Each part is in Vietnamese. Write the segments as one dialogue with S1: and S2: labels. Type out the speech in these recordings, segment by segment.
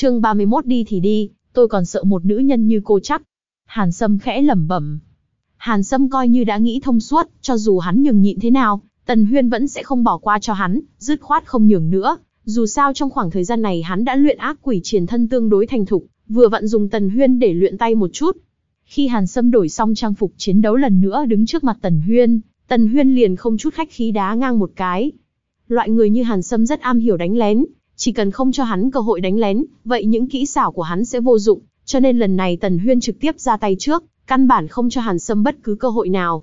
S1: chương 31 đi thì đi, tôi còn sợ một nữ nhân như cô chắc. Hàn Sâm khẽ lẩm bẩm. Hàn Sâm coi như đã nghĩ thông suốt, cho dù hắn nhường nhịn thế nào, Tần Huyên vẫn sẽ không bỏ qua cho hắn, dứt khoát không nhường nữa. Dù sao trong khoảng thời gian này hắn đã luyện ác quỷ triển thân tương đối thành thục, vừa vặn dùng Tần Huyên để luyện tay một chút. Khi Hàn Sâm đổi xong trang phục chiến đấu lần nữa đứng trước mặt Tần Huyên, Tần Huyên liền không chút khách khí đá ngang một cái. Loại người như Hàn Sâm rất am hiểu đánh lén, chỉ cần không cho hắn cơ hội đánh lén, vậy những kỹ xảo của hắn sẽ vô dụng, cho nên lần này Tần Huyên trực tiếp ra tay trước, căn bản không cho Hàn Sâm bất cứ cơ hội nào.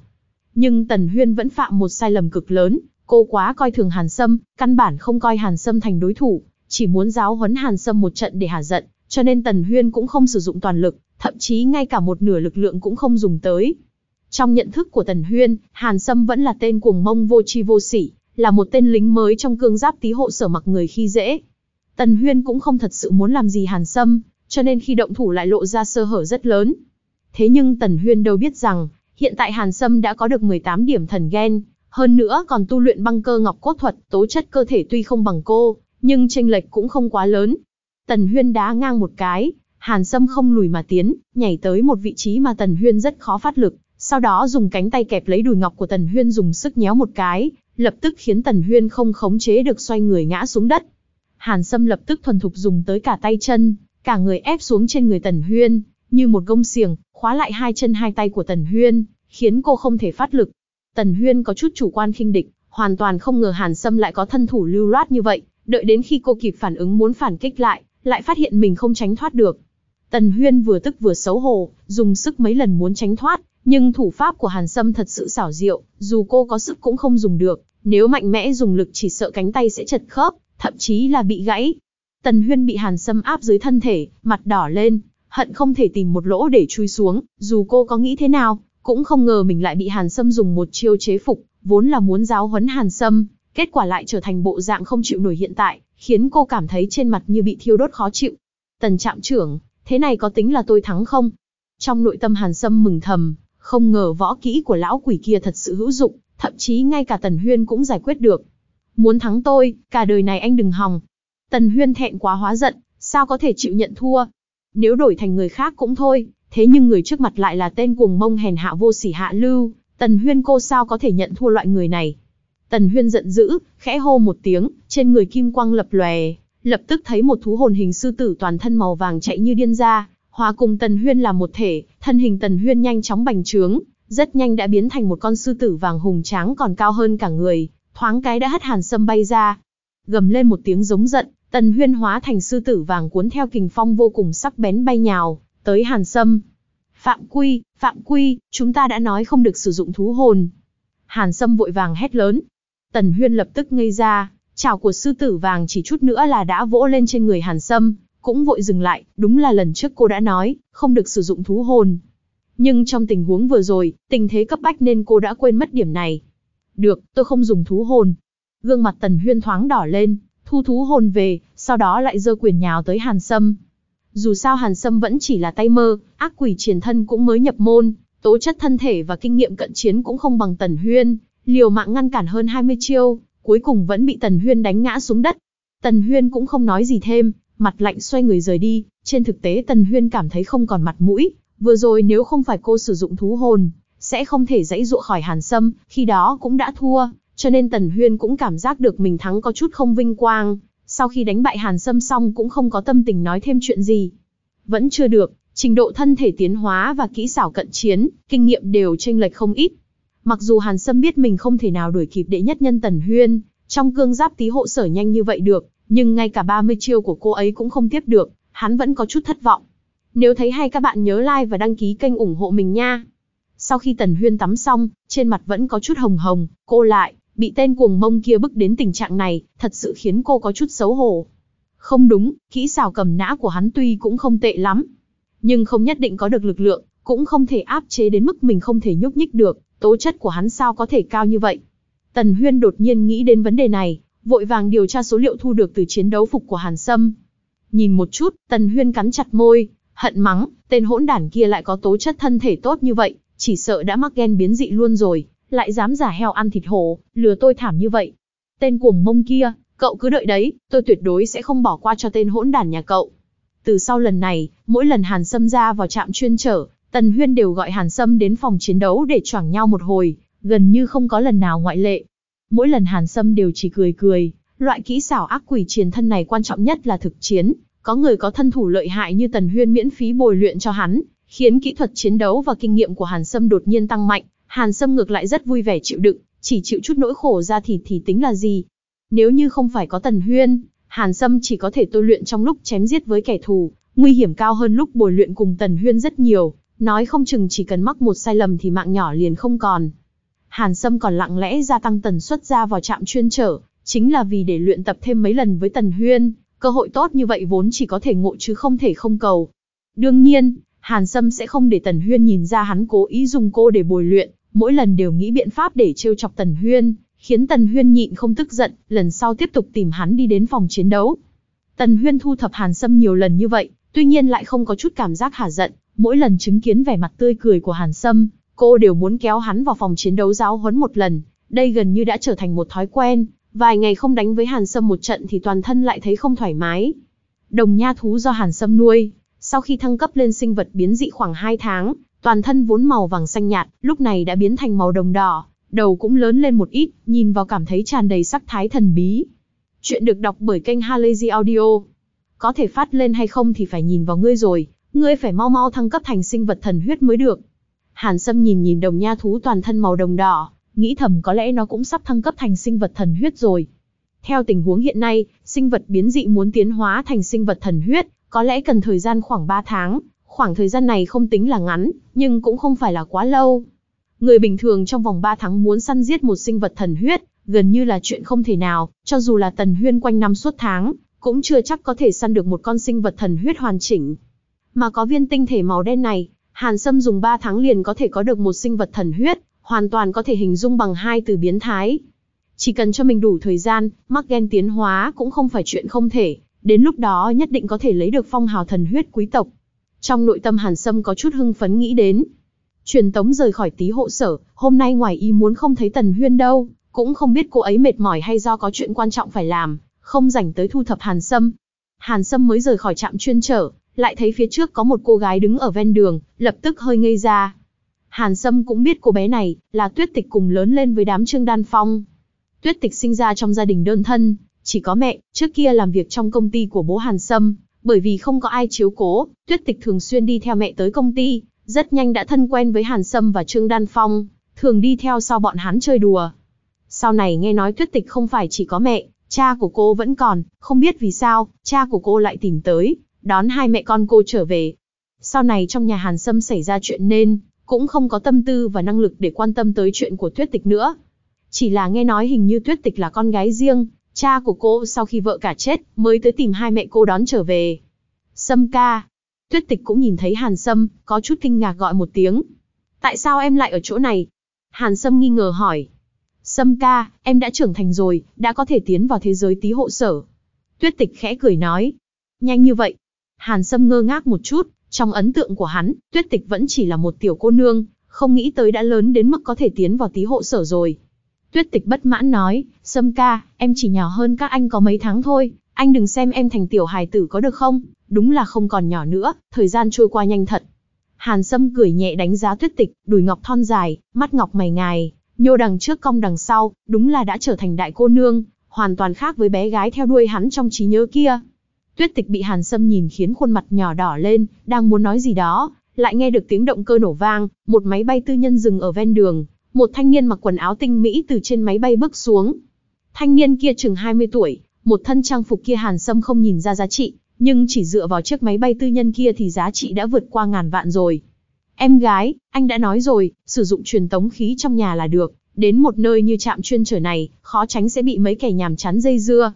S1: Nhưng Tần Huyên vẫn phạm một sai lầm cực lớn, cô quá coi thường Hàn Sâm, căn bản không coi Hàn Sâm thành đối thủ, chỉ muốn giáo huấn Hàn Sâm một trận để hả giận, cho nên Tần Huyên cũng không sử dụng toàn lực, thậm chí ngay cả một nửa lực lượng cũng không dùng tới. Trong nhận thức của Tần Huyên, Hàn Sâm vẫn là tên cuồng mông vô tri vô sỉ, là một tên lính mới trong cương giáp tí hộ sở mặc người khi dễ. Tần Huyên cũng không thật sự muốn làm gì Hàn Sâm, cho nên khi động thủ lại lộ ra sơ hở rất lớn. Thế nhưng Tần Huyên đâu biết rằng, hiện tại Hàn Sâm đã có được 18 điểm thần gen, hơn nữa còn tu luyện băng cơ ngọc cốt thuật, tố chất cơ thể tuy không bằng cô, nhưng chênh lệch cũng không quá lớn. Tần Huyên đá ngang một cái, Hàn Sâm không lùi mà tiến, nhảy tới một vị trí mà Tần Huyên rất khó phát lực, sau đó dùng cánh tay kẹp lấy đùi ngọc của Tần Huyên dùng sức nhéo một cái, lập tức khiến Tần Huyên không khống chế được xoay người ngã xuống đất. Hàn Sâm lập tức thuần thục dùng tới cả tay chân, cả người ép xuống trên người Tần Huyên, như một gông xiềng, khóa lại hai chân hai tay của Tần Huyên, khiến cô không thể phát lực. Tần Huyên có chút chủ quan khinh địch, hoàn toàn không ngờ Hàn Sâm lại có thân thủ lưu loát như vậy, đợi đến khi cô kịp phản ứng muốn phản kích lại, lại phát hiện mình không tránh thoát được. Tần Huyên vừa tức vừa xấu hổ, dùng sức mấy lần muốn tránh thoát, nhưng thủ pháp của Hàn Sâm thật sự xảo diệu, dù cô có sức cũng không dùng được, nếu mạnh mẽ dùng lực chỉ sợ cánh tay sẽ chật khớp, thậm chí là bị gãy. Tần Huyên bị Hàn Sâm áp dưới thân thể, mặt đỏ lên, hận không thể tìm một lỗ để chui xuống, dù cô có nghĩ thế nào, cũng không ngờ mình lại bị Hàn Sâm dùng một chiêu chế phục, vốn là muốn giáo huấn Hàn Sâm, kết quả lại trở thành bộ dạng không chịu nổi hiện tại, khiến cô cảm thấy trên mặt như bị thiêu đốt khó chịu. Tần trạm trưởng, thế này có tính là tôi thắng không? Trong nội tâm Hàn Sâm mừng thầm, không ngờ võ kỹ của lão quỷ kia thật sự hữu dụng, thậm chí ngay cả Tần Huyên cũng giải quyết được. Muốn thắng tôi, cả đời này anh đừng hòng. Tần Huyên thẹn quá hóa giận, sao có thể chịu nhận thua? Nếu đổi thành người khác cũng thôi, thế nhưng người trước mặt lại là tên cuồng mông hèn hạ vô sỉ hạ lưu, Tần Huyên cô sao có thể nhận thua loại người này? Tần Huyên giận dữ, khẽ hô một tiếng, trên người kim quang lập lòe, lập tức thấy một thú hồn hình sư tử toàn thân màu vàng chạy như điên ra, hòa cùng Tần Huyên là một thể, thân hình Tần Huyên nhanh chóng bành trướng, rất nhanh đã biến thành một con sư tử vàng hùng tráng còn cao hơn cả người, thoáng cái đã hất Hàn Sâm bay ra. Gầm lên một tiếng giống giận, Tần Huyên hóa thành sư tử vàng cuốn theo kình phong vô cùng sắc bén bay nhào, tới Hàn Sâm. Phạm Quy, Phạm Quy, chúng ta đã nói không được sử dụng thú hồn. Hàn Sâm vội vàng hét lớn. Tần Huyên lập tức ngây ra, chảo của sư tử vàng chỉ chút nữa là đã vỗ lên trên người Hàn Sâm, cũng vội dừng lại, đúng là lần trước cô đã nói, không được sử dụng thú hồn. Nhưng trong tình huống vừa rồi, tình thế cấp bách nên cô đã quên mất điểm này. Được, tôi không dùng thú hồn. Gương mặt Tần Huyên thoáng đỏ lên, thu thú hồn về, sau đó lại giơ quyền nhào tới Hàn Sâm. Dù sao Hàn Sâm vẫn chỉ là tay mơ, ác quỷ triển thân cũng mới nhập môn, tố chất thân thể và kinh nghiệm cận chiến cũng không bằng Tần Huyên, liều mạng ngăn cản hơn 20 chiêu, cuối cùng vẫn bị Tần Huyên đánh ngã xuống đất. Tần Huyên cũng không nói gì thêm, mặt lạnh xoay người rời đi, trên thực tế Tần Huyên cảm thấy không còn mặt mũi, vừa rồi nếu không phải cô sử dụng thú hồn, sẽ không thể dãy dụa khỏi Hàn Sâm, khi đó cũng đã thua, cho nên Tần Huyên cũng cảm giác được mình thắng có chút không vinh quang, sau khi đánh bại Hàn Sâm xong cũng không có tâm tình nói thêm chuyện gì. Vẫn chưa được, trình độ thân thể tiến hóa và kỹ xảo cận chiến, kinh nghiệm đều chênh lệch không ít. Mặc dù Hàn Sâm biết mình không thể nào đuổi kịp đệ nhất nhân Tần Huyên, trong cương giáp tí hộ sở nhanh như vậy được, nhưng ngay cả 30 chiêu của cô ấy cũng không tiếp được, hắn vẫn có chút thất vọng. Nếu thấy hay các bạn nhớ like và đăng ký kênh ủng hộ mình nha. Sau khi Tần Huyên tắm xong, trên mặt vẫn có chút hồng hồng, cô lại, bị tên cuồng mông kia bức đến tình trạng này, thật sự khiến cô có chút xấu hổ. Không đúng, kỹ xảo cầm nã của hắn tuy cũng không tệ lắm, nhưng không nhất định có được lực lượng, cũng không thể áp chế đến mức mình không thể nhúc nhích được, tố chất của hắn sao có thể cao như vậy. Tần Huyên đột nhiên nghĩ đến vấn đề này, vội vàng điều tra số liệu thu được từ chiến đấu phục của Hàn Sâm. Nhìn một chút, Tần Huyên cắn chặt môi, hận mắng, tên hỗn đản kia lại có tố chất thân thể tốt như vậy, chỉ sợ đã mắc ghen biến dị luôn rồi, lại dám giả heo ăn thịt hổ, lừa tôi thảm như vậy. Tên cuồng mông kia, cậu cứ đợi đấy, tôi tuyệt đối sẽ không bỏ qua cho tên hỗn đản nhà cậu. Từ sau lần này, mỗi lần Hàn Sâm ra vào trạm chuyên trở, Tần Huyên đều gọi Hàn Sâm đến phòng chiến đấu để choảng nhau một hồi, gần như không có lần nào ngoại lệ. Mỗi lần Hàn Sâm đều chỉ cười cười, loại kỹ xảo ác quỷ truyền thân này quan trọng nhất là thực chiến, có người có thân thủ lợi hại như Tần Huyên miễn phí bồi luyện cho hắn, khiến kỹ thuật chiến đấu và kinh nghiệm của Hàn Sâm đột nhiên tăng mạnh, Hàn Sâm ngược lại rất vui vẻ chịu đựng, chỉ chịu chút nỗi khổ ra thì thì tính là gì. Nếu như không phải có Tần Huyên, Hàn Sâm chỉ có thể tôi luyện trong lúc chém giết với kẻ thù, nguy hiểm cao hơn lúc bồi luyện cùng Tần Huyên rất nhiều, nói không chừng chỉ cần mắc một sai lầm thì mạng nhỏ liền không còn. Hàn Sâm còn lặng lẽ gia tăng tần suất ra vào trạm chuyên trở, chính là vì để luyện tập thêm mấy lần với Tần Huyên, cơ hội tốt như vậy vốn chỉ có thể ngộ chứ không thể không cầu. Đương nhiên, Hàn Sâm sẽ không để Tần Huyên nhìn ra hắn cố ý dùng cô để bồi luyện, mỗi lần đều nghĩ biện pháp để trêu chọc Tần Huyên, khiến Tần Huyên nhịn không tức giận, lần sau tiếp tục tìm hắn đi đến phòng chiến đấu. Tần Huyên thu thập Hàn Sâm nhiều lần như vậy, tuy nhiên lại không có chút cảm giác hả giận, mỗi lần chứng kiến vẻ mặt tươi cười của Hàn Sâm, cô đều muốn kéo hắn vào phòng chiến đấu giáo huấn một lần, đây gần như đã trở thành một thói quen, vài ngày không đánh với Hàn Sâm một trận thì toàn thân lại thấy không thoải mái. Đồng nha thú do Hàn Sâm nuôi, sau khi thăng cấp lên sinh vật biến dị khoảng 2 tháng, toàn thân vốn màu vàng xanh nhạt, lúc này đã biến thành màu đồng đỏ, đầu cũng lớn lên một ít, nhìn vào cảm thấy tràn đầy sắc thái thần bí. Chuyện được đọc bởi kênh Halazy Audio. Có thể phát lên hay không thì phải nhìn vào ngươi rồi, ngươi phải mau mau thăng cấp thành sinh vật thần huyết mới được. Hàn Sâm nhìn nhìn đồng nha thú toàn thân màu đồng đỏ, nghĩ thầm có lẽ nó cũng sắp thăng cấp thành sinh vật thần huyết rồi. Theo tình huống hiện nay, sinh vật biến dị muốn tiến hóa thành sinh vật thần huyết, có lẽ cần thời gian khoảng 3 tháng, khoảng thời gian này không tính là ngắn, nhưng cũng không phải là quá lâu. Người bình thường trong vòng 3 tháng muốn săn giết một sinh vật thần huyết, gần như là chuyện không thể nào, cho dù là tần huyên quanh năm suốt tháng, cũng chưa chắc có thể săn được một con sinh vật thần huyết hoàn chỉnh. Mà có viên tinh thể màu đen này, Hàn Sâm dùng 3 tháng liền có thể có được một sinh vật thần huyết, hoàn toàn có thể hình dung bằng hai từ biến thái. Chỉ cần cho mình đủ thời gian, mắc gen tiến hóa cũng không phải chuyện không thể, đến lúc đó nhất định có thể lấy được phong hào thần huyết quý tộc. Trong nội tâm Hàn Sâm có chút hưng phấn nghĩ đến. Truyền tống rời khỏi tí hộ sở, hôm nay ngoài ý muốn không thấy Tần Huyên đâu, cũng không biết cô ấy mệt mỏi hay do có chuyện quan trọng phải làm, không rảnh tới thu thập Hàn Sâm. Hàn Sâm mới rời khỏi trạm chuyên trở, lại thấy phía trước có một cô gái đứng ở ven đường, lập tức hơi ngây ra. Hàn Sâm cũng biết cô bé này, là tuyết tịch cùng lớn lên với đám Trương Đan Phong. Tuyết tịch sinh ra trong gia đình đơn thân, chỉ có mẹ, trước kia làm việc trong công ty của bố Hàn Sâm, bởi vì không có ai chiếu cố, tuyết tịch thường xuyên đi theo mẹ tới công ty, rất nhanh đã thân quen với Hàn Sâm và Trương Đan Phong, thường đi theo sau bọn hắn chơi đùa. Sau này nghe nói tuyết tịch không phải chỉ có mẹ, cha của cô vẫn còn, không biết vì sao, cha của cô lại tìm tới, đón hai mẹ con cô trở về. Sau này trong nhà Hàn Sâm xảy ra chuyện nên, cũng không có tâm tư và năng lực để quan tâm tới chuyện của tuyết tịch nữa. Chỉ là nghe nói hình như tuyết tịch là con gái riêng, cha của cô sau khi vợ cả chết, mới tới tìm hai mẹ cô đón trở về. Sâm ca. Tuyết tịch cũng nhìn thấy Hàn Sâm, có chút kinh ngạc gọi một tiếng. Tại sao em lại ở chỗ này? Hàn Sâm nghi ngờ hỏi. Sâm ca, em đã trưởng thành rồi, đã có thể tiến vào thế giới tí hộ sở. Tuyết tịch khẽ cười nói. Nhanh như vậy. Hàn Sâm ngơ ngác một chút, trong ấn tượng của hắn, tuyết tịch vẫn chỉ là một tiểu cô nương, không nghĩ tới đã lớn đến mức có thể tiến vào tí hộ sở rồi. Tuyết tịch bất mãn nói, Sâm ca, em chỉ nhỏ hơn các anh có mấy tháng thôi, anh đừng xem em thành tiểu hài tử có được không, đúng là không còn nhỏ nữa, thời gian trôi qua nhanh thật. Hàn Sâm cười nhẹ đánh giá tuyết tịch, đùi ngọc thon dài, mắt ngọc mày ngài, nhô đằng trước cong đằng sau, đúng là đã trở thành đại cô nương, hoàn toàn khác với bé gái theo đuôi hắn trong trí nhớ kia. Tuyết tịch bị Hàn Sâm nhìn khiến khuôn mặt nhỏ đỏ lên, đang muốn nói gì đó, lại nghe được tiếng động cơ nổ vang, một máy bay tư nhân dừng ở ven đường, một thanh niên mặc quần áo tinh mỹ từ trên máy bay bước xuống. Thanh niên kia chừng 20 tuổi, một thân trang phục kia Hàn Sâm không nhìn ra giá trị, nhưng chỉ dựa vào chiếc máy bay tư nhân kia thì giá trị đã vượt qua ngàn vạn rồi. Em gái, anh đã nói rồi, sử dụng truyền tống khí trong nhà là được, đến một nơi như trạm chuyên trở này, khó tránh sẽ bị mấy kẻ nhàm chán dây dưa.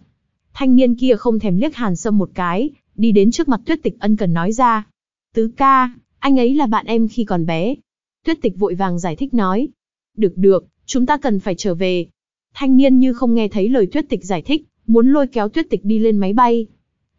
S1: Thanh niên kia không thèm liếc Hàn Sâm một cái, đi đến trước mặt Tuyết Tịch ân cần nói ra. Tứ ca, anh ấy là bạn em khi còn bé. Tuyết Tịch vội vàng giải thích nói. Được được, chúng ta cần phải trở về. Thanh niên như không nghe thấy lời Tuyết Tịch giải thích, muốn lôi kéo Tuyết Tịch đi lên máy bay.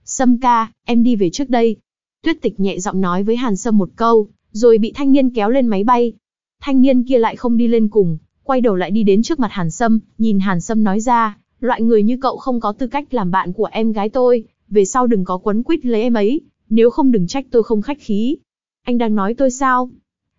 S1: Sâm ca, em đi về trước đây. Tuyết Tịch nhẹ giọng nói với Hàn Sâm một câu, rồi bị thanh niên kéo lên máy bay. Thanh niên kia lại không đi lên cùng, quay đầu lại đi đến trước mặt Hàn Sâm, nhìn Hàn Sâm nói ra, loại người như cậu không có tư cách làm bạn của em gái tôi, về sau đừng có quấn quýt lấy em ấy, nếu không đừng trách tôi không khách khí. Anh đang nói tôi sao?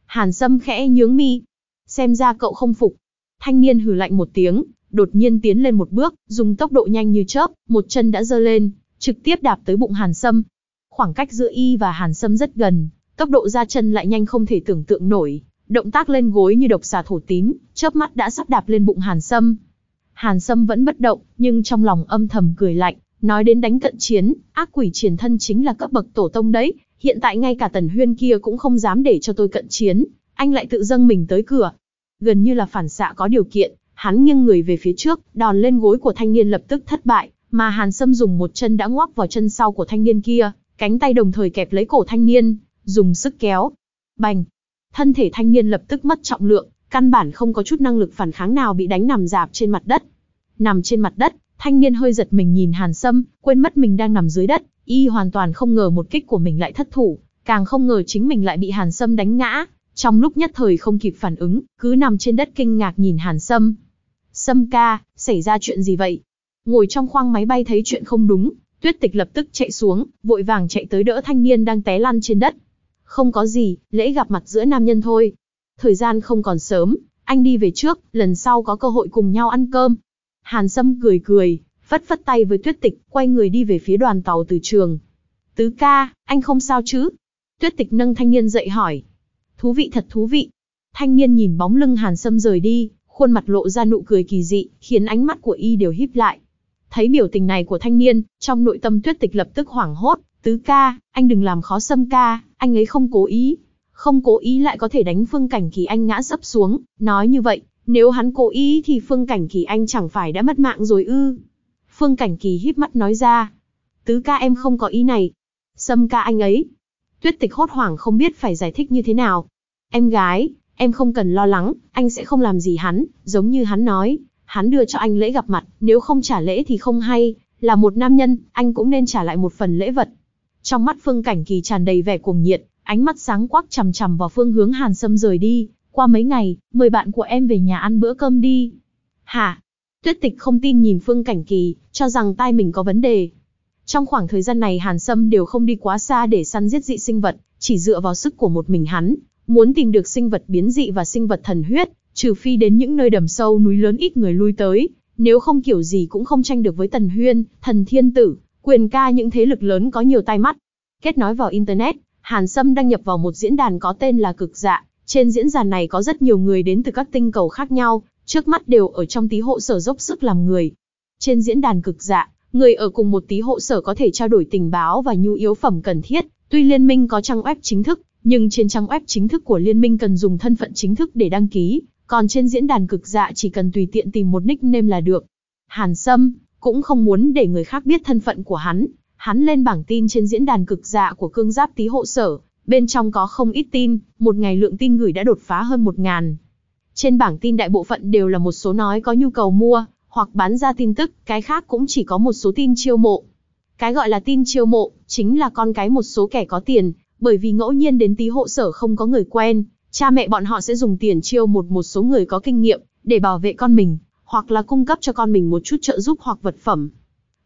S1: Hàn Sâm khẽ nhướng mi. Xem ra cậu không phục. Thanh niên hừ lạnh một tiếng, đột nhiên tiến lên một bước, dùng tốc độ nhanh như chớp, một chân đã giơ lên, trực tiếp đạp tới bụng Hàn Sâm. Khoảng cách giữa y và Hàn Sâm rất gần, tốc độ ra chân lại nhanh không thể tưởng tượng nổi, động tác lên gối như độc xà thổ tím, chớp mắt đã sắp đạp lên bụng Hàn Sâm. Hàn Sâm vẫn bất động, nhưng trong lòng âm thầm cười lạnh, nói đến đánh cận chiến, ác quỷ triển thân chính là cấp bậc tổ tông đấy, hiện tại ngay cả Tần Huyên kia cũng không dám để cho tôi cận chiến, anh lại tự dâng mình tới cửa. Gần như là phản xạ có điều kiện, hắn nghiêng người về phía trước, đòn lên gối của thanh niên lập tức thất bại, mà Hàn Sâm dùng một chân đã ngoắc vào chân sau của thanh niên kia, cánh tay đồng thời kẹp lấy cổ thanh niên, dùng sức kéo. Bành! Thân thể thanh niên lập tức mất trọng lượng, căn bản không có chút năng lực phản kháng nào bị đánh nằm dạp trên mặt đất. Nằm trên mặt đất, thanh niên hơi giật mình nhìn Hàn Sâm, quên mất mình đang nằm dưới đất, y hoàn toàn không ngờ một kích của mình lại thất thủ, càng không ngờ chính mình lại bị Hàn Sâm đánh ngã, trong lúc nhất thời không kịp phản ứng, cứ nằm trên đất kinh ngạc nhìn Hàn Sâm. Sâm ca, xảy ra chuyện gì vậy? Ngồi trong khoang máy bay thấy chuyện không đúng, tuyết tịch lập tức chạy xuống, vội vàng chạy tới đỡ thanh niên đang té lăn trên đất. Không có gì, lễ gặp mặt giữa nam nhân thôi. Thời gian không còn sớm, anh đi về trước, lần sau có cơ hội cùng nhau ăn cơm. Hàn Sâm cười cười, vất vất tay với tuyết tịch, quay người đi về phía đoàn tàu từ trường. Tứ ca, anh không sao chứ? Tuyết tịch nâng thanh niên dậy hỏi. Thú vị thật thú vị. Thanh niên nhìn bóng lưng Hàn Sâm rời đi, khuôn mặt lộ ra nụ cười kỳ dị, khiến ánh mắt của y đều híp lại. Thấy biểu tình này của thanh niên, trong nội tâm tuyết tịch lập tức hoảng hốt, tứ ca, anh đừng làm khó Sâm ca, anh ấy không cố ý. Không cố ý lại có thể đánh phương cảnh kỳ anh ngã sấp xuống, nói như vậy, nếu hắn cố ý thì phương cảnh kỳ anh chẳng phải đã mất mạng rồi ư. Phương cảnh kỳ híp mắt nói ra, tứ ca em không có ý này. Sâm ca anh ấy. Tuyết tịch hốt hoảng không biết phải giải thích như thế nào. Em gái, em không cần lo lắng, anh sẽ không làm gì hắn, giống như hắn nói, hắn đưa cho anh lễ gặp mặt, nếu không trả lễ thì không hay, là một nam nhân, anh cũng nên trả lại một phần lễ vật. Trong mắt Phương Cảnh Kỳ tràn đầy vẻ cuồng nhiệt, ánh mắt sáng quắc chằm chằm vào phương hướng Hàn Sâm rời đi, qua mấy ngày, mời bạn của em về nhà ăn bữa cơm đi. Hả? Tuyết tịch không tin nhìn Phương Cảnh Kỳ, cho rằng tai mình có vấn đề. Trong khoảng thời gian này Hàn Sâm đều không đi quá xa để săn giết dị sinh vật, chỉ dựa vào sức của một mình hắn, muốn tìm được sinh vật biến dị và sinh vật thần huyết, trừ phi đến những nơi đầm sâu núi lớn ít người lui tới, nếu không kiểu gì cũng không tranh được với Tần Huyên, Thần Thiên Tử, quyền ca những thế lực lớn có nhiều tai mắt. Kết nối vào Internet, Hàn Sâm đăng nhập vào một diễn đàn có tên là Cực Dạ. Trên diễn đàn này có rất nhiều người đến từ các tinh cầu khác nhau, trước mắt đều ở trong tí hộ sở dốc sức làm người. Trên diễn đàn Cực Dạ, người ở cùng một tí hộ sở có thể trao đổi tình báo và nhu yếu phẩm cần thiết. Tuy liên minh có trang web chính thức, nhưng trên trang web chính thức của liên minh cần dùng thân phận chính thức để đăng ký, còn trên diễn đàn cực dạ chỉ cần tùy tiện tìm một nickname là được. Hàn Sâm cũng không muốn để người khác biết thân phận của hắn, hắn lên bảng tin trên diễn đàn cực dạ của cương giáp tí hộ sở, bên trong có không ít tin, một ngày lượng tin gửi đã đột phá hơn một ngàn. Trên bảng tin đại bộ phận đều là một số nói có nhu cầu mua, hoặc bán ra tin tức, cái khác cũng chỉ có một số tin chiêu mộ. Cái gọi là tin chiêu mộ, chính là con cái một số kẻ có tiền, bởi vì ngẫu nhiên đến tí hộ sở không có người quen, cha mẹ bọn họ sẽ dùng tiền chiêu một một số người có kinh nghiệm, để bảo vệ con mình, hoặc là cung cấp cho con mình một chút trợ giúp hoặc vật phẩm.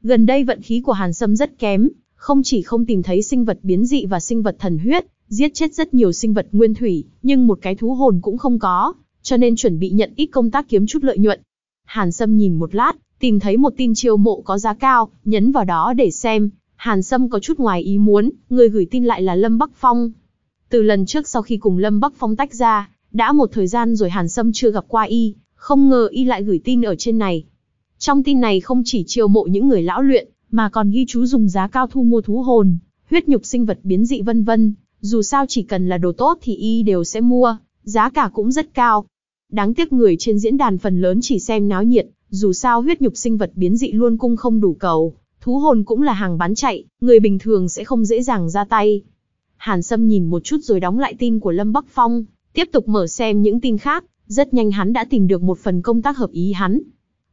S1: Gần đây vận khí của Hàn Sâm rất kém, không chỉ không tìm thấy sinh vật biến dị và sinh vật thần huyết, giết chết rất nhiều sinh vật nguyên thủy, nhưng một cái thú hồn cũng không có, cho nên chuẩn bị nhận ít công tác kiếm chút lợi nhuận. Hàn Sâm nhìn một lát, tìm thấy một tin chiêu mộ có giá cao, nhấn vào đó để xem, Hàn Sâm có chút ngoài ý muốn, người gửi tin lại là Lâm Bắc Phong. Từ lần trước sau khi cùng Lâm Bắc Phong tách ra, đã một thời gian rồi Hàn Sâm chưa gặp qua y, không ngờ y lại gửi tin ở trên này. Trong tin này không chỉ chiêu mộ những người lão luyện, mà còn ghi chú dùng giá cao thu mua thú hồn, huyết nhục sinh vật biến dị vân vân. Dù sao chỉ cần là đồ tốt thì y đều sẽ mua, giá cả cũng rất cao. Đáng tiếc người trên diễn đàn phần lớn chỉ xem náo nhiệt, dù sao huyết nhục sinh vật biến dị luôn cung không đủ cầu, thú hồn cũng là hàng bán chạy, người bình thường sẽ không dễ dàng ra tay. Hàn Sâm nhìn một chút rồi đóng lại tin của Lâm Bắc Phong, tiếp tục mở xem những tin khác, rất nhanh hắn đã tìm được một phần công tác hợp ý hắn.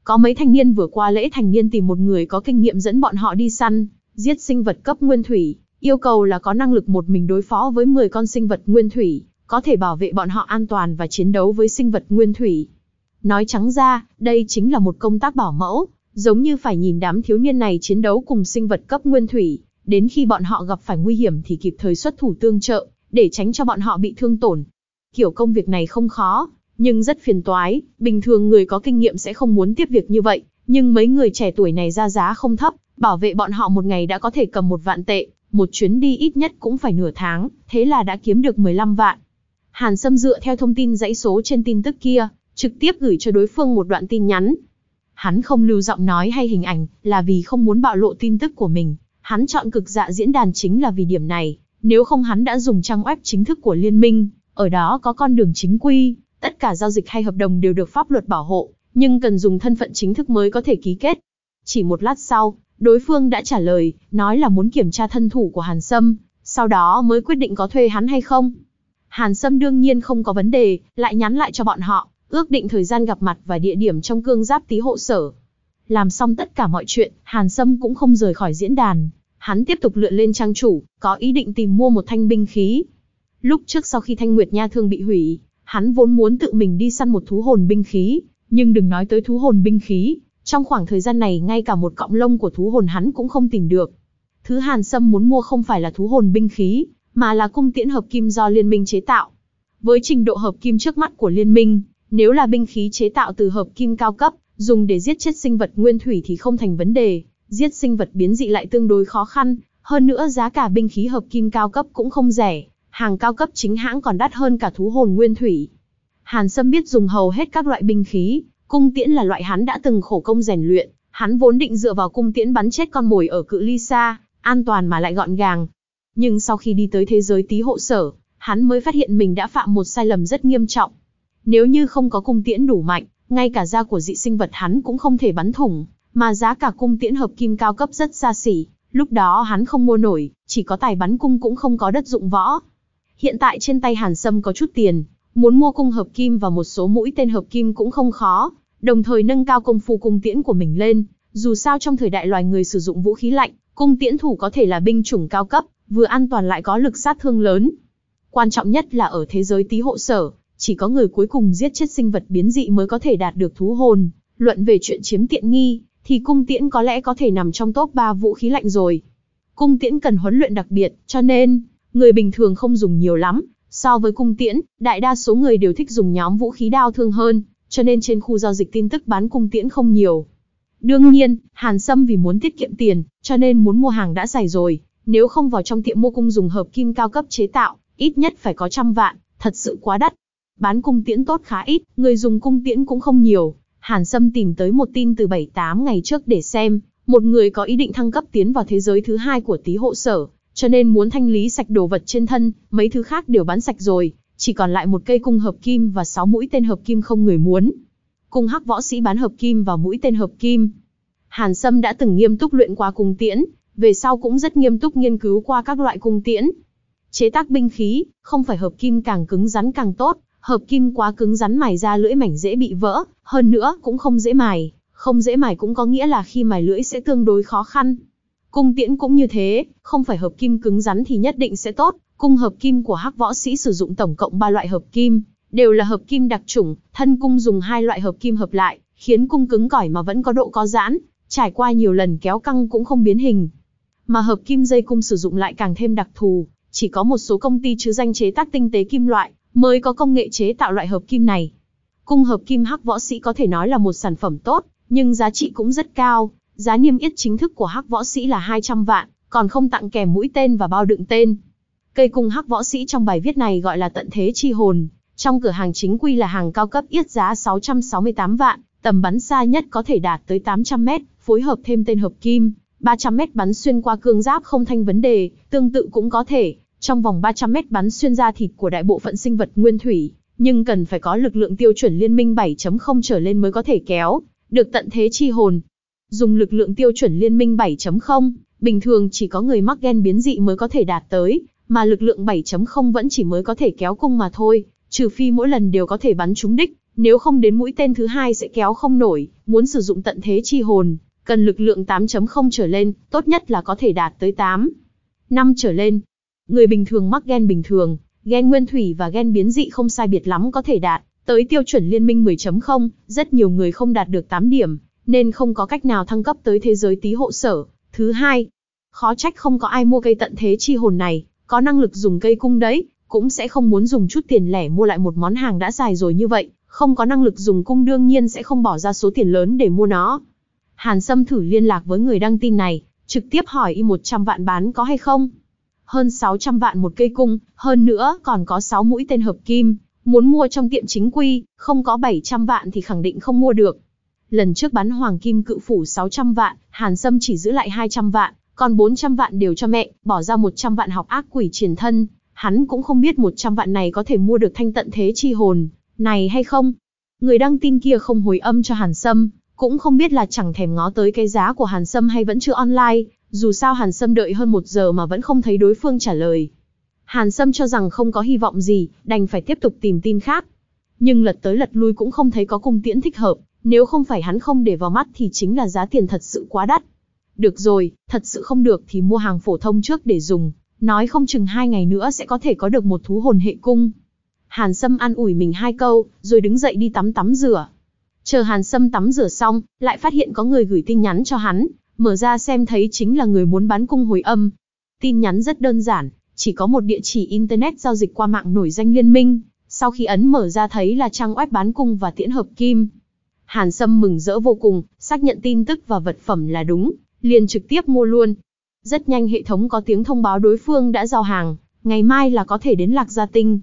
S1: Có mấy thanh niên vừa qua lễ thành niên tìm một người có kinh nghiệm dẫn bọn họ đi săn, giết sinh vật cấp nguyên thủy, yêu cầu là có năng lực một mình đối phó với 10 con sinh vật nguyên thủy, có thể bảo vệ bọn họ an toàn và chiến đấu với sinh vật nguyên thủy. Nói trắng ra, đây chính là một công tác bảo mẫu, giống như phải nhìn đám thiếu niên này chiến đấu cùng sinh vật cấp nguyên thủy, đến khi bọn họ gặp phải nguy hiểm thì kịp thời xuất thủ tương trợ, để tránh cho bọn họ bị thương tổn. Kiểu công việc này không khó, nhưng rất phiền toái, bình thường người có kinh nghiệm sẽ không muốn tiếp việc như vậy, nhưng mấy người trẻ tuổi này ra giá không thấp, bảo vệ bọn họ một ngày đã có thể cầm một vạn tệ, một chuyến đi ít nhất cũng phải nửa tháng, thế là đã kiếm được 15 vạn. Hàn Sâm dựa theo thông tin dãy số trên tin tức kia, trực tiếp gửi cho đối phương một đoạn tin nhắn. Hắn không lưu giọng nói hay hình ảnh, là vì không muốn bạo lộ tin tức của mình. Hắn chọn cực dạ diễn đàn chính là vì điểm này, nếu không hắn đã dùng trang web chính thức của liên minh, ở đó có con đường chính quy, tất cả giao dịch hay hợp đồng đều được pháp luật bảo hộ, nhưng cần dùng thân phận chính thức mới có thể ký kết. Chỉ một lát sau, đối phương đã trả lời, nói là muốn kiểm tra thân thủ của Hàn Sâm, sau đó mới quyết định có thuê hắn hay không. Hàn Sâm đương nhiên không có vấn đề, lại nhắn lại cho bọn họ, ước định thời gian gặp mặt và địa điểm trong cương giáp tí hộ sở. Làm xong tất cả mọi chuyện, Hàn Sâm cũng không rời khỏi diễn đàn. Hắn tiếp tục lượn lên trang chủ, có ý định tìm mua một thanh binh khí. Lúc trước sau khi Thanh Nguyệt Nha Thương bị hủy, hắn vốn muốn tự mình đi săn một thú hồn binh khí, nhưng đừng nói tới thú hồn binh khí, trong khoảng thời gian này ngay cả một cọng lông của thú hồn hắn cũng không tìm được. Thứ Hàn Sâm muốn mua không phải là thú hồn binh khí, mà là cung tiễn hợp kim do liên minh chế tạo. Với trình độ hợp kim trước mắt của liên minh, nếu là binh khí chế tạo từ hợp kim cao cấp, dùng để giết chết sinh vật nguyên thủy thì không thành vấn đề, giết sinh vật biến dị lại tương đối khó khăn, hơn nữa giá cả binh khí hợp kim cao cấp cũng không rẻ, hàng cao cấp chính hãng còn đắt hơn cả thú hồn nguyên thủy. Hàn Sâm biết dùng hầu hết các loại binh khí, cung tiễn là loại hắn đã từng khổ công rèn luyện, hắn vốn định dựa vào cung tiễn bắn chết con mồi ở cự ly xa, an toàn mà lại gọn gàng. Nhưng sau khi đi tới thế giới tí hộ sở, hắn mới phát hiện mình đã phạm một sai lầm rất nghiêm trọng. Nếu như không có cung tiễn đủ mạnh, ngay cả da của dị sinh vật hắn cũng không thể bắn thủng, mà giá cả cung tiễn hợp kim cao cấp rất xa xỉ, lúc đó hắn không mua nổi, chỉ có tài bắn cung cũng không có đất dụng võ. Hiện tại trên tay Hàn Sâm có chút tiền, muốn mua cung hợp kim và một số mũi tên hợp kim cũng không khó, đồng thời nâng cao công phu cung tiễn của mình lên, dù sao trong thời đại loài người sử dụng vũ khí lạnh, cung tiễn thủ có thể là binh chủng cao cấp, vừa an toàn lại có lực sát thương lớn. Quan trọng nhất là ở thế giới tí hộ sở, chỉ có người cuối cùng giết chết sinh vật biến dị mới có thể đạt được thú hồn. Luận về chuyện chiếm tiện nghi, thì cung tiễn có lẽ có thể nằm trong top 3 vũ khí lạnh rồi. Cung tiễn cần huấn luyện đặc biệt, cho nên, người bình thường không dùng nhiều lắm. So với cung tiễn, đại đa số người đều thích dùng nhóm vũ khí đao thương hơn, cho nên trên khu giao dịch tin tức bán cung tiễn không nhiều. Đương nhiên, Hàn Sâm vì muốn tiết kiệm tiền, cho nên muốn mua hàng đã dày rồi, nếu không vào trong tiệm mua cung dùng hợp kim cao cấp chế tạo, ít nhất phải có trăm vạn, thật sự quá đắt. Bán cung tiễn tốt khá ít, người dùng cung tiễn cũng không nhiều. Hàn Sâm tìm tới một tin từ 7-8 ngày trước để xem, một người có ý định thăng cấp tiến vào thế giới thứ hai của tí hộ sở, cho nên muốn thanh lý sạch đồ vật trên thân, mấy thứ khác đều bán sạch rồi, chỉ còn lại một cây cung hợp kim và sáu mũi tên hợp kim không người muốn. Cung hắc võ sĩ bán hợp kim và mũi tên hợp kim. Hàn Sâm đã từng nghiêm túc luyện qua cung tiễn, về sau cũng rất nghiêm túc nghiên cứu qua các loại cung tiễn. Chế tác binh khí, không phải hợp kim càng cứng rắn càng tốt, hợp kim quá cứng rắn mài ra lưỡi mảnh dễ bị vỡ, hơn nữa cũng không dễ mài, không dễ mài cũng có nghĩa là khi mài lưỡi sẽ tương đối khó khăn. Cung tiễn cũng như thế, không phải hợp kim cứng rắn thì nhất định sẽ tốt, cung hợp kim của hắc võ sĩ sử dụng tổng cộng 3 loại hợp kim, đều là hợp kim đặc chủng, thân cung dùng hai loại hợp kim hợp lại, khiến cung cứng cỏi mà vẫn có độ có giãn, trải qua nhiều lần kéo căng cũng không biến hình. Mà hợp kim dây cung sử dụng lại càng thêm đặc thù, chỉ có một số công ty chứ danh chế tác tinh tế kim loại, mới có công nghệ chế tạo loại hợp kim này. Cung hợp kim hắc võ sĩ có thể nói là một sản phẩm tốt, nhưng giá trị cũng rất cao, giá niêm yết chính thức của hắc võ sĩ là 200 vạn, còn không tặng kèm mũi tên và bao đựng tên. Cây cung hắc võ sĩ trong bài viết này gọi là tận thế chi hồn, trong cửa hàng chính quy là hàng cao cấp yết giá 668 vạn, tầm bắn xa nhất có thể đạt tới 800 mét, phối hợp thêm tên hợp kim, 300 mét bắn xuyên qua cương giáp không thành vấn đề, tương tự cũng có thể, trong vòng 300 mét bắn xuyên ra thịt của đại bộ phận sinh vật nguyên thủy, nhưng cần phải có lực lượng tiêu chuẩn liên minh 7.0 trở lên mới có thể kéo, được tận thế chi hồn. Dùng lực lượng tiêu chuẩn liên minh 7.0, bình thường chỉ có người mắc gen biến dị mới có thể đạt tới, mà lực lượng 7.0 vẫn chỉ mới có thể kéo cung mà thôi, trừ phi mỗi lần đều có thể bắn trúng đích, nếu không đến mũi tên thứ hai sẽ kéo không nổi, muốn sử dụng tận thế chi hồn, cần lực lượng 8.0 trở lên, tốt nhất là có thể đạt tới 8. 5 trở lên. Người bình thường mắc gen bình thường, gen nguyên thủy và gen biến dị không sai biệt lắm có thể đạt tới tiêu chuẩn liên minh 10.0, rất nhiều người không đạt được 8 điểm, nên không có cách nào thăng cấp tới thế giới tí hộ sở. Thứ hai, Khó trách không có ai mua cây tận thế chi hồn này, có năng lực dùng cây cung đấy, cũng sẽ không muốn dùng chút tiền lẻ mua lại một món hàng đã dài rồi như vậy, không có năng lực dùng cung đương nhiên sẽ không bỏ ra số tiền lớn để mua nó. Hàn Sâm thử liên lạc với người đăng tin này, trực tiếp hỏi y 100 vạn bán có hay không. Hơn 600 vạn một cây cung, hơn nữa còn có 6 mũi tên hợp kim, muốn mua trong tiệm chính quy, không có 700 vạn thì khẳng định không mua được. Lần trước bán hoàng kim cự phủ 600 vạn, Hàn Sâm chỉ giữ lại 200 vạn, còn 400 vạn đều cho mẹ, bỏ ra 100 vạn học ác quỷ triển thân. Hắn cũng không biết 100 vạn này có thể mua được thanh tận thế chi hồn, này hay không. Người đăng tin kia không hồi âm cho Hàn Sâm, cũng không biết là chẳng thèm ngó tới cái giá của Hàn Sâm hay vẫn chưa online, dù sao Hàn Sâm đợi hơn một giờ mà vẫn không thấy đối phương trả lời. Hàn Sâm cho rằng không có hy vọng gì, đành phải tiếp tục tìm tin khác. Nhưng lật tới lật lui cũng không thấy có cung tiễn thích hợp, nếu không phải hắn không để vào mắt thì chính là giá tiền thật sự quá đắt. Được rồi, thật sự không được thì mua hàng phổ thông trước để dùng, nói không chừng hai ngày nữa sẽ có thể có được một thú hồn hệ cung. Hàn Sâm an ủi mình hai câu, rồi đứng dậy đi tắm tắm rửa. Chờ Hàn Sâm tắm rửa xong, lại phát hiện có người gửi tin nhắn cho hắn, mở ra xem thấy chính là người muốn bán cung hồi âm. Tin nhắn rất đơn giản, chỉ có một địa chỉ Internet giao dịch qua mạng nổi danh liên minh, sau khi ấn mở ra thấy là trang web bán cung và tiễn hợp kim. Hàn Sâm mừng rỡ vô cùng, xác nhận tin tức và vật phẩm là đúng, liền trực tiếp mua luôn. Rất nhanh hệ thống có tiếng thông báo đối phương đã giao hàng, ngày mai là có thể đến Lạc Gia Tinh.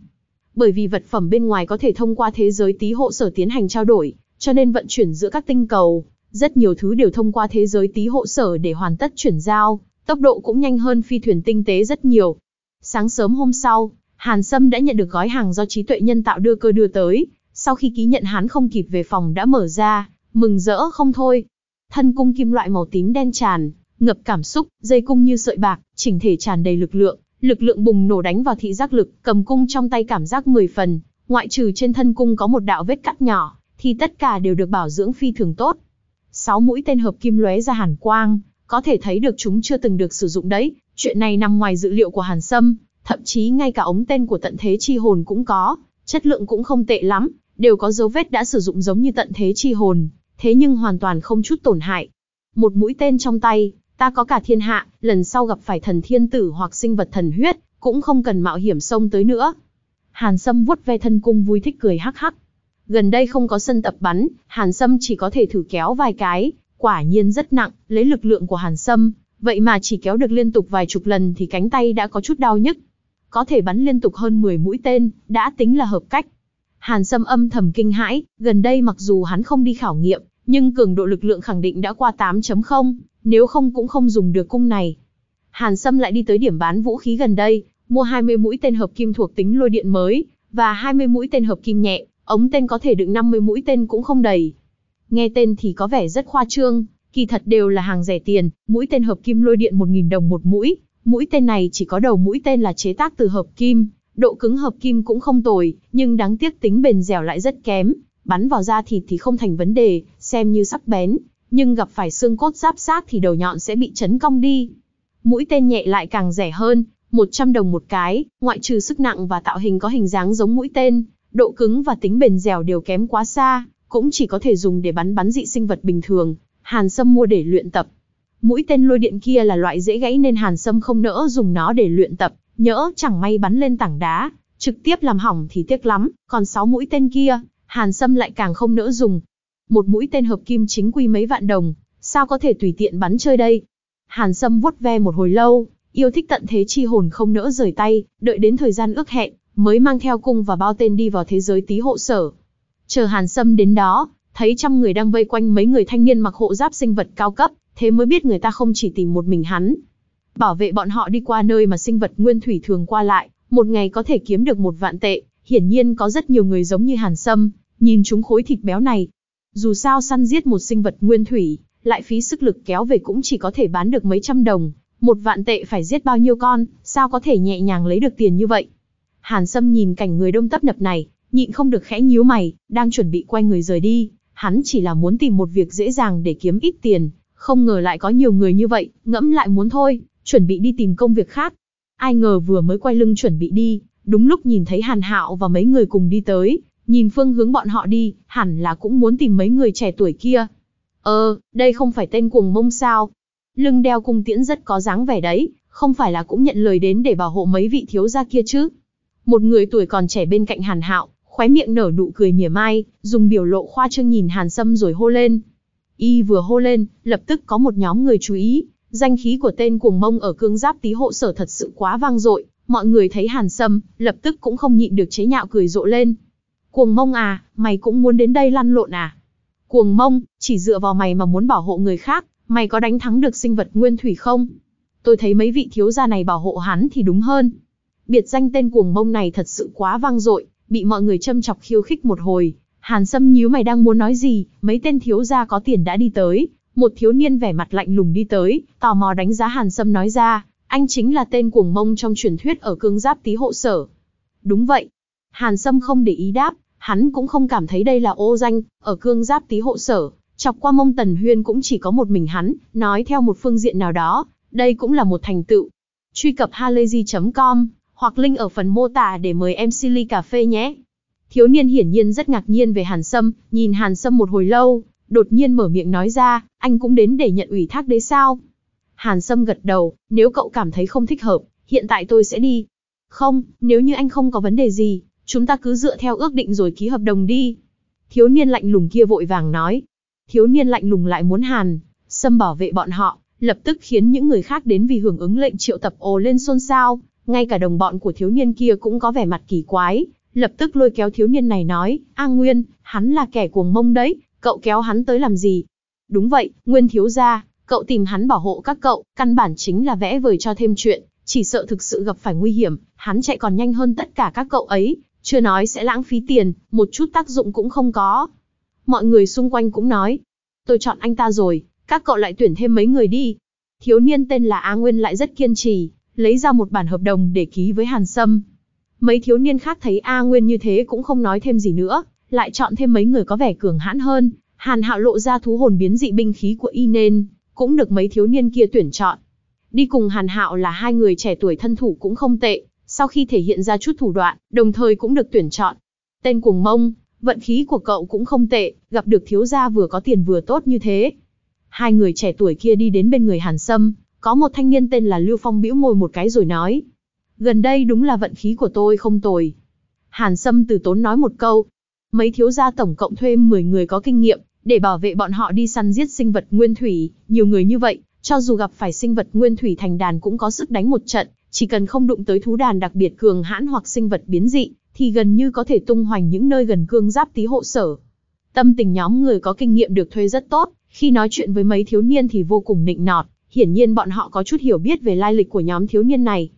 S1: Bởi vì vật phẩm bên ngoài có thể thông qua thế giới tí hộ sở tiến hành trao đổi, cho nên vận chuyển giữa các tinh cầu, rất nhiều thứ đều thông qua thế giới tí hộ sở để hoàn tất chuyển giao, tốc độ cũng nhanh hơn phi thuyền tinh tế rất nhiều. Sáng sớm hôm sau, Hàn Sâm đã nhận được gói hàng do trí tuệ nhân tạo đưa cơ đưa tới, sau khi ký nhận hắn không kịp về phòng đã mở ra, mừng rỡ không thôi. Thân cung kim loại màu tím đen tràn, ngập cảm xúc, dây cung như sợi bạc, chỉnh thể tràn đầy lực lượng, lực lượng bùng nổ đánh vào thị giác lực, cầm cung trong tay cảm giác 10 phần, ngoại trừ trên thân cung có một đạo vết cắt nhỏ, thì tất cả đều được bảo dưỡng phi thường tốt. Sáu mũi tên hợp kim lóe ra hàn quang, có thể thấy được chúng chưa từng được sử dụng đấy, chuyện này nằm ngoài dự liệu của Hàn Sâm, thậm chí ngay cả ống tên của tận thế chi hồn cũng có, chất lượng cũng không tệ lắm, đều có dấu vết đã sử dụng giống như tận thế chi hồn, thế nhưng hoàn toàn không chút tổn hại. Một mũi tên trong tay, ta có cả thiên hạ, lần sau gặp phải thần thiên tử hoặc sinh vật thần huyết, cũng không cần mạo hiểm xông tới nữa. Hàn Sâm vuốt ve thân cung vui thích cười hắc hắc. Gần đây không có sân tập bắn, Hàn Sâm chỉ có thể thử kéo vài cái, quả nhiên rất nặng, lấy lực lượng của Hàn Sâm, vậy mà chỉ kéo được liên tục vài chục lần thì cánh tay đã có chút đau nhức. Có thể bắn liên tục hơn 10 mũi tên, đã tính là hợp cách. Hàn Sâm âm thầm kinh hãi, gần đây mặc dù hắn không đi khảo nghiệm, nhưng cường độ lực lượng khẳng định đã qua 8.0, nếu không cũng không dùng được cung này. Hàn Sâm lại đi tới điểm bán vũ khí gần đây, mua 20 mũi tên hợp kim thuộc tính lôi điện mới, và 20 mũi tên hợp kim nhẹ, ống tên có thể đựng 50 mũi tên cũng không đầy. Nghe tên thì có vẻ rất khoa trương, kỳ thật đều là hàng rẻ tiền, mũi tên hợp kim lôi điện 1.000 đồng một mũi, mũi tên này chỉ có đầu mũi tên là chế tác từ hợp kim, độ cứng hợp kim cũng không tồi, nhưng đáng tiếc tính bền dẻo lại rất kém, bắn vào da thịt thì không thành vấn đề, xem như sắc bén, nhưng gặp phải xương cốt giáp sát thì đầu nhọn sẽ bị chấn cong đi. Mũi tên nhẹ lại càng rẻ hơn, 100 đồng một cái, ngoại trừ sức nặng và tạo hình có hình dáng giống mũi tên, độ cứng và tính bền dẻo đều kém quá xa, cũng chỉ có thể dùng để bắn bắn dị sinh vật bình thường, Hàn Sâm mua để luyện tập. Mũi tên lôi điện kia là loại dễ gãy nên Hàn Sâm không nỡ dùng nó để luyện tập, nhỡ chẳng may bắn lên tảng đá, trực tiếp làm hỏng thì tiếc lắm, còn 6 mũi tên kia, Hàn Sâm lại càng không nỡ dùng. Một mũi tên hợp kim chính quy mấy vạn đồng, sao có thể tùy tiện bắn chơi đây? Hàn Sâm vuốt ve một hồi lâu, yêu thích tận thế chi hồn không nỡ rời tay, đợi đến thời gian ước hẹn, mới mang theo cung và bao tên đi vào thế giới tí hộ sở. Chờ Hàn Sâm đến đó, thấy trăm người đang vây quanh mấy người thanh niên mặc hộ giáp sinh vật cao cấp, thế mới biết người ta không chỉ tìm một mình hắn. Bảo vệ bọn họ đi qua nơi mà sinh vật nguyên thủy thường qua lại, một ngày có thể kiếm được một vạn tệ, hiển nhiên có rất nhiều người giống như Hàn Sâm, nhìn chúng khối thịt béo này. Dù sao săn giết một sinh vật nguyên thủy, lại phí sức lực kéo về cũng chỉ có thể bán được mấy trăm đồng, một vạn tệ phải giết bao nhiêu con, sao có thể nhẹ nhàng lấy được tiền như vậy. Hàn Sâm nhìn cảnh người đông tấp nập này, nhịn không được khẽ nhíu mày, đang chuẩn bị quay người rời đi, hắn chỉ là muốn tìm một việc dễ dàng để kiếm ít tiền, không ngờ lại có nhiều người như vậy, ngẫm lại muốn thôi, chuẩn bị đi tìm công việc khác. Ai ngờ vừa mới quay lưng chuẩn bị đi, đúng lúc nhìn thấy Hàn Hạo và mấy người cùng đi tới, nhìn phương hướng bọn họ đi, hẳn là cũng muốn tìm mấy người trẻ tuổi kia. Ờ, đây không phải tên cuồng mông sao? lưng đeo cung tiễn rất có dáng vẻ đấy, không phải là cũng nhận lời đến để bảo hộ mấy vị thiếu gia kia chứ. Một người tuổi còn trẻ bên cạnh Hàn Hạo, khóe miệng nở nụ cười mỉa mai, dùng biểu lộ khoa trương nhìn Hàn Sâm rồi hô lên. Y vừa hô lên, lập tức có một nhóm người chú ý, danh khí của tên cuồng mông ở cương giáp tí hộ sở thật sự quá vang dội, mọi người thấy Hàn Sâm, lập tức cũng không nhịn được chế nhạo cười rộ lên. Cuồng mông à, mày cũng muốn đến đây lăn lộn à? Cuồng mông, chỉ dựa vào mày mà muốn bảo hộ người khác, mày có đánh thắng được sinh vật nguyên thủy không? Tôi thấy mấy vị thiếu gia này bảo hộ hắn thì đúng hơn. Biệt danh tên cuồng mông này thật sự quá vang dội, bị mọi người châm chọc khiêu khích một hồi. Hàn Sâm nhíu mày đang muốn nói gì, mấy tên thiếu gia có tiền đã đi tới, một thiếu niên vẻ mặt lạnh lùng đi tới, tò mò đánh giá Hàn Sâm nói ra, anh chính là tên cuồng mông trong truyền thuyết ở cương giáp tí hộ sở. Đúng vậy. Hàn Sâm không để ý đáp, hắn cũng không cảm thấy đây là ô danh, ở cương giáp tí hộ sở, chọc qua mông Tần Huyên cũng chỉ có một mình hắn, nói theo một phương diện nào đó, đây cũng là một thành tựu. Truy cập halayzi.com, hoặc link ở phần mô tả để mời em Silly Cà Phê nhé. Thiếu niên hiển nhiên rất ngạc nhiên về Hàn Sâm, nhìn Hàn Sâm một hồi lâu, đột nhiên mở miệng nói ra, anh cũng đến để nhận ủy thác đấy sao? Hàn Sâm gật đầu, nếu cậu cảm thấy không thích hợp, hiện tại tôi sẽ đi. Không, nếu như anh không có vấn đề gì, chúng ta cứ dựa theo ước định rồi ký hợp đồng đi. Thiếu niên lạnh lùng kia vội vàng nói. Thiếu niên lạnh lùng lại muốn Hàn, Sâm bảo vệ bọn họ, lập tức khiến những người khác đến vì hưởng ứng lệnh triệu tập ồ lên xôn xao. Ngay cả đồng bọn của thiếu niên kia cũng có vẻ mặt kỳ quái, lập tức lôi kéo thiếu niên này nói, A Nguyên, hắn là kẻ cuồng mông đấy, cậu kéo hắn tới làm gì? Đúng vậy, Nguyên thiếu gia, cậu tìm hắn bảo hộ các cậu, căn bản chính là vẽ vời cho thêm chuyện, chỉ sợ thực sự gặp phải nguy hiểm, hắn chạy còn nhanh hơn tất cả các cậu ấy, chưa nói sẽ lãng phí tiền, một chút tác dụng cũng không có. Mọi người xung quanh cũng nói, tôi chọn anh ta rồi, các cậu lại tuyển thêm mấy người đi. Thiếu niên tên là A Nguyên lại rất kiên trì, lấy ra một bản hợp đồng để ký với Hàn Sâm. Mấy thiếu niên khác thấy A Nguyên như thế cũng không nói thêm gì nữa, lại chọn thêm mấy người có vẻ cường hãn hơn. Hàn Hạo lộ ra thú hồn biến dị binh khí của y nên, cũng được mấy thiếu niên kia tuyển chọn. Đi cùng Hàn Hạo là hai người trẻ tuổi thân thủ cũng không tệ, sau khi thể hiện ra chút thủ đoạn, đồng thời cũng được tuyển chọn. Tên cuồng mông, vận khí của cậu cũng không tệ, gặp được thiếu gia vừa có tiền vừa tốt như thế. Hai người trẻ tuổi kia đi đến bên người Hàn Sâm, có một thanh niên tên là Lưu Phong bĩu môi một cái rồi nói. Gần đây đúng là vận khí của tôi không tồi. Hàn Sâm từ tốn nói một câu. Mấy thiếu gia tổng cộng thuê 10 người có kinh nghiệm, để bảo vệ bọn họ đi săn giết sinh vật nguyên thủy, nhiều người như vậy, cho dù gặp phải sinh vật nguyên thủy thành đàn cũng có sức đánh một trận, chỉ cần không đụng tới thú đàn đặc biệt cường hãn hoặc sinh vật biến dị, thì gần như có thể tung hoành những nơi gần cương giáp tí hộ sở. Tâm tình nhóm người có kinh nghiệm được thuê rất tốt, khi nói chuyện với mấy thiếu niên thì vô cùng nịnh nọt, hiển nhiên bọn họ có chút hiểu biết về lai lịch của nhóm thiếu niên này.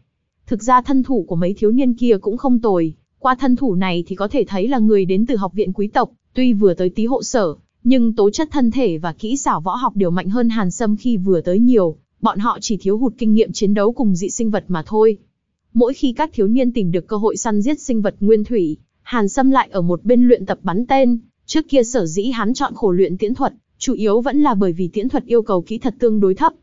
S1: Thực ra thân thủ của mấy thiếu niên kia cũng không tồi, qua thân thủ này thì có thể thấy là người đến từ học viện quý tộc, tuy vừa tới tí hộ sở, nhưng tố chất thân thể và kỹ xảo võ học đều mạnh hơn Hàn Sâm khi vừa tới nhiều, bọn họ chỉ thiếu hụt kinh nghiệm chiến đấu cùng dị sinh vật mà thôi. Mỗi khi các thiếu niên tìm được cơ hội săn giết sinh vật nguyên thủy, Hàn Sâm lại ở một bên luyện tập bắn tên, trước kia sở dĩ hắn chọn khổ luyện tiễn thuật, chủ yếu vẫn là bởi vì tiễn thuật yêu cầu kỹ thuật tương đối thấp.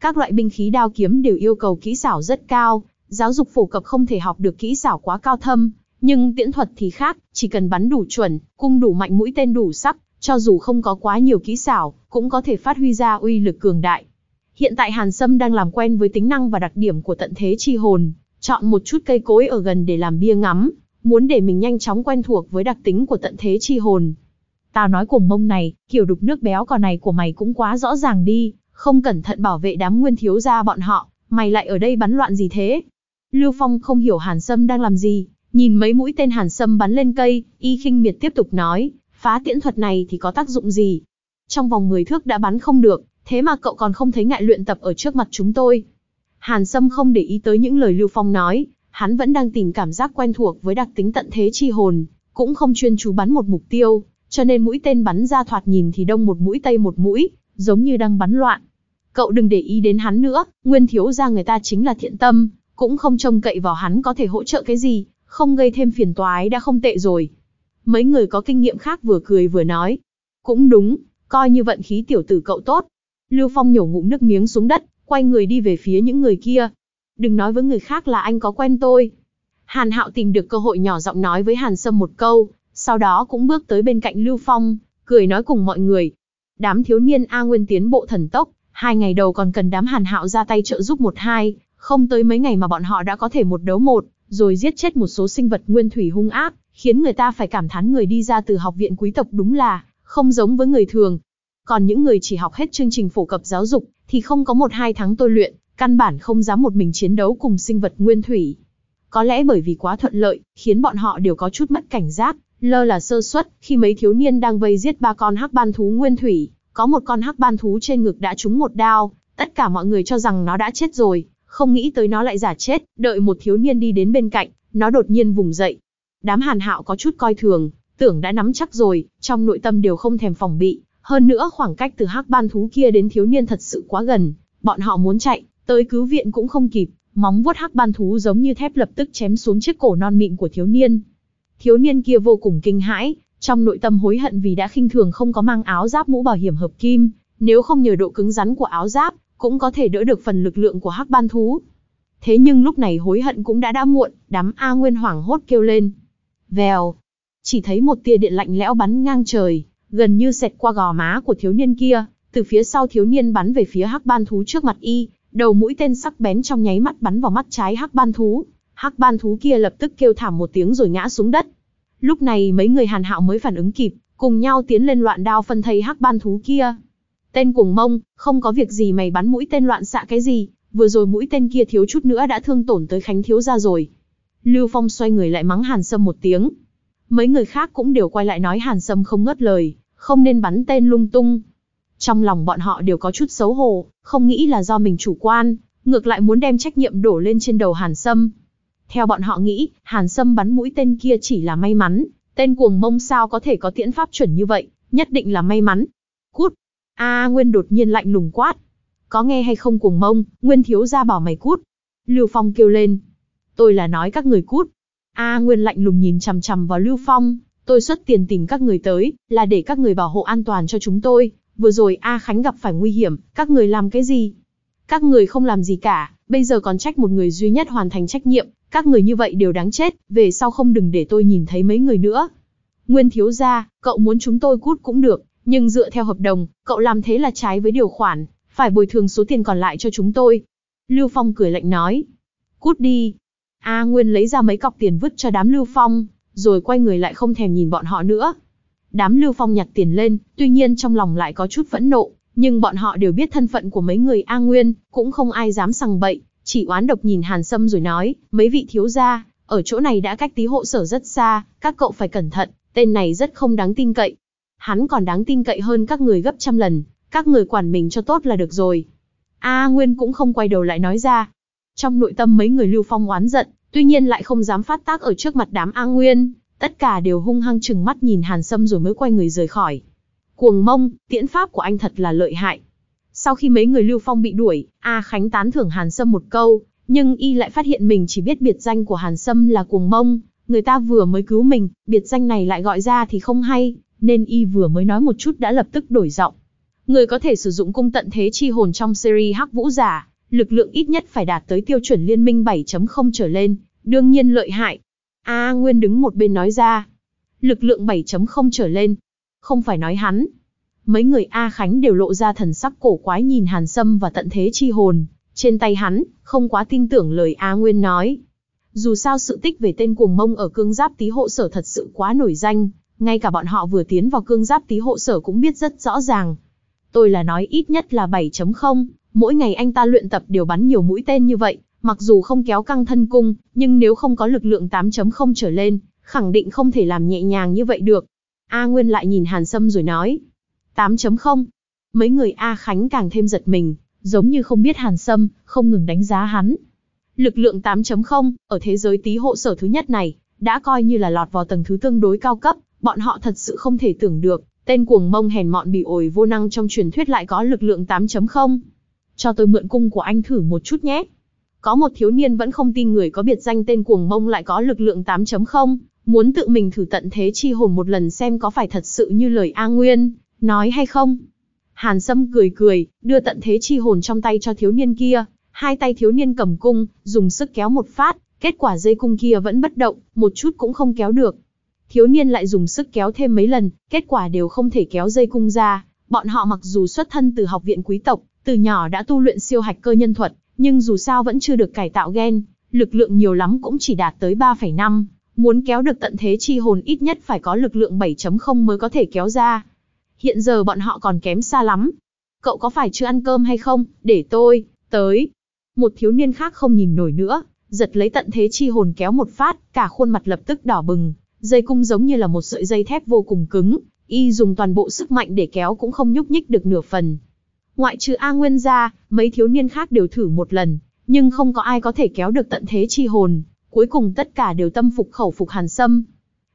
S1: Các loại binh khí đao kiếm đều yêu cầu kỹ xảo rất cao, giáo dục phổ cập không thể học được kỹ xảo quá cao thâm, nhưng tiễn thuật thì khác, chỉ cần bắn đủ chuẩn, cung đủ mạnh mũi tên đủ sắc, cho dù không có quá nhiều kỹ xảo, cũng có thể phát huy ra uy lực cường đại. Hiện tại Hàn Sâm đang làm quen với tính năng và đặc điểm của tận thế chi hồn, chọn một chút cây cối ở gần để làm bia ngắm, muốn để mình nhanh chóng quen thuộc với đặc tính của tận thế chi hồn. Tao nói cùng mông này, kiểu đục nước béo cò này của mày cũng quá rõ ràng đi, không cẩn thận bảo vệ đám nguyên thiếu gia bọn họ, mày lại ở đây bắn loạn gì thế? Lưu Phong không hiểu Hàn Sâm đang làm gì, nhìn mấy mũi tên Hàn Sâm bắn lên cây, y khinh miệt tiếp tục nói, phá tiễn thuật này thì có tác dụng gì? Trong vòng 10 thước đã bắn không được, thế mà cậu còn không thấy ngại luyện tập ở trước mặt chúng tôi. Hàn Sâm không để ý tới những lời Lưu Phong nói, hắn vẫn đang tìm cảm giác quen thuộc với đặc tính tận thế chi hồn, cũng không chuyên chú bắn một mục tiêu, cho nên mũi tên bắn ra thoạt nhìn thì đông một mũi tây một mũi, giống như đang bắn loạn. Cậu đừng để ý đến hắn nữa, nguyên thiếu ra người ta chính là thiện tâm, cũng không trông cậy vào hắn có thể hỗ trợ cái gì, không gây thêm phiền toái đã không tệ rồi. Mấy người có kinh nghiệm khác vừa cười vừa nói. Cũng đúng, coi như vận khí tiểu tử cậu tốt. Lưu Phong nhổ ngụm nước miếng xuống đất, quay người đi về phía những người kia. Đừng nói với người khác là anh có quen tôi. Hàn Hạo tìm được cơ hội nhỏ giọng nói với Hàn Sâm một câu, sau đó cũng bước tới bên cạnh Lưu Phong, cười nói cùng mọi người. Đám thiếu niên A Nguyên tiến bộ thần tốc, Hai ngày đầu còn cần đám hàn hạo ra tay trợ giúp một hai, không tới mấy ngày mà bọn họ đã có thể một đấu một, rồi giết chết một số sinh vật nguyên thủy hung ác, khiến người ta phải cảm thán người đi ra từ học viện quý tộc đúng là không giống với người thường. Còn những người chỉ học hết chương trình phổ cập giáo dục thì không có một hai tháng tôi luyện, căn bản không dám một mình chiến đấu cùng sinh vật nguyên thủy. Có lẽ bởi vì quá thuận lợi, khiến bọn họ đều có chút mất cảnh giác, lơ là sơ suất, khi mấy thiếu niên đang vây giết ba con hắc ban thú nguyên thủy, có một con hắc ban thú trên ngực đã trúng một đao, tất cả mọi người cho rằng nó đã chết rồi, không nghĩ tới nó lại giả chết, đợi một thiếu niên đi đến bên cạnh, nó đột nhiên vùng dậy. Đám hàn hạo có chút coi thường, tưởng đã nắm chắc rồi, trong nội tâm đều không thèm phòng bị, hơn nữa khoảng cách từ hắc ban thú kia đến thiếu niên thật sự quá gần, bọn họ muốn chạy, tới cứu viện cũng không kịp, móng vuốt hắc ban thú giống như thép lập tức chém xuống chiếc cổ non mịn của thiếu niên. Thiếu niên kia vô cùng kinh hãi, trong nội tâm hối hận vì đã khinh thường không có mang áo giáp mũ bảo hiểm hợp kim, nếu không nhờ độ cứng rắn của áo giáp, cũng có thể đỡ được phần lực lượng của hắc ban thú. Thế nhưng lúc này hối hận cũng đã đã muộn, đám A Nguyên hoảng hốt kêu lên. Vèo. Chỉ thấy một tia điện lạnh lẽo bắn ngang trời, gần như xẹt qua gò má của thiếu niên kia, từ phía sau thiếu niên bắn về phía hắc ban thú trước mặt y, đầu mũi tên sắc bén trong nháy mắt bắn vào mắt trái hắc ban thú. Hắc ban thú kia lập tức kêu thảm một tiếng rồi ngã xuống đất. Lúc này mấy người hàn hạo mới phản ứng kịp, cùng nhau tiến lên loạn đao phân thây hắc ban thú kia. Tên cuồng mông, không có việc gì mày bắn mũi tên loạn xạ cái gì, vừa rồi mũi tên kia thiếu chút nữa đã thương tổn tới Khánh thiếu gia rồi. Lưu Phong xoay người lại mắng Hàn Sâm một tiếng. Mấy người khác cũng đều quay lại nói Hàn Sâm không ngớt lời, không nên bắn tên lung tung. Trong lòng bọn họ đều có chút xấu hổ, không nghĩ là do mình chủ quan, ngược lại muốn đem trách nhiệm đổ lên trên đầu Hàn Sâm. Theo bọn họ nghĩ, Hàn Sâm bắn mũi tên kia chỉ là may mắn, tên cuồng mông sao có thể có tiễn pháp chuẩn như vậy, nhất định là may mắn. Cút! A Nguyên đột nhiên lạnh lùng quát. Có nghe hay không cuồng mông, Nguyên thiếu gia bảo mày cút. Lưu Phong kêu lên. Tôi là nói các người cút. A Nguyên lạnh lùng nhìn chằm chằm vào Lưu Phong. Tôi xuất tiền tìm các người tới, là để các người bảo hộ an toàn cho chúng tôi. Vừa rồi A Khánh gặp phải nguy hiểm, các người làm cái gì? Các người không làm gì cả, bây giờ còn trách một người duy nhất hoàn thành trách nhiệm, các người như vậy đều đáng chết, về sau không đừng để tôi nhìn thấy mấy người nữa. Nguyên thiếu gia, cậu muốn chúng tôi cút cũng được, nhưng dựa theo hợp đồng, cậu làm thế là trái với điều khoản, phải bồi thường số tiền còn lại cho chúng tôi. Lưu Phong cười lạnh nói. Cút đi. A Nguyên lấy ra mấy cọc tiền vứt cho đám Lưu Phong, rồi quay người lại không thèm nhìn bọn họ nữa. Đám Lưu Phong nhặt tiền lên, tuy nhiên trong lòng lại có chút phẫn nộ, nhưng bọn họ đều biết thân phận của mấy người A Nguyên, cũng không ai dám sằng bậy, chỉ oán độc nhìn Hàn Sâm rồi nói, mấy vị thiếu gia, ở chỗ này đã cách tí hộ sở rất xa, các cậu phải cẩn thận, tên này rất không đáng tin cậy. Hắn còn đáng tin cậy hơn các người gấp trăm lần, các người quản mình cho tốt là được rồi. A Nguyên cũng không quay đầu lại nói ra. Trong nội tâm mấy người Lưu Phong oán giận, tuy nhiên lại không dám phát tác ở trước mặt đám A Nguyên, tất cả đều hung hăng chừng mắt nhìn Hàn Sâm rồi mới quay người rời khỏi. Cuồng mông, tiễn pháp của anh thật là lợi hại. Sau khi mấy người Lưu Phong bị đuổi, A Khánh tán thưởng Hàn Sâm một câu, nhưng y lại phát hiện mình chỉ biết biệt danh của Hàn Sâm là cuồng mông, người ta vừa mới cứu mình, biệt danh này lại gọi ra thì không hay, nên y vừa mới nói một chút đã lập tức đổi giọng. Người có thể sử dụng cung tận thế chi hồn trong series Hắc Vũ Giả, lực lượng ít nhất phải đạt tới tiêu chuẩn liên minh 7.0 trở lên, đương nhiên lợi hại. A à, Nguyên đứng một bên nói ra. Lực lượng 7.0 trở lên. Không phải nói hắn. Mấy người A Khánh đều lộ ra thần sắc cổ quái nhìn Hàn Sâm và tận thế chi hồn. Trên tay hắn, không quá tin tưởng lời A Nguyên nói. Dù sao sự tích về tên cuồng mông ở cương giáp tí hộ sở thật sự quá nổi danh, ngay cả bọn họ vừa tiến vào cương giáp tí hộ sở cũng biết rất rõ ràng. Tôi là nói ít nhất là 7.0, mỗi ngày anh ta luyện tập đều bắn nhiều mũi tên như vậy, mặc dù không kéo căng thân cung, nhưng nếu không có lực lượng 8.0 trở lên, khẳng định không thể làm nhẹ nhàng như vậy được. A Nguyên lại nhìn Hàn Sâm rồi nói, 8.0. Mấy người A Khánh càng thêm giật mình, giống như không biết Hàn Sâm, không ngừng đánh giá hắn. Lực lượng 8.0, ở thế giới tí hộ sở thứ nhất này, đã coi như là lọt vào tầng thứ tương đối cao cấp, bọn họ thật sự không thể tưởng được, tên cuồng mông hèn mọn bị ổi vô năng trong truyền thuyết lại có lực lượng 8.0. Cho tôi mượn cung của anh thử một chút nhé. Có một thiếu niên vẫn không tin người có biệt danh tên cuồng mông lại có lực lượng 8.0, muốn tự mình thử tận thế chi hồn một lần xem có phải thật sự như lời A Nguyên, nói hay không. Hàn Sâm cười cười, đưa tận thế chi hồn trong tay cho thiếu niên kia, hai tay thiếu niên cầm cung, dùng sức kéo một phát, kết quả dây cung kia vẫn bất động, một chút cũng không kéo được. Thiếu niên lại dùng sức kéo thêm mấy lần, kết quả đều không thể kéo dây cung ra. Bọn họ mặc dù xuất thân từ học viện quý tộc, từ nhỏ đã tu luyện siêu hạch cơ nhân thuật, nhưng dù sao vẫn chưa được cải tạo gen, lực lượng nhiều lắm cũng chỉ đạt tới 3,5, muốn kéo được tận thế chi hồn ít nhất phải có lực lượng 7.0 mới có thể kéo ra. Hiện giờ bọn họ còn kém xa lắm. Cậu có phải chưa ăn cơm hay không, để tôi, tới. Một thiếu niên khác không nhìn nổi nữa, giật lấy tận thế chi hồn kéo một phát, cả khuôn mặt lập tức đỏ bừng, dây cung giống như là một sợi dây thép vô cùng cứng, y dùng toàn bộ sức mạnh để kéo cũng không nhúc nhích được nửa phần. Ngoại trừ A Nguyên ra, mấy thiếu niên khác đều thử một lần, nhưng không có ai có thể kéo được tận thế chi hồn, cuối cùng tất cả đều tâm phục khẩu phục Hàn Sâm.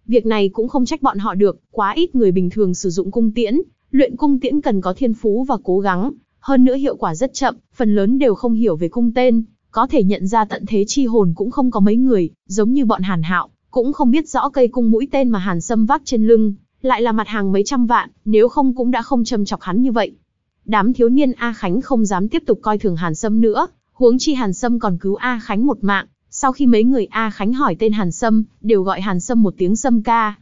S1: Việc này cũng không trách bọn họ được, quá ít người bình thường sử dụng cung tiễn, luyện cung tiễn cần có thiên phú và cố gắng, hơn nữa hiệu quả rất chậm, phần lớn đều không hiểu về cung tên, có thể nhận ra tận thế chi hồn cũng không có mấy người, giống như bọn Hàn Hạo, cũng không biết rõ cây cung mũi tên mà Hàn Sâm vác trên lưng, lại là mặt hàng mấy trăm vạn, nếu không cũng đã không châm chọc hắn như vậy. Đám thiếu niên A Khánh không dám tiếp tục coi thường Hàn Sâm nữa, huống chi Hàn Sâm còn cứu A Khánh một mạng, sau khi mấy người A Khánh hỏi tên Hàn Sâm, đều gọi Hàn Sâm một tiếng Sâm ca.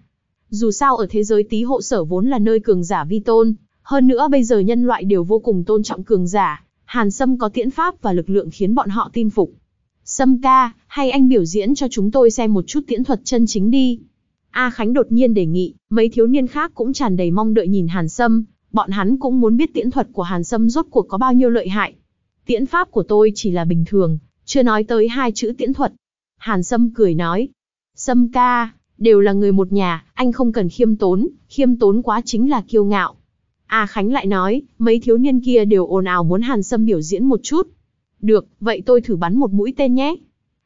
S1: Dù sao ở thế giới tí hộ sở vốn là nơi cường giả vi tôn, hơn nữa bây giờ nhân loại đều vô cùng tôn trọng cường giả, Hàn Sâm có tiễn pháp và lực lượng khiến bọn họ tin phục. Sâm ca, hay anh biểu diễn cho chúng tôi xem một chút tiễn thuật chân chính đi. A Khánh đột nhiên đề nghị, mấy thiếu niên khác cũng tràn đầy mong đợi nhìn Hàn Sâm, bọn hắn cũng muốn biết tiễn thuật của Hàn Sâm rốt cuộc có bao nhiêu lợi hại. Tiễn pháp của tôi chỉ là bình thường, chưa nói tới hai chữ tiễn thuật. Hàn Sâm cười nói, Sâm ca, đều là người một nhà, anh không cần khiêm tốn, khiêm tốn quá chính là kiêu ngạo. A Khánh lại nói, mấy thiếu niên kia đều ồn ào muốn Hàn Sâm biểu diễn một chút. Được, vậy tôi thử bắn một mũi tên nhé.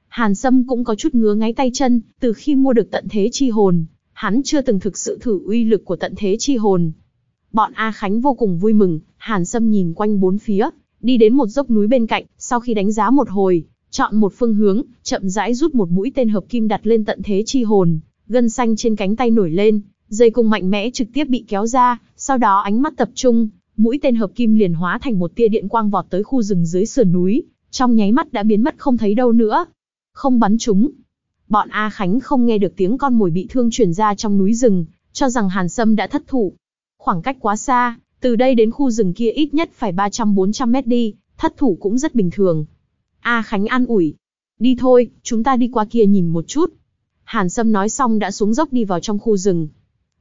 S1: Hàn Sâm cũng có chút ngứa ngáy tay chân, từ khi mua được tận thế chi hồn, hắn chưa từng thực sự thử uy lực của tận thế chi hồn. Bọn A Khánh vô cùng vui mừng, Hàn Sâm nhìn quanh bốn phía, đi đến một dốc núi bên cạnh, sau khi đánh giá một hồi, chọn một phương hướng, chậm rãi rút một mũi tên hợp kim đặt lên tận thế chi hồn, gân xanh trên cánh tay nổi lên, dây cung mạnh mẽ trực tiếp bị kéo ra, sau đó ánh mắt tập trung, mũi tên hợp kim liền hóa thành một tia điện quang vọt tới khu rừng dưới sườn núi, trong nháy mắt đã biến mất không thấy đâu nữa. Không bắn chúng. Bọn A Khánh không nghe được tiếng con mồi bị thương truyền ra trong núi rừng, cho rằng Hàn Sâm đã thất thủ. Khoảng cách quá xa, từ đây đến khu rừng kia ít nhất phải 300-400 mét đi, thất thủ cũng rất bình thường. A Khánh an ủi. Đi thôi, chúng ta đi qua kia nhìn một chút. Hàn Sâm nói xong đã xuống dốc đi vào trong khu rừng.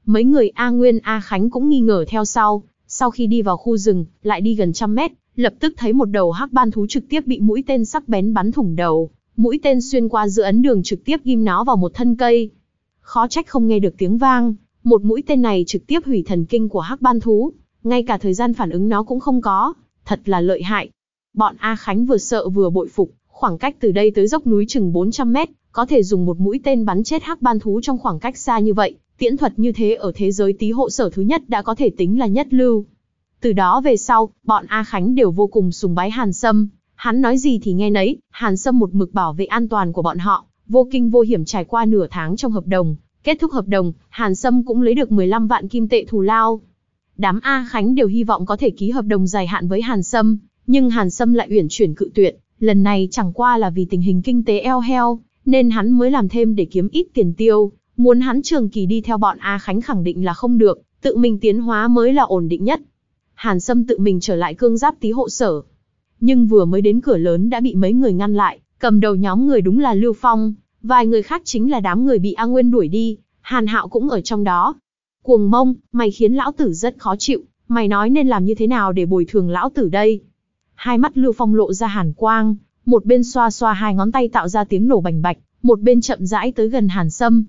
S1: Mấy người A Nguyên A Khánh cũng nghi ngờ theo sau, sau khi đi vào khu rừng, lại đi gần trăm mét, lập tức thấy một đầu hắc ban thú trực tiếp bị mũi tên sắc bén bắn thủng đầu, mũi tên xuyên qua giữa ấn đường trực tiếp ghim nó vào một thân cây. Khó trách không nghe được tiếng vang, một mũi tên này trực tiếp hủy thần kinh của hắc ban thú, ngay cả thời gian phản ứng nó cũng không có, thật là lợi hại. Bọn A Khánh vừa sợ vừa bội phục, khoảng cách từ đây tới dốc núi chừng 400 mét, có thể dùng một mũi tên bắn chết hắc ban thú trong khoảng cách xa như vậy, tiễn thuật như thế ở thế giới tí hộ sở thứ nhất đã có thể tính là nhất lưu. Từ đó về sau, bọn A Khánh đều vô cùng sùng bái Hàn Sâm, hắn nói gì thì nghe nấy, Hàn Sâm một mực bảo vệ an toàn của bọn họ, vô kinh vô hiểm trải qua nửa tháng trong hợp đồng, kết thúc hợp đồng, Hàn Sâm cũng lấy được 15 vạn kim tệ thù lao. Đám A Khánh đều hy vọng có thể ký hợp đồng dài hạn với Hàn Sâm, nhưng Hàn Sâm lại uyển chuyển cự tuyệt, lần này chẳng qua là vì tình hình kinh tế eo heo, nên hắn mới làm thêm để kiếm ít tiền tiêu, muốn hắn trường kỳ đi theo bọn A Khánh khẳng định là không được, tự mình tiến hóa mới là ổn định nhất. Hàn Sâm tự mình trở lại cương giáp tí hộ sở. Nhưng vừa mới đến cửa lớn đã bị mấy người ngăn lại, cầm đầu nhóm người đúng là Lưu Phong, vài người khác chính là đám người bị A Nguyên đuổi đi, Hàn Hạo cũng ở trong đó. Cuồng mông, mày khiến lão tử rất khó chịu, mày nói nên làm như thế nào để bồi thường lão tử đây? Hai mắt Lưu Phong lộ ra hàn quang, một bên xoa xoa hai ngón tay tạo ra tiếng nổ bành bạch, một bên chậm rãi tới gần Hàn Sâm.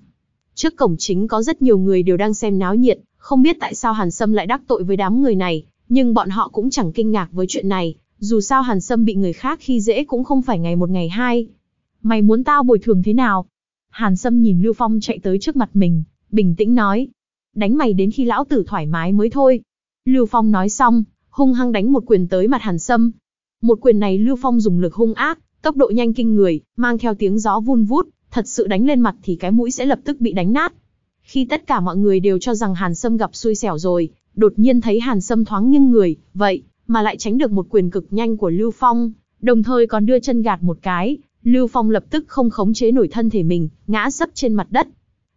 S1: Trước cổng chính có rất nhiều người đều đang xem náo nhiệt, không biết tại sao Hàn Sâm lại đắc tội với đám người này, nhưng bọn họ cũng chẳng kinh ngạc với chuyện này, dù sao Hàn Sâm bị người khác khi dễ cũng không phải ngày một ngày hai. Mày muốn tao bồi thường thế nào? Hàn Sâm nhìn Lưu Phong chạy tới trước mặt mình, bình tĩnh nói. Đánh mày đến khi lão tử thoải mái mới thôi. Lưu Phong nói xong, hung hăng đánh một quyền tới mặt Hàn Sâm. Một quyền này Lưu Phong dùng lực hung ác, tốc độ nhanh kinh người, mang theo tiếng gió vun vút, thật sự đánh lên mặt thì cái mũi sẽ lập tức bị đánh nát. Khi tất cả mọi người đều cho rằng Hàn Sâm gặp xui xẻo rồi, đột nhiên thấy Hàn Sâm thoáng nghiêng người, vậy, mà lại tránh được một quyền cực nhanh của Lưu Phong, đồng thời còn đưa chân gạt một cái, Lưu Phong lập tức không khống chế nổi thân thể mình, ngã sấp trên mặt đất.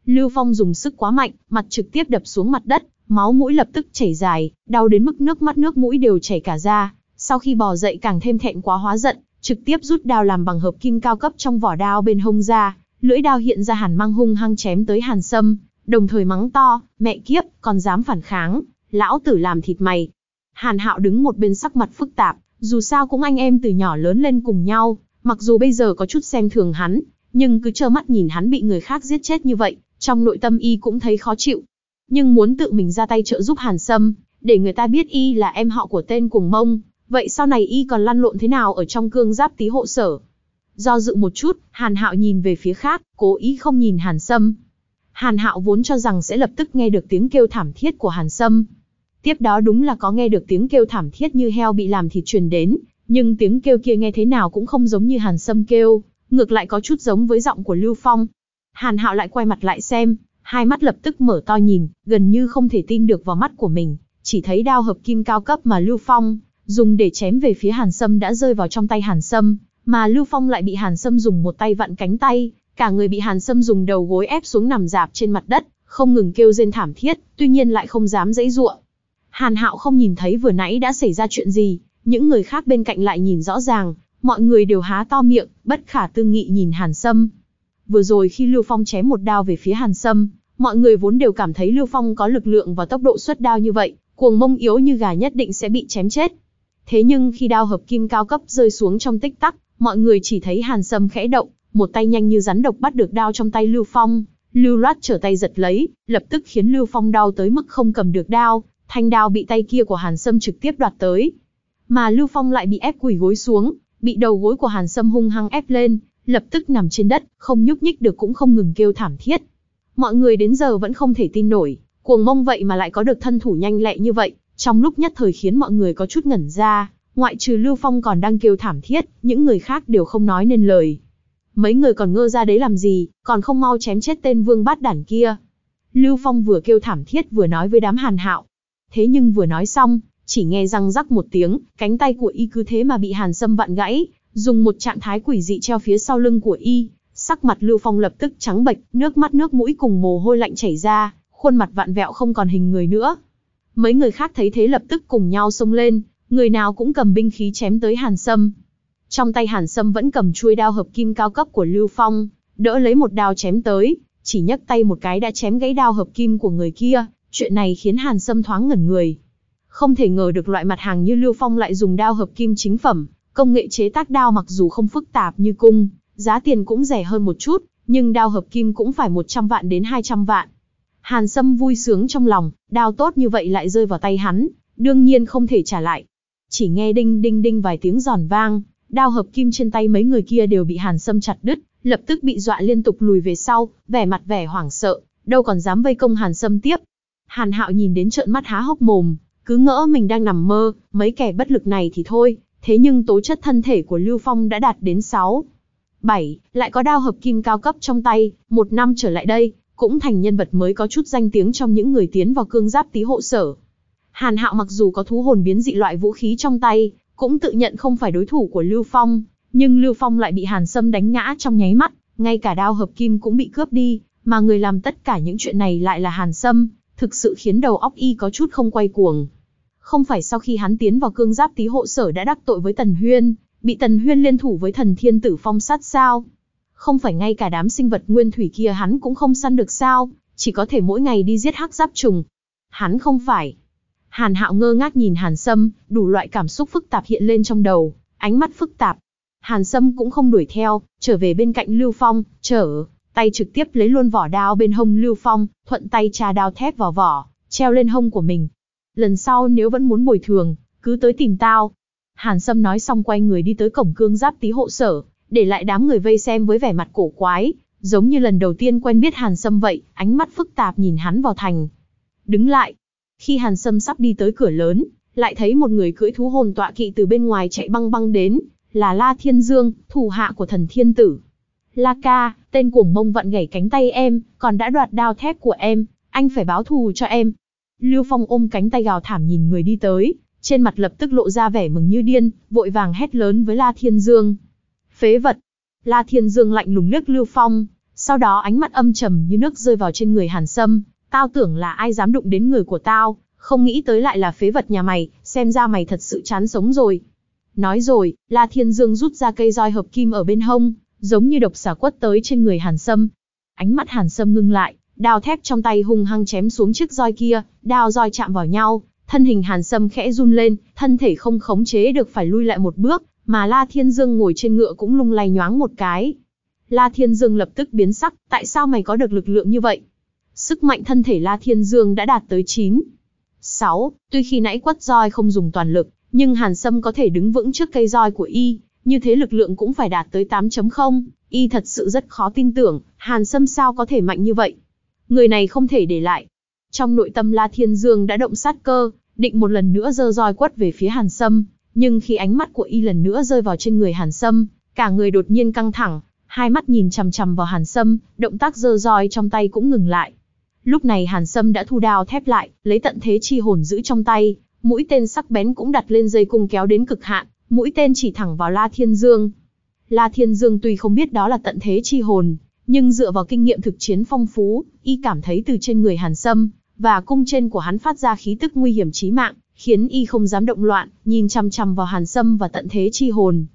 S1: Lưu Phong dùng sức quá mạnh, mặt trực tiếp đập xuống mặt đất, máu mũi lập tức chảy dài, đau đến mức nước mắt nước mũi đều chảy cả ra, Sau khi bò dậy càng thêm thẹn quá hóa giận, trực tiếp rút đao làm bằng hợp kim cao cấp trong vỏ đao bên hông ra, lưỡi đao hiện ra hàn mang hung hăng chém tới Hàn Sâm, đồng thời mắng to, mẹ kiếp, còn dám phản kháng, lão tử làm thịt mày. Hàn Hạo đứng một bên sắc mặt phức tạp, dù sao cũng anh em từ nhỏ lớn lên cùng nhau, mặc dù bây giờ có chút xem thường hắn, nhưng cứ trơ mắt nhìn hắn bị người khác giết chết như vậy, trong nội tâm y cũng thấy khó chịu. Nhưng muốn tự mình ra tay trợ giúp Hàn Sâm, để người ta biết y là em họ của tên cuồng mông, vậy sau này y còn lăn lộn thế nào ở trong cương giáp tí hộ sở? Do dự một chút, Hàn Hạo nhìn về phía khác, cố ý không nhìn Hàn Sâm. Hàn Hạo vốn cho rằng sẽ lập tức nghe được tiếng kêu thảm thiết của Hàn Sâm. Tiếp đó đúng là có nghe được tiếng kêu thảm thiết như heo bị làm thịt truyền đến, nhưng tiếng kêu kia nghe thế nào cũng không giống như Hàn Sâm kêu, ngược lại có chút giống với giọng của Lưu Phong. Hàn Hạo lại quay mặt lại xem, hai mắt lập tức mở to nhìn, gần như không thể tin được vào mắt của mình, chỉ thấy đao hợp kim cao cấp mà Lưu Phong dùng để chém về phía Hàn Sâm đã rơi vào trong tay Hàn Sâm, mà Lưu Phong lại bị Hàn Sâm dùng một tay vặn cánh tay, cả người bị Hàn Sâm dùng đầu gối ép xuống nằm dạp trên mặt đất, không ngừng kêu rên thảm thiết, tuy nhiên lại không dám dãy giụa. Hàn Hạo không nhìn thấy vừa nãy đã xảy ra chuyện gì, những người khác bên cạnh lại nhìn rõ ràng, mọi người đều há to miệng, bất khả tư nghị nhìn Hàn Sâm. Vừa rồi khi Lưu Phong chém một đao về phía Hàn Sâm, mọi người vốn đều cảm thấy Lưu Phong có lực lượng và tốc độ xuất đao như vậy, cuồng mông yếu như gà nhất định sẽ bị chém chết. Thế nhưng khi đao hợp kim cao cấp rơi xuống trong tích tắc, mọi người chỉ thấy Hàn Sâm khẽ động, một tay nhanh như rắn độc bắt được đao trong tay Lưu Phong, Lưu Loát trở tay giật lấy, lập tức khiến Lưu Phong đau tới mức không cầm được đao, thanh đao bị tay kia của Hàn Sâm trực tiếp đoạt tới. Mà Lưu Phong lại bị ép quỳ gối xuống, bị đầu gối của Hàn Sâm hung hăng ép lên, lập tức nằm trên đất, không nhúc nhích được cũng không ngừng kêu thảm thiết. Mọi người đến giờ vẫn không thể tin nổi, cuồng mông vậy mà lại có được thân thủ nhanh lẹ như vậy, trong lúc nhất thời khiến mọi người có chút ngẩn ra, ngoại trừ Lưu Phong còn đang kêu thảm thiết, những người khác đều không nói nên lời. Mấy người còn ngơ ra đấy làm gì, còn không mau chém chết tên vương bát đản kia. Lưu Phong vừa kêu thảm thiết vừa nói với đám hàn hạo. Thế nhưng vừa nói xong, chỉ nghe răng rắc một tiếng, cánh tay của y cứ thế mà bị hàn sâm vặn gãy, dùng một trạng thái quỷ dị treo phía sau lưng của y. Sắc mặt Lưu Phong lập tức trắng bệch, nước mắt nước mũi cùng mồ hôi lạnh chảy ra, khuôn mặt vặn vẹo không còn hình người nữa. Mấy người khác thấy thế lập tức cùng nhau xông lên, người nào cũng cầm binh khí chém tới Hàn Sâm. Trong tay Hàn Sâm vẫn cầm chuôi đao hợp kim cao cấp của Lưu Phong, đỡ lấy một đao chém tới, chỉ nhấc tay một cái đã chém gãy đao hợp kim của người kia, chuyện này khiến Hàn Sâm thoáng ngẩn người. Không thể ngờ được loại mặt hàng như Lưu Phong lại dùng đao hợp kim chính phẩm, công nghệ chế tác đao mặc dù không phức tạp như cung, giá tiền cũng rẻ hơn một chút, nhưng đao hợp kim cũng phải 100 vạn đến 200 vạn. Hàn Sâm vui sướng trong lòng, đao tốt như vậy lại rơi vào tay hắn, đương nhiên không thể trả lại. Chỉ nghe đinh đinh đinh vài tiếng giòn vang, đao hợp kim trên tay mấy người kia đều bị Hàn Sâm chặt đứt, lập tức bị dọa liên tục lùi về sau, vẻ mặt vẻ hoảng sợ, đâu còn dám vây công Hàn Sâm tiếp. Hàn Hạo nhìn đến trợn mắt há hốc mồm, cứ ngỡ mình đang nằm mơ, mấy kẻ bất lực này thì thôi, thế nhưng tố chất thân thể của Lưu Phong đã đạt đến 6. 7, lại có đao hợp kim cao cấp trong tay, một năm trở lại đây, cũng thành nhân vật mới có chút danh tiếng trong những người tiến vào cương giáp tí hộ sở. Hàn Hạo mặc dù có thú hồn biến dị loại vũ khí trong tay, cũng tự nhận không phải đối thủ của Lưu Phong, nhưng Lưu Phong lại bị Hàn Sâm đánh ngã trong nháy mắt, ngay cả đao hợp kim cũng bị cướp đi, mà người làm tất cả những chuyện này lại là Hàn Sâm, thực sự khiến đầu óc y có chút không quay cuồng. Không phải sau khi hắn tiến vào cương giáp tí hộ sở đã đắc tội với Tần Huyên, bị Tần Huyên liên thủ với thần thiên tử phong sát sao? Không phải ngay cả đám sinh vật nguyên thủy kia hắn cũng không săn được sao, chỉ có thể mỗi ngày đi giết hắc giáp trùng. Hắn không phải. Hàn hạo ngơ ngác nhìn Hàn Sâm, đủ loại cảm xúc phức tạp hiện lên trong đầu, ánh mắt phức tạp. Hàn Sâm cũng không đuổi theo, trở về bên cạnh Lưu Phong, trở, tay trực tiếp lấy luôn vỏ đao bên hông Lưu Phong, thuận tay trà đao thép vào vỏ, treo lên hông của mình. Lần sau nếu vẫn muốn bồi thường, cứ tới tìm tao. Hàn Sâm nói xong quay người đi tới cổng cương giáp tí hộ sở, để lại đám người vây xem với vẻ mặt cổ quái, giống như lần đầu tiên quen biết Hàn Sâm vậy, ánh mắt phức tạp nhìn hắn vào thành. Đứng lại. Khi Hàn Sâm sắp đi tới cửa lớn, lại thấy một người cưỡi thú hồn tọa kỵ từ bên ngoài chạy băng băng đến, là La Thiên Dương, thủ hạ của thần thiên tử. La ca, tên cuồng mông vặn gảy cánh tay em, còn đã đoạt đao thép của em, anh phải báo thù cho em. Lưu Phong ôm cánh tay gào thảm nhìn người đi tới, trên mặt lập tức lộ ra vẻ mừng như điên, vội vàng hét lớn với La Thiên Dương. Phế vật. La Thiên Dương lạnh lùng nước Lưu Phong, sau đó ánh mắt âm trầm như nước rơi vào trên người Hàn Sâm. Tao tưởng là ai dám đụng đến người của tao, không nghĩ tới lại là phế vật nhà mày, xem ra mày thật sự chán sống rồi. Nói rồi, La Thiên Dương rút ra cây roi hợp kim ở bên hông, giống như độc xà quất tới trên người Hàn Sâm. Ánh mắt Hàn Sâm ngưng lại, đao thép trong tay hung hăng chém xuống chiếc roi kia, đao roi chạm vào nhau, thân hình Hàn Sâm khẽ run lên, thân thể không khống chế được phải lui lại một bước, mà La Thiên Dương ngồi trên ngựa cũng lung lay nhoáng một cái. La Thiên Dương lập tức biến sắc, tại sao mày có được lực lượng như vậy? Sức mạnh thân thể La Thiên Dương đã đạt tới 9. 6. Tuy khi nãy quất roi không dùng toàn lực, nhưng Hàn Sâm có thể đứng vững trước cây roi của y, như thế lực lượng cũng phải đạt tới 8.0. Y thật sự rất khó tin tưởng, Hàn Sâm sao có thể mạnh như vậy? Người này không thể để lại. Trong nội tâm La Thiên Dương đã động sát cơ, định một lần nữa giơ roi quất về phía Hàn Sâm, nhưng khi ánh mắt của y lần nữa rơi vào trên người Hàn Sâm, cả người đột nhiên căng thẳng, hai mắt nhìn chằm chằm vào Hàn Sâm, động tác giơ roi trong tay cũng ngừng lại. Lúc này Hàn Sâm đã thu đao thép lại, lấy tận thế chi hồn giữ trong tay, mũi tên sắc bén cũng đặt lên dây cung kéo đến cực hạn, mũi tên chỉ thẳng vào La Thiên Dương. La Thiên Dương tuy không biết đó là tận thế chi hồn, nhưng dựa vào kinh nghiệm thực chiến phong phú, y cảm thấy từ trên người Hàn Sâm và cung trên của hắn phát ra khí tức nguy hiểm chí mạng, khiến y không dám động loạn, nhìn chằm chằm vào Hàn Sâm và tận thế chi hồn.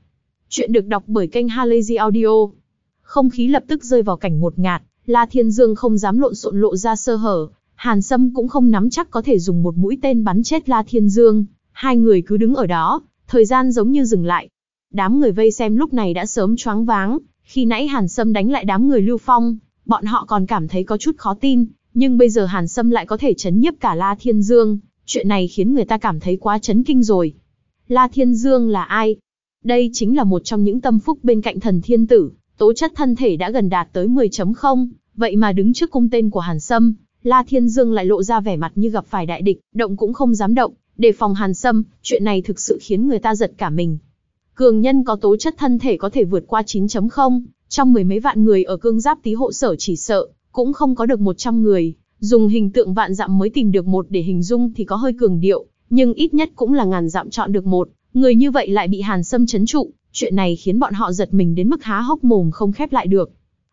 S1: Chuyện được đọc bởi kênh Halazy Audio. Không khí lập tức rơi vào cảnh ngột ngạt, La Thiên Dương không dám lộn xộn lộ ra sơ hở, Hàn Sâm cũng không nắm chắc có thể dùng một mũi tên bắn chết La Thiên Dương, hai người cứ đứng ở đó, thời gian giống như dừng lại. Đám người vây xem lúc này đã sớm choáng váng, khi nãy Hàn Sâm đánh lại đám người Lưu Phong, bọn họ còn cảm thấy có chút khó tin, nhưng bây giờ Hàn Sâm lại có thể chấn nhiếp cả La Thiên Dương, chuyện này khiến người ta cảm thấy quá chấn kinh rồi. La Thiên Dương là ai? Đây chính là một trong những tâm phúc bên cạnh thần thiên tử, tố chất thân thể đã gần đạt tới 10.0, vậy mà đứng trước cung tên của Hàn Sâm, La Thiên Dương lại lộ ra vẻ mặt như gặp phải đại địch, động cũng không dám động, đề phòng Hàn Sâm, chuyện này thực sự khiến người ta giật cả mình. Cường nhân có tố chất thân thể có thể vượt qua 9.0, trong mười mấy vạn người ở cương giáp tí hộ sở chỉ sợ, cũng không có được 100 người, dùng hình tượng vạn dặm mới tìm được một để hình dung thì có hơi cường điệu, nhưng ít nhất cũng là ngàn dặm chọn được một, người như vậy lại bị Hàn Sâm chấn trụ, chuyện này khiến bọn họ giật mình đến mức há hốc mồm không khép lại được.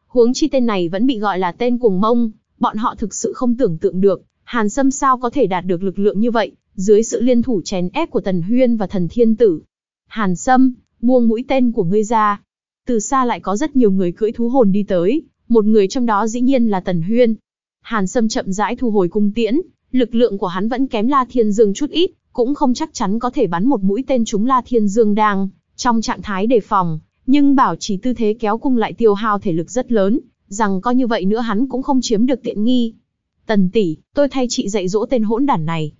S1: Huống chi tên này vẫn bị gọi là tên cuồng mông, bọn họ thực sự không tưởng tượng được, Hàn Sâm sao có thể đạt được lực lượng như vậy, dưới sự liên thủ chèn ép của Tần Huyên và Thần Thiên Tử. Hàn Sâm, buông mũi tên của ngươi ra. Từ xa lại có rất nhiều người cưỡi thú hồn đi tới, một người trong đó dĩ nhiên là Tần Huyên. Hàn Sâm chậm rãi thu hồi cung tiễn, lực lượng của hắn vẫn kém La Thiên Dương chút ít, cũng không chắc chắn có thể bắn một mũi tên trúng La Thiên Dương đang trong trạng thái đề phòng, nhưng bảo trì tư thế kéo cung lại tiêu hao thể lực rất lớn, rằng coi như vậy nữa hắn cũng không chiếm được tiện nghi. Tần tỷ, tôi thay chị dạy dỗ tên hỗn đản này.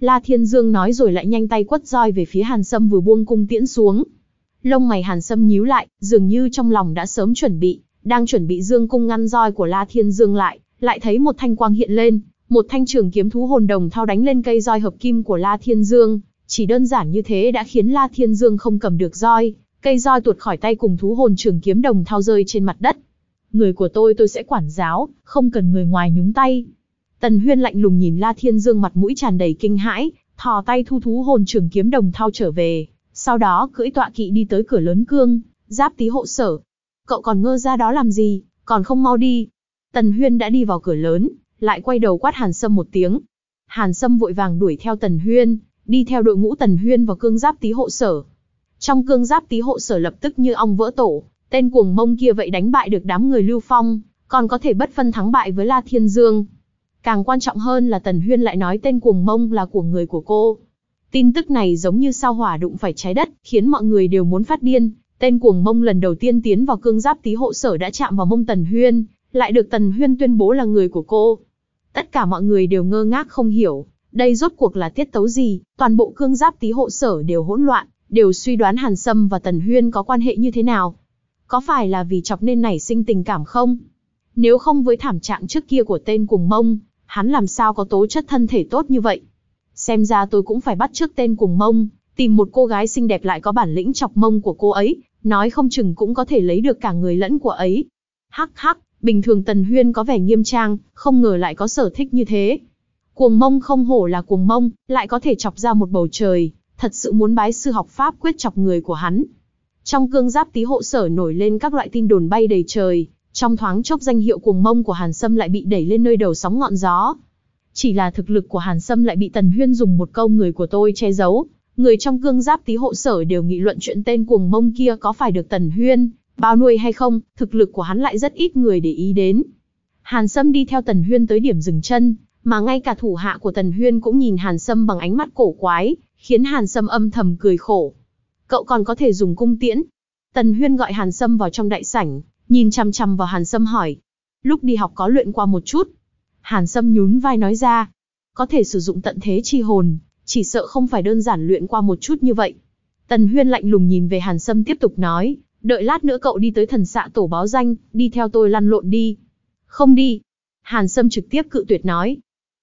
S1: La Thiên Dương nói rồi lại nhanh tay quất roi về phía Hàn Sâm vừa buông cung tiễn xuống. Lông mày Hàn Sâm nhíu lại, dường như trong lòng đã sớm chuẩn bị, đang chuẩn bị dương cung ngăn roi của La Thiên Dương lại, lại thấy một thanh quang hiện lên, một thanh trường kiếm thú hồn đồng thao đánh lên cây roi hợp kim của La Thiên Dương, chỉ đơn giản như thế đã khiến La Thiên Dương không cầm được roi, cây roi tuột khỏi tay cùng thú hồn trường kiếm đồng thao rơi trên mặt đất. Người của tôi tôi sẽ quản giáo, không cần người ngoài nhúng tay. Tần Huyên lạnh lùng nhìn La Thiên Dương mặt mũi tràn đầy kinh hãi, thò tay thu thú hồn trường kiếm đồng thao trở về, sau đó cưỡi tọa kỵ đi tới cửa lớn cương, giáp tí hộ sở. Cậu còn ngơ ra đó làm gì, còn không mau đi. Tần Huyên đã đi vào cửa lớn, lại quay đầu quát Hàn Sâm một tiếng. Hàn Sâm vội vàng đuổi theo Tần Huyên, đi theo đội ngũ Tần Huyên vào cương giáp tí hộ sở. Trong cương giáp tí hộ sở lập tức như ong vỡ tổ, tên cuồng mông kia vậy đánh bại được đám người Lưu Phong, còn có thể bất phân thắng bại với La Thiên Dương. Càng quan trọng hơn là Tần Huyên lại nói tên cuồng mông là của người của cô. Tin tức này giống như sao hỏa đụng phải trái đất, khiến mọi người đều muốn phát điên. Tên cuồng mông lần đầu tiên tiến vào cương giáp tí hộ sở đã chạm vào mông Tần Huyên, lại được Tần Huyên tuyên bố là người của cô. Tất cả mọi người đều ngơ ngác không hiểu, đây rốt cuộc là tiết tấu gì, toàn bộ cương giáp tí hộ sở đều hỗn loạn, đều suy đoán Hàn Sâm và Tần Huyên có quan hệ như thế nào. Có phải là vì chọc nên nảy sinh tình cảm không? Nếu không với thảm trạng trước kia của tên cuồng mông, hắn làm sao có tố chất thân thể tốt như vậy? Xem ra tôi cũng phải bắt trước tên cuồng mông, tìm một cô gái xinh đẹp lại có bản lĩnh chọc mông của cô ấy, nói không chừng cũng có thể lấy được cả người lẫn của ấy. Hắc hắc, bình thường Tần Huyên có vẻ nghiêm trang, không ngờ lại có sở thích như thế. Cuồng mông không hổ là cuồng mông, lại có thể chọc ra một bầu trời, thật sự muốn bái sư học pháp quyết chọc người của hắn. Trong cương giáp tí hộ sở nổi lên các loại tin đồn bay đầy trời, trong thoáng chốc danh hiệu cuồng mông của Hàn Sâm lại bị đẩy lên nơi đầu sóng ngọn gió. Chỉ là thực lực của Hàn Sâm lại bị Tần Huyên dùng một câu người của tôi che giấu, người trong cương giáp tí hộ sở đều nghị luận chuyện tên cuồng mông kia có phải được Tần Huyên, bao nuôi hay không, thực lực của hắn lại rất ít người để ý đến. Hàn Sâm đi theo Tần Huyên tới điểm dừng chân, mà ngay cả thủ hạ của Tần Huyên cũng nhìn Hàn Sâm bằng ánh mắt cổ quái, khiến Hàn Sâm âm thầm cười khổ. Cậu còn có thể dùng cung tiễn. Tần Huyên gọi Hàn Sâm vào trong đại sảnh, nhìn chăm chăm vào Hàn Sâm hỏi. Lúc đi học có luyện qua một chút. Hàn Sâm nhún vai nói ra. Có thể sử dụng tận thế chi hồn, chỉ sợ không phải đơn giản luyện qua một chút như vậy. Tần Huyên lạnh lùng nhìn về Hàn Sâm tiếp tục nói, đợi lát nữa cậu đi tới thần xạ tổ báo danh, đi theo tôi lăn lộn đi. Không đi. Hàn Sâm trực tiếp cự tuyệt nói.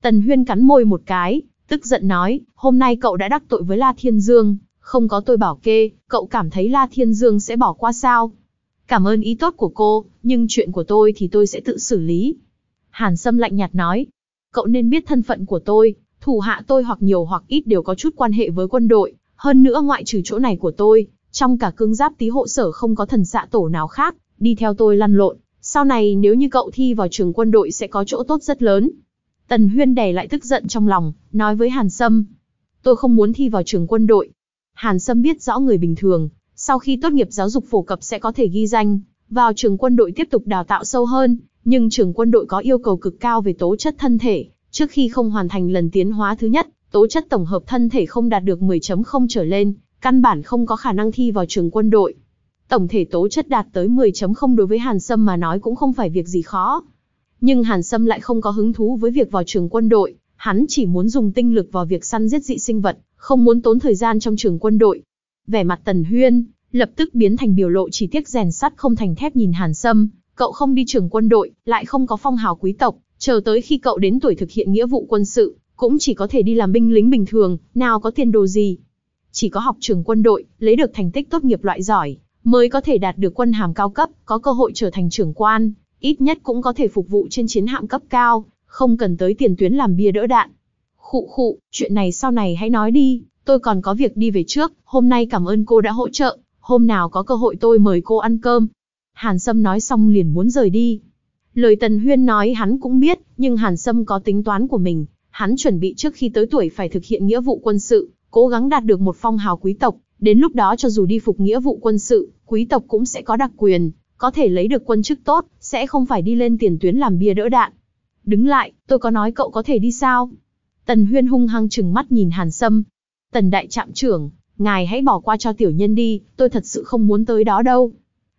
S1: Tần Huyên cắn môi một cái, tức giận nói, hôm nay cậu đã đắc tội với La Thiên Dương, không có tôi bảo kê, cậu cảm thấy La Thiên Dương sẽ bỏ qua sao? Cảm ơn ý tốt của cô, nhưng chuyện của tôi thì tôi sẽ tự xử lý. Hàn Sâm lạnh nhạt nói, cậu nên biết thân phận của tôi, thủ hạ tôi hoặc nhiều hoặc ít đều có chút quan hệ với quân đội, hơn nữa ngoại trừ chỗ này của tôi, trong cả cương giáp tí hộ sở không có thần xạ tổ nào khác, đi theo tôi lăn lộn, sau này nếu như cậu thi vào trường quân đội sẽ có chỗ tốt rất lớn. Tần Huyên đè lại tức giận trong lòng, nói với Hàn Sâm. Tôi không muốn thi vào trường quân đội. Hàn Sâm biết rõ người bình thường, sau khi tốt nghiệp giáo dục phổ cập sẽ có thể ghi danh, vào trường quân đội tiếp tục đào tạo sâu hơn, nhưng trường quân đội có yêu cầu cực cao về tố chất thân thể, trước khi không hoàn thành lần tiến hóa thứ nhất, tố chất tổng hợp thân thể không đạt được 10.0 trở lên, căn bản không có khả năng thi vào trường quân đội. Tổng thể tố chất đạt tới 10.0 đối với Hàn Sâm mà nói cũng không phải việc gì khó. Nhưng Hàn Sâm lại không có hứng thú với việc vào trường quân đội, hắn chỉ muốn dùng tinh lực vào việc săn giết dị sinh vật, không muốn tốn thời gian trong trường quân đội. Vẻ mặt Tần Huyên, lập tức biến thành biểu lộ chỉ tiếc rèn sắt không thành thép nhìn Hàn Sâm, cậu không đi trường quân đội, lại không có phong hào quý tộc, chờ tới khi cậu đến tuổi thực hiện nghĩa vụ quân sự, cũng chỉ có thể đi làm binh lính bình thường, nào có tiền đồ gì. Chỉ có học trường quân đội, lấy được thành tích tốt nghiệp loại giỏi, mới có thể đạt được quân hàm cao cấp, có cơ hội trở thành trưởng quan, ít nhất cũng có thể phục vụ trên chiến hạm cấp cao, không cần tới tiền tuyến làm bia đỡ đạn. Khụ khụ, chuyện này sau này hãy nói đi, tôi còn có việc đi về trước, hôm nay cảm ơn cô đã hỗ trợ, hôm nào có cơ hội tôi mời cô ăn cơm. Hàn Sâm nói xong liền muốn rời đi. Lời Tần Huyên nói hắn cũng biết, nhưng Hàn Sâm có tính toán của mình, hắn chuẩn bị trước khi tới tuổi phải thực hiện nghĩa vụ quân sự, cố gắng đạt được một phong hào quý tộc, đến lúc đó cho dù đi phục nghĩa vụ quân sự, quý tộc cũng sẽ có đặc quyền, có thể lấy được quân chức tốt, sẽ không phải đi lên tiền tuyến làm bia đỡ đạn. Đứng lại, tôi có nói cậu có thể đi sao? Tần Huyên hung hăng chừng mắt nhìn Hàn Sâm. Tần đại trạm trưởng, ngài hãy bỏ qua cho tiểu nhân đi, tôi thật sự không muốn tới đó đâu.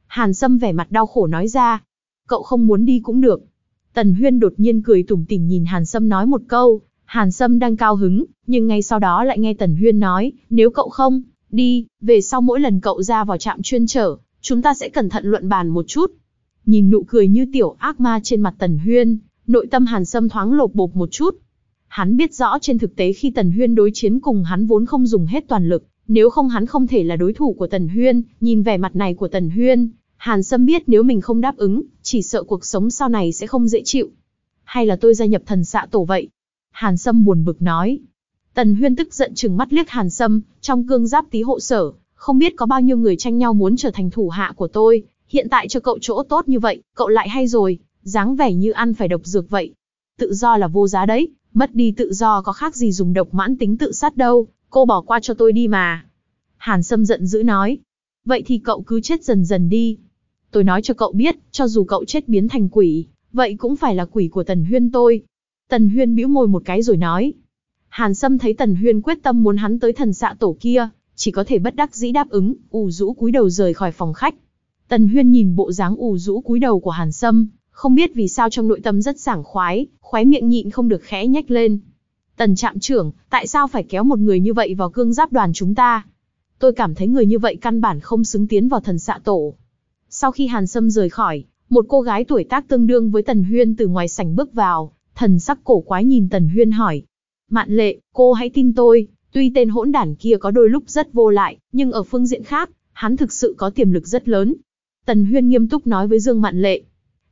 S1: Hàn Sâm vẻ mặt đau khổ nói ra. Cậu không muốn đi cũng được. Tần Huyên đột nhiên cười tủm tỉm nhìn Hàn Sâm nói một câu. Hàn Sâm đang cao hứng, nhưng ngay sau đó lại nghe Tần Huyên nói, nếu cậu không, đi, về sau mỗi lần cậu ra vào trạm chuyên trở, chúng ta sẽ cẩn thận luận bàn một chút. Nhìn nụ cười như tiểu ác ma trên mặt Tần Huyên, nội tâm Hàn Sâm thoáng lột bột một chút. Hắn biết rõ trên thực tế khi Tần Huyên đối chiến cùng hắn vốn không dùng hết toàn lực, nếu không hắn không thể là đối thủ của Tần Huyên, nhìn vẻ mặt này của Tần Huyên, Hàn Sâm biết nếu mình không đáp ứng, chỉ sợ cuộc sống sau này sẽ không dễ chịu. Hay là tôi gia nhập thần xạ tổ vậy? Hàn Sâm buồn bực nói. Tần Huyên tức giận chừng mắt liếc Hàn Sâm, trong gương giáp tí hộ sở, không biết có bao nhiêu người tranh nhau muốn trở thành thủ hạ của tôi, hiện tại cho cậu chỗ tốt như vậy, cậu lại hay rồi, dáng vẻ như ăn phải độc dược vậy. Tự do là vô giá đấy, mất đi tự do có khác gì dùng độc mãn tính tự sát đâu, cô bỏ qua cho tôi đi mà. Hàn Sâm giận dữ nói. Vậy thì cậu cứ chết dần dần đi. Tôi nói cho cậu biết, cho dù cậu chết biến thành quỷ, vậy cũng phải là quỷ của Tần Huyên tôi. Tần Huyên bĩu môi một cái rồi nói. Hàn Sâm thấy Tần Huyên quyết tâm muốn hắn tới thần xạ tổ kia, chỉ có thể bất đắc dĩ đáp ứng, ủ rũ cúi đầu rời khỏi phòng khách. Tần Huyên nhìn bộ dáng ủ rũ cúi đầu của Hàn Sâm, không biết vì sao trong nội tâm rất sảng khoái, khoái miệng nhịn không được khẽ nhếch lên. Tần trạm trưởng, tại sao phải kéo một người như vậy vào cương giáp đoàn chúng ta? Tôi cảm thấy người như vậy căn bản không xứng tiến vào thần xạ tổ. Sau khi Hàn Sâm rời khỏi, một cô gái tuổi tác tương đương với Tần Huyên từ ngoài sảnh bước vào, thần sắc cổ quái nhìn Tần Huyên hỏi. Mạn lệ, cô hãy tin tôi, tuy tên hỗn đản kia có đôi lúc rất vô lại, nhưng ở phương diện khác, hắn thực sự có tiềm lực rất lớn. Tần Huyên nghiêm túc nói với Dương Mạn lệ.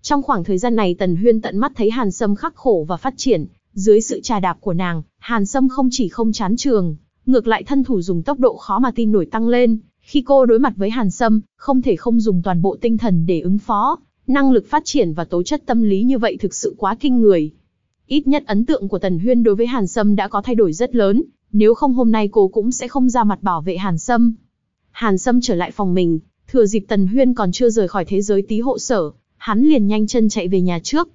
S1: Trong khoảng thời gian này Tần Huyên tận mắt thấy Hàn Sâm khắc khổ và phát triển, dưới sự trà đạp của nàng, Hàn Sâm không chỉ không chán trường, ngược lại thân thủ dùng tốc độ khó mà tin nổi tăng lên, khi cô đối mặt với Hàn Sâm, không thể không dùng toàn bộ tinh thần để ứng phó, năng lực phát triển và tố chất tâm lý như vậy thực sự quá kinh người. Ít nhất ấn tượng của Tần Huyên đối với Hàn Sâm đã có thay đổi rất lớn, nếu không hôm nay cô cũng sẽ không ra mặt bảo vệ Hàn Sâm. Hàn Sâm trở lại phòng mình, thừa dịp Tần Huyên còn chưa rời khỏi thế giới tí hộ sở, hắn liền nhanh chân chạy về nhà trước.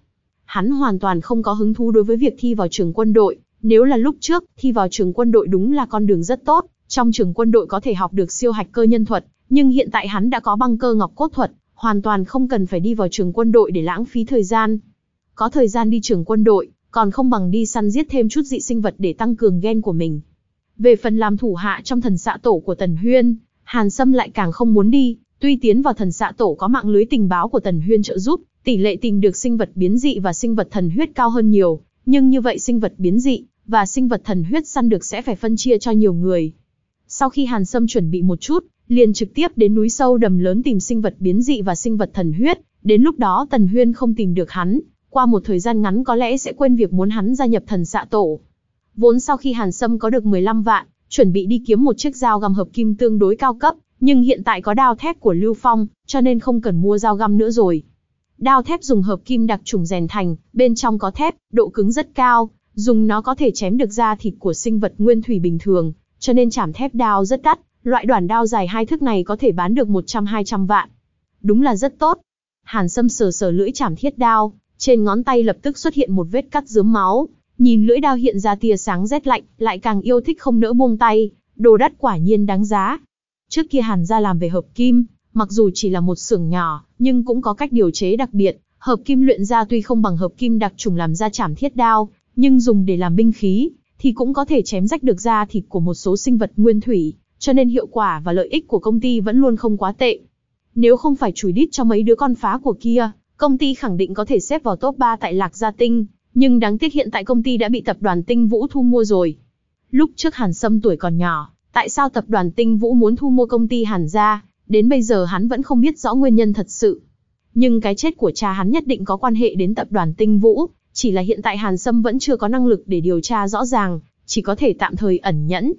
S1: Hắn hoàn toàn không có hứng thú đối với việc thi vào trường quân đội, nếu là lúc trước, thi vào trường quân đội đúng là con đường rất tốt, trong trường quân đội có thể học được siêu hạch cơ nhân thuật, nhưng hiện tại hắn đã có băng cơ ngọc cốt thuật, hoàn toàn không cần phải đi vào trường quân đội để lãng phí thời gian. Có thời gian đi trường quân đội, còn không bằng đi săn giết thêm chút dị sinh vật để tăng cường gen của mình. Về phần làm thủ hạ trong thần xạ tổ của Tần Huyên, Hàn Sâm lại càng không muốn đi, tuy tiến vào thần xạ tổ có mạng lưới tình báo của Tần Huyên trợ giúp, tỷ lệ tìm được sinh vật biến dị và sinh vật thần huyết cao hơn nhiều, nhưng như vậy sinh vật biến dị và sinh vật thần huyết săn được sẽ phải phân chia cho nhiều người. Sau khi Hàn Sâm chuẩn bị một chút, liền trực tiếp đến núi sâu đầm lớn tìm sinh vật biến dị và sinh vật thần huyết, đến lúc đó Tần Huyên không tìm được hắn, qua một thời gian ngắn có lẽ sẽ quên việc muốn hắn gia nhập thần xạ tổ. Vốn sau khi Hàn Sâm có được 15 vạn, chuẩn bị đi kiếm một chiếc dao găm hợp kim tương đối cao cấp, nhưng hiện tại có đao thép của Lưu Phong, cho nên không cần mua dao găm nữa rồi. Đao thép dùng hợp kim đặc trùng rèn thành, bên trong có thép, độ cứng rất cao, dùng nó có thể chém được da thịt của sinh vật nguyên thủy bình thường, cho nên chảm thép đao rất đắt, loại đoạn đao dài hai thước này có thể bán được 100-200 vạn. Đúng là rất tốt. Hàn Sâm sờ sờ lưỡi chảm thiết đao, trên ngón tay lập tức xuất hiện một vết cắt dướm máu, nhìn lưỡi đao hiện ra tia sáng rét lạnh, lại càng yêu thích không nỡ buông tay, đồ đắt quả nhiên đáng giá. Trước kia Hàn gia làm về hợp kim, mặc dù chỉ là một xưởng nhỏ, nhưng cũng có cách điều chế đặc biệt, hợp kim luyện ra tuy không bằng hợp kim đặc trùng làm ra chảm thiết đao, nhưng dùng để làm binh khí, thì cũng có thể chém rách được da thịt của một số sinh vật nguyên thủy, cho nên hiệu quả và lợi ích của công ty vẫn luôn không quá tệ. Nếu không phải chùi đít cho mấy đứa con phá của kia, công ty khẳng định có thể xếp vào top 3 tại Lạc Gia Tinh, nhưng đáng tiếc hiện tại công ty đã bị tập đoàn Tinh Vũ thu mua rồi. Lúc trước Hàn Sâm tuổi còn nhỏ, tại sao tập đoàn Tinh Vũ muốn thu mua công ty Hàn gia, đến bây giờ hắn vẫn không biết rõ nguyên nhân thật sự. Nhưng cái chết của cha hắn nhất định có quan hệ đến tập đoàn Tinh Vũ, chỉ là hiện tại Hàn Sâm vẫn chưa có năng lực để điều tra rõ ràng, chỉ có thể tạm thời ẩn nhẫn.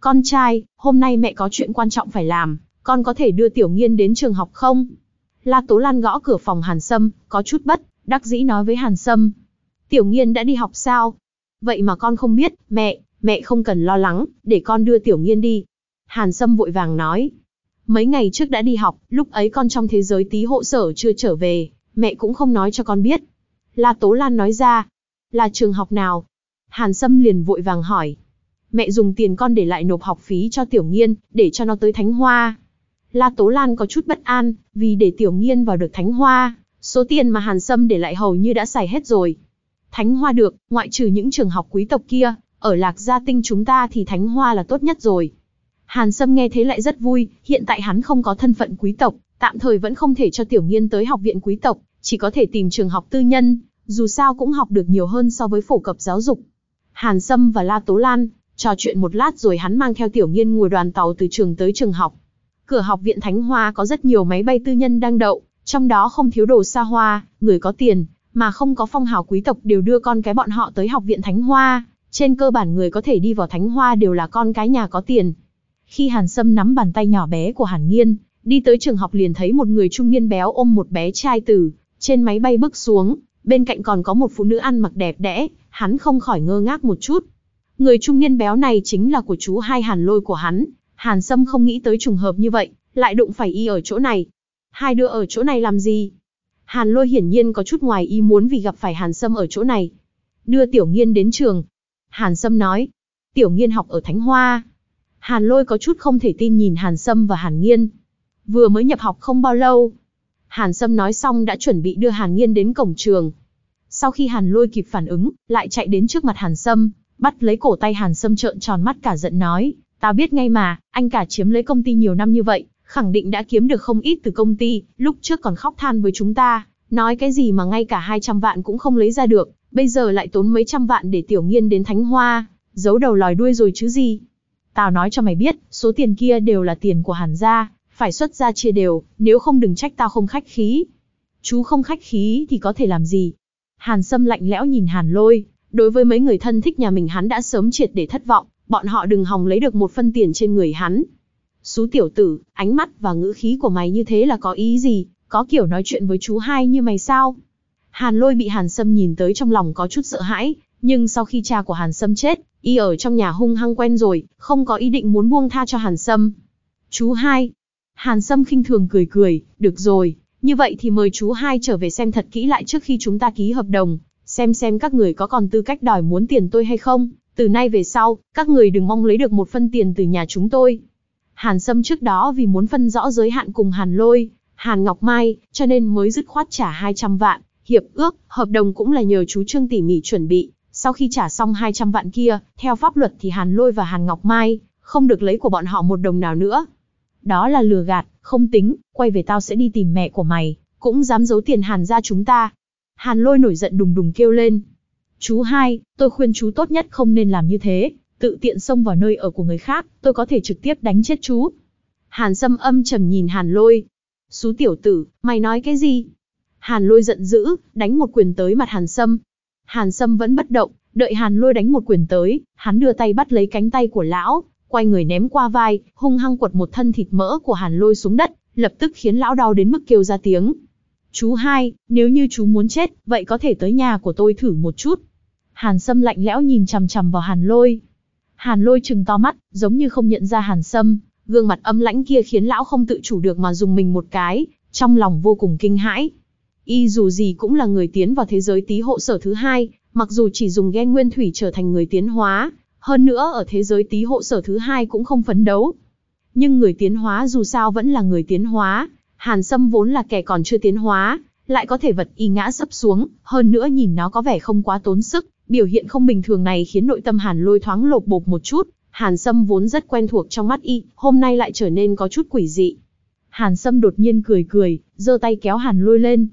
S1: Con trai, hôm nay mẹ có chuyện quan trọng phải làm, con có thể đưa Tiểu Nghiên đến trường học không? La Tố Lan gõ cửa phòng Hàn Sâm, có chút bất, đắc dĩ nói với Hàn Sâm. Tiểu Nghiên đã đi học sao? Vậy mà con không biết, mẹ, mẹ không cần lo lắng, để con đưa Tiểu Nghiên đi. Hàn Sâm vội vàng nói. Mấy ngày trước đã đi học, lúc ấy con trong thế giới tí hộ sở chưa trở về, mẹ cũng không nói cho con biết. La Tố Lan nói ra. Là trường học nào? Hàn Sâm liền vội vàng hỏi. Mẹ dùng tiền con để lại nộp học phí cho Tiểu Nghiên, để cho nó tới Thánh Hoa. La Tố Lan có chút bất an, vì để Tiểu Nghiên vào được Thánh Hoa, số tiền mà Hàn Sâm để lại hầu như đã xài hết rồi. Thánh Hoa được, ngoại trừ những trường học quý tộc kia, ở Lạc Gia Tinh chúng ta thì Thánh Hoa là tốt nhất rồi. Hàn Sâm nghe thế lại rất vui, hiện tại hắn không có thân phận quý tộc, tạm thời vẫn không thể cho Tiểu Nghiên tới học viện quý tộc, chỉ có thể tìm trường học tư nhân, dù sao cũng học được nhiều hơn so với phổ cập giáo dục. Hàn Sâm và La Tố Lan trò chuyện một lát rồi hắn mang theo Tiểu Nghiên ngồi đoàn tàu từ trường tới trường học. Cửa học viện Thánh Hoa có rất nhiều máy bay tư nhân đang đậu, trong đó không thiếu đồ xa hoa, người có tiền, mà không có phong hào quý tộc đều đưa con cái bọn họ tới học viện Thánh Hoa. Trên cơ bản người có thể đi vào Thánh Hoa đều là con cái nhà có tiền. Khi Hàn Sâm nắm bàn tay nhỏ bé của Hàn Nghiên, đi tới trường học liền thấy một người trung niên béo ôm một bé trai tử, trên máy bay bước xuống, bên cạnh còn có một phụ nữ ăn mặc đẹp đẽ, hắn không khỏi ngơ ngác một chút. Người trung niên béo này chính là của chú hai Hàn Lôi của hắn, Hàn Sâm không nghĩ tới trùng hợp như vậy, lại đụng phải y ở chỗ này. Hai đứa ở chỗ này làm gì? Hàn Lôi hiển nhiên có chút ngoài ý muốn vì gặp phải Hàn Sâm ở chỗ này. Đưa Tiểu Nghiên đến trường. Hàn Sâm nói. Tiểu Nghiên học ở Thánh Hoa. Hàn Lôi có chút không thể tin nhìn Hàn Sâm và Hàn Nghiên. Vừa mới nhập học không bao lâu. Hàn Sâm nói xong đã chuẩn bị đưa Hàn Nghiên đến cổng trường. Sau khi Hàn Lôi kịp phản ứng, lại chạy đến trước mặt Hàn Sâm, bắt lấy cổ tay Hàn Sâm trợn tròn mắt cả giận nói, tao biết ngay mà, anh cả chiếm lấy công ty nhiều năm như vậy, khẳng định đã kiếm được không ít từ công ty, lúc trước còn khóc than với chúng ta, nói cái gì mà ngay cả 200 vạn cũng không lấy ra được, bây giờ lại tốn mấy trăm vạn để tiểu nghiên đến Thánh Hoa, giấu đầu lòi đuôi rồi chứ gì. Tao nói cho mày biết, số tiền kia đều là tiền của Hàn gia, phải xuất ra chia đều, nếu không đừng trách tao không khách khí. Chú không khách khí thì có thể làm gì? Hàn Sâm lạnh lẽo nhìn Hàn Lôi, đối với mấy người thân thích nhà mình hắn đã sớm triệt để thất vọng, bọn họ đừng hòng lấy được một phân tiền trên người hắn. Xú tiểu tử, ánh mắt và ngữ khí của mày như thế là có ý gì, có kiểu nói chuyện với chú hai như mày sao? Hàn lôi bị Hàn Sâm nhìn tới trong lòng có chút sợ hãi, nhưng sau khi cha của Hàn Sâm chết, Y ở trong nhà hung hăng quen rồi, không có ý định muốn buông tha cho Hàn Sâm. Chú hai. Hàn Sâm khinh thường cười cười, được rồi, như vậy thì mời chú hai trở về xem thật kỹ lại trước khi chúng ta ký hợp đồng, xem xem các người có còn tư cách đòi muốn tiền tôi hay không. Từ nay về sau, các người đừng mong lấy được một phân tiền từ nhà chúng tôi. Hàn Sâm trước đó vì muốn phân rõ giới hạn cùng Hàn Lôi, Hàn Ngọc Mai, cho nên mới dứt khoát trả 200 vạn. Hiệp ước, hợp đồng cũng là nhờ chú Trương tỉ mỉ chuẩn bị. Sau khi trả xong 200 vạn kia, theo pháp luật thì Hàn Lôi và Hàn Ngọc Mai, không được lấy của bọn họ một đồng nào nữa. Đó là lừa gạt, không tính, quay về tao sẽ đi tìm mẹ của mày, cũng dám giấu tiền Hàn ra chúng ta. Hàn Lôi nổi giận đùng đùng kêu lên. Chú hai, tôi khuyên chú tốt nhất không nên làm như thế, tự tiện xông vào nơi ở của người khác, tôi có thể trực tiếp đánh chết chú. Hàn Sâm âm trầm nhìn Hàn Lôi. Xú tiểu tử, mày nói cái gì? Hàn Lôi giận dữ, đánh một quyền tới mặt Hàn Sâm. Hàn Sâm vẫn bất động, đợi Hàn Lôi đánh một quyền tới, hắn đưa tay bắt lấy cánh tay của lão, quay người ném qua vai, hung hăng quật một thân thịt mỡ của Hàn Lôi xuống đất, lập tức khiến lão đau đến mức kêu ra tiếng. Chú hai, nếu như chú muốn chết, vậy có thể tới nhà của tôi thử một chút. Hàn Sâm lạnh lẽo nhìn chằm chằm vào Hàn Lôi. Hàn Lôi trừng to mắt, giống như không nhận ra Hàn Sâm, gương mặt âm lãnh kia khiến lão không tự chủ được mà dùng mình một cái, trong lòng vô cùng kinh hãi. Y dù gì cũng là người tiến vào thế giới tí hộ sở thứ hai, mặc dù chỉ dùng gen nguyên thủy trở thành người tiến hóa, hơn nữa ở thế giới tí hộ sở thứ hai cũng không phấn đấu. Nhưng người tiến hóa dù sao vẫn là người tiến hóa, Hàn Sâm vốn là kẻ còn chưa tiến hóa, lại có thể vật y ngã sấp xuống, hơn nữa nhìn nó có vẻ không quá tốn sức, biểu hiện không bình thường này khiến nội tâm Hàn lôi thoáng lột bột một chút, Hàn Sâm vốn rất quen thuộc trong mắt y, hôm nay lại trở nên có chút quỷ dị. Hàn Sâm đột nhiên cười cười, giơ tay kéo Hàn lôi lên.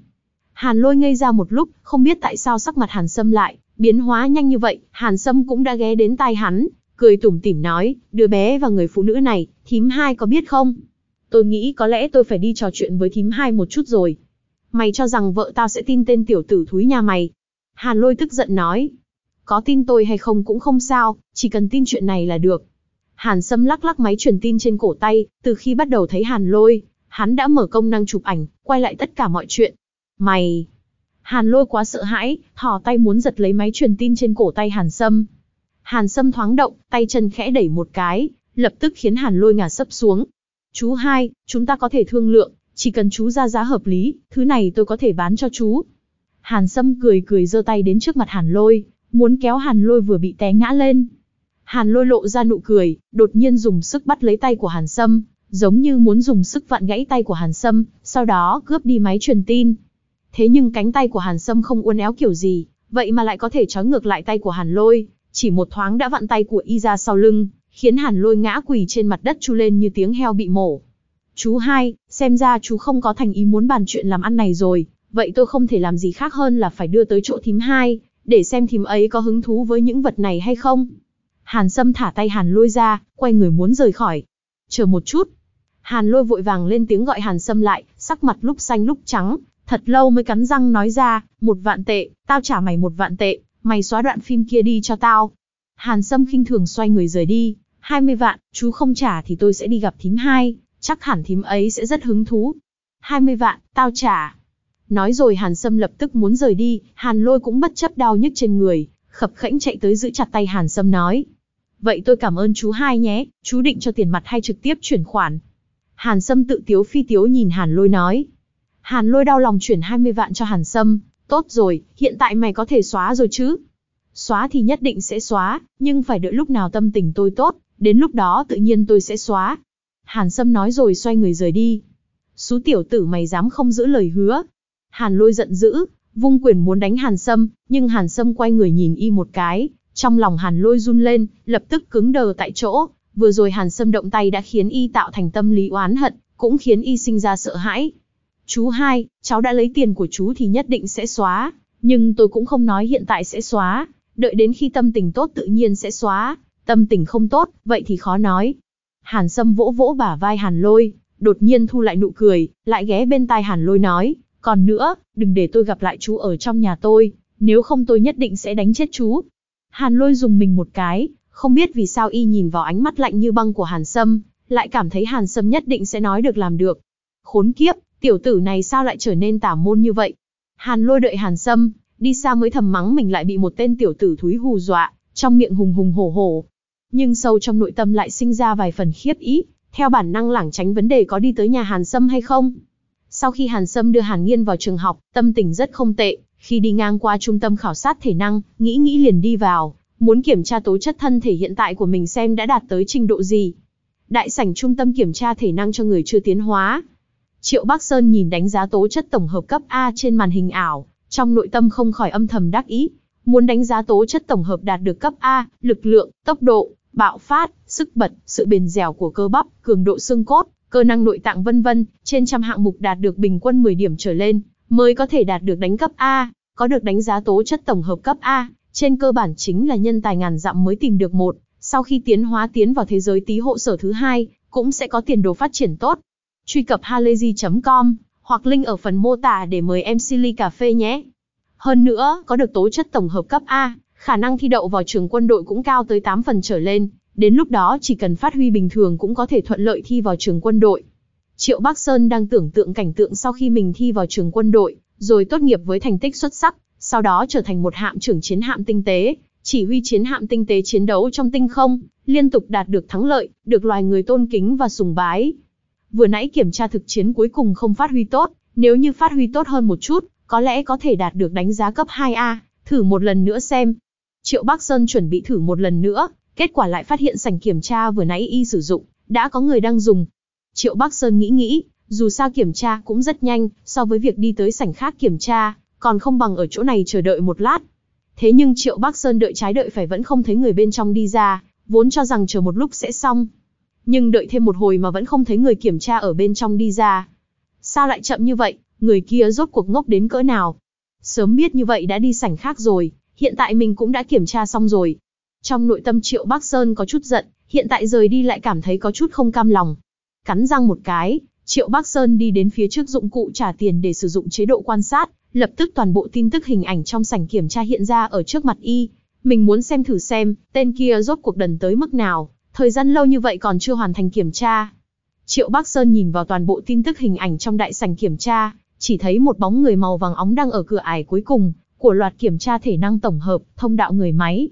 S1: Hàn lôi ngây ra một lúc, không biết tại sao sắc mặt Hàn Sâm lại, biến hóa nhanh như vậy, Hàn Sâm cũng đã ghé đến tai hắn, cười tủm tỉm nói, đứa bé và người phụ nữ này, thím hai có biết không? Tôi nghĩ có lẽ tôi phải đi trò chuyện với thím hai một chút rồi. Mày cho rằng vợ tao sẽ tin tên tiểu tử thúi nhà mày. Hàn lôi tức giận nói. Có tin tôi hay không cũng không sao, chỉ cần tin chuyện này là được. Hàn Sâm lắc lắc máy truyền tin trên cổ tay, từ khi bắt đầu thấy Hàn lôi, hắn đã mở công năng chụp ảnh, quay lại tất cả mọi chuyện. Mày, Hàn lôi quá sợ hãi, thò tay muốn giật lấy máy truyền tin trên cổ tay Hàn Sâm. Hàn Sâm thoáng động, tay chân khẽ đẩy một cái, lập tức khiến Hàn lôi ngả sấp xuống. Chú hai, chúng ta có thể thương lượng, chỉ cần chú ra giá hợp lý, thứ này tôi có thể bán cho chú. Hàn Sâm cười cười giơ tay đến trước mặt Hàn lôi, muốn kéo Hàn lôi vừa bị té ngã lên. Hàn lôi lộ ra nụ cười, đột nhiên dùng sức bắt lấy tay của Hàn Sâm, giống như muốn dùng sức vặn gãy tay của Hàn Sâm, sau đó cướp đi máy truyền tin, Thế nhưng cánh tay của Hàn Sâm không uốn éo kiểu gì, vậy mà lại có thể trói ngược lại tay của Hàn Lôi, chỉ một thoáng đã vặn tay của y ra sau lưng, khiến Hàn Lôi ngã quỳ trên mặt đất chu lên như tiếng heo bị mổ. Chú hai, xem ra chú không có thành ý muốn bàn chuyện làm ăn này rồi, vậy tôi không thể làm gì khác hơn là phải đưa tới chỗ thím hai, để xem thím ấy có hứng thú với những vật này hay không. Hàn Sâm thả tay Hàn Lôi ra, quay người muốn rời khỏi. Chờ một chút. Hàn Lôi vội vàng lên tiếng gọi Hàn Sâm lại, sắc mặt lúc xanh lúc trắng, Thật lâu mới cắn răng nói ra, một vạn tệ, tao trả mày một vạn tệ, mày xóa đoạn phim kia đi cho tao. Hàn Sâm khinh thường xoay người rời đi, 20 vạn, chú không trả thì tôi sẽ đi gặp thím hai, chắc hẳn thím ấy sẽ rất hứng thú. 20 vạn, tao trả. Nói rồi Hàn Sâm lập tức muốn rời đi, Hàn Lôi cũng bất chấp đau nhức trên người, khập khẽnh chạy tới giữ chặt tay Hàn Sâm nói. Vậy tôi cảm ơn chú hai nhé, chú định cho tiền mặt hay trực tiếp chuyển khoản. Hàn Sâm tự tiếu phi tiếu nhìn Hàn Lôi nói. Hàn lôi đau lòng chuyển 20 vạn cho Hàn Sâm, tốt rồi, hiện tại mày có thể xóa rồi chứ? Xóa thì nhất định sẽ xóa, nhưng phải đợi lúc nào tâm tình tôi tốt, đến lúc đó tự nhiên tôi sẽ xóa. Hàn Sâm nói rồi xoay người rời đi. Xú tiểu tử mày dám không giữ lời hứa. Hàn lôi giận dữ, vung quyền muốn đánh Hàn Sâm, nhưng Hàn Sâm quay người nhìn y một cái, trong lòng Hàn lôi run lên, lập tức cứng đờ tại chỗ, vừa rồi Hàn Sâm động tay đã khiến y tạo thành tâm lý oán hận, cũng khiến y sinh ra sợ hãi. Chú hai, cháu đã lấy tiền của chú thì nhất định sẽ xóa, nhưng tôi cũng không nói hiện tại sẽ xóa, đợi đến khi tâm tình tốt tự nhiên sẽ xóa, tâm tình không tốt, vậy thì khó nói. Hàn Sâm vỗ vỗ bả vai Hàn Lôi, đột nhiên thu lại nụ cười, lại ghé bên tai Hàn Lôi nói, còn nữa, đừng để tôi gặp lại chú ở trong nhà tôi, nếu không tôi nhất định sẽ đánh chết chú. Hàn Lôi dùng mình một cái, không biết vì sao y nhìn vào ánh mắt lạnh như băng của Hàn Sâm, lại cảm thấy Hàn Sâm nhất định sẽ nói được làm được. Khốn kiếp, Tiểu tử này sao lại trở nên tả môn như vậy? Hàn lôi đợi Hàn Sâm, đi xa mới thầm mắng mình lại bị một tên tiểu tử thúi hù dọa, trong miệng hùng hùng hổ hổ. Nhưng sâu trong nội tâm lại sinh ra vài phần khiếp ý, theo bản năng lảng tránh vấn đề có đi tới nhà Hàn Sâm hay không. Sau khi Hàn Sâm đưa Hàn Nghiên vào trường học, tâm tình rất không tệ, khi đi ngang qua trung tâm khảo sát thể năng, nghĩ nghĩ liền đi vào, muốn kiểm tra tố chất thân thể hiện tại của mình xem đã đạt tới trình độ gì. Đại sảnh trung tâm kiểm tra thể năng cho người chưa tiến hóa. Triệu Bắc Sơn nhìn đánh giá tố chất tổng hợp cấp A trên màn hình ảo, trong nội tâm không khỏi âm thầm đắc ý. Muốn đánh giá tố chất tổng hợp đạt được cấp A, lực lượng, tốc độ, bạo phát, sức bật, sự bền dẻo của cơ bắp, cường độ xương cốt, cơ năng nội tạng vân vân, trên trăm hạng mục đạt được bình quân 10 điểm trở lên, mới có thể đạt được đánh cấp A, có được đánh giá tố chất tổng hợp cấp A, trên cơ bản chính là nhân tài ngàn dặm mới tìm được một, sau khi tiến hóa tiến vào thế giới tí hộ sở thứ hai, cũng sẽ có tiền đồ phát triển tốt. Truy cập halayzi.com hoặc link ở phần mô tả để mời MC ly cà phê nhé. Hơn nữa, có được tố chất tổng hợp cấp A, khả năng thi đậu vào trường quân đội cũng cao tới 8 phần trở lên, đến lúc đó chỉ cần phát huy bình thường cũng có thể thuận lợi thi vào trường quân đội. Triệu Bắc Sơn đang tưởng tượng cảnh tượng sau khi mình thi vào trường quân đội, rồi tốt nghiệp với thành tích xuất sắc, sau đó trở thành một hạm trưởng chiến hạm tinh tế, chỉ huy chiến hạm tinh tế chiến đấu trong tinh không, liên tục đạt được thắng lợi, được loài người tôn kính và sùng bái. Vừa nãy kiểm tra thực chiến cuối cùng không phát huy tốt, nếu như phát huy tốt hơn một chút, có lẽ có thể đạt được đánh giá cấp 2A, thử một lần nữa xem. Triệu Bắc Sơn chuẩn bị thử một lần nữa, kết quả lại phát hiện sảnh kiểm tra vừa nãy y sử dụng, đã có người đang dùng. Triệu Bắc Sơn nghĩ nghĩ, dù sao kiểm tra cũng rất nhanh, so với việc đi tới sảnh khác kiểm tra, còn không bằng ở chỗ này chờ đợi một lát. Thế nhưng Triệu Bắc Sơn đợi trái đợi phải vẫn không thấy người bên trong đi ra, vốn cho rằng chờ một lúc sẽ xong. Nhưng đợi thêm một hồi mà vẫn không thấy người kiểm tra ở bên trong đi ra. Sao lại chậm như vậy, người kia rốt cuộc ngốc đến cỡ nào? Sớm biết như vậy đã đi sảnh khác rồi, hiện tại mình cũng đã kiểm tra xong rồi. Trong nội tâm Triệu Bắc Sơn có chút giận, hiện tại rời đi lại cảm thấy có chút không cam lòng. Cắn răng một cái, Triệu Bắc Sơn đi đến phía trước dụng cụ trả tiền để sử dụng chế độ quan sát, lập tức toàn bộ tin tức hình ảnh trong sảnh kiểm tra hiện ra ở trước mặt y. Mình muốn xem thử xem, tên kia rốt cuộc đần tới mức nào, thời gian lâu như vậy còn chưa hoàn thành kiểm tra. Triệu Bắc Sơn nhìn vào toàn bộ tin tức hình ảnh trong đại sảnh kiểm tra, chỉ thấy một bóng người màu vàng óng đang ở cửa ải cuối cùng, của loạt kiểm tra thể năng tổng hợp, thông đạo người máy.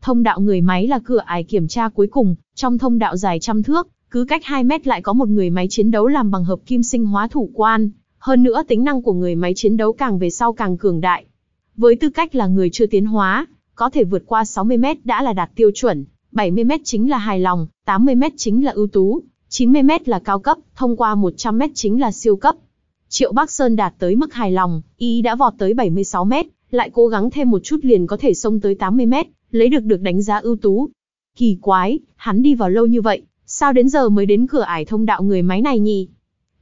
S1: Thông đạo người máy là cửa ải kiểm tra cuối cùng, trong thông đạo dài trăm thước, cứ cách 2 mét lại có một người máy chiến đấu làm bằng hợp kim sinh hóa thủ quan, hơn nữa tính năng của người máy chiến đấu càng về sau càng cường đại. Với tư cách là người chưa tiến hóa, có thể vượt qua 60 mét đã là đạt tiêu chuẩn, 70 mét chính là hài lòng, 80 mét chính là ưu tú, 90 mét là cao cấp, thông qua 100 mét chính là siêu cấp. Triệu Bắc Sơn đạt tới mức hài lòng, y đã vọt tới 76 mét, lại cố gắng thêm một chút liền có thể xông tới 80 mét, lấy được được đánh giá ưu tú. Kỳ quái, hắn đi vào lâu như vậy, sao đến giờ mới đến cửa ải thông đạo người máy này nhỉ?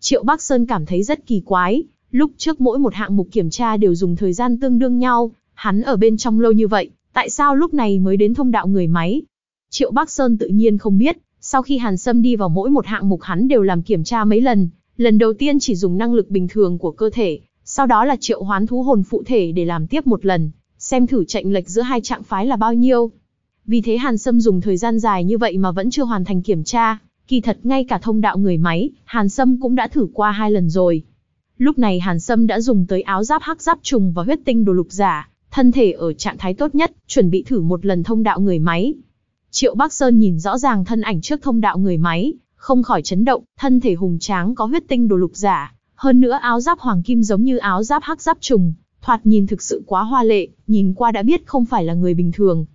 S1: Triệu Bắc Sơn cảm thấy rất kỳ quái, lúc trước mỗi một hạng mục kiểm tra đều dùng thời gian tương đương nhau, hắn ở bên trong lâu như vậy, tại sao lúc này mới đến thông đạo người máy? Triệu Bắc Sơn tự nhiên không biết, sau khi Hàn Sâm đi vào mỗi một hạng mục hắn đều làm kiểm tra mấy lần, lần đầu tiên chỉ dùng năng lực bình thường của cơ thể, sau đó là triệu hoán thú hồn phụ thể để làm tiếp một lần, xem thử chệnh lệch giữa hai trạng phái là bao nhiêu. Vì thế Hàn Sâm dùng thời gian dài như vậy mà vẫn chưa hoàn thành kiểm tra, Kỳ thật ngay cả thông đạo người máy, Hàn Sâm cũng đã thử qua hai lần rồi. Lúc này Hàn Sâm đã dùng tới áo giáp hắc giáp trùng và huyết tinh đồ lục giả, thân thể ở trạng thái tốt nhất, chuẩn bị thử một lần thông đạo người máy. Triệu Bắc Sơn nhìn rõ ràng thân ảnh trước thông đạo người máy, không khỏi chấn động, thân thể hùng tráng có huyết tinh đồ lục giả, hơn nữa áo giáp hoàng kim giống như áo giáp hắc giáp trùng, thoạt nhìn thực sự quá hoa lệ, nhìn qua đã biết không phải là người bình thường.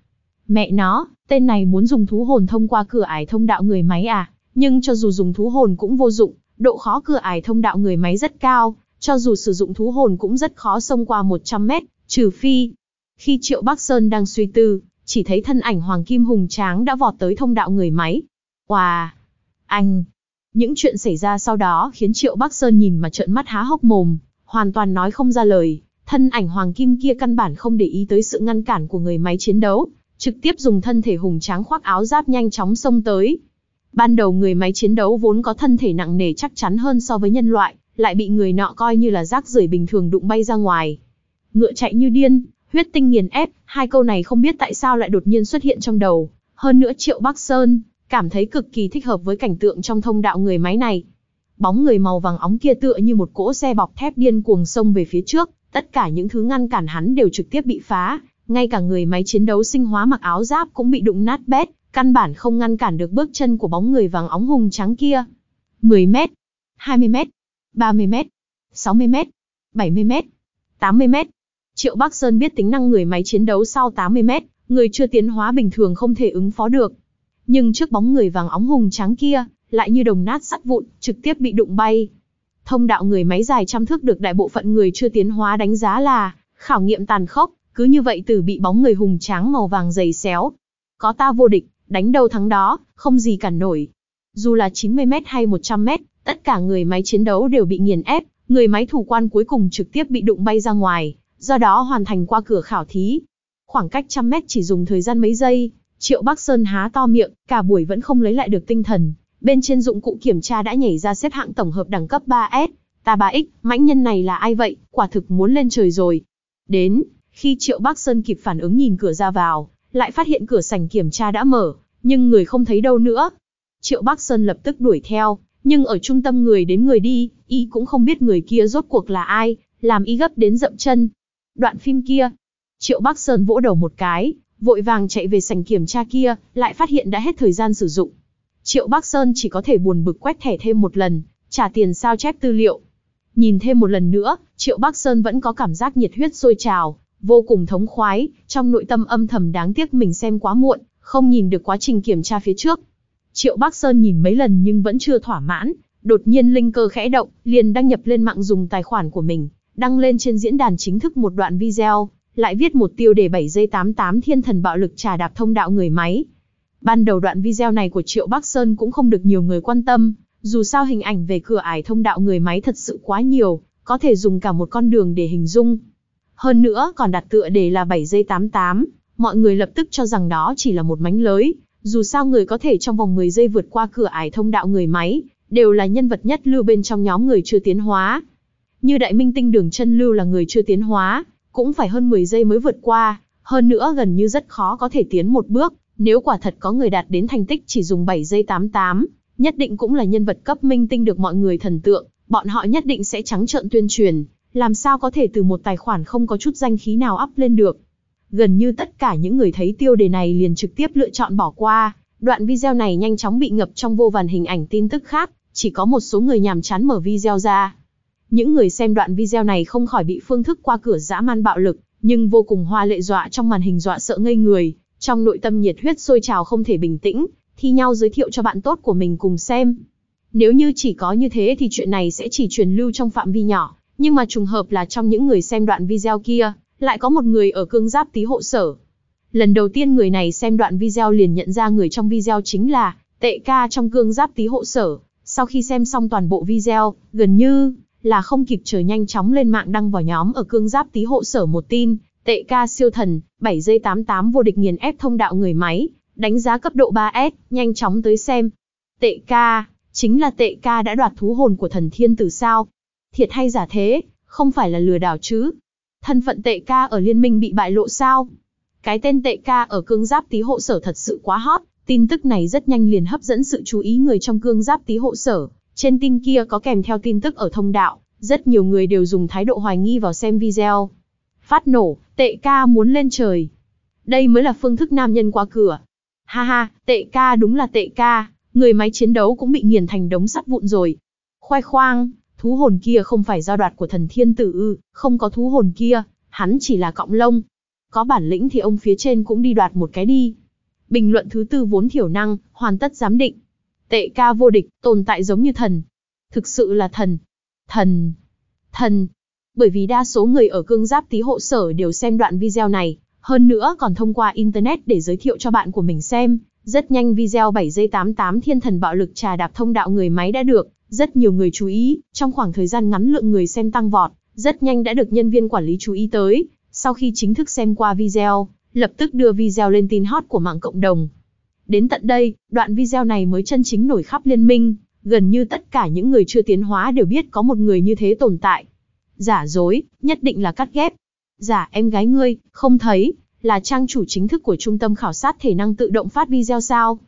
S1: Mẹ nó, tên này muốn dùng thú hồn thông qua cửa ải thông đạo người máy à? Nhưng cho dù dùng thú hồn cũng vô dụng, độ khó cửa ải thông đạo người máy rất cao, cho dù sử dụng thú hồn cũng rất khó xông qua 100 mét, trừ phi. Khi Triệu Bắc Sơn đang suy tư, chỉ thấy thân ảnh Hoàng Kim Hùng Tráng đã vọt tới thông đạo người máy. Wow! Anh! Những chuyện xảy ra sau đó khiến Triệu Bắc Sơn nhìn mà trợn mắt há hốc mồm, hoàn toàn nói không ra lời. Thân ảnh Hoàng Kim kia căn bản không để ý tới sự ngăn cản của người máy chiến đấu, trực tiếp dùng thân thể hùng tráng khoác áo giáp nhanh chóng xông tới, Ban đầu người máy chiến đấu vốn có thân thể nặng nề chắc chắn hơn so với nhân loại, lại bị người nọ coi như là rác rưởi bình thường đụng bay ra ngoài. Ngựa chạy như điên, huyết tinh nghiền ép, hai câu này không biết tại sao lại đột nhiên xuất hiện trong đầu. Hơn nữa Triệu Bắc Sơn, cảm thấy cực kỳ thích hợp với cảnh tượng trong thông đạo người máy này. Bóng người màu vàng óng kia tựa như một cỗ xe bọc thép điên cuồng xông về phía trước, tất cả những thứ ngăn cản hắn đều trực tiếp bị phá, ngay cả người máy chiến đấu sinh hóa mặc áo giáp cũng bị đụng nát bét, căn bản không ngăn cản được bước chân của bóng người vàng óng hùng trắng kia. 10 mét, 20 mét, 30 mét, 60 mét, 70 mét, 80 mét. Triệu Bắc Sơn biết tính năng người máy chiến đấu sau 80 mét, người chưa tiến hóa bình thường không thể ứng phó được. Nhưng trước bóng người vàng óng hùng trắng kia, lại như đồng nát sắt vụn, trực tiếp bị đụng bay. Thông đạo người máy dài trăm thước được đại bộ phận người chưa tiến hóa đánh giá là khảo nghiệm tàn khốc, cứ như vậy từ bị bóng người hùng tráng màu vàng dày xéo. Có ta vô địch, đánh đâu thắng đó, không gì cản nổi. Dù là 90m hay 100m, tất cả người máy chiến đấu đều bị nghiền ép, người máy thủ quan cuối cùng trực tiếp bị đụng bay ra ngoài, do đó hoàn thành qua cửa khảo thí. Khoảng cách trăm mét chỉ dùng thời gian mấy giây, Triệu Bắc Sơn há to miệng, cả buổi vẫn không lấy lại được tinh thần. Bên trên dụng cụ kiểm tra đã nhảy ra xếp hạng tổng hợp đẳng cấp 3S. Ta 3X, mãnh nhân này là ai vậy, quả thực muốn lên trời rồi. Đến, khi Triệu Bắc Sơn kịp phản ứng nhìn cửa ra vào, lại phát hiện cửa sảnh kiểm tra đã mở, nhưng người không thấy đâu nữa. Triệu Bắc Sơn lập tức đuổi theo, nhưng ở trung tâm người đến người đi, y cũng không biết người kia rốt cuộc là ai, làm y gấp đến dậm chân. Đoạn phim kia, Triệu Bắc Sơn vỗ đầu một cái, vội vàng chạy về sảnh kiểm tra kia, lại phát hiện đã hết thời gian sử dụng. Triệu Bắc Sơn chỉ có thể buồn bực quét thẻ thêm một lần, trả tiền sao chép tư liệu. Nhìn thêm một lần nữa, Triệu Bắc Sơn vẫn có cảm giác nhiệt huyết sôi trào, vô cùng thống khoái, trong nội tâm âm thầm đáng tiếc mình xem quá muộn, không nhìn được quá trình kiểm tra phía trước. Triệu Bắc Sơn nhìn mấy lần nhưng vẫn chưa thỏa mãn, đột nhiên linh cơ khẽ động, liền đăng nhập lên mạng dùng tài khoản của mình, đăng lên trên diễn đàn chính thức một đoạn video, lại viết một tiêu đề 7 giây 88 thiên thần bạo lực trà đạp thông đạo người máy. Ban đầu đoạn video này của Triệu Bắc Sơn cũng không được nhiều người quan tâm, dù sao hình ảnh về cửa ải thông đạo người máy thật sự quá nhiều, có thể dùng cả một con đường để hình dung. Hơn nữa còn đặt tựa đề là 7 giây 88, mọi người lập tức cho rằng đó chỉ là một mánh lới, dù sao người có thể trong vòng 10 giây vượt qua cửa ải thông đạo người máy, đều là nhân vật nhất lưu bên trong nhóm người chưa tiến hóa. Như đại minh tinh đường chân lưu là người chưa tiến hóa, cũng phải hơn 10 giây mới vượt qua, hơn nữa gần như rất khó có thể tiến một bước, nếu quả thật có người đạt đến thành tích chỉ dùng 7 giây 88, nhất định cũng là nhân vật cấp minh tinh được mọi người thần tượng, bọn họ nhất định sẽ trắng trợn tuyên truyền, làm sao có thể từ một tài khoản không có chút danh khí nào up lên được. Gần như tất cả những người thấy tiêu đề này liền trực tiếp lựa chọn bỏ qua, đoạn video này nhanh chóng bị ngập trong vô vàn hình ảnh tin tức khác, chỉ có một số người nhàm chán mở video ra. Những người xem đoạn video này không khỏi bị phương thức qua cửa dã man bạo lực, nhưng vô cùng hoa lệ dọa trong màn hình dọa sợ ngây người, trong nội tâm nhiệt huyết sôi trào không thể bình tĩnh, thi nhau giới thiệu cho bạn tốt của mình cùng xem. Nếu như chỉ có như thế thì chuyện này sẽ chỉ truyền lưu trong phạm vi nhỏ, nhưng mà trùng hợp là trong những người xem đoạn video kia, lại có một người ở cương giáp tí hộ sở. Lần đầu tiên người này xem đoạn video liền nhận ra người trong video chính là tệ ca trong cương giáp tí hộ sở. Sau khi xem xong toàn bộ video, gần như là không kịp chờ nhanh chóng lên mạng đăng vào nhóm ở cương giáp tí hộ sở một tin, tệ ca siêu thần, 7 giây 88 vô địch nghiền ép thông đạo người máy, đánh giá cấp độ 3S, nhanh chóng tới xem. Tệ ca, chính là tệ ca đã đoạt thú hồn của thần thiên tử sao. Thiệt hay giả thế, không phải là lừa đảo chứ. Thân phận tệ ca ở liên minh bị bại lộ sao? Cái tên tệ ca ở cương giáp tí hộ sở thật sự quá hot, tin tức này rất nhanh liền hấp dẫn sự chú ý người trong cương giáp tí hộ sở. Trên tin kia có kèm theo tin tức ở thông đạo, rất nhiều người đều dùng thái độ hoài nghi vào xem video. Phát nổ, tệ ca muốn lên trời. Đây mới là phương thức nam nhân qua cửa. Ha ha, tệ ca đúng là tệ ca, người máy chiến đấu cũng bị nghiền thành đống sắt vụn rồi. Khoai khoang, thú hồn kia không phải do đoạt của thần thiên tử ư, không có thú hồn kia, hắn chỉ là cọng lông. Có bản lĩnh thì ông phía trên cũng đi đoạt một cái đi. Bình luận thứ tư vốn thiểu năng, hoàn tất giám định. Tệ ca vô địch, tồn tại giống như thần. Thực sự là thần. Thần. Thần. Bởi vì đa số người ở cương giáp tí hộ sở đều xem đoạn video này, hơn nữa còn thông qua Internet để giới thiệu cho bạn của mình xem. Rất nhanh video 7 giây 88 thiên thần bạo lực trà đạp thông đạo người máy đã được, rất nhiều người chú ý, trong khoảng thời gian ngắn lượng người xem tăng vọt, rất nhanh đã được nhân viên quản lý chú ý tới. Sau khi chính thức xem qua video, lập tức đưa video lên tin hot của mạng cộng đồng. Đến tận đây, đoạn video này mới chân chính nổi khắp liên minh, gần như tất cả những người chưa tiến hóa đều biết có một người như thế tồn tại. Giả dối, nhất định là cắt ghép. Giả em gái ngươi, không thấy, là trang chủ chính thức của trung tâm khảo sát thể năng tự động phát video sao?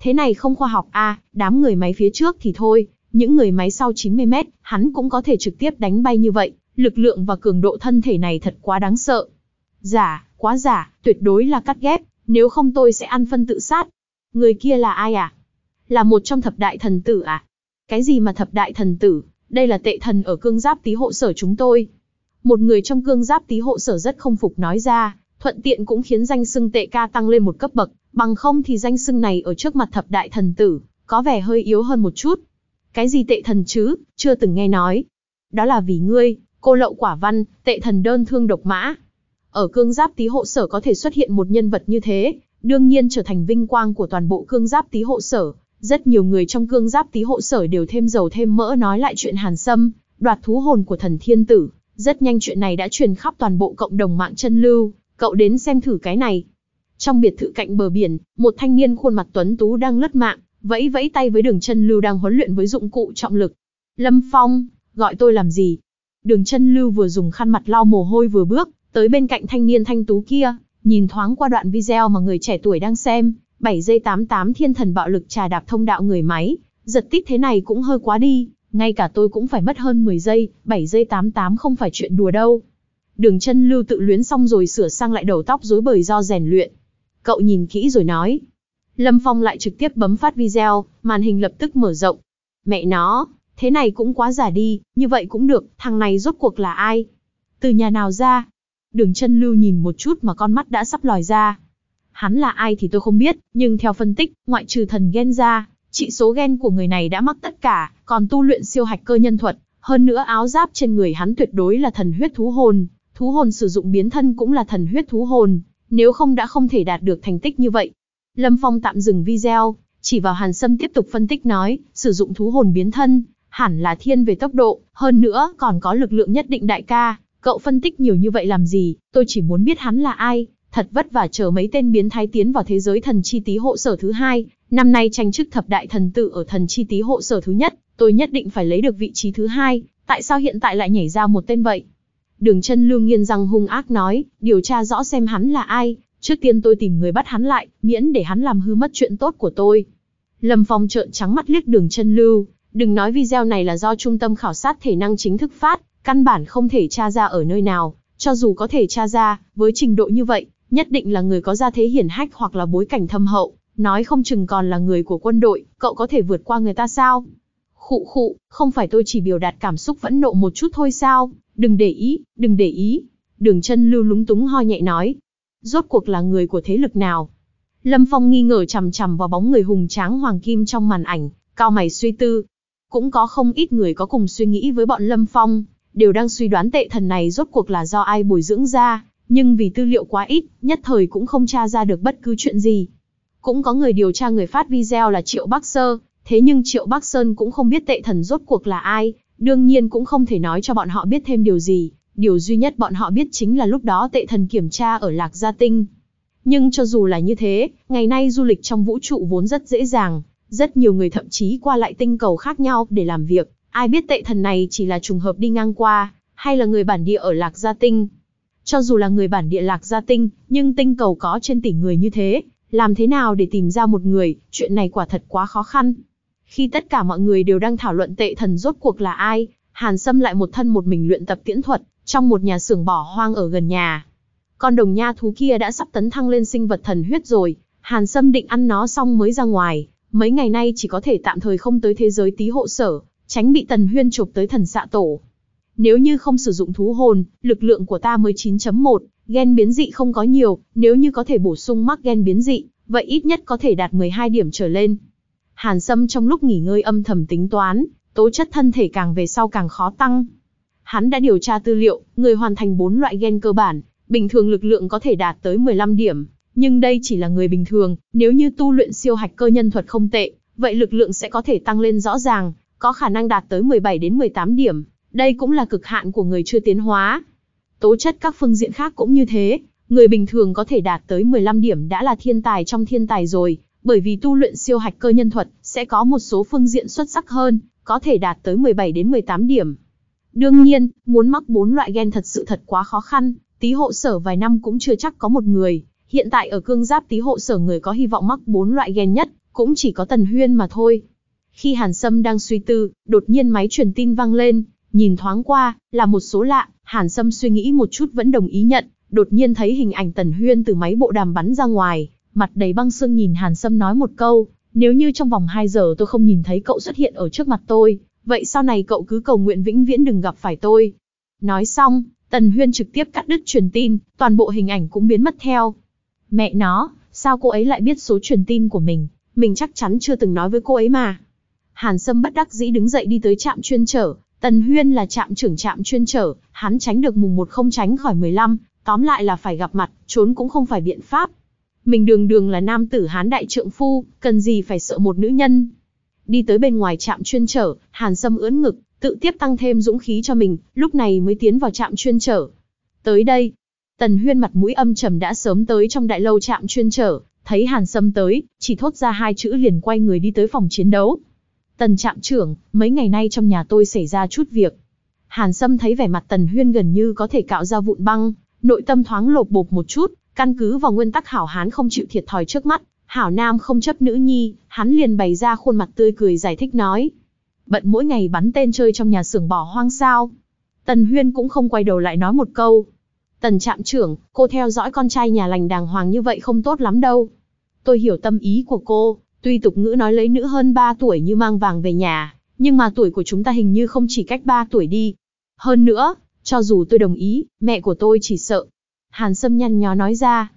S1: Thế này không khoa học a, à, đám người máy phía trước thì thôi, những người máy sau 90 mét, hắn cũng có thể trực tiếp đánh bay như vậy, lực lượng và cường độ thân thể này thật quá đáng sợ. Giả, quá giả, tuyệt đối là cắt ghép, nếu không tôi sẽ ăn phân tự sát. Người kia là ai à? Là một trong thập đại thần tử à? Cái gì mà thập đại thần tử? Đây là tệ thần ở cương giáp tí hộ sở chúng tôi. Một người trong cương giáp tí hộ sở rất không phục nói ra, thuận tiện cũng khiến danh xưng tệ ca tăng lên một cấp bậc, bằng không thì danh xưng này ở trước mặt thập đại thần tử, có vẻ hơi yếu hơn một chút. Cái gì tệ thần chứ, chưa từng nghe nói. Đó là vì ngươi, cô lậu quả văn, tệ thần đơn thương độc mã. Ở cương giáp tí hộ sở có thể xuất hiện một nhân vật như thế, đương nhiên trở thành vinh quang của toàn bộ cương giáp tý hộ sở. Rất nhiều người trong cương giáp tý hộ sở đều thêm dầu thêm mỡ nói lại chuyện hàn sâm, đoạt thú hồn của thần thiên tử. Rất nhanh chuyện này đã truyền khắp toàn bộ cộng đồng mạng chân lưu, cậu đến xem thử cái này. Trong biệt thự cạnh bờ biển, một thanh niên khuôn mặt tuấn tú đang lướt mạng, vẫy vẫy tay với đường chân lưu đang huấn luyện với dụng cụ trọng lực. Lâm Phong, gọi tôi làm gì? Đường chân lưu vừa dùng khăn mặt lau mồ hôi vừa bước, tới bên cạnh thanh niên thanh tú kia, nhìn thoáng qua đoạn video mà người trẻ tuổi đang xem, 7 giây 88 thiên thần bạo lực trà đạp thông đạo người máy, giật tít thế này cũng hơi quá đi, ngay cả tôi cũng phải mất hơn 10 giây, 7 giây 88 không phải chuyện đùa đâu. Đường chân lưu tự luyến xong rồi sửa sang lại đầu tóc rối bời do rèn luyện. Cậu nhìn kỹ rồi nói. Lâm Phong lại trực tiếp bấm phát video, màn hình lập tức mở rộng. Mẹ nó, thế này cũng quá giả đi, như vậy cũng được, thằng này rốt cuộc là ai? Từ nhà nào ra? Đường chân lưu nhìn một chút mà con mắt đã sắp lòi ra. Hắn là ai thì tôi không biết, nhưng theo phân tích, ngoại trừ thần gen ra, trị số gen của người này đã mắc tất cả, còn tu luyện siêu hạch cơ nhân thuật, hơn nữa áo giáp trên người hắn tuyệt đối là thần huyết thú hồn, thú hồn sử dụng biến thân cũng là thần huyết thú hồn, nếu không đã không thể đạt được thành tích như vậy. Lâm Phong tạm dừng video, chỉ vào Hàn Sâm tiếp tục phân tích nói, sử dụng thú hồn biến thân, hẳn là thiên về tốc độ, hơn nữa còn có lực lượng nhất định đại ca, cậu phân tích nhiều như vậy làm gì, tôi chỉ muốn biết hắn là ai, thật vất vả chờ mấy tên biến thái tiến vào thế giới thần chi tí hộ sở thứ hai, năm nay tranh chức thập đại thần tự ở thần chi tí hộ sở thứ nhất, tôi nhất định phải lấy được vị trí thứ hai, tại sao hiện tại lại nhảy ra một tên vậy? Đường chân lương nghiên răng hung ác nói, điều tra rõ xem hắn là ai, trước tiên tôi tìm người bắt hắn lại, miễn để hắn làm hư mất chuyện tốt của tôi. Lâm Phong trợn trắng mắt liếc đường chân lưu, đừng nói video này là do trung tâm khảo sát thể năng chính thức phát, căn bản không thể tra ra ở nơi nào, cho dù có thể tra ra, với trình độ như vậy, nhất định là người có gia thế hiển hách hoặc là bối cảnh thâm hậu, nói không chừng còn là người của quân đội, cậu có thể vượt qua người ta sao? Khụ khụ, không phải tôi chỉ biểu đạt cảm xúc vẫn nộ một chút thôi sao? Đừng để ý, đừng để ý. Đường chân lưu lúng túng ho nhẹ nói. Rốt cuộc là người của thế lực nào? Lâm Phong nghi ngờ chằm chằm vào bóng người hùng tráng hoàng kim trong màn ảnh, cao mày suy tư. Cũng có không ít người có cùng suy nghĩ với bọn Lâm Phong, đều đang suy đoán tệ thần này rốt cuộc là do ai bồi dưỡng ra, nhưng vì tư liệu quá ít, nhất thời cũng không tra ra được bất cứ chuyện gì. Cũng có người điều tra người phát video là Triệu Bắc Sơ, thế nhưng Triệu Bắc Sơn cũng không biết tệ thần rốt cuộc là ai, đương nhiên cũng không thể nói cho bọn họ biết thêm điều gì, điều duy nhất bọn họ biết chính là lúc đó tệ thần kiểm tra ở Lạc Gia Tinh. Nhưng cho dù là như thế, ngày nay du lịch trong vũ trụ vốn rất dễ dàng, rất nhiều người thậm chí qua lại tinh cầu khác nhau để làm việc, ai biết tệ thần này chỉ là trùng hợp đi ngang qua, hay là người bản địa ở Lạc Gia Tinh. Cho dù là người bản địa Lạc Gia Tinh, nhưng tinh cầu có trên tỷ người như thế, làm thế nào để tìm ra một người, chuyện này quả thật quá khó khăn. Khi tất cả mọi người đều đang thảo luận tệ thần rốt cuộc là ai, Hàn Sâm lại một thân một mình luyện tập tiễn thuật, trong một nhà xưởng bỏ hoang ở gần nhà. Con đồng nha thú kia đã sắp tấn thăng lên sinh vật thần huyết rồi, Hàn Sâm định ăn nó xong mới ra ngoài, mấy ngày nay chỉ có thể tạm thời không tới thế giới tí hộ sở, tránh bị Tần Huyên chụp tới thần xạ tổ. Nếu như không sử dụng thú hồn, lực lượng của ta mới 9.1, gen biến dị không có nhiều, nếu như có thể bổ sung mắc gen biến dị, vậy ít nhất có thể đạt 12 điểm trở lên. Hàn Sâm trong lúc nghỉ ngơi âm thầm tính toán, tố chất thân thể càng về sau càng khó tăng. Hắn đã điều tra tư liệu, người hoàn thành 4 loại gen cơ bản, bình thường lực lượng có thể đạt tới 15 điểm, nhưng đây chỉ là người bình thường, nếu như tu luyện siêu hạch cơ nhân thuật không tệ, vậy lực lượng sẽ có thể tăng lên rõ ràng, có khả năng đạt tới 17 đến 18 điểm, đây cũng là cực hạn của người chưa tiến hóa. Tố chất các phương diện khác cũng như thế, người bình thường có thể đạt tới 15 điểm đã là thiên tài trong thiên tài rồi, bởi vì tu luyện siêu hạch cơ nhân thuật, sẽ có một số phương diện xuất sắc hơn, có thể đạt tới 17 đến 18 điểm. Đương nhiên, muốn mắc bốn loại gen thật sự thật quá khó khăn, tí hộ sở vài năm cũng chưa chắc có một người. Hiện tại ở cương giáp tí hộ sở người có hy vọng mắc bốn loại gen nhất, cũng chỉ có Tần Huyên mà thôi. Khi Hàn Sâm đang suy tư, đột nhiên máy truyền tin vang lên, nhìn thoáng qua, là một số lạ, Hàn Sâm suy nghĩ một chút vẫn đồng ý nhận, đột nhiên thấy hình ảnh Tần Huyên từ máy bộ đàm bắn ra ngoài, mặt đầy băng sương nhìn Hàn Sâm nói một câu, nếu như trong vòng 2 giờ tôi không nhìn thấy cậu xuất hiện ở trước mặt tôi, vậy sau này cậu cứ cầu nguyện vĩnh viễn đừng gặp phải tôi. Nói xong, Tần Huyên trực tiếp cắt đứt truyền tin, toàn bộ hình ảnh cũng biến mất theo. Mẹ nó, sao cô ấy lại biết số truyền tin của mình, mình chắc chắn chưa từng nói với cô ấy mà. Hàn Sâm bất đắc dĩ đứng dậy đi tới trạm chuyên trở, Tần Huyên là trạm trưởng trạm chuyên trở, hắn tránh được mùng một không tránh khỏi 15, tóm lại là phải gặp mặt, trốn cũng không phải biện pháp. Mình đường đường là nam tử hán đại trượng phu, cần gì phải sợ một nữ nhân. Đi tới bên ngoài trạm chuyên trở, Hàn Sâm ưỡn ngực, tự tiếp tăng thêm dũng khí cho mình, lúc này mới tiến vào trạm chuyên trở. Tới đây, Tần Huyên mặt mũi âm trầm đã sớm tới trong đại lâu trạm chuyên trở, thấy Hàn Sâm tới, chỉ thốt ra hai chữ liền quay người đi tới phòng chiến đấu. Tần trạm trưởng, mấy ngày nay trong nhà tôi xảy ra chút việc. Hàn Sâm thấy vẻ mặt Tần Huyên gần như có thể cạo ra vụn băng, nội tâm thoáng lột bột một chút, căn cứ vào nguyên tắc hảo hán không chịu thiệt thòi trước mắt, hảo nam không chấp nữ nhi, hắn liền bày ra khuôn mặt tươi cười giải thích nói. Bận mỗi ngày bắn tên chơi trong nhà xưởng bỏ hoang sao. Tần Huyên cũng không quay đầu lại nói một câu. Tần trạm trưởng, cô theo dõi con trai nhà lành đàng hoàng như vậy không tốt lắm đâu. Tôi hiểu tâm ý của cô, tuy tục ngữ nói lấy nữ hơn 3 tuổi như mang vàng về nhà, nhưng mà tuổi của chúng ta hình như không chỉ cách 3 tuổi đi. Hơn nữa, cho dù tôi đồng ý, mẹ của tôi chỉ sợ. Hàn Sâm nhăn nhó nói ra.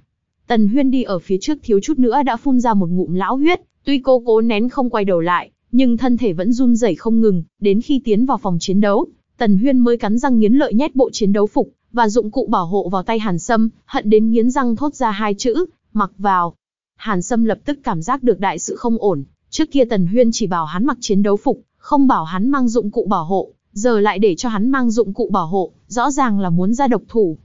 S1: Tần Huyên đi ở phía trước thiếu chút nữa đã phun ra một ngụm lão huyết, tuy cô cố nén không quay đầu lại, nhưng thân thể vẫn run rẩy không ngừng, đến khi tiến vào phòng chiến đấu, Tần Huyên mới cắn răng nghiến lợi nhét bộ chiến đấu phục và dụng cụ bảo hộ vào tay Hàn Sâm, hận đến nghiến răng thốt ra hai chữ, mặc vào. Hàn Sâm lập tức cảm giác được đại sự không ổn, trước kia Tần Huyên chỉ bảo hắn mặc chiến đấu phục, không bảo hắn mang dụng cụ bảo hộ, giờ lại để cho hắn mang dụng cụ bảo hộ, rõ ràng là muốn ra độc thủ.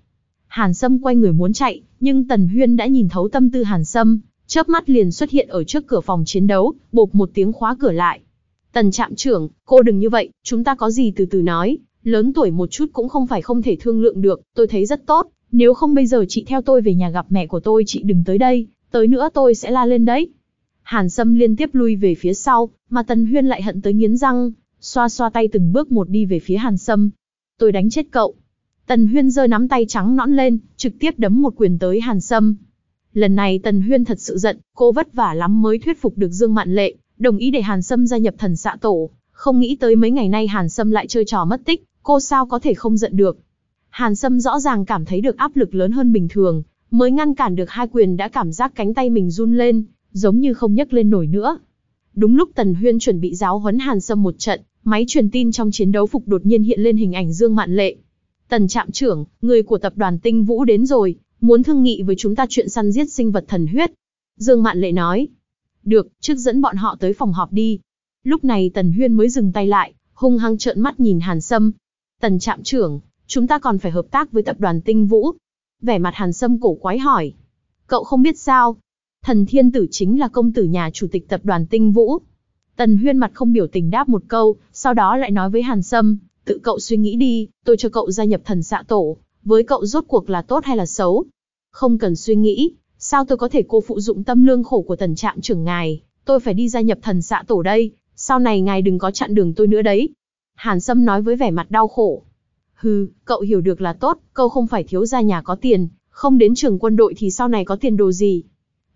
S1: Hàn Sâm quay người muốn chạy, nhưng Tần Huyên đã nhìn thấu tâm tư Hàn Sâm, chớp mắt liền xuất hiện ở trước cửa phòng chiến đấu, bộp một tiếng khóa cửa lại. Tần trạm trưởng, cô đừng như vậy, chúng ta có gì từ từ nói, lớn tuổi một chút cũng không phải không thể thương lượng được, tôi thấy rất tốt, nếu không bây giờ chị theo tôi về nhà gặp mẹ của tôi chị đừng tới đây, tới nữa tôi sẽ la lên đấy. Hàn Sâm liên tiếp lui về phía sau, mà Tần Huyên lại hận tới nghiến răng, xoa xoa tay từng bước một đi về phía Hàn Sâm. Tôi đánh chết cậu. Tần Huyên giơ nắm tay trắng nõn lên, trực tiếp đấm một quyền tới Hàn Sâm. Lần này Tần Huyên thật sự giận, cô vất vả lắm mới thuyết phục được Dương Mạn Lệ, đồng ý để Hàn Sâm gia nhập thần xạ tổ. Không nghĩ tới mấy ngày nay Hàn Sâm lại chơi trò mất tích, cô sao có thể không giận được. Hàn Sâm rõ ràng cảm thấy được áp lực lớn hơn bình thường, mới ngăn cản được hai quyền đã cảm giác cánh tay mình run lên, giống như không nhấc lên nổi nữa. Đúng lúc Tần Huyên chuẩn bị giáo huấn Hàn Sâm một trận, máy truyền tin trong chiến đấu phục đột nhiên hiện lên hình ảnh Dương Mạn Lệ. Tần trạm trưởng, người của tập đoàn Tinh Vũ đến rồi, muốn thương nghị với chúng ta chuyện săn giết sinh vật thần huyết. Dương Mạn Lệ nói. Được, trước dẫn bọn họ tới phòng họp đi. Lúc này Tần Huyên mới dừng tay lại, hung hăng trợn mắt nhìn Hàn Sâm. Tần trạm trưởng, chúng ta còn phải hợp tác với tập đoàn Tinh Vũ. Vẻ mặt Hàn Sâm cổ quái hỏi. Cậu không biết sao? Thần Thiên Tử chính là công tử nhà chủ tịch tập đoàn Tinh Vũ. Tần Huyên mặt không biểu tình đáp một câu, sau đó lại nói với Hàn Sâm, tự cậu suy nghĩ đi, tôi cho cậu gia nhập thần xạ tổ, với cậu rốt cuộc là tốt hay là xấu? Không cần suy nghĩ, sao tôi có thể cô phụ dụng tâm lương khổ của tần trạm trưởng ngài, tôi phải đi gia nhập thần xạ tổ đây, sau này ngài đừng có chặn đường tôi nữa đấy. Hàn Sâm nói với vẻ mặt đau khổ. Hừ, cậu hiểu được là tốt, câu không phải thiếu gia nhà có tiền, không đến trường quân đội thì sau này có tiền đồ gì.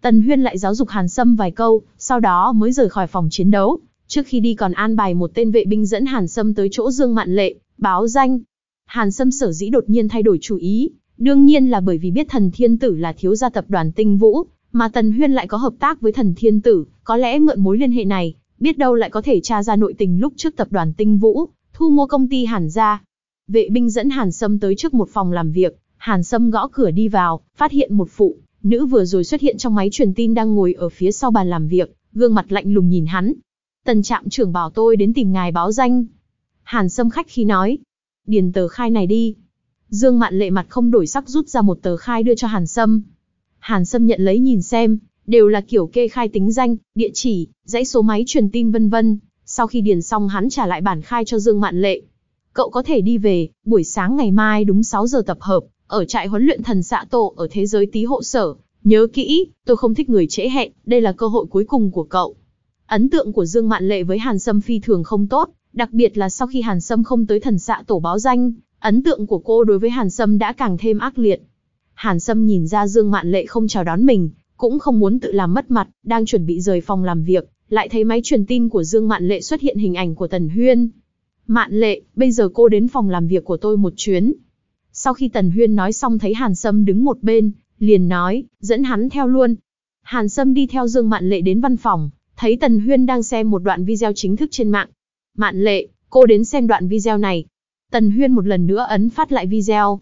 S1: Tần Huyên lại giáo dục Hàn Sâm vài câu, sau đó mới rời khỏi phòng chiến đấu. Trước khi đi còn an bài một tên vệ binh dẫn Hàn Sâm tới chỗ Dương Mạn Lệ, báo danh. Hàn Sâm sở dĩ đột nhiên thay đổi chủ ý, đương nhiên là bởi vì biết thần thiên tử là thiếu gia tập đoàn tinh vũ, mà Tần Huyên lại có hợp tác với thần thiên tử, có lẽ mượn mối liên hệ này, biết đâu lại có thể tra ra nội tình lúc trước tập đoàn tinh vũ, thu mua công ty Hàn gia. Vệ binh dẫn Hàn Sâm tới trước một phòng làm việc, Hàn Sâm gõ cửa đi vào, phát hiện một phụ nữ vừa rồi xuất hiện trong máy truyền tin đang ngồi ở phía sau bàn làm việc, gương mặt lạnh lùng nhìn hắn. Tần trạm trưởng bảo tôi đến tìm ngài báo danh. Hàn Sâm khách khí nói. Điền tờ khai này đi. Dương Mạn lệ mặt không đổi sắc rút ra một tờ khai đưa cho Hàn Sâm. Hàn Sâm nhận lấy nhìn xem, đều là kiểu kê khai tính danh, địa chỉ, dãy số máy truyền tin vân vân. Sau khi điền xong hắn trả lại bản khai cho Dương Mạn lệ. Cậu có thể đi về, buổi sáng ngày mai đúng 6 giờ tập hợp, ở trại huấn luyện thần xạ tổ ở thế giới tí hộ sở. Nhớ kỹ, tôi không thích người trễ hẹn, đây là cơ hội cuối cùng của cậu. Ấn tượng của Dương Mạn Lệ với Hàn Sâm phi thường không tốt, đặc biệt là sau khi Hàn Sâm không tới thần xạ tổ báo danh, ấn tượng của cô đối với Hàn Sâm đã càng thêm ác liệt. Hàn Sâm nhìn ra Dương Mạn Lệ không chào đón mình, cũng không muốn tự làm mất mặt, đang chuẩn bị rời phòng làm việc, lại thấy máy truyền tin của Dương Mạn Lệ xuất hiện hình ảnh của Tần Huyên. Mạn Lệ, bây giờ cô đến phòng làm việc của tôi một chuyến. Sau khi Tần Huyên nói xong thấy Hàn Sâm đứng một bên, liền nói, dẫn hắn theo luôn. Hàn Sâm đi theo Dương Mạn Lệ đến văn phòng, thấy Tần Huyên đang xem một đoạn video chính thức trên mạng. Mạn Lệ, cô đến xem đoạn video này. Tần Huyên một lần nữa ấn phát lại video.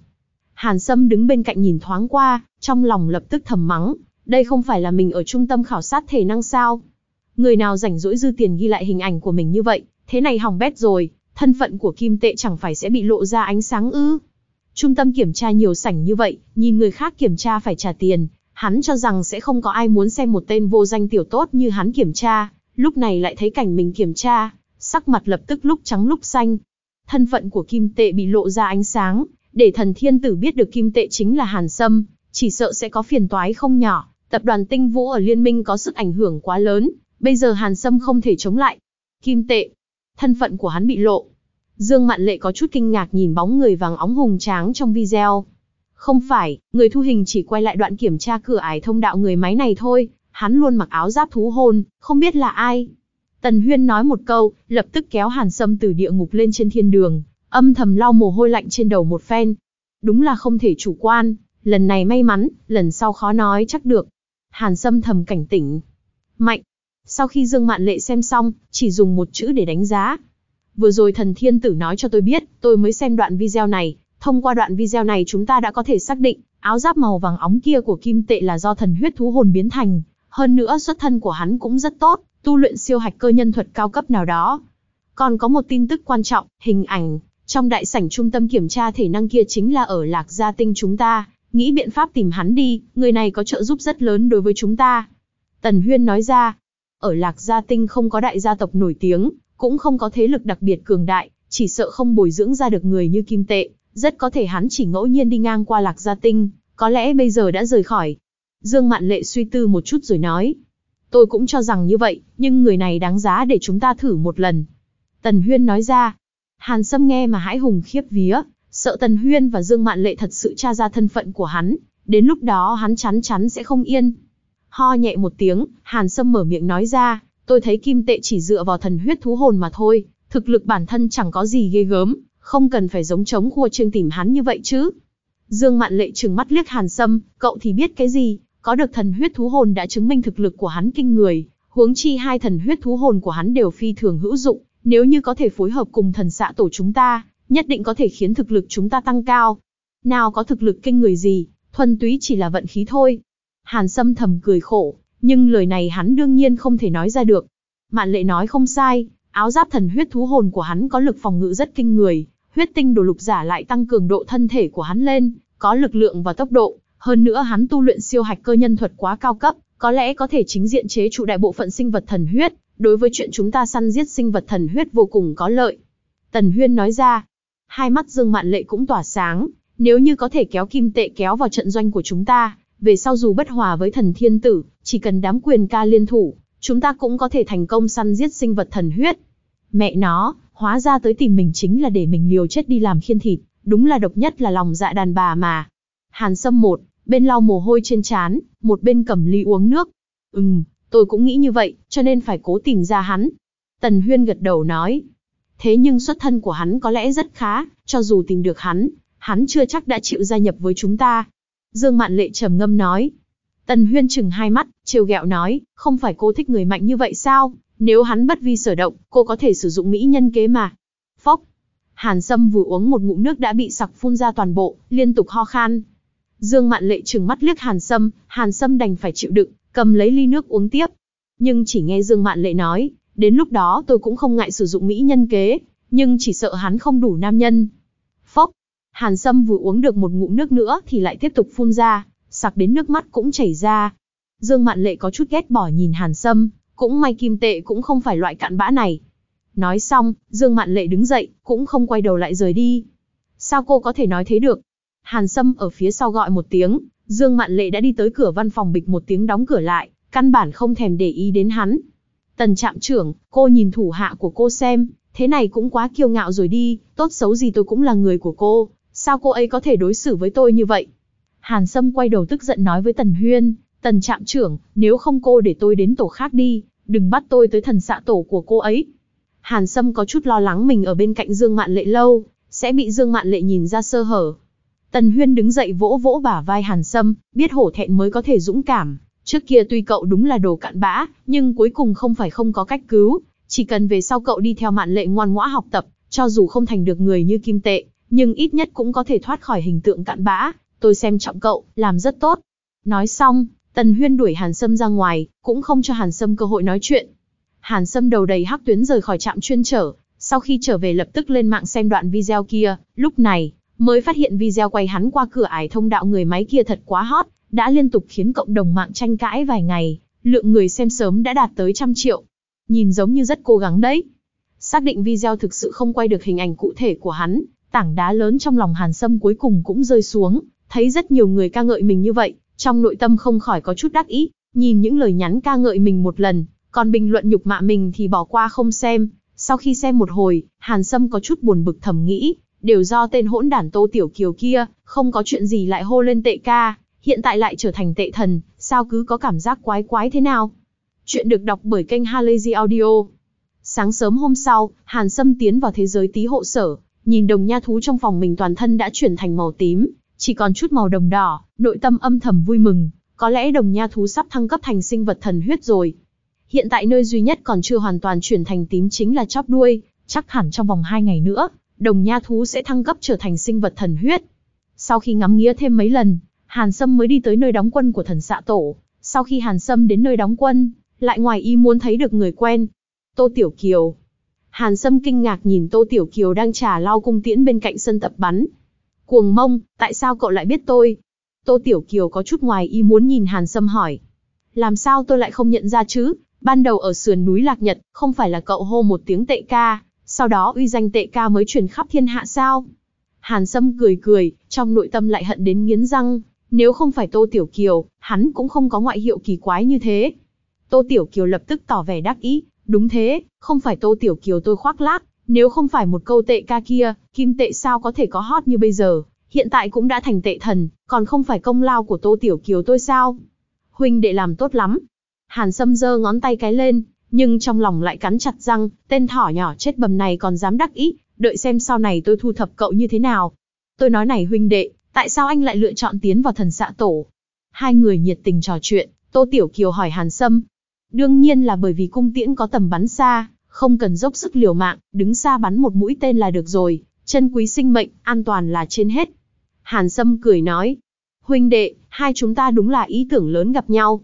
S1: Hàn Sâm đứng bên cạnh nhìn thoáng qua, trong lòng lập tức thầm mắng, đây không phải là mình ở trung tâm khảo sát thể năng sao? Người nào rảnh rỗi dư tiền ghi lại hình ảnh của mình như vậy, thế này hỏng bét rồi, thân phận của Kim Tệ chẳng phải sẽ bị lộ ra ánh sáng ư? Trung tâm kiểm tra nhiều sảnh như vậy, nhìn người khác kiểm tra phải trả tiền, hắn cho rằng sẽ không có ai muốn xem một tên vô danh tiểu tốt như hắn kiểm tra, lúc này lại thấy cảnh mình kiểm tra, sắc mặt lập tức lúc trắng lúc xanh. Thân phận của Kim Tệ bị lộ ra ánh sáng, để thần thiên tử biết được Kim Tệ chính là Hàn Sâm, chỉ sợ sẽ có phiền toái không nhỏ. Tập đoàn Tinh Vũ ở Liên minh có sức ảnh hưởng quá lớn, bây giờ Hàn Sâm không thể chống lại. Kim Tệ, thân phận của hắn bị lộ. Dương Mạn Lệ có chút kinh ngạc nhìn bóng người vàng óng hùng tráng trong video. Không phải, người thu hình chỉ quay lại đoạn kiểm tra cửa ải thông đạo người máy này thôi, hắn luôn mặc áo giáp thú hồn, không biết là ai. Tần Huyên nói một câu, lập tức kéo Hàn Sâm từ địa ngục lên trên thiên đường, âm thầm lau mồ hôi lạnh trên đầu một phen. Đúng là không thể chủ quan, lần này may mắn, lần sau khó nói chắc được. Hàn Sâm thầm cảnh tỉnh. Mạnh. Sau khi Dương Mạn Lệ xem xong, chỉ dùng một chữ để đánh giá. Vừa rồi thần thiên tử nói cho tôi biết, tôi mới xem đoạn video này. Thông qua đoạn video này chúng ta đã có thể xác định, áo giáp màu vàng óng kia của kim tệ là do thần huyết thú hồn biến thành. Hơn nữa xuất thân của hắn cũng rất tốt, tu luyện siêu hạch cơ nhân thuật cao cấp nào đó. Còn có một tin tức quan trọng, hình ảnh, trong đại sảnh trung tâm kiểm tra thể năng kia chính là ở Lạc Gia Tinh chúng ta, nghĩ biện pháp tìm hắn đi, người này có trợ giúp rất lớn đối với chúng ta. Tần Huyên nói ra, ở Lạc Gia Tinh không có đại gia tộc nổi tiếng, cũng không có thế lực đặc biệt cường đại, chỉ sợ không bồi dưỡng ra được người như Kim Tệ, rất có thể hắn chỉ ngẫu nhiên đi ngang qua Lạc Gia Tinh, có lẽ bây giờ đã rời khỏi. Dương Mạn Lệ suy tư một chút rồi nói, tôi cũng cho rằng như vậy, nhưng người này đáng giá để chúng ta thử một lần. Tần Huyên nói ra, Hàn Sâm nghe mà hãi hùng khiếp vía, sợ Tần Huyên và Dương Mạn Lệ thật sự tra ra thân phận của hắn, đến lúc đó hắn chắn chắn sẽ không yên. Ho nhẹ một tiếng, Hàn Sâm mở miệng nói ra, tôi thấy kim tệ chỉ dựa vào thần huyết thú hồn mà thôi, thực lực bản thân chẳng có gì ghê gớm, không cần phải giống chống khua trương tìm hắn như vậy chứ. Dương Mạn Lệ trừng mắt liếc Hàn Sâm, cậu thì biết cái gì, có được thần huyết thú hồn đã chứng minh thực lực của hắn kinh người, huống chi hai thần huyết thú hồn của hắn đều phi thường hữu dụng, nếu như có thể phối hợp cùng thần xạ tổ chúng ta, nhất định có thể khiến thực lực chúng ta tăng cao. Nào có thực lực kinh người gì, thuần túy chỉ là vận khí thôi. Hàn Sâm thầm cười khổ, nhưng lời này hắn đương nhiên không thể nói ra được. Mạn lệ nói không sai, áo giáp thần huyết thú hồn của hắn có lực phòng ngự rất kinh người, huyết tinh đồ lục giả lại tăng cường độ thân thể của hắn lên, có lực lượng và tốc độ, hơn nữa hắn tu luyện siêu hạch cơ nhân thuật quá cao cấp, có lẽ có thể chính diện chế trụ đại bộ phận sinh vật thần huyết, đối với chuyện chúng ta săn giết sinh vật thần huyết vô cùng có lợi. Tần Huyên nói ra, hai mắt Dương Mạn Lệ cũng tỏa sáng, nếu như có thể kéo kim tệ kéo vào trận doanh của chúng ta, về sau dù bất hòa với thần thiên tử, chỉ cần đám quyền ca liên thủ, chúng ta cũng có thể thành công săn giết sinh vật thần huyết. Mẹ nó, hóa ra tới tìm mình chính là để mình liều chết đi làm khiên thịt, đúng là độc nhất là lòng dạ đàn bà mà. Hàn Sâm một, bên lau mồ hôi trên trán, một bên cầm ly uống nước. Ừm, tôi cũng nghĩ như vậy, cho nên phải cố tìm ra hắn. Tần Huyên gật đầu nói. Thế nhưng xuất thân của hắn có lẽ rất khá, cho dù tìm được hắn, hắn chưa chắc đã chịu gia nhập với chúng ta. Dương Mạn Lệ trầm ngâm nói. Tần Huyên chừng hai mắt, trêu ghẹo nói, không phải cô thích người mạnh như vậy sao? Nếu hắn bất vi sở động, cô có thể sử dụng mỹ nhân kế mà. Phốc. Hàn Sâm vừa uống một ngụm nước đã bị sặc phun ra toàn bộ, liên tục ho khan. Dương Mạn Lệ trừng mắt liếc Hàn Sâm, Hàn Sâm đành phải chịu đựng, cầm lấy ly nước uống tiếp. Nhưng chỉ nghe Dương Mạn Lệ nói, đến lúc đó tôi cũng không ngại sử dụng mỹ nhân kế, nhưng chỉ sợ hắn không đủ nam nhân. Hàn Sâm vừa uống được một ngụm nước nữa thì lại tiếp tục phun ra, sặc đến nước mắt cũng chảy ra. Dương Mạn Lệ có chút ghét bỏ nhìn Hàn Sâm, cũng may kim tệ cũng không phải loại cặn bã này. Nói xong, Dương Mạn Lệ đứng dậy, cũng không quay đầu lại rời đi. Sao cô có thể nói thế được? Hàn Sâm ở phía sau gọi một tiếng, Dương Mạn Lệ đã đi tới cửa văn phòng bịch một tiếng đóng cửa lại, căn bản không thèm để ý đến hắn. Tần trạm trưởng, cô nhìn thủ hạ của cô xem, thế này cũng quá kiêu ngạo rồi đi, tốt xấu gì tôi cũng là người của cô, sao cô ấy có thể đối xử với tôi như vậy? Hàn Sâm quay đầu tức giận nói với Tần Huyên, Tần trạm trưởng, nếu không cô để tôi đến tổ khác đi, đừng bắt tôi tới thần xạ tổ của cô ấy. Hàn Sâm có chút lo lắng mình ở bên cạnh Dương Mạn Lệ lâu, sẽ bị Dương Mạn Lệ nhìn ra sơ hở. Tần Huyên đứng dậy vỗ vỗ bả vai Hàn Sâm, biết hổ thẹn mới có thể dũng cảm. Trước kia tuy cậu đúng là đồ cặn bã, nhưng cuối cùng không phải không có cách cứu. Chỉ cần về sau cậu đi theo Mạn Lệ ngoan ngoã học tập, cho dù không thành được người như Kim Tệ, nhưng ít nhất cũng có thể thoát khỏi hình tượng cặn bã. Tôi xem trọng cậu, làm rất tốt. Nói xong, Tần Huyên đuổi Hàn Sâm ra ngoài, cũng không cho Hàn Sâm cơ hội nói chuyện. Hàn Sâm đầu đầy hắc tuyến rời khỏi trạm chuyên trở, sau khi trở về lập tức lên mạng xem đoạn video kia, lúc này, mới phát hiện video quay hắn qua cửa ải thông đạo người máy kia thật quá hot, đã liên tục khiến cộng đồng mạng tranh cãi vài ngày, lượng người xem sớm đã đạt tới trăm triệu. Nhìn giống như rất cố gắng đấy. Xác định video thực sự không quay được hình ảnh cụ thể của hắn, tảng đá lớn trong lòng Hàn Sâm cuối cùng cũng rơi xuống, thấy rất nhiều người ca ngợi mình như vậy, trong nội tâm không khỏi có chút đắc ý, nhìn những lời nhắn ca ngợi mình một lần, còn bình luận nhục mạ mình thì bỏ qua không xem. Sau khi xem một hồi, Hàn Sâm có chút buồn bực thầm nghĩ, đều do tên hỗn đản Tô Tiểu Kiều kia, không có chuyện gì lại hô lên tệ ca, hiện tại lại trở thành tệ thần, sao cứ có cảm giác quái quái thế nào. Chuyện được đọc bởi kênh Halazy Audio. Sáng sớm hôm sau, Hàn Sâm tiến vào thế giới tí hộ sở, nhìn đồng nha thú trong phòng mình toàn thân đã chuyển thành màu tím, chỉ còn chút màu đồng đỏ, nội tâm âm thầm vui mừng, có lẽ đồng nha thú sắp thăng cấp thành sinh vật thần huyết rồi. Hiện tại nơi duy nhất còn chưa hoàn toàn chuyển thành tím chính là chóp đuôi, chắc hẳn trong vòng 2 ngày nữa, đồng nha thú sẽ thăng cấp trở thành sinh vật thần huyết. Sau khi ngắm nghía thêm mấy lần, Hàn Sâm mới đi tới nơi đóng quân của thần xạ tổ. Sau khi Hàn Sâm đến nơi đóng quân, lại ngoài ý muốn thấy được người quen. Tô Tiểu Kiều. Hàn Sâm kinh ngạc nhìn Tô Tiểu Kiều đang trả lau cung tiễn bên cạnh sân tập bắn. Cuồng mông, tại sao cậu lại biết tôi? Tô Tiểu Kiều có chút ngoài ý muốn nhìn Hàn Sâm hỏi. Làm sao tôi lại không nhận ra chứ? Ban đầu ở sườn núi Lạc Nhật, không phải là cậu hô một tiếng tệ ca, sau đó uy danh tệ ca mới truyền khắp thiên hạ sao? Hàn Sâm cười cười, trong nội tâm lại hận đến nghiến răng, nếu không phải Tô Tiểu Kiều, hắn cũng không có ngoại hiệu kỳ quái như thế. Tô Tiểu Kiều lập tức tỏ vẻ đắc ý, đúng thế, không phải Tô Tiểu Kiều tôi khoác lác, nếu không phải một câu tệ ca kia, kim tệ sao có thể có hot như bây giờ, hiện tại cũng đã thành tệ thần, còn không phải công lao của Tô Tiểu Kiều tôi sao? Huynh đệ làm tốt lắm. Hàn Sâm giơ ngón tay cái lên, nhưng trong lòng lại cắn chặt răng, tên thỏ nhỏ chết bầm này còn dám đắc ý, đợi xem sau này tôi thu thập cậu như thế nào. Tôi nói này huynh đệ, tại sao anh lại lựa chọn tiến vào thần xạ tổ? Hai người nhiệt tình trò chuyện, Tô Tiểu Kiều hỏi Hàn Sâm. Đương nhiên là bởi vì cung tiễn có tầm bắn xa, không cần dốc sức liều mạng, đứng xa bắn một mũi tên là được rồi, chân quý sinh mệnh, an toàn là trên hết. Hàn Sâm cười nói, huynh đệ, hai chúng ta đúng là ý tưởng lớn gặp nhau.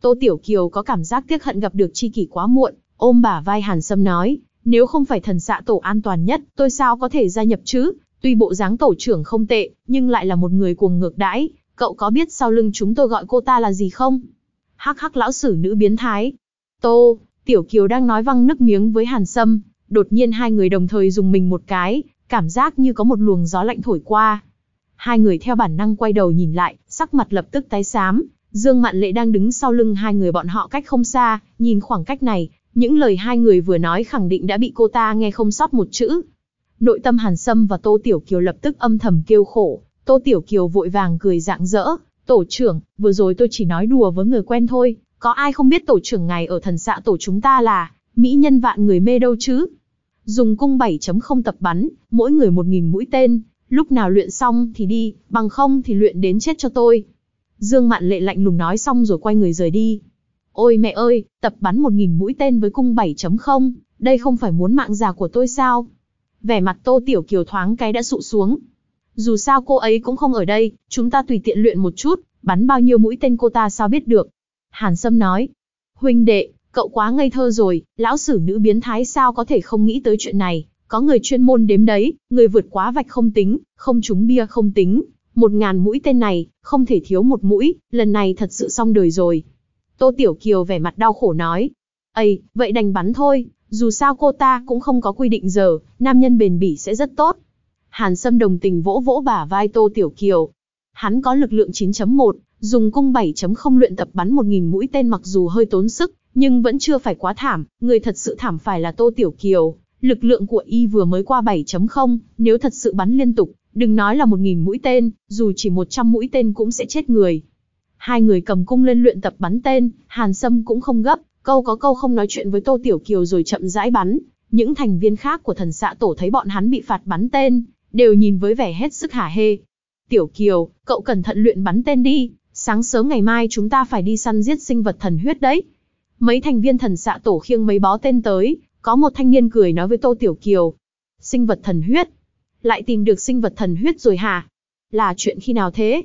S1: Tô Tiểu Kiều có cảm giác tiếc hận gặp được chi kỷ quá muộn, ôm bả vai Hàn Sâm nói, nếu không phải thần xạ tổ an toàn nhất, tôi sao có thể gia nhập chứ? Tuy bộ dáng tổ trưởng không tệ, nhưng lại là một người cuồng ngược đãi, cậu có biết sau lưng chúng tôi gọi cô ta là gì không? Hắc hắc lão sử nữ biến thái. Tô, Tiểu Kiều đang nói văng nước miếng với Hàn Sâm, đột nhiên hai người đồng thời dùng mình một cái, cảm giác như có một luồng gió lạnh thổi qua. Hai người theo bản năng quay đầu nhìn lại, sắc mặt lập tức tái xám, Dương Mạn Lệ đang đứng sau lưng hai người bọn họ cách không xa, nhìn khoảng cách này, những lời hai người vừa nói khẳng định đã bị cô ta nghe không sót một chữ. Nội tâm Hàn Sâm và Tô Tiểu Kiều lập tức âm thầm kêu khổ, Tô Tiểu Kiều vội vàng cười rạng rỡ, tổ trưởng, vừa rồi tôi chỉ nói đùa với người quen thôi, có ai không biết tổ trưởng ngài ở thần xạ tổ chúng ta là, mỹ nhân vạn người mê đâu chứ. Dùng cung 7.0 tập bắn, mỗi người 1.000 mũi tên, lúc nào luyện xong thì đi, bằng không thì luyện đến chết cho tôi. Dương Mạn Lệ lạnh lùng nói xong rồi quay người rời đi. Ôi mẹ ơi, tập bắn 1.000 mũi tên với cung 7.0, đây không phải muốn mạng già của tôi sao? Vẻ mặt Tô Tiểu Kiều thoáng cái đã sụ xuống. Dù sao cô ấy cũng không ở đây, chúng ta tùy tiện luyện một chút, bắn bao nhiêu mũi tên cô ta sao biết được. Hàn Sâm nói, huynh đệ, cậu quá ngây thơ rồi, lão sử nữ biến thái sao có thể không nghĩ tới chuyện này, có người chuyên môn đếm đấy, người vượt quá vạch không tính, không trúng bia không tính, một ngàn mũi tên này, không thể thiếu một mũi, lần này thật sự xong đời rồi. Tô Tiểu Kiều vẻ mặt đau khổ nói, Ây, vậy đành bắn thôi, dù sao cô ta cũng không có quy định giờ, nam nhân bền bỉ sẽ rất tốt. Hàn Sâm đồng tình vỗ vỗ bả vai Tô Tiểu Kiều. Hắn có lực lượng 9.1, dùng cung 7.0 luyện tập bắn 1.000 mũi tên mặc dù hơi tốn sức, nhưng vẫn chưa phải quá thảm, người thật sự thảm phải là Tô Tiểu Kiều. Lực lượng của y vừa mới qua 7.0, nếu thật sự bắn liên tục, đừng nói là 1.000 mũi tên, dù chỉ 100 mũi tên cũng sẽ chết người. Hai người cầm cung lên luyện tập bắn tên, Hàn Sâm cũng không gấp, câu có câu không nói chuyện với Tô Tiểu Kiều rồi chậm rãi bắn. Những thành viên khác của thần xạ tổ thấy bọn hắn bị phạt bắn tên, đều nhìn với vẻ hết sức hả hê. Tiểu Kiều, cậu cẩn thận luyện bắn tên đi, sáng sớm ngày mai chúng ta phải đi săn giết sinh vật thần huyết đấy. Mấy thành viên thần xạ tổ khiêng mấy bó tên tới, có một thanh niên cười nói với Tô Tiểu Kiều. Sinh vật thần huyết. Lại tìm được sinh vật thần huyết rồi hả? Là chuyện khi nào thế?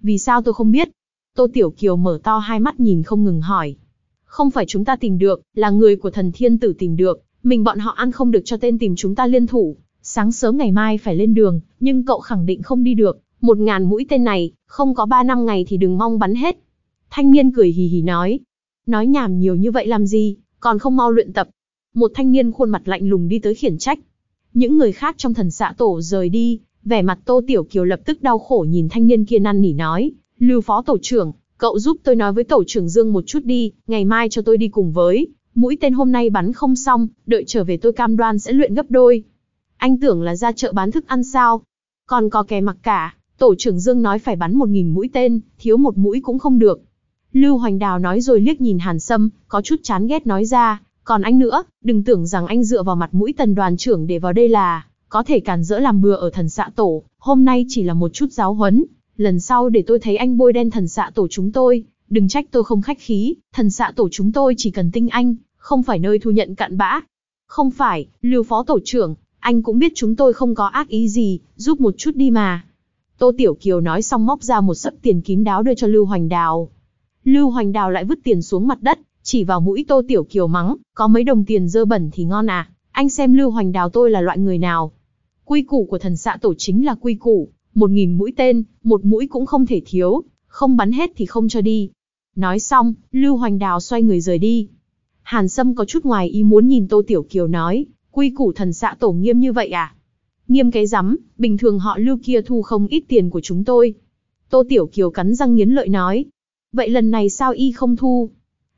S1: Vì sao tôi không biết? Tô Tiểu Kiều mở to hai mắt nhìn không ngừng hỏi. Không phải chúng ta tìm được, là người của thần thiên tử tìm được, mình bọn họ ăn không được cho tên tìm chúng ta liên thủ. Sáng sớm ngày mai phải lên đường, nhưng cậu khẳng định không đi được. Một ngàn mũi tên này, không có ba năm ngày thì đừng mong bắn hết. Thanh niên cười hì hì nói. Nói nhảm nhiều như vậy làm gì, còn không mau luyện tập. Một thanh niên khuôn mặt lạnh lùng đi tới khiển trách. Những người khác trong thần xạ tổ rời đi, vẻ mặt Tô Tiểu Kiều lập tức đau khổ nhìn thanh niên kia năn nỉ nói. Lưu phó tổ trưởng, cậu giúp tôi nói với tổ trưởng Dương một chút đi, ngày mai cho tôi đi cùng với. Mũi tên hôm nay bắn không xong, đợi trở về tôi cam đoan sẽ luyện gấp đôi. Anh tưởng là ra chợ bán thức ăn sao? Còn có kẻ mặc cả, tổ trưởng Dương nói phải bắn một nghìn mũi tên, thiếu một mũi cũng không được. Lưu Hoành Đào nói rồi liếc nhìn Hàn Sâm, có chút chán ghét nói ra, còn anh nữa, đừng tưởng rằng anh dựa vào mặt mũi tần đoàn trưởng để vào đây là, có thể cản rỡ làm bừa ở thần xạ tổ, hôm nay chỉ là một chút giáo huấn, lần sau để tôi thấy anh bôi đen thần xạ tổ chúng tôi, đừng trách tôi không khách khí, thần xạ tổ chúng tôi chỉ cần tinh anh, không phải nơi thu nhận cặn bã. Không phải, Lưu Phó Tổ trưởng, anh cũng biết chúng tôi không có ác ý gì, giúp một chút đi mà. Tô Tiểu Kiều nói xong móc ra một sấp tiền kín đáo đưa cho Lưu Hoành Đào. Lưu Hoành Đào lại vứt tiền xuống mặt đất, chỉ vào mũi Tô Tiểu Kiều mắng, có mấy đồng tiền dơ bẩn thì ngon à, anh xem Lưu Hoành Đào tôi là loại người nào. Quy củ của thần xạ tổ chính là quy củ, một nghìn mũi tên, một mũi cũng không thể thiếu, không bắn hết thì không cho đi. Nói xong, Lưu Hoành Đào xoay người rời đi. Hàn Sâm có chút ngoài ý muốn nhìn Tô Tiểu Kiều nói, quy củ thần xạ tổ nghiêm như vậy à? Nghiêm cái rắm, bình thường họ Lưu kia thu không ít tiền của chúng tôi. Tô Tiểu Kiều cắn răng nghiến lợi nói. Vậy lần này sao y không thu?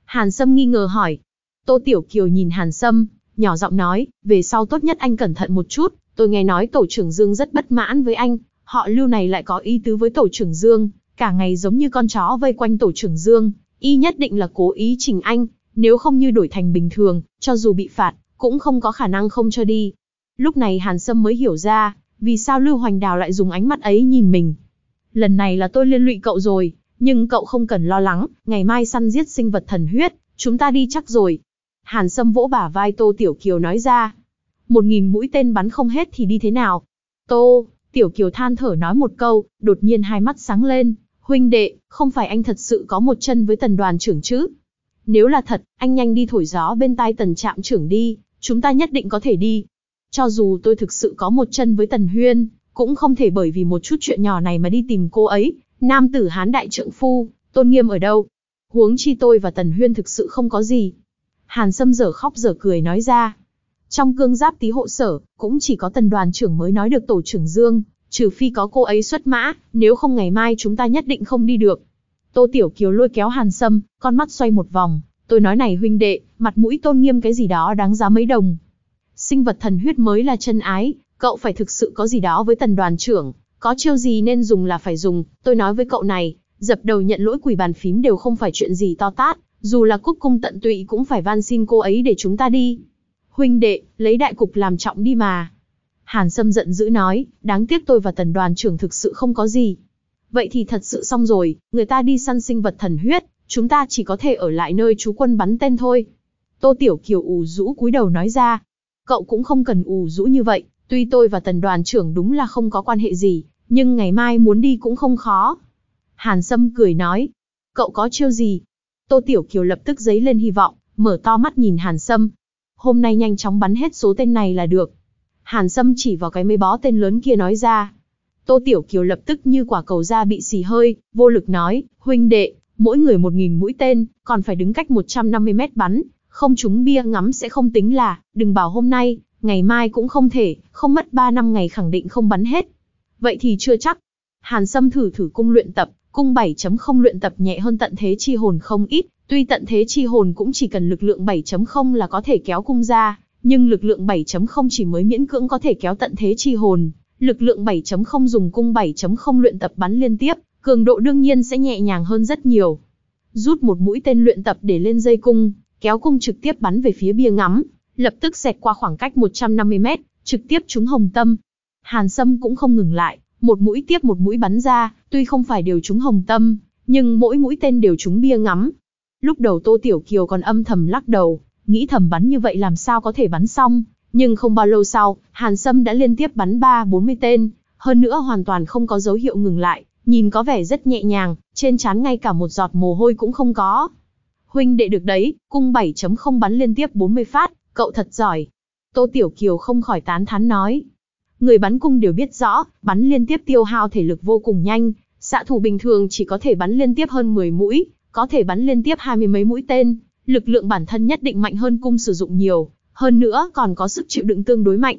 S1: Hàn Sâm nghi ngờ hỏi. Tô Tiểu Kiều nhìn Hàn Sâm, nhỏ giọng nói, về sau tốt nhất anh cẩn thận một chút, tôi nghe nói tổ trưởng Dương rất bất mãn với anh, họ lưu này lại có ý tứ với tổ trưởng Dương, cả ngày giống như con chó vây quanh tổ trưởng Dương, y nhất định là cố ý chỉnh anh, nếu không như đổi thành bình thường, cho dù bị phạt, cũng không có khả năng không cho đi. Lúc này Hàn Sâm mới hiểu ra, vì sao Lưu Hoành Đào lại dùng ánh mắt ấy nhìn mình. Lần này là tôi liên lụy cậu rồi, nhưng cậu không cần lo lắng, ngày mai săn giết sinh vật thần huyết, chúng ta đi chắc rồi. Hàn Sâm vỗ bả vai Tô Tiểu Kiều nói ra. Một nghìn mũi tên bắn không hết thì đi thế nào? Tô, Tiểu Kiều than thở nói một câu, đột nhiên hai mắt sáng lên. Huynh đệ, không phải anh thật sự có một chân với tần đoàn trưởng chứ? Nếu là thật, anh nhanh đi thổi gió bên tai tần trạm trưởng đi, chúng ta nhất định có thể đi. Cho dù tôi thực sự có một chân với tần huyên, cũng không thể bởi vì một chút chuyện nhỏ này mà đi tìm cô ấy. Nam tử hán đại trượng phu, tôn nghiêm ở đâu? Huống chi tôi và tần huyên thực sự không có gì. Hàn Sâm dở khóc dở cười nói ra. Trong cương giáp tí hộ sở, cũng chỉ có tần đoàn trưởng mới nói được tổ trưởng Dương, trừ phi có cô ấy xuất mã, nếu không ngày mai chúng ta nhất định không đi được. Tô Tiểu Kiều lôi kéo Hàn Sâm, con mắt xoay một vòng, tôi nói này huynh đệ, mặt mũi tôn nghiêm cái gì đó đáng giá mấy đồng. Sinh vật thần huyết mới là chân ái, cậu phải thực sự có gì đó với tần đoàn trưởng, có chiêu gì nên dùng là phải dùng, tôi nói với cậu này, dập đầu nhận lỗi quỷ bàn phím đều không phải chuyện gì to tát, dù là cúc cung tận tụy cũng phải van xin cô ấy để chúng ta đi. Huynh đệ, lấy đại cục làm trọng đi mà. Hàn Sâm giận dữ nói, đáng tiếc tôi và tần đoàn trưởng thực sự không có gì. Vậy thì thật sự xong rồi, người ta đi săn sinh vật thần huyết, chúng ta chỉ có thể ở lại nơi chú quân bắn tên thôi. Tô Tiểu Kiều ủ rũ cúi đầu nói ra. Cậu cũng không cần ủ rũ như vậy, tuy tôi và tần đoàn trưởng đúng là không có quan hệ gì, nhưng ngày mai muốn đi cũng không khó. Hàn Sâm cười nói. Cậu có chiêu gì? Tô Tiểu Kiều lập tức giấy lên hy vọng, mở to mắt nhìn Hàn Sâm. Hôm nay nhanh chóng bắn hết số tên này là được. Hàn Sâm chỉ vào cái mấy bó tên lớn kia nói ra. Tô Tiểu Kiều lập tức như quả cầu da bị xì hơi, vô lực nói, huynh đệ, mỗi người một nghìn mũi tên, còn phải đứng cách 150 mét bắn, không trúng bia ngắm sẽ không tính là, đừng bảo hôm nay, ngày mai cũng không thể, không mất 3 năm ngày khẳng định không bắn hết. Vậy thì chưa chắc. Hàn Sâm thử thử cung luyện tập, cung 7.0 luyện tập nhẹ hơn tận thế chi hồn không ít, tuy tận thế chi hồn cũng chỉ cần lực lượng 7.0 là có thể kéo cung ra, Nhưng lực lượng 7.0 chỉ mới miễn cưỡng có thể kéo tận thế chi hồn. Lực lượng 7.0 dùng cung 7.0 luyện tập bắn liên tiếp, cường độ đương nhiên sẽ nhẹ nhàng hơn rất nhiều. Rút một mũi tên luyện tập để lên dây cung, kéo cung trực tiếp bắn về phía bia ngắm, lập tức xẹt qua khoảng cách 150 mét, trực tiếp trúng hồng tâm. Hàn Sâm cũng không ngừng lại, một mũi tiếp một mũi bắn ra, tuy không phải đều trúng hồng tâm, nhưng mỗi mũi tên đều trúng bia ngắm. Lúc đầu Tô Tiểu Kiều còn âm thầm lắc đầu, nghĩ thầm bắn như vậy làm sao có thể bắn xong, nhưng không bao lâu sau, Hàn Sâm đã liên tiếp bắn 3-40 tên, hơn nữa hoàn toàn không có dấu hiệu ngừng lại, nhìn có vẻ rất nhẹ nhàng, trên trán ngay cả một giọt mồ hôi cũng không có. Huynh đệ được đấy, cung 7.0 bắn liên tiếp 40 phát, cậu thật giỏi. Tô Tiểu Kiều không khỏi tán thán nói. Người bắn cung đều biết rõ, bắn liên tiếp tiêu hao thể lực vô cùng nhanh, xạ thủ bình thường chỉ có thể bắn liên tiếp hơn 10 mũi, có thể bắn liên tiếp hai mươi mấy mũi tên, lực lượng bản thân nhất định mạnh hơn cung sử dụng nhiều, hơn nữa còn có sức chịu đựng tương đối mạnh.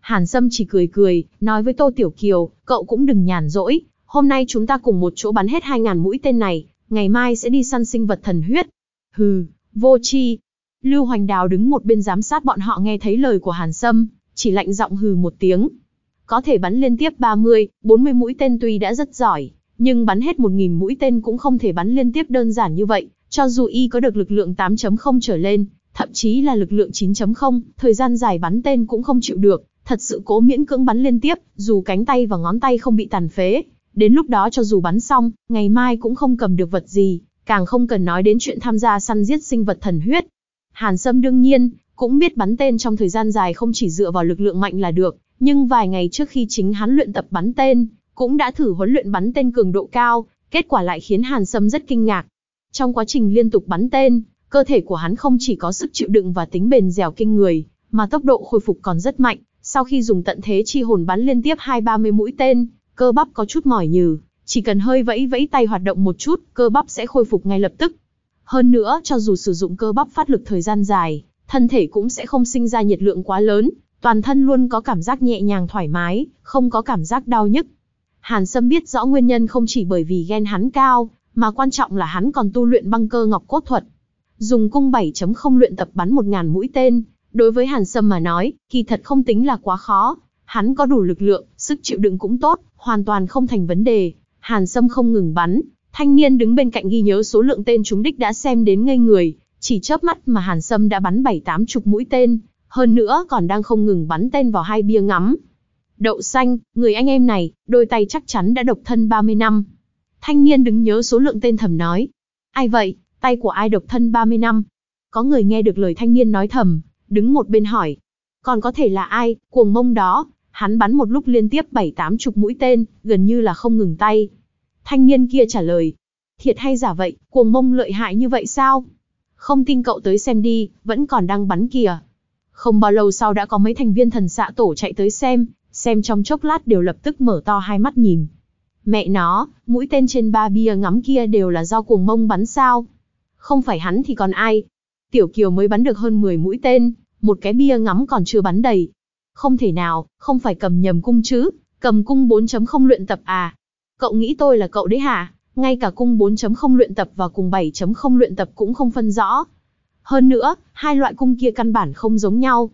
S1: Hàn Sâm chỉ cười cười, nói với Tô Tiểu Kiều, cậu cũng đừng nhàn rỗi, hôm nay chúng ta cùng một chỗ bắn hết 2.000 mũi tên này, ngày mai sẽ đi săn sinh vật thần huyết. Hừ, vô chi. Lưu Hoành Đào đứng một bên giám sát bọn họ nghe thấy lời của Hàn Sâm, chỉ lạnh giọng hừ một tiếng. Có thể bắn liên tiếp 30, 40 mũi tên tuy đã rất giỏi, nhưng bắn hết 1.000 mũi tên cũng không thể bắn liên tiếp đơn giản như vậy, cho dù y có được lực lượng 8.0 trở lên, thậm chí là lực lượng 9.0, thời gian dài bắn tên cũng không chịu được, thật sự cố miễn cưỡng bắn liên tiếp, dù cánh tay và ngón tay không bị tàn phế. Đến lúc đó cho dù bắn xong, ngày mai cũng không cầm được vật gì, càng không cần nói đến chuyện tham gia săn giết sinh vật thần huyết. Hàn Sâm đương nhiên, cũng biết bắn tên trong thời gian dài không chỉ dựa vào lực lượng mạnh là được, nhưng vài ngày trước khi chính hắn luyện tập bắn tên, cũng đã thử huấn luyện bắn tên cường độ cao, kết quả lại khiến Hàn Sâm rất kinh ngạc. Trong quá trình liên tục bắn tên, cơ thể của hắn không chỉ có sức chịu đựng và tính bền dẻo kinh người, mà tốc độ khôi phục còn rất mạnh. Sau khi dùng tận thế chi hồn bắn liên tiếp hai ba mươi mũi tên, cơ bắp có chút mỏi nhừ, chỉ cần hơi vẫy vẫy tay hoạt động một chút, cơ bắp sẽ khôi phục ngay lập tức. Hơn nữa, cho dù sử dụng cơ bắp phát lực thời gian dài, thân thể cũng sẽ không sinh ra nhiệt lượng quá lớn, toàn thân luôn có cảm giác nhẹ nhàng thoải mái, không có cảm giác đau nhức. Hàn Sâm biết rõ nguyên nhân không chỉ bởi vì ghen hắn cao, mà quan trọng là hắn còn tu luyện băng cơ ngọc cốt thuật. Dùng cung 7.0 luyện tập bắn 1.000 mũi tên, đối với Hàn Sâm mà nói, kỳ thật không tính là quá khó. Hắn có đủ lực lượng, sức chịu đựng cũng tốt, hoàn toàn không thành vấn đề. Hàn Sâm không ngừng bắn, thanh niên đứng bên cạnh ghi nhớ số lượng tên trúng đích đã xem đến ngây người, chỉ chớp mắt mà Hàn Sâm đã bắn bảy tám chục mũi tên, hơn nữa còn đang không ngừng bắn tên vào hai bia ngắm, Đậu xanh, người anh em này, đôi tay chắc chắn đã độc thân 30 năm. Thanh niên đứng nhớ số lượng tên thầm nói. Ai vậy, tay của ai độc thân 30 năm? Có người nghe được lời thanh niên nói thầm, đứng một bên hỏi. Còn có thể là ai, cuồng mông đó, hắn bắn một lúc liên tiếp bảy tám chục mũi tên, gần như là không ngừng tay. Thanh niên kia trả lời. Thiệt hay giả vậy, cuồng mông lợi hại như vậy sao? Không tin cậu tới xem đi, vẫn còn đang bắn kìa. Không bao lâu sau đã có mấy thành viên thần xạ tổ chạy tới xem, xem trong chốc lát đều lập tức mở to hai mắt nhìn. Mẹ nó, mũi tên trên ba bia ngắm kia đều là do cuồng mông bắn sao? Không phải hắn thì còn ai? Tiểu Kiều mới bắn được hơn 10 mũi tên, một cái bia ngắm còn chưa bắn đầy. Không thể nào, không phải cầm nhầm cung chứ, cầm cung 4.0 luyện tập à? Cậu nghĩ tôi là cậu đấy hả? Ngay cả cung 4.0 luyện tập và cung 7.0 luyện tập cũng không phân rõ. Hơn nữa, hai loại cung kia căn bản không giống nhau.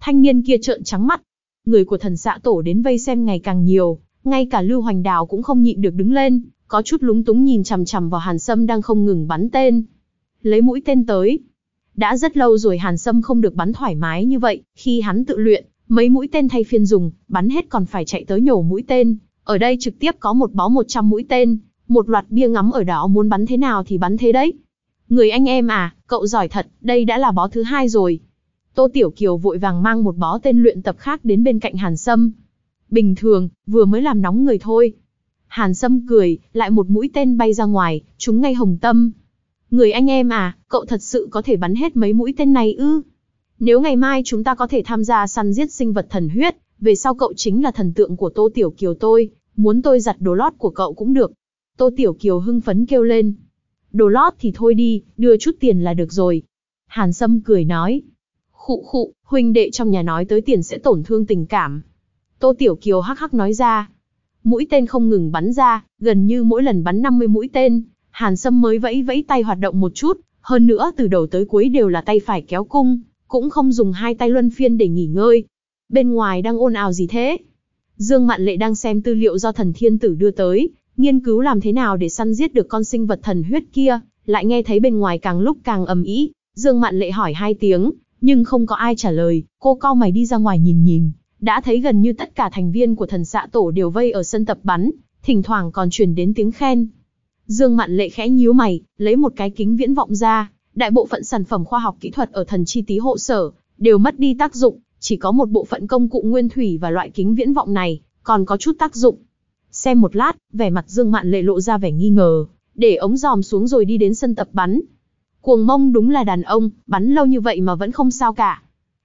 S1: Thanh niên kia trợn trắng mắt, người của thần xạ tổ đến vây xem ngày càng nhiều, ngay cả Lưu Hoành Đào cũng không nhịn được đứng lên, có chút lúng túng nhìn chằm chằm vào Hàn Sâm đang không ngừng bắn tên. Lấy mũi tên tới. Đã rất lâu rồi Hàn Sâm không được bắn thoải mái như vậy, khi hắn tự luyện, mấy mũi tên thay phiên dùng, bắn hết còn phải chạy tới nhổ mũi tên. Ở đây trực tiếp có một bó 100 mũi tên, một loạt bia ngắm ở đó muốn bắn thế nào thì bắn thế đấy. Người anh em à, cậu giỏi thật, đây đã là bó thứ hai rồi. Tô Tiểu Kiều vội vàng mang một bó tên luyện tập khác đến bên cạnh Hàn Sâm. Bình thường, vừa mới làm nóng người thôi. Hàn Sâm cười, lại một mũi tên bay ra ngoài, trúng ngay hồng tâm. Người anh em à, cậu thật sự có thể bắn hết mấy mũi tên này ư? Nếu ngày mai chúng ta có thể tham gia săn giết sinh vật thần huyết, về sau cậu chính là thần tượng của Tô Tiểu Kiều tôi, muốn tôi giặt đồ lót của cậu cũng được. Tô Tiểu Kiều hưng phấn kêu lên. Đồ lót thì thôi đi, đưa chút tiền là được rồi. Hàn Sâm cười nói. Khụ khụ, huynh đệ trong nhà nói tới tiền sẽ tổn thương tình cảm. Tô Tiểu Kiều hắc hắc nói ra. Mũi tên không ngừng bắn ra, gần như mỗi lần bắn 50 mũi tên, Hàn Sâm mới vẫy vẫy tay hoạt động một chút, hơn nữa từ đầu tới cuối đều là tay phải kéo cung, cũng không dùng hai tay luân phiên để nghỉ ngơi. Bên ngoài đang ồn ào gì thế? Dương Mạn Lệ đang xem tư liệu do thần thiên tử đưa tới, nghiên cứu làm thế nào để săn giết được con sinh vật thần huyết kia, lại nghe thấy bên ngoài càng lúc càng ầm ĩ. Dương Mạn Lệ hỏi hai tiếng, nhưng không có ai trả lời, cô cau mày đi ra ngoài nhìn nhìn, đã thấy gần như tất cả thành viên của thần xạ tổ đều vây ở sân tập bắn, thỉnh thoảng còn truyền đến tiếng khen. Dương Mạn Lệ khẽ nhíu mày, lấy một cái kính viễn vọng ra, đại bộ phận sản phẩm khoa học kỹ thuật ở thần chi tí hộ sở đều mất đi tác dụng, chỉ có một bộ phận công cụ nguyên thủy và loại kính viễn vọng này còn có chút tác dụng. Xem một lát, vẻ mặt Dương Mạn Lệ lộ ra vẻ nghi ngờ, để ống giòm xuống rồi đi đến sân tập bắn. Cuồng mông đúng là đàn ông, bắn lâu như vậy mà vẫn không sao cả.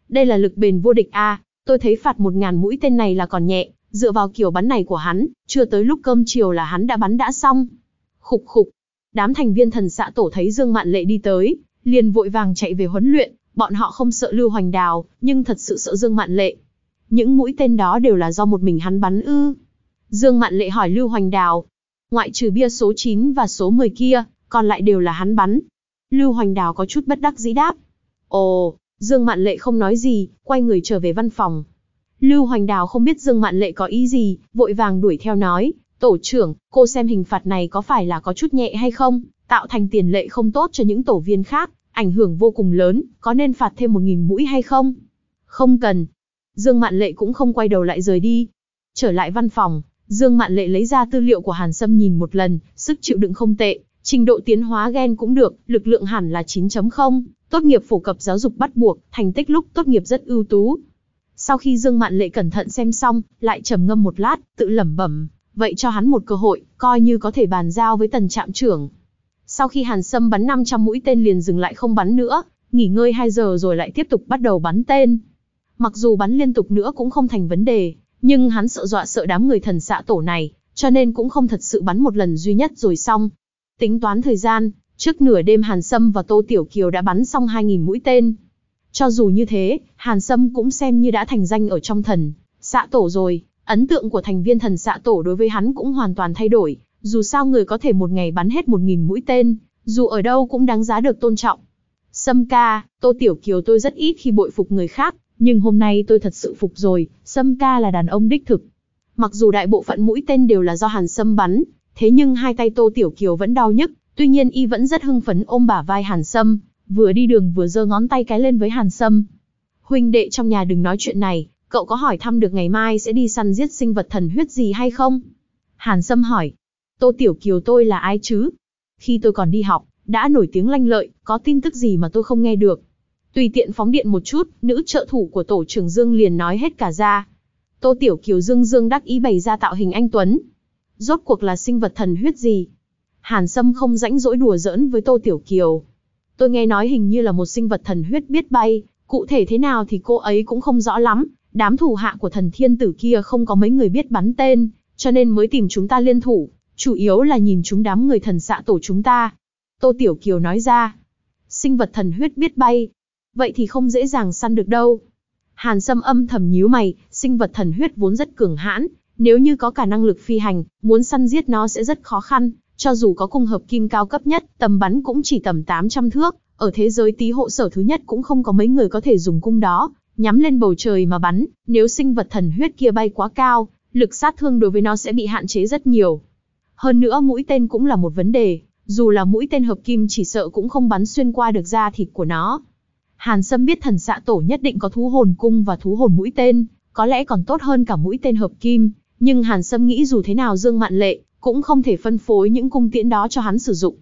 S1: Đây là lực bền vô địch a, tôi thấy phạt một ngàn mũi tên này là còn nhẹ, dựa vào kiểu bắn này của hắn, chưa tới lúc cơm chiều là hắn đã bắn đã xong. Khục khục, đám thành viên thần xã tổ thấy Dương Mạn Lệ đi tới, liền vội vàng chạy về huấn luyện, bọn họ không sợ Lưu Hoành Đào, nhưng thật sự sợ Dương Mạn Lệ. Những mũi tên đó đều là do một mình hắn bắn ư. Dương Mạn Lệ hỏi Lưu Hoành Đào, ngoại trừ bia số 9 và số 10 kia, còn lại đều là hắn bắn. Lưu Hoành Đào có chút bất đắc dĩ đáp. Ồ, Dương Mạn Lệ không nói gì, quay người trở về văn phòng. Lưu Hoành Đào không biết Dương Mạn Lệ có ý gì, vội vàng đuổi theo nói, tổ trưởng, cô xem hình phạt này có phải là có chút nhẹ hay không, tạo thành tiền lệ không tốt cho những tổ viên khác, ảnh hưởng vô cùng lớn, có nên phạt thêm một nghìn mũi hay không? Không cần. Dương Mạn Lệ cũng không quay đầu lại rời đi. Trở lại văn phòng, Dương Mạn Lệ lấy ra tư liệu của Hàn Sâm nhìn một lần, sức chịu đựng không tệ, trình độ tiến hóa gen cũng được, lực lượng hẳn là 9.0, tốt nghiệp phổ cập giáo dục bắt buộc, thành tích lúc tốt nghiệp rất ưu tú. Sau khi Dương Mạn Lệ cẩn thận xem xong, lại trầm ngâm một lát, tự lẩm bẩm, vậy cho hắn một cơ hội, coi như có thể bàn giao với tần trạm trưởng. Sau khi Hàn Sâm bắn 500 mũi tên liền dừng lại không bắn nữa, nghỉ ngơi 2 giờ rồi lại tiếp tục bắt đầu bắn tên. Mặc dù bắn liên tục nữa cũng không thành vấn đề, nhưng hắn sợ dọa sợ đám người thần xạ tổ này, cho nên cũng không thật sự bắn một lần duy nhất rồi xong. Tính toán thời gian, trước nửa đêm Hàn Sâm và Tô Tiểu Kiều đã bắn xong 2.000 mũi tên. Cho dù như thế, Hàn Sâm cũng xem như đã thành danh ở trong thần, xạ tổ rồi, ấn tượng của thành viên thần xạ tổ đối với hắn cũng hoàn toàn thay đổi, dù sao người có thể một ngày bắn hết 1.000 mũi tên, dù ở đâu cũng đáng giá được tôn trọng. Sâm ca, Tô Tiểu Kiều tôi rất ít khi bội phục người khác, nhưng hôm nay tôi thật sự phục rồi, Sâm ca là đàn ông đích thực. Mặc dù đại bộ phận mũi tên đều là do Hàn Sâm bắn, thế nhưng hai tay Tô Tiểu Kiều vẫn đau nhức, tuy nhiên y vẫn rất hưng phấn ôm bả vai Hàn Sâm, vừa đi đường vừa giơ ngón tay cái lên với Hàn Sâm. Huynh đệ trong nhà đừng nói chuyện này, cậu có hỏi thăm được ngày mai sẽ đi săn giết sinh vật thần huyết gì hay không? Hàn Sâm hỏi, Tô Tiểu Kiều tôi là ai chứ? Khi tôi còn đi học, đã nổi tiếng lanh lợi, có tin tức gì mà tôi không nghe được. Tùy tiện phóng điện một chút, nữ trợ thủ của tổ trưởng Dương liền nói hết cả ra. Tô Tiểu Kiều Dương Dương đắc ý bày ra tạo hình anh Tuấn. Rốt cuộc là sinh vật thần huyết gì? Hàn Sâm không rãnh rỗi đùa giỡn với Tô Tiểu Kiều. Tôi nghe nói hình như là một sinh vật thần huyết biết bay, cụ thể thế nào thì cô ấy cũng không rõ lắm. Đám thủ hạ của thần thiên tử kia không có mấy người biết bắn tên, cho nên mới tìm chúng ta liên thủ, chủ yếu là nhìn chúng đám người thần xạ tổ chúng ta. Tô Tiểu Kiều nói ra, sinh vật thần huyết biết bay, vậy thì không dễ dàng săn được đâu. Hàn Sâm âm thầm nhíu mày, sinh vật thần huyết vốn rất cường hãn, nếu như có cả năng lực phi hành, muốn săn giết nó sẽ rất khó khăn, cho dù có cung hợp kim cao cấp nhất, tầm bắn cũng chỉ tầm 800 thước, ở thế giới tí hộ sở thứ nhất cũng không có mấy người có thể dùng cung đó, nhắm lên bầu trời mà bắn, nếu sinh vật thần huyết kia bay quá cao, lực sát thương đối với nó sẽ bị hạn chế rất nhiều. Hơn nữa mũi tên cũng là một vấn đề, dù là mũi tên hợp kim chỉ sợ cũng không bắn xuyên qua được da thịt của nó. Hàn Sâm biết thần xạ tổ nhất định có thú hồn cung và thú hồn mũi tên, có lẽ còn tốt hơn cả mũi tên hợp kim, nhưng Hàn Sâm nghĩ dù thế nào Dương Mạn Lệ cũng không thể phân phối những cung tiễn đó cho hắn sử dụng.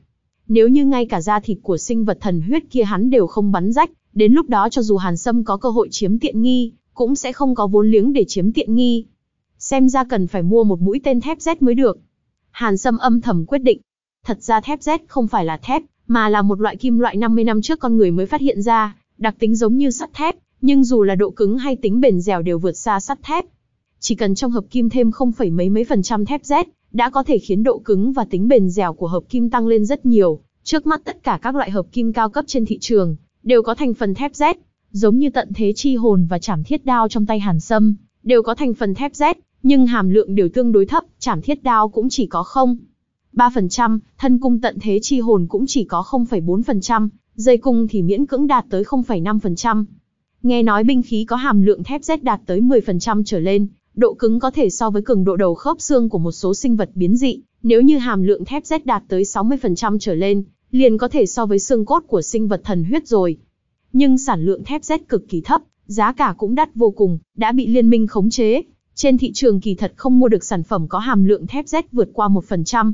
S1: Nếu như ngay cả da thịt của sinh vật thần huyết kia hắn đều không bắn rách, đến lúc đó cho dù Hàn Sâm có cơ hội chiếm tiện nghi, cũng sẽ không có vốn liếng để chiếm tiện nghi. Xem ra cần phải mua một mũi tên thép Z mới được. Hàn Sâm âm thầm quyết định. Thật ra thép Z không phải là thép, mà là một loại kim loại 50 năm trước con người mới phát hiện ra, đặc tính giống như sắt thép, nhưng dù là độ cứng hay tính bền dẻo đều vượt xa sắt thép. Chỉ cần trong hợp kim thêm không phẩy mấy mấy phần trăm thép Z, đã có thể khiến độ cứng và tính bền dẻo của hợp kim tăng lên rất nhiều. Trước mắt tất cả các loại hợp kim cao cấp trên thị trường đều có thành phần thép Z, giống như tận thế chi hồn và chảm thiết đao trong tay Hàn Sâm, đều có thành phần thép Z, nhưng hàm lượng đều tương đối thấp, chảm thiết đao cũng chỉ có 0. 3%, thân cung tận thế chi hồn cũng chỉ có 0,4%, dây cung thì miễn cưỡng đạt tới 0,5%. Nghe nói binh khí có hàm lượng thép Z đạt tới 10% trở lên, độ cứng có thể so với cường độ đầu khớp xương của một số sinh vật biến dị, nếu như hàm lượng thép Z đạt tới 60% trở lên, liền có thể so với xương cốt của sinh vật thần huyết rồi. Nhưng sản lượng thép Z cực kỳ thấp, giá cả cũng đắt vô cùng, đã bị liên minh khống chế. Trên thị trường kỳ thật không mua được sản phẩm có hàm lượng thép Z vượt qua 1%.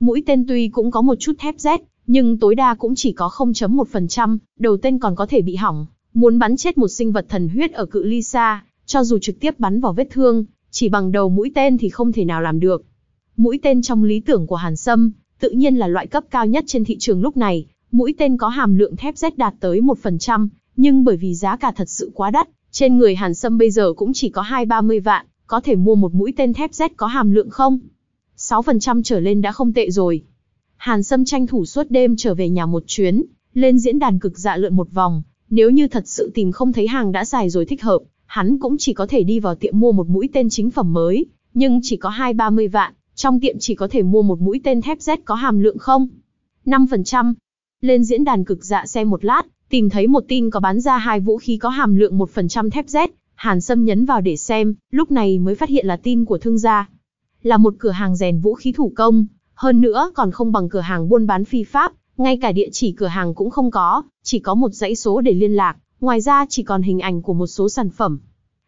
S1: Mũi tên tuy cũng có một chút thép Z, nhưng tối đa cũng chỉ có 0.1%, đầu tên còn có thể bị hỏng. Muốn bắn chết một sinh vật thần huyết ở cự ly xa, cho dù trực tiếp bắn vào vết thương, chỉ bằng đầu mũi tên thì không thể nào làm được. Mũi tên trong lý tưởng của Hàn Sâm, tự nhiên là loại cấp cao nhất trên thị trường lúc này, mũi tên có hàm lượng thép Z đạt tới 1%, nhưng bởi vì giá cả thật sự quá đắt, trên người Hàn Sâm bây giờ cũng chỉ có 2-30 vạn, có thể mua một mũi tên thép Z có hàm lượng không? 6% trở lên đã không tệ rồi. Hàn Sâm tranh thủ suốt đêm trở về nhà một chuyến, lên diễn đàn cực dạ lượn một vòng, nếu như thật sự tìm không thấy hàng đã xài rồi thích hợp, hắn cũng chỉ có thể đi vào tiệm mua một mũi tên chính phẩm mới, nhưng chỉ có 2-30 vạn, trong tiệm chỉ có thể mua một mũi tên thép Z có hàm lượng không? 5%. Lên diễn đàn cực dạ xem một lát, tìm thấy một tin có bán ra hai vũ khí có hàm lượng 1% thép Z, Hàn Sâm nhấn vào để xem, lúc này mới phát hiện là tin của thương gia. Là một cửa hàng rèn vũ khí thủ công, hơn nữa còn không bằng cửa hàng buôn bán phi pháp, ngay cả địa chỉ cửa hàng cũng không có, chỉ có một dãy số để liên lạc, ngoài ra chỉ còn hình ảnh của một số sản phẩm.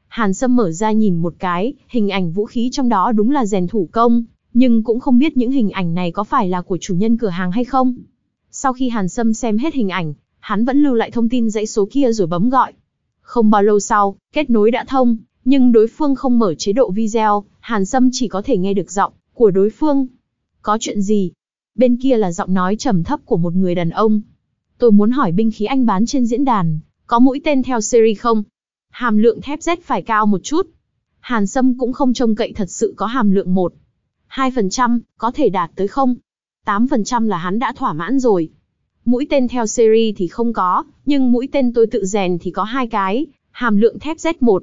S1: Hàn Sâm mở ra nhìn một cái, hình ảnh vũ khí trong đó đúng là rèn thủ công, nhưng cũng không biết những hình ảnh này có phải là của chủ nhân cửa hàng hay không. Sau khi Hàn Sâm xem hết hình ảnh, hắn vẫn lưu lại thông tin dãy số kia rồi bấm gọi. Không bao lâu sau, kết nối đã thông, nhưng đối phương không mở chế độ video, Hàn Sâm chỉ có thể nghe được giọng của đối phương. Có chuyện gì? Bên kia là giọng nói trầm thấp của một người đàn ông. Tôi muốn hỏi binh khí anh bán trên diễn đàn, có mũi tên theo series không? Hàm lượng thép Z phải cao một chút. Hàn Sâm cũng không trông cậy thật sự có hàm lượng 1. 2%, có thể đạt tới không? 8% là hắn đã thỏa mãn rồi. Mũi tên theo series thì không có, nhưng mũi tên tôi tự rèn thì có hai cái, hàm lượng thép Z1.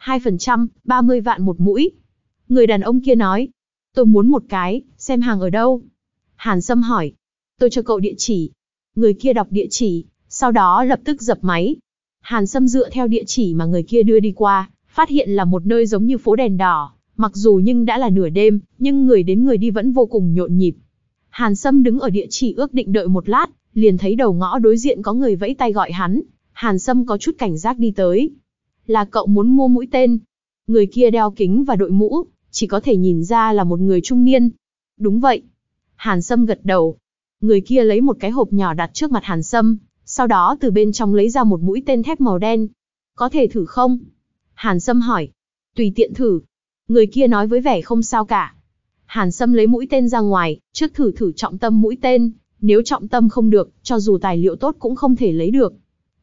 S1: 2%, 30 vạn một mũi. Người đàn ông kia nói, tôi muốn một cái, xem hàng ở đâu. Hàn Sâm hỏi, tôi cho cậu địa chỉ. Người kia đọc địa chỉ, sau đó lập tức dập máy. Hàn Sâm dựa theo địa chỉ mà người kia đưa đi qua, phát hiện là một nơi giống như phố đèn đỏ, mặc dù nhưng đã là nửa đêm, nhưng người đến người đi vẫn vô cùng nhộn nhịp. Hàn Sâm đứng ở địa chỉ ước định đợi một lát, liền thấy đầu ngõ đối diện có người vẫy tay gọi hắn. Hàn Sâm có chút cảnh giác đi tới. Là cậu muốn mua mũi tên. Người kia đeo kính và đội mũ, chỉ có thể nhìn ra là một người trung niên. Đúng vậy. Hàn Sâm gật đầu. Người kia lấy một cái hộp nhỏ đặt trước mặt Hàn Sâm, sau đó từ bên trong lấy ra một mũi tên thép màu đen. Có thể thử không? Hàn Sâm hỏi. Tùy tiện thử. Người kia nói với vẻ không sao cả. Hàn Sâm lấy mũi tên ra ngoài, trước thử thử trọng tâm mũi tên, nếu trọng tâm không được, cho dù tài liệu tốt cũng không thể lấy được.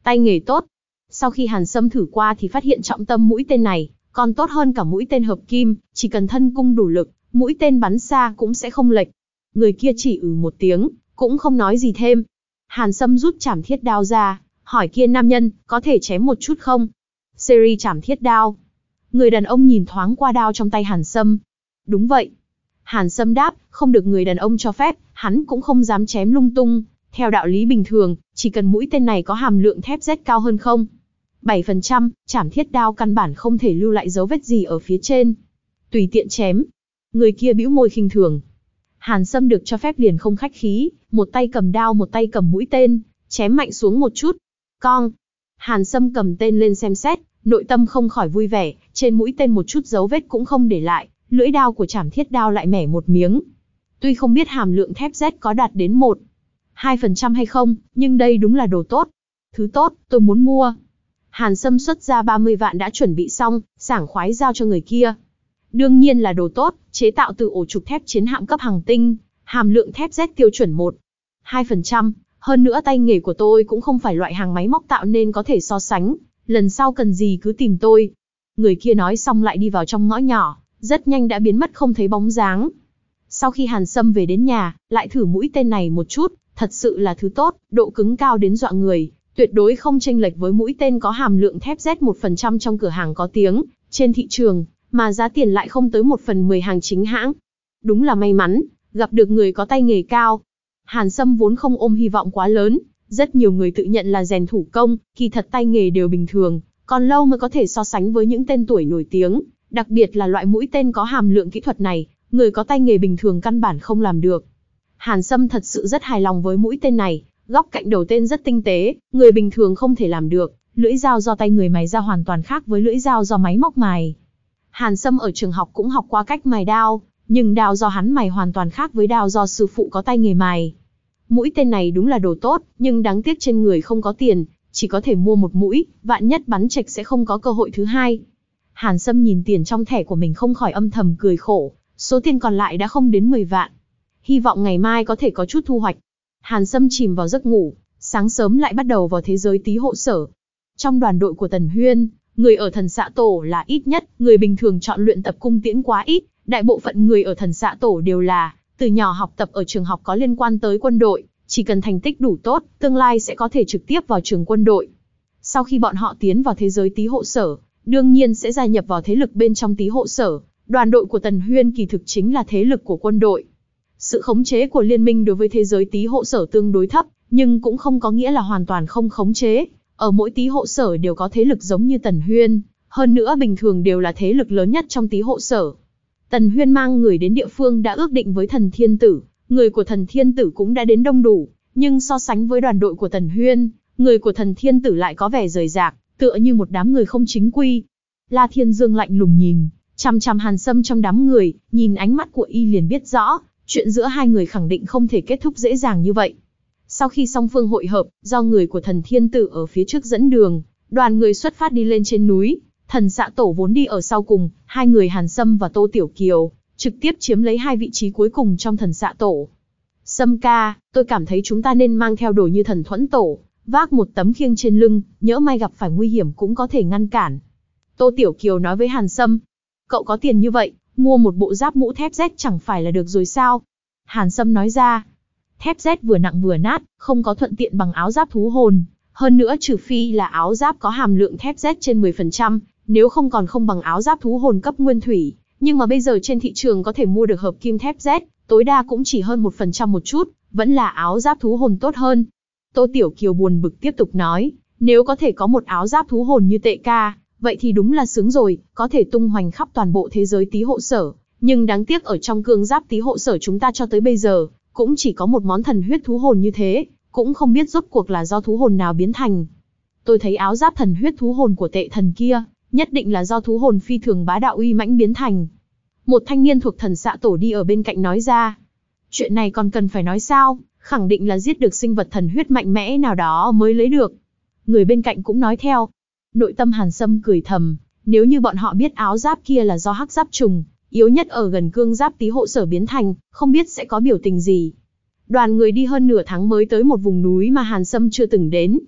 S1: Tay nghề tốt. Sau khi Hàn Sâm thử qua thì phát hiện trọng tâm mũi tên này, còn tốt hơn cả mũi tên hợp kim, chỉ cần thân cung đủ lực, mũi tên bắn xa cũng sẽ không lệch. Người kia chỉ ừ một tiếng, cũng không nói gì thêm. Hàn Sâm rút chảm thiết đao ra, hỏi kia nam nhân, có thể chém một chút không? Seri chảm thiết đao. Người đàn ông nhìn thoáng qua đao trong tay Hàn Sâm. Đúng vậy. Hàn Sâm đáp, không được người đàn ông cho phép, hắn cũng không dám chém lung tung. Theo đạo lý bình thường, chỉ cần mũi tên này có hàm lượng thép Z cao hơn không? 7%, chảm thiết đao căn bản không thể lưu lại dấu vết gì ở phía trên. Tùy tiện chém. Người kia bĩu môi khinh thường. Hàn Sâm được cho phép liền không khách khí, một tay cầm đao một tay cầm mũi tên, chém mạnh xuống một chút. Cong. Hàn Sâm cầm tên lên xem xét, nội tâm không khỏi vui vẻ, trên mũi tên một chút dấu vết cũng không để lại, lưỡi đao của chảm thiết đao lại mẻ một miếng. Tuy không biết hàm lượng thép Z có đạt đến 1, 2% hay không, nhưng đây đúng là đồ tốt. Thứ tốt, tôi muốn mua. Hàn Sâm xuất ra 30 vạn đã chuẩn bị xong, sảng khoái giao cho người kia. Đương nhiên là đồ tốt, chế tạo từ ổ trục thép chiến hạm cấp hàng tinh, hàm lượng thép Z tiêu chuẩn 1, 2%, hơn nữa tay nghề của tôi cũng không phải loại hàng máy móc tạo nên có thể so sánh, lần sau cần gì cứ tìm tôi. Người kia nói xong lại đi vào trong ngõ nhỏ, rất nhanh đã biến mất không thấy bóng dáng. Sau khi Hàn Sâm về đến nhà, lại thử mũi tên này một chút, thật sự là thứ tốt, độ cứng cao đến dọa người, tuyệt đối không chênh lệch với mũi tên có hàm lượng thép Z 1% trong cửa hàng có tiếng, trên thị trường, mà giá tiền lại không tới một phần 10 hàng chính hãng. Đúng là may mắn, gặp được người có tay nghề cao. Hàn Sâm vốn không ôm hy vọng quá lớn, rất nhiều người tự nhận là rèn thủ công, kỳ thật tay nghề đều bình thường, còn lâu mới có thể so sánh với những tên tuổi nổi tiếng, đặc biệt là loại mũi tên có hàm lượng kỹ thuật này, người có tay nghề bình thường căn bản không làm được. Hàn Sâm thật sự rất hài lòng với mũi tên này, góc cạnh đầu tên rất tinh tế, người bình thường không thể làm được, lưỡi dao do tay người mài ra hoàn toàn khác với lưỡi dao do máy móc mài. Hàn Sâm ở trường học cũng học qua cách mài đao, nhưng đao do hắn mài hoàn toàn khác với đao do sư phụ có tay nghề mài. Mũi tên này đúng là đồ tốt, nhưng đáng tiếc trên người không có tiền, chỉ có thể mua một mũi, vạn nhất bắn trệch sẽ không có cơ hội thứ hai. Hàn Sâm nhìn tiền trong thẻ của mình không khỏi âm thầm cười khổ, số tiền còn lại đã không đến 10 vạn. Hy vọng ngày mai có thể có chút thu hoạch. Hàn Sâm chìm vào giấc ngủ, sáng sớm lại bắt đầu vào thế giới tí hộ sở. Trong đoàn đội của Tần Huyên, người ở thần xạ tổ là ít nhất, người bình thường chọn luyện tập cung tiễn quá ít, đại bộ phận người ở thần xạ tổ đều là, từ nhỏ học tập ở trường học có liên quan tới quân đội, chỉ cần thành tích đủ tốt, tương lai sẽ có thể trực tiếp vào trường quân đội. Sau khi bọn họ tiến vào thế giới tí hộ sở, đương nhiên sẽ gia nhập vào thế lực bên trong tí hộ sở, đoàn đội của Tần Huyên kỳ thực chính là thế lực của quân đội. Sự khống chế của liên minh đối với thế giới tí hộ sở tương đối thấp, nhưng cũng không có nghĩa là hoàn toàn không khống chế. Ở mỗi tí hộ sở đều có thế lực giống như Tần Huyên, hơn nữa bình thường đều là thế lực lớn nhất trong tí hộ sở. Tần Huyên mang người đến địa phương đã ước định với thần thiên tử, người của thần thiên tử cũng đã đến đông đủ, nhưng so sánh với đoàn đội của Tần Huyên, người của thần thiên tử lại có vẻ rời rạc, tựa như một đám người không chính quy. La Thiên Dương lạnh lùng nhìn, chăm chăm hàn sâm trong đám người, nhìn ánh mắt của y liền biết rõ, chuyện giữa hai người khẳng định không thể kết thúc dễ dàng như vậy. Sau khi song phương hội hợp, do người của thần thiên tử ở phía trước dẫn đường, đoàn người xuất phát đi lên trên núi, thần xạ tổ vốn đi ở sau cùng, hai người hàn sâm và tô tiểu kiều, trực tiếp chiếm lấy hai vị trí cuối cùng trong thần xạ tổ. Sâm ca, tôi cảm thấy chúng ta nên mang theo đồ như thần thuẫn tổ, vác một tấm khiêng trên lưng, nhỡ may gặp phải nguy hiểm cũng có thể ngăn cản. Tô Tiểu Kiều nói với Hàn Sâm, cậu có tiền như vậy, mua một bộ giáp mũ thép Z chẳng phải là được rồi sao? Hàn Sâm nói ra, thép Z vừa nặng vừa nát, không có thuận tiện bằng áo giáp thú hồn. Hơn nữa trừ phi là áo giáp có hàm lượng thép Z trên 10%, nếu không còn không bằng áo giáp thú hồn cấp nguyên thủy. Nhưng mà bây giờ trên thị trường có thể mua được hợp kim thép Z, tối đa cũng chỉ hơn 1% một chút, vẫn là áo giáp thú hồn tốt hơn. Tô Tiểu Kiều buồn bực tiếp tục nói, nếu có thể có một áo giáp thú hồn như tệ ca, vậy thì đúng là sướng rồi, có thể tung hoành khắp toàn bộ thế giới tí hộ sở. Nhưng đáng tiếc ở trong cương giáp tí hộ sở chúng ta cho tới bây giờ, cũng chỉ có một món thần huyết thú hồn như thế, cũng không biết rốt cuộc là do thú hồn nào biến thành. Tôi thấy áo giáp thần huyết thú hồn của tệ thần kia, nhất định là do thú hồn phi thường bá đạo uy mãnh biến thành. Một thanh niên thuộc thần xạ tổ đi ở bên cạnh nói ra. Chuyện này còn cần phải nói sao, khẳng định là giết được sinh vật thần huyết mạnh mẽ nào đó mới lấy được. Người bên cạnh cũng nói theo. Nội tâm hàn sâm cười thầm, nếu như bọn họ biết áo giáp kia là do hắc giáp trùng, yếu nhất ở gần cương giáp tí hộ sở biến thành, không biết sẽ có biểu tình gì. Đoàn người đi hơn nửa tháng mới tới một vùng núi mà Hàn Sâm chưa từng đến.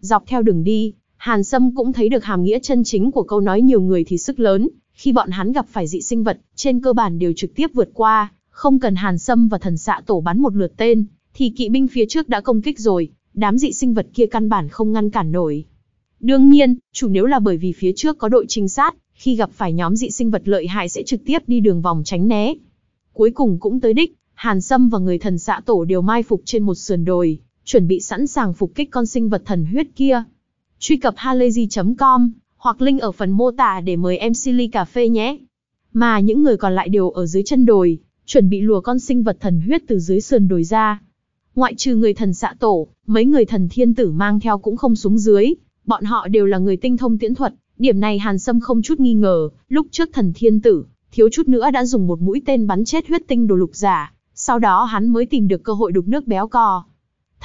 S1: Dọc theo đường đi, Hàn Sâm cũng thấy được hàm nghĩa chân chính của câu nói nhiều người thì sức lớn, khi bọn hắn gặp phải dị sinh vật, trên cơ bản đều trực tiếp vượt qua, không cần Hàn Sâm và thần xạ tổ bắn một lượt tên, thì kỵ binh phía trước đã công kích rồi, đám dị sinh vật kia căn bản không ngăn cản nổi. Đương nhiên, chủ nếu là bởi vì phía trước có đội trinh sát, khi gặp phải nhóm dị sinh vật lợi hại sẽ trực tiếp đi đường vòng tránh né. Cuối cùng cũng tới đích, Hàn Sâm và người thần xạ tổ đều mai phục trên một sườn đồi, chuẩn bị sẵn sàng phục kích con sinh vật thần huyết kia. Truy cập halayzi.com hoặc link ở phần mô tả để mời em Silly Cà Phê nhé. Mà những người còn lại đều ở dưới chân đồi, chuẩn bị lùa con sinh vật thần huyết từ dưới sườn đồi ra. Ngoại trừ người thần xạ tổ, mấy người thần thiên tử mang theo cũng không xuống dưới, bọn họ đều là người tinh thông tiễn thuật, điểm này Hàn Sâm không chút nghi ngờ, lúc trước thần thiên tử, thiếu chút nữa đã dùng một mũi tên bắn chết huyết tinh đồ lục giả, sau đó hắn mới tìm được cơ hội đục nước béo cò.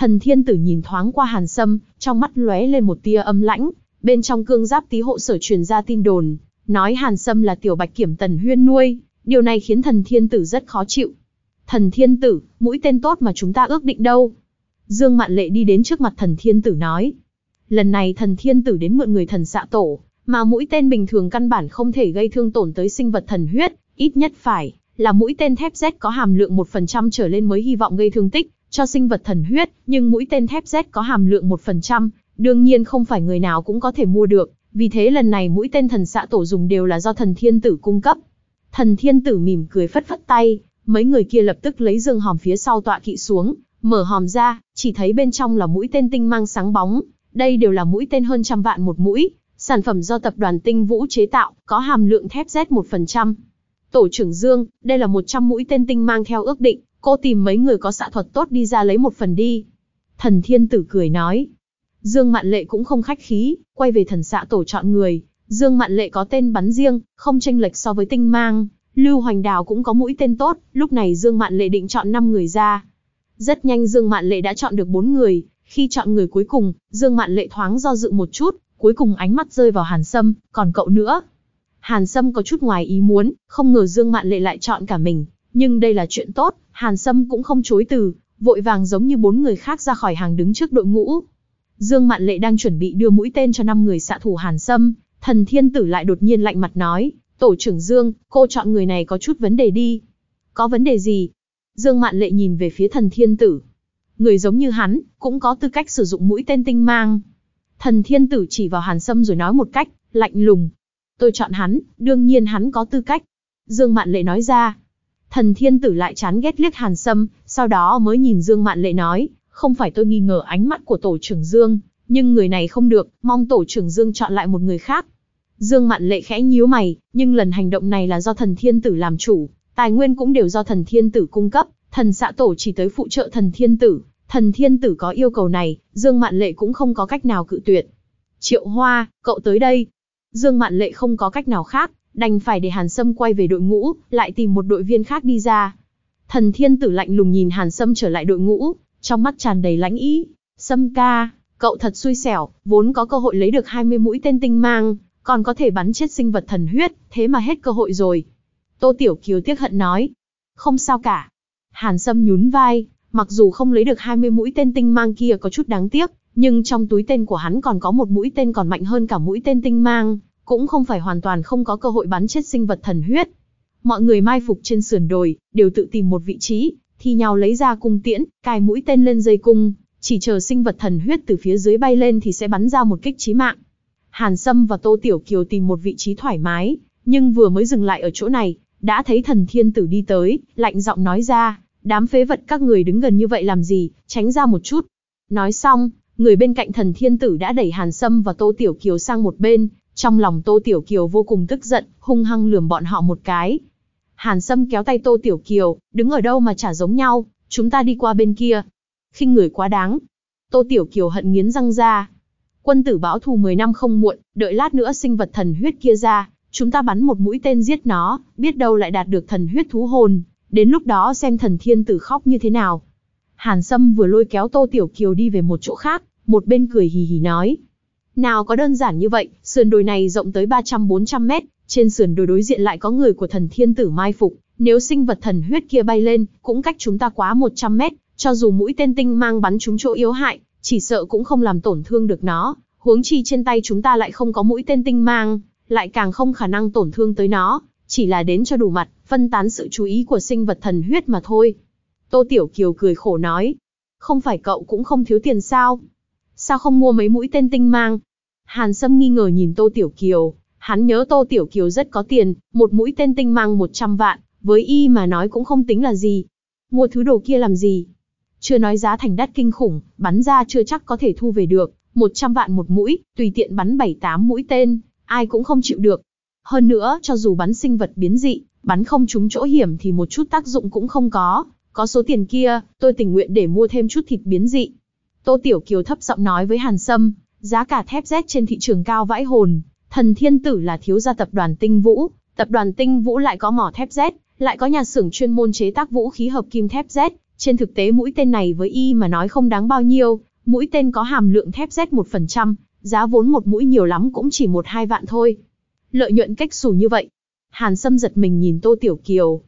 S1: Thần thiên tử nhìn thoáng qua Hàn Sâm, trong mắt lóe lên một tia âm lãnh, bên trong cương giáp tí hộ sở truyền ra tin đồn, nói Hàn Sâm là tiểu bạch kiểm tần huyên nuôi, điều này khiến thần thiên tử rất khó chịu. Thần thiên tử, mũi tên tốt mà chúng ta ước định đâu? Dương Mạn Lệ đi đến trước mặt thần thiên tử nói. Lần này thần thiên tử đến mượn người thần xạ tổ, mà mũi tên bình thường căn bản không thể gây thương tổn tới sinh vật thần huyết, ít nhất phải là mũi tên thép Z có hàm lượng 1% trở lên mới hy vọng gây thương tích cho sinh vật thần huyết, nhưng mũi tên thép Z có hàm lượng 1%, đương nhiên không phải người nào cũng có thể mua được, vì thế lần này mũi tên thần xạ tổ dùng đều là do thần thiên tử cung cấp. Thần thiên tử mỉm cười phất phất tay, mấy người kia lập tức lấy dương hòm phía sau tọa kỵ xuống, mở hòm ra, chỉ thấy bên trong là mũi tên tinh mang sáng bóng, đây đều là mũi tên hơn trăm vạn một mũi, Sản phẩm do tập đoàn Tinh Vũ chế tạo, có hàm lượng thép Z 1%. Tổ trưởng Dương, đây là 100 mũi tên tinh mang theo ước định, cô tìm mấy người có xạ thuật tốt đi ra lấy một phần đi. Thần Thiên Tử cười nói. Dương Mạn Lệ cũng không khách khí, quay về thần xạ tổ chọn người. Dương Mạn Lệ có tên bắn riêng, không tranh lệch so với tinh mang. Lưu Hoành Đào cũng có mũi tên tốt, lúc này Dương Mạn Lệ định chọn 5 người ra. Rất nhanh Dương Mạn Lệ đã chọn được 4 người, khi chọn người cuối cùng, Dương Mạn Lệ thoáng do dự một chút, cuối cùng ánh mắt rơi vào Hàn Sâm, còn cậu nữa. Hàn Sâm có chút ngoài ý muốn, không ngờ Dương Mạn Lệ lại chọn cả mình, nhưng đây là chuyện tốt, Hàn Sâm cũng không chối từ, vội vàng giống như bốn người khác ra khỏi hàng đứng trước đội ngũ. Dương Mạn Lệ đang chuẩn bị đưa mũi tên cho năm người xạ thủ Hàn Sâm, Thần Thiên Tử lại đột nhiên lạnh mặt nói, "Tổ trưởng Dương, cô chọn người này có chút vấn đề đi." "Có vấn đề gì?" Dương Mạn Lệ nhìn về phía Thần Thiên Tử. Người giống như hắn, cũng có tư cách sử dụng mũi tên tinh mang. Thần Thiên Tử chỉ vào Hàn Sâm rồi nói một cách lạnh lùng, Tôi chọn hắn, đương nhiên hắn có tư cách. Dương Mạn Lệ nói ra. Thần Thiên Tử lại chán ghét liếc Hàn Sâm, sau đó mới nhìn Dương Mạn Lệ nói, không phải tôi nghi ngờ ánh mắt của tổ trưởng Dương, nhưng người này không được, mong tổ trưởng Dương chọn lại một người khác. Dương Mạn Lệ khẽ nhíu mày, nhưng lần hành động này là do thần Thiên Tử làm chủ, tài nguyên cũng đều do thần Thiên Tử cung cấp, thần xạ tổ chỉ tới phụ trợ thần Thiên Tử, thần Thiên Tử có yêu cầu này, Dương Mạn Lệ cũng không có cách nào cự tuyệt. Triệu Hoa, cậu tới đây, Dương Mạn Lệ không có cách nào khác, đành phải để Hàn Sâm quay về đội ngũ, lại tìm một đội viên khác đi ra. Thần Thiên Tử lạnh lùng nhìn Hàn Sâm trở lại đội ngũ, trong mắt tràn đầy lãnh ý. Sâm ca, cậu thật xui xẻo, vốn có cơ hội lấy được 20 mũi tên tinh mang, còn có thể bắn chết sinh vật thần huyết, thế mà hết cơ hội rồi. Tô Tiểu Kiều tiếc hận nói. Không sao cả. Hàn Sâm nhún vai, mặc dù không lấy được 20 mũi tên tinh mang kia có chút đáng tiếc, nhưng trong túi tên của hắn còn có một mũi tên còn mạnh hơn cả mũi tên tinh mang, cũng không phải hoàn toàn không có cơ hội bắn chết sinh vật thần huyết. Mọi người mai phục trên sườn đồi, đều tự tìm một vị trí, thi nhau lấy ra cung tiễn, cài mũi tên lên dây cung, chỉ chờ sinh vật thần huyết từ phía dưới bay lên thì sẽ bắn ra một kích chí mạng. Hàn Sâm và Tô Tiểu Kiều tìm một vị trí thoải mái, nhưng vừa mới dừng lại ở chỗ này, đã thấy thần thiên tử đi tới, lạnh giọng nói ra, đám phế vật các người đứng gần như vậy làm gì, tránh ra một chút. Nói xong, người bên cạnh thần thiên tử đã đẩy Hàn Sâm và Tô Tiểu Kiều sang một bên, trong lòng Tô Tiểu Kiều vô cùng tức giận, hung hăng lườm bọn họ một cái. Hàn Sâm kéo tay Tô Tiểu Kiều, đứng ở đâu mà chả giống nhau, chúng ta đi qua bên kia. khinh người quá đáng. Tô Tiểu Kiều hận nghiến răng ra. Quân tử báo thù 10 năm không muộn, đợi lát nữa sinh vật thần huyết kia ra, chúng ta bắn một mũi tên giết nó, biết đâu lại đạt được thần huyết thú hồn, đến lúc đó xem thần thiên tử khóc như thế nào. Hàn Sâm vừa lôi kéo Tô Tiểu Kiều đi về một chỗ khác, một bên cười hì hì nói. Nào có đơn giản như vậy, sườn đồi này rộng tới 300-400 mét, trên sườn đồi đối diện lại có người của thần thiên tử mai phục, nếu sinh vật thần huyết kia bay lên, cũng cách chúng ta quá 100 mét, cho dù mũi tên tinh mang bắn chúng chỗ yếu hại, chỉ sợ cũng không làm tổn thương được nó, huống chi trên tay chúng ta lại không có mũi tên tinh mang, lại càng không khả năng tổn thương tới nó, chỉ là đến cho đủ mặt, phân tán sự chú ý của sinh vật thần huyết mà thôi. Tô Tiểu Kiều cười khổ nói, không phải cậu cũng không thiếu tiền sao? Sao không mua mấy mũi tên tinh mang? Hàn Sâm nghi ngờ nhìn Tô Tiểu Kiều, hắn nhớ Tô Tiểu Kiều rất có tiền, một mũi tên tinh mang 100 vạn, với y mà nói cũng không tính là gì. Mua thứ đồ kia làm gì? Chưa nói giá thành đắt kinh khủng, bắn ra chưa chắc có thể thu về được, 100 vạn một mũi, tùy tiện bắn 7-8 mũi tên, ai cũng không chịu được. Hơn nữa, cho dù bắn sinh vật biến dị, bắn không trúng chỗ hiểm thì một chút tác dụng cũng không có. Có số tiền kia, tôi tình nguyện để mua thêm chút thịt biến dị. Tô Tiểu Kiều thấp giọng nói với Hàn Sâm, giá cả thép Z trên thị trường cao vãi hồn, thần thiên tử là thiếu gia tập đoàn Tinh Vũ, tập đoàn Tinh Vũ lại có mỏ thép Z, lại có nhà xưởng chuyên môn chế tác vũ khí hợp kim thép Z, trên thực tế mũi tên này với y mà nói không đáng bao nhiêu, mũi tên có hàm lượng thép Z 1%, giá vốn một mũi nhiều lắm cũng chỉ một hai vạn thôi. Lợi nhuận cách xù như vậy. Hàn Sâm giật mình nhìn Tô Tiểu Kiều.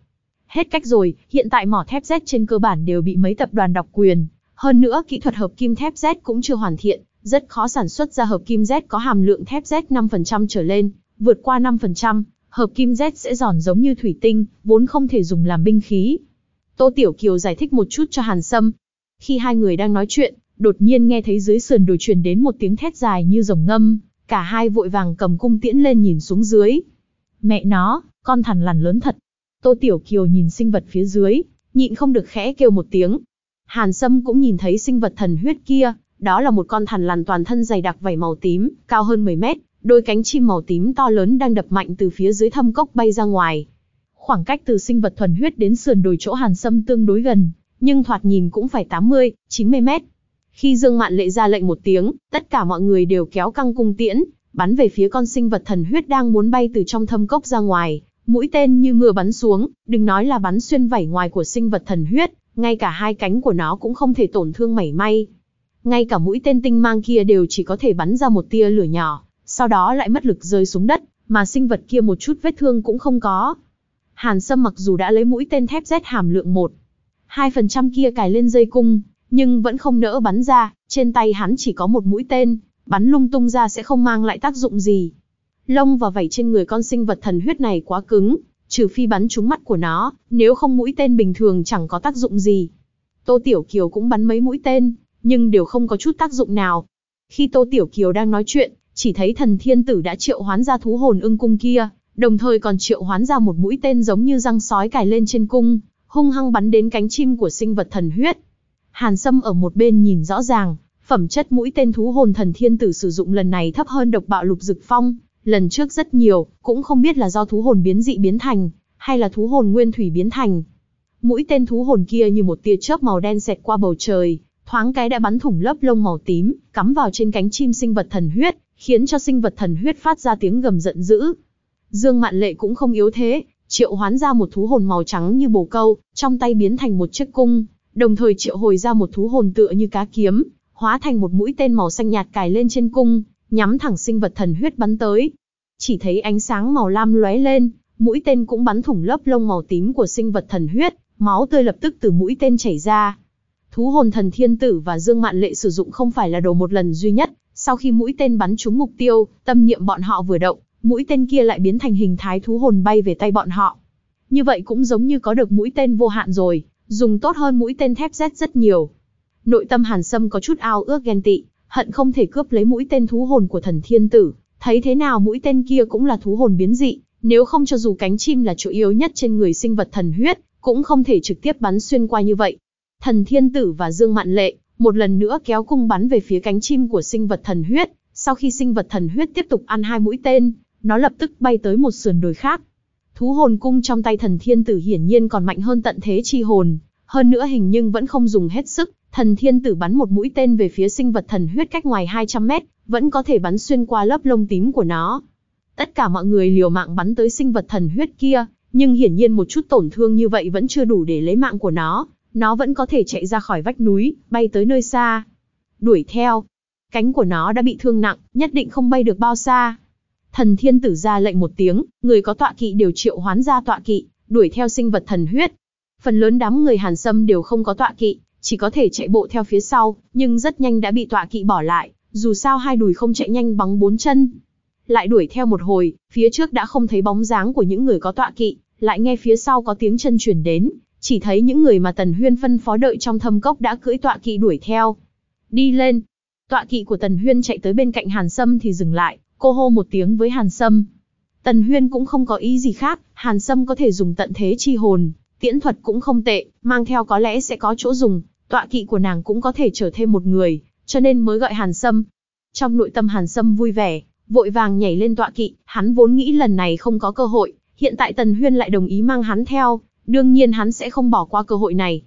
S1: Hết cách rồi, hiện tại mỏ thép Z trên cơ bản đều bị mấy tập đoàn độc quyền, hơn nữa, kỹ thuật hợp kim thép Z cũng chưa hoàn thiện, rất khó sản xuất ra hợp kim Z có hàm lượng thép Z 5% trở lên, vượt qua 5%, hợp kim Z sẽ giòn giống như thủy tinh, vốn không thể dùng làm binh khí. Tô Tiểu Kiều giải thích một chút cho Hàn Sâm. Khi hai người đang nói chuyện, đột nhiên nghe thấy dưới sườn đồi truyền đến một tiếng thét dài như rồng ngâm, cả hai vội vàng cầm cung tiễn lên nhìn xuống dưới. Mẹ nó, con thằn lằn lớn thật. Tô Tiểu Kiều nhìn sinh vật phía dưới, nhịn không được khẽ kêu một tiếng, Hàn Sâm cũng nhìn thấy sinh vật thần huyết kia, đó là một con thằn lằn toàn thân dày đặc vảy màu tím, cao hơn 10 mét, đôi cánh chim màu tím to lớn đang đập mạnh từ phía dưới thâm cốc bay ra ngoài. Khoảng cách từ sinh vật thuần huyết đến sườn đồi chỗ Hàn Sâm tương đối gần, nhưng thoạt nhìn cũng phải 80, 90 mét. Khi Dương Mạn Lệ ra lệnh một tiếng, tất cả mọi người đều kéo căng cung tiễn, bắn về phía con sinh vật thần huyết đang muốn bay từ trong thâm cốc ra ngoài. Mũi tên như mưa bắn xuống, đừng nói là bắn xuyên vảy ngoài của sinh vật thần huyết, ngay cả hai cánh của nó cũng không thể tổn thương mảy may. Ngay cả mũi tên tinh mang kia đều chỉ có thể bắn ra một tia lửa nhỏ, sau đó lại mất lực rơi xuống đất, mà sinh vật kia một chút vết thương cũng không có. Hàn Sâm mặc dù đã lấy mũi tên thép Z hàm lượng 1, 2% kia cài lên dây cung, nhưng vẫn không nỡ bắn ra, trên tay hắn chỉ có một mũi tên, bắn lung tung ra sẽ không mang lại tác dụng gì. Lông và vảy trên người con sinh vật thần huyết này quá cứng, trừ phi bắn trúng mắt của nó, nếu không mũi tên bình thường chẳng có tác dụng gì. Tô Tiểu Kiều cũng bắn mấy mũi tên, nhưng đều không có chút tác dụng nào. Khi Tô Tiểu Kiều đang nói chuyện, chỉ thấy thần thiên tử đã triệu hoán ra thú hồn ưng cung kia, đồng thời còn triệu hoán ra một mũi tên giống như răng sói cài lên trên cung, hung hăng bắn đến cánh chim của sinh vật thần huyết. Hàn Sâm ở một bên nhìn rõ ràng, phẩm chất mũi tên thú hồn thần thiên tử sử dụng lần này thấp hơn độc bạo lục dực phong, lần trước rất nhiều, cũng không biết là do thú hồn biến dị biến thành, hay là thú hồn nguyên thủy biến thành. Mũi tên thú hồn kia như một tia chớp màu đen xẹt qua bầu trời, thoáng cái đã bắn thủng lớp lông màu tím, cắm vào trên cánh chim sinh vật thần huyết, khiến cho sinh vật thần huyết phát ra tiếng gầm giận dữ. Dương Mạn Lệ cũng không yếu thế, triệu hoán ra một thú hồn màu trắng như bồ câu, trong tay biến thành một chiếc cung, đồng thời triệu hồi ra một thú hồn tựa như cá kiếm, hóa thành một mũi tên màu xanh nhạt cài lên trên cung, nhắm thẳng sinh vật thần huyết bắn tới. Chỉ thấy ánh sáng màu lam lóe lên, mũi tên cũng bắn thủng lớp lông màu tím của sinh vật thần huyết, máu tươi lập tức từ mũi tên chảy ra. Thú hồn thần thiên tử và Dương Mạn Lệ sử dụng không phải là đồ một lần duy nhất, sau khi mũi tên bắn trúng mục tiêu, tâm niệm bọn họ vừa động, mũi tên kia lại biến thành hình thái thú hồn bay về tay bọn họ. Như vậy cũng giống như có được mũi tên vô hạn rồi, dùng tốt hơn mũi tên thép Z rất nhiều. Nội tâm Hàn Sâm có chút ao ước ghen tị, hận không thể cướp lấy mũi tên thú hồn của thần thiên tử, thấy thế nào mũi tên kia cũng là thú hồn biến dị, nếu không cho dù cánh chim là chỗ yếu nhất trên người sinh vật thần huyết, cũng không thể trực tiếp bắn xuyên qua như vậy. Thần thiên tử và Dương Mạn Lệ, một lần nữa kéo cung bắn về phía cánh chim của sinh vật thần huyết, sau khi sinh vật thần huyết tiếp tục ăn hai mũi tên, nó lập tức bay tới một sườn đồi khác. Thú hồn cung trong tay thần thiên tử hiển nhiên còn mạnh hơn tận thế chi hồn, hơn nữa hình nhưng vẫn không dùng hết sức, thần thiên tử bắn một mũi tên về phía sinh vật thần huyết cách ngoài 200 mét, vẫn có thể bắn xuyên qua lớp lông tím của nó. Tất cả mọi người liều mạng bắn tới sinh vật thần huyết kia, nhưng hiển nhiên một chút tổn thương như vậy vẫn chưa đủ để lấy mạng của nó, nó vẫn có thể chạy ra khỏi vách núi, bay tới nơi xa. Đuổi theo. Cánh của nó đã bị thương nặng, nhất định không bay được bao xa. Thần thiên tử ra lệnh một tiếng, người có tọa kỵ đều triệu hoán ra tọa kỵ, đuổi theo sinh vật thần huyết. Phần lớn đám người Hàn Sâm đều không có tọa kỵ, chỉ có thể chạy bộ theo phía sau, nhưng rất nhanh đã bị tọa kỵ bỏ lại, dù sao hai đùi không chạy nhanh bằng bốn chân. Lại đuổi theo một hồi, phía trước đã không thấy bóng dáng của những người có tọa kỵ, lại nghe phía sau có tiếng chân chuyển đến, chỉ thấy những người mà Tần Huyên phân phó đợi trong thâm cốc đã cưỡi tọa kỵ đuổi theo. Đi lên. Tọa kỵ của Tần Huyên chạy tới bên cạnh Hàn Sâm thì dừng lại, cô hô một tiếng với Hàn Sâm. Tần Huyên cũng không có ý gì khác, Hàn Sâm có thể dùng tận thế chi hồn, tiễn thuật cũng không tệ, mang theo có lẽ sẽ có chỗ dùng, tọa kỵ của nàng cũng có thể trở thêm một người, cho nên mới gọi Hàn Sâm. Trong nội tâm Hàn Sâm vui vẻ, vội vàng nhảy lên tọa kỵ, hắn vốn nghĩ lần này không có cơ hội, hiện tại Tần Huyên lại đồng ý mang hắn theo, đương nhiên hắn sẽ không bỏ qua cơ hội này.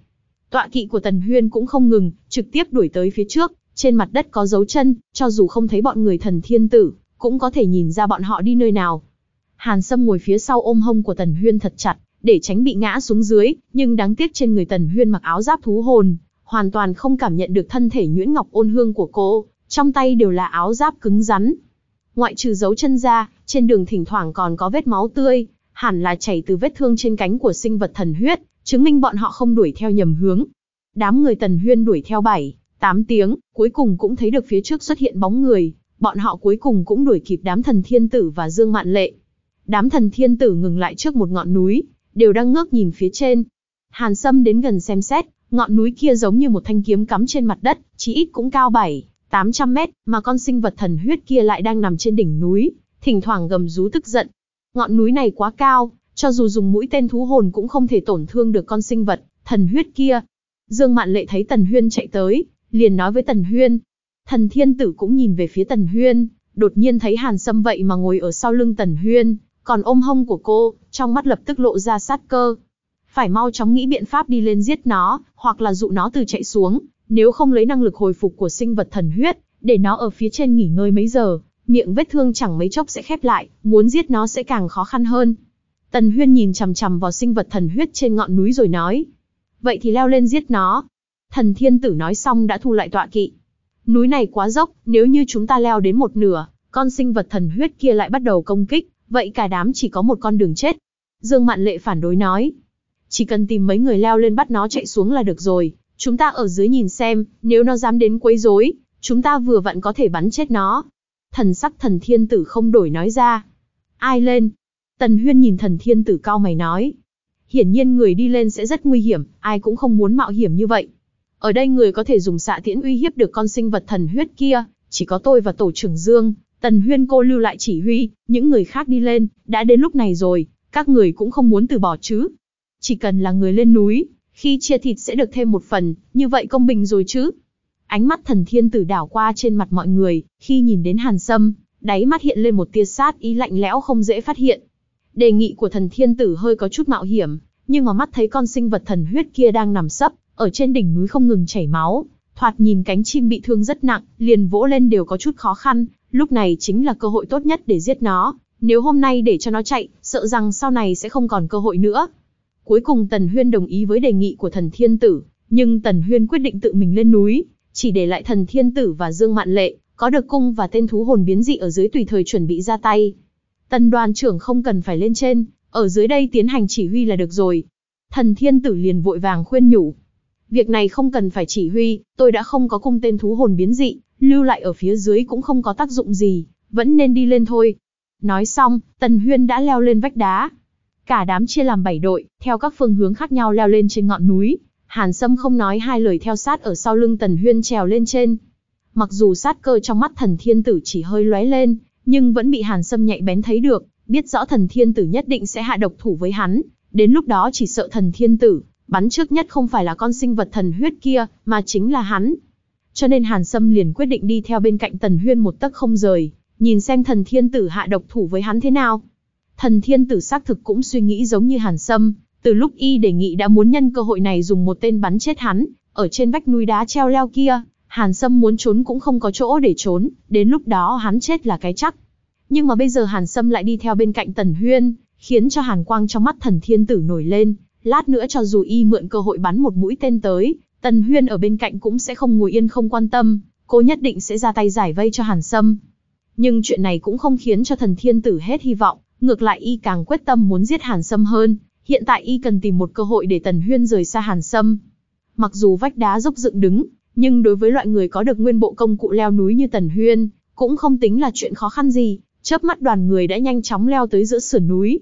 S1: Tọa kỵ của Tần Huyên cũng không ngừng, trực tiếp đuổi tới phía trước, trên mặt đất có dấu chân, cho dù không thấy bọn người thần thiên tử, cũng có thể nhìn ra bọn họ đi nơi nào. Hàn Sâm ngồi phía sau ôm hông của Tần Huyên thật chặt, để tránh bị ngã xuống dưới, nhưng đáng tiếc trên người Tần Huyên mặc áo giáp thú hồn, hoàn toàn không cảm nhận được thân thể nhuyễn ngọc ôn hương của cô, trong tay đều là áo giáp cứng rắn. Ngoại trừ dấu chân ra, trên đường thỉnh thoảng còn có vết máu tươi, hẳn là chảy từ vết thương trên cánh của sinh vật thần huyết, chứng minh bọn họ không đuổi theo nhầm hướng. Đám người Tần Huyên đuổi theo 7, 8 tiếng, cuối cùng cũng thấy được phía trước xuất hiện bóng người, bọn họ cuối cùng cũng đuổi kịp đám thần thiên tử và Dương Mạn Lệ. Đám thần thiên tử ngừng lại trước một ngọn núi, đều đang ngước nhìn phía trên. Hàn Sâm đến gần xem xét, ngọn núi kia giống như một thanh kiếm cắm trên mặt đất, chỉ ít cũng cao 7, 800 mét, mà con sinh vật thần huyết kia lại đang nằm trên đỉnh núi, thỉnh thoảng gầm rú tức giận. Ngọn núi này quá cao, cho dù dùng mũi tên thú hồn cũng không thể tổn thương được con sinh vật, thần huyết kia. Dương Mạn Lệ thấy Tần Huyên chạy tới, liền nói với Tần Huyên. Thần Thiên Tử cũng nhìn về phía Tần Huyên, đột nhiên thấy Hàn Sâm vậy mà ngồi ở sau lưng Tần Huyên, còn ôm hông của cô, trong mắt lập tức lộ ra sát cơ. Phải mau chóng nghĩ biện pháp đi lên giết nó, hoặc là dụ nó từ chạy xuống, nếu không lấy năng lực hồi phục của sinh vật thần huyết, để nó ở phía trên nghỉ ngơi mấy giờ, miệng vết thương chẳng mấy chốc sẽ khép lại, muốn giết nó sẽ càng khó khăn hơn. Tần Huyên nhìn chằm chằm vào sinh vật thần huyết trên ngọn núi rồi nói. Vậy thì leo lên giết nó. Thần thiên tử nói xong đã thu lại tọa kỵ. Núi này quá dốc, nếu như chúng ta leo đến một nửa, con sinh vật thần huyết kia lại bắt đầu công kích, vậy cả đám chỉ có một con đường chết. Dương Mạn Lệ phản đối nói. Chỉ cần tìm mấy người leo lên bắt nó chạy xuống là được rồi, chúng ta ở dưới nhìn xem, nếu nó dám đến quấy rối, chúng ta vừa vặn có thể bắn chết nó. Thần sắc thần thiên tử không đổi nói ra. Ai lên? Tần Huyên nhìn thần thiên tử cao mày nói. Hiển nhiên người đi lên sẽ rất nguy hiểm, ai cũng không muốn mạo hiểm như vậy. Ở đây người có thể dùng xạ tiễn uy hiếp được con sinh vật thần huyết kia, chỉ có tôi và tổ trưởng Dương, Tần Huyên cô lưu lại chỉ huy, những người khác đi lên, đã đến lúc này rồi, các người cũng không muốn từ bỏ chứ. Chỉ cần là người lên núi, khi chia thịt sẽ được thêm một phần, như vậy công bình rồi chứ. Ánh mắt thần thiên tử đảo qua trên mặt mọi người, khi nhìn đến hàn sâm, đáy mắt hiện lên một tia sát ý lạnh lẽo không dễ phát hiện. Đề nghị của thần thiên tử hơi có chút mạo hiểm, nhưng mà mắt thấy con sinh vật thần huyết kia đang nằm sấp, ở trên đỉnh núi không ngừng chảy máu, thoạt nhìn cánh chim bị thương rất nặng, liền vỗ lên đều có chút khó khăn, lúc này chính là cơ hội tốt nhất để giết nó, nếu hôm nay để cho nó chạy, sợ rằng sau này sẽ không còn cơ hội nữa. Cuối cùng Tần Huyên đồng ý với đề nghị của thần thiên tử, nhưng Tần Huyên quyết định tự mình lên núi, chỉ để lại thần thiên tử và Dương Mạn Lệ, có được cung và tên thú hồn biến dị ở dưới tùy thời chuẩn bị ra tay. Tần đoàn trưởng không cần phải lên trên, ở dưới đây tiến hành chỉ huy là được rồi. Thần thiên tử liền vội vàng khuyên nhủ. Việc này không cần phải chỉ huy, tôi đã không có cung tên thú hồn biến dị, lưu lại ở phía dưới cũng không có tác dụng gì, vẫn nên đi lên thôi. Nói xong, Tần Huyên đã leo lên vách đá. Cả đám chia làm bảy đội, theo các phương hướng khác nhau leo lên trên ngọn núi. Hàn Sâm không nói hai lời theo sát ở sau lưng Tần Huyên trèo lên trên. Mặc dù sát cơ trong mắt thần thiên tử chỉ hơi lóe lên, nhưng vẫn bị Hàn Sâm nhạy bén thấy được, biết rõ thần thiên tử nhất định sẽ hạ độc thủ với hắn. Đến lúc đó chỉ sợ thần thiên tử, bắn trước nhất không phải là con sinh vật thần huyết kia, mà chính là hắn. Cho nên Hàn Sâm liền quyết định đi theo bên cạnh Tần Huyên một tấc không rời, nhìn xem thần thiên tử hạ độc thủ với hắn thế nào. Thần thiên tử xác thực cũng suy nghĩ giống như Hàn Sâm, từ lúc y đề nghị đã muốn nhân cơ hội này dùng một tên bắn chết hắn, ở trên vách núi đá treo leo kia, Hàn Sâm muốn trốn cũng không có chỗ để trốn, đến lúc đó hắn chết là cái chắc. Nhưng mà bây giờ Hàn Sâm lại đi theo bên cạnh Tần Huyên, khiến cho Hàn Quang trong mắt thần thiên tử nổi lên, lát nữa cho dù y mượn cơ hội bắn một mũi tên tới, Tần Huyên ở bên cạnh cũng sẽ không ngồi yên không quan tâm, cô nhất định sẽ ra tay giải vây cho Hàn Sâm. Nhưng chuyện này cũng không khiến cho thần thiên tử hết hy vọng, ngược lại y càng quyết tâm muốn giết Hàn Sâm hơn, hiện tại y cần tìm một cơ hội để Tần Huyên rời xa Hàn Sâm. Mặc dù vách đá dốc dựng đứng, nhưng đối với loại người có được nguyên bộ công cụ leo núi như Tần Huyên, cũng không tính là chuyện khó khăn gì, chớp mắt đoàn người đã nhanh chóng leo tới giữa sườn núi.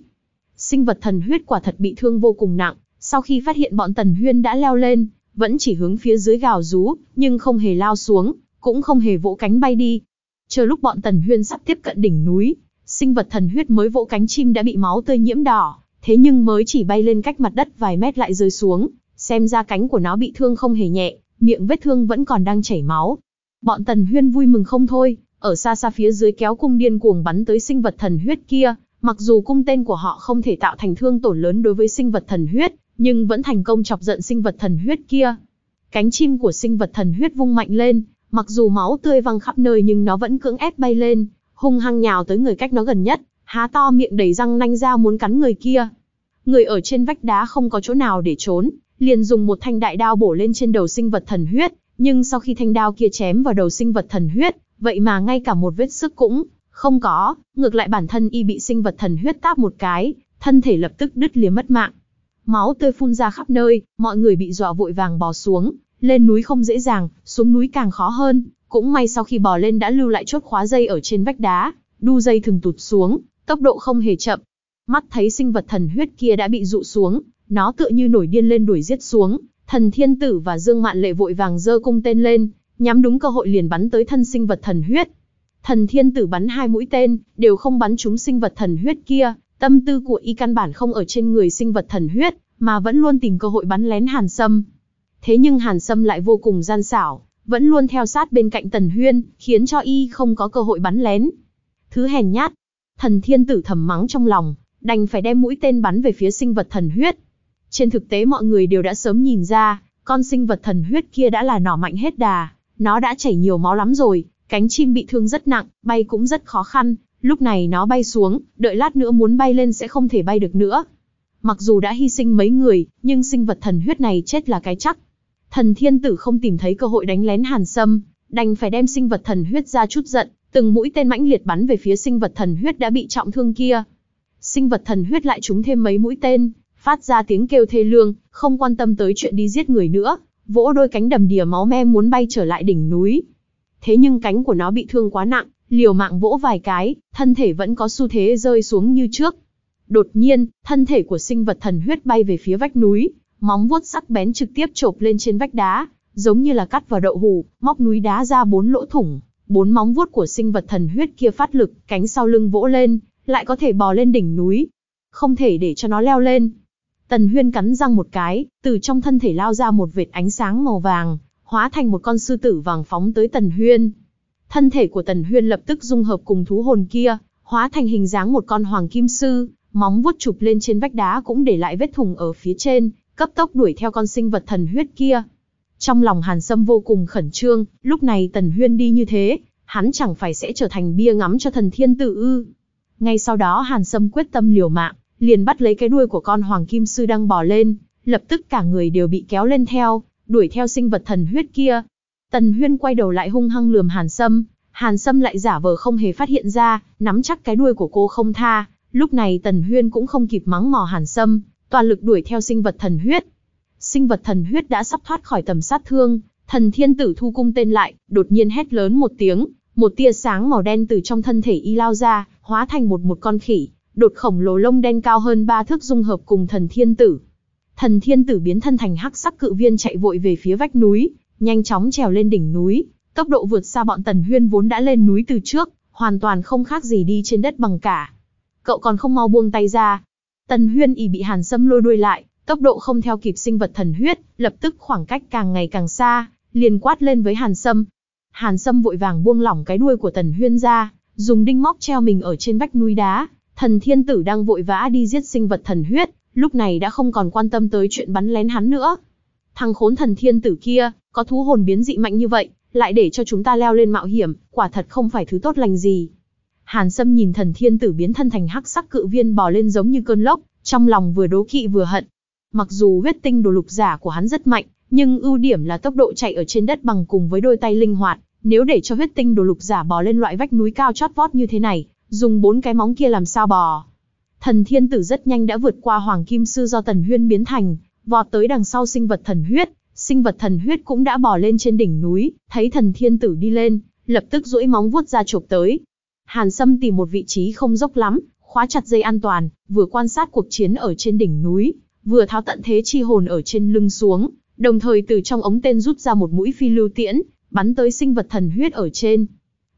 S1: Sinh vật thần huyết quả thật bị thương vô cùng nặng, sau khi phát hiện bọn Tần Huyên đã leo lên, vẫn chỉ hướng phía dưới gào rú, nhưng không hề lao xuống, cũng không hề vỗ cánh bay đi. Chờ lúc bọn Tần Huyên sắp tiếp cận đỉnh núi, sinh vật thần huyết mới vỗ cánh chim đã bị máu tươi nhiễm đỏ, thế nhưng mới chỉ bay lên cách mặt đất vài mét lại rơi xuống, xem ra cánh của nó bị thương không hề nhẹ, miệng vết thương vẫn còn đang chảy máu. Bọn Tần Huyên vui mừng không thôi, ở xa xa phía dưới kéo cung điên cuồng bắn tới sinh vật thần huyết kia, mặc dù cung tên của họ không thể tạo thành thương tổn lớn đối với sinh vật thần huyết, nhưng vẫn thành công chọc giận sinh vật thần huyết kia. Cánh chim của sinh vật thần huyết vung mạnh lên, mặc dù máu tươi văng khắp nơi nhưng nó vẫn cưỡng ép bay lên, hung hăng nhào tới người cách nó gần nhất, há to miệng đầy răng nanh ra muốn cắn người kia. Người ở trên vách đá không có chỗ nào để trốn, liền dùng một thanh đại đao bổ lên trên đầu sinh vật thần huyết, nhưng sau khi thanh đao kia chém vào đầu sinh vật thần huyết, vậy mà ngay cả một vết sức cũng không có, ngược lại bản thân y bị sinh vật thần huyết táp một cái, thân thể lập tức đứt lìa mất mạng. Máu tươi phun ra khắp nơi, mọi người bị dọa vội vàng bò xuống, lên núi không dễ dàng, xuống núi càng khó hơn, cũng may sau khi bò lên đã lưu lại chốt khóa dây ở trên vách đá, đu dây thường tụt xuống, tốc độ không hề chậm. Mắt thấy sinh vật thần huyết kia đã bị dụ xuống, nó tựa như nổi điên lên đuổi giết xuống, thần thiên tử và dương mạn lệ vội vàng giơ cung tên lên, nhắm đúng cơ hội liền bắn tới thân sinh vật thần huyết. Thần thiên tử bắn hai mũi tên, đều không bắn trúng sinh vật thần huyết kia, tâm tư của y căn bản không ở trên người sinh vật thần huyết, mà vẫn luôn tìm cơ hội bắn lén Hàn Sâm. Thế nhưng Hàn Sâm lại vô cùng gian xảo, vẫn luôn theo sát bên cạnh Tần Huyên, khiến cho y không có cơ hội bắn lén. thứ hèn nhát. Thần thiên tử thầm mắng trong lòng, đành phải đem mũi tên bắn về phía sinh vật thần huyết. Trên thực tế mọi người đều đã sớm nhìn ra, con sinh vật thần huyết kia đã là nỏ mạnh hết đà, nó đã chảy nhiều máu lắm rồi, cánh chim bị thương rất nặng, bay cũng rất khó khăn, lúc này nó bay xuống, đợi lát nữa muốn bay lên sẽ không thể bay được nữa. Mặc dù đã hy sinh mấy người, nhưng sinh vật thần huyết này chết là cái chắc. Thần thiên tử không tìm thấy cơ hội đánh lén hàn sâm, đành phải đem sinh vật thần huyết ra chút giận, từng mũi tên mãnh liệt bắn về phía sinh vật thần huyết đã bị trọng thương kia. Sinh vật thần huyết lại trúng thêm mấy mũi tên, phát ra tiếng kêu thê lương, không quan tâm tới chuyện đi giết người nữa, vỗ đôi cánh đầm đìa máu me muốn bay trở lại đỉnh núi. Thế nhưng cánh của nó bị thương quá nặng, liều mạng vỗ vài cái, thân thể vẫn có xu thế rơi xuống như trước. Đột nhiên, thân thể của sinh vật thần huyết bay về phía vách núi, móng vuốt sắc bén trực tiếp chộp lên trên vách đá, giống như là cắt vào đậu hủ, móc núi đá ra bốn lỗ thủng. Bốn móng vuốt của sinh vật thần huyết kia phát lực, cánh sau lưng vỗ lên, lại có thể bò lên đỉnh núi. Không thể để cho nó leo lên. Tần Huyên cắn răng một cái, từ trong thân thể lao ra một vệt ánh sáng màu vàng, hóa thành một con sư tử vàng phóng tới Tần Huyên. Thân thể của Tần Huyên lập tức dung hợp cùng thú hồn kia, hóa thành hình dáng một con hoàng kim sư, móng vuốt chụp lên trên vách đá cũng để lại vết thủng ở phía trên, cấp tốc đuổi theo con sinh vật thần huyết kia. Trong lòng Hàn Sâm vô cùng khẩn trương, lúc này Tần Huyên đi như thế, hắn chẳng phải sẽ trở thành bia ngắm cho thần thiên tự ư. Ngay sau đó Hàn Sâm quyết tâm liều mạng, liền bắt lấy cái đuôi của con hoàng kim sư đang bò lên, lập tức cả người đều bị kéo lên theo, đuổi theo sinh vật thần huyết kia. Tần Huyên quay đầu lại hung hăng lườm Hàn Sâm, Hàn Sâm lại giả vờ không hề phát hiện ra, nắm chắc cái đuôi của cô không tha. Lúc này Tần Huyên cũng không kịp mắng mò Hàn Sâm, toàn lực đuổi theo sinh vật thần huyết. Sinh vật thần huyết đã sắp thoát khỏi tầm sát thương, thần thiên tử thu cung tên lại, đột nhiên hét lớn một tiếng, một tia sáng màu đen từ trong thân thể y lao ra, hóa thành một một con khỉ, đột khổng lồ lông đen cao hơn ba thước dung hợp cùng thần thiên tử. Thần thiên tử biến thân thành hắc sắc cự viên chạy vội về phía vách núi, nhanh chóng trèo lên đỉnh núi, tốc độ vượt xa bọn tần huyên vốn đã lên núi từ trước, hoàn toàn không khác gì đi trên đất bằng cả. Cậu còn không mau buông tay ra. Tần huyên ỉ bị hàn sâm lôi đuôi lại, tốc độ không theo kịp sinh vật thần huyết, lập tức khoảng cách càng ngày càng xa, liền quát lên với hàn sâm. Hàn sâm vội vàng buông lỏng cái đuôi của tần huyên ra, dùng đinh móc treo mình ở trên vách núi đá, Thần thiên tử đang vội vã đi giết sinh vật thần huyết, lúc này đã không còn quan tâm tới chuyện bắn lén hắn nữa. Thằng khốn thần thiên tử kia, có thú hồn biến dị mạnh như vậy, lại để cho chúng ta leo lên mạo hiểm, quả thật không phải thứ tốt lành gì. Hàn Sâm nhìn thần thiên tử biến thân thành hắc sắc cự viên bò lên giống như cơn lốc, trong lòng vừa đố kỵ vừa hận. Mặc dù huyết tinh đồ lục giả của hắn rất mạnh, nhưng ưu điểm là tốc độ chạy ở trên đất bằng cùng với đôi tay linh hoạt. Nếu để cho huyết tinh đồ lục giả bò lên loại vách núi cao chót vót như thế này, dùng bốn cái móng kia làm sao bò. Thần thiên tử rất nhanh đã vượt qua hoàng kim sư do tần huyên biến thành, vọt tới đằng sau sinh vật thần huyết, sinh vật thần huyết cũng đã bò lên trên đỉnh núi, thấy thần thiên tử đi lên, lập tức duỗi móng vuốt ra chộp tới. Hàn Sâm tìm một vị trí không dốc lắm, khóa chặt dây an toàn, vừa quan sát cuộc chiến ở trên đỉnh núi, vừa tháo tận thế chi hồn ở trên lưng xuống, đồng thời từ trong ống tên rút ra một mũi phi lưu tiễn, bắn tới sinh vật thần huyết ở trên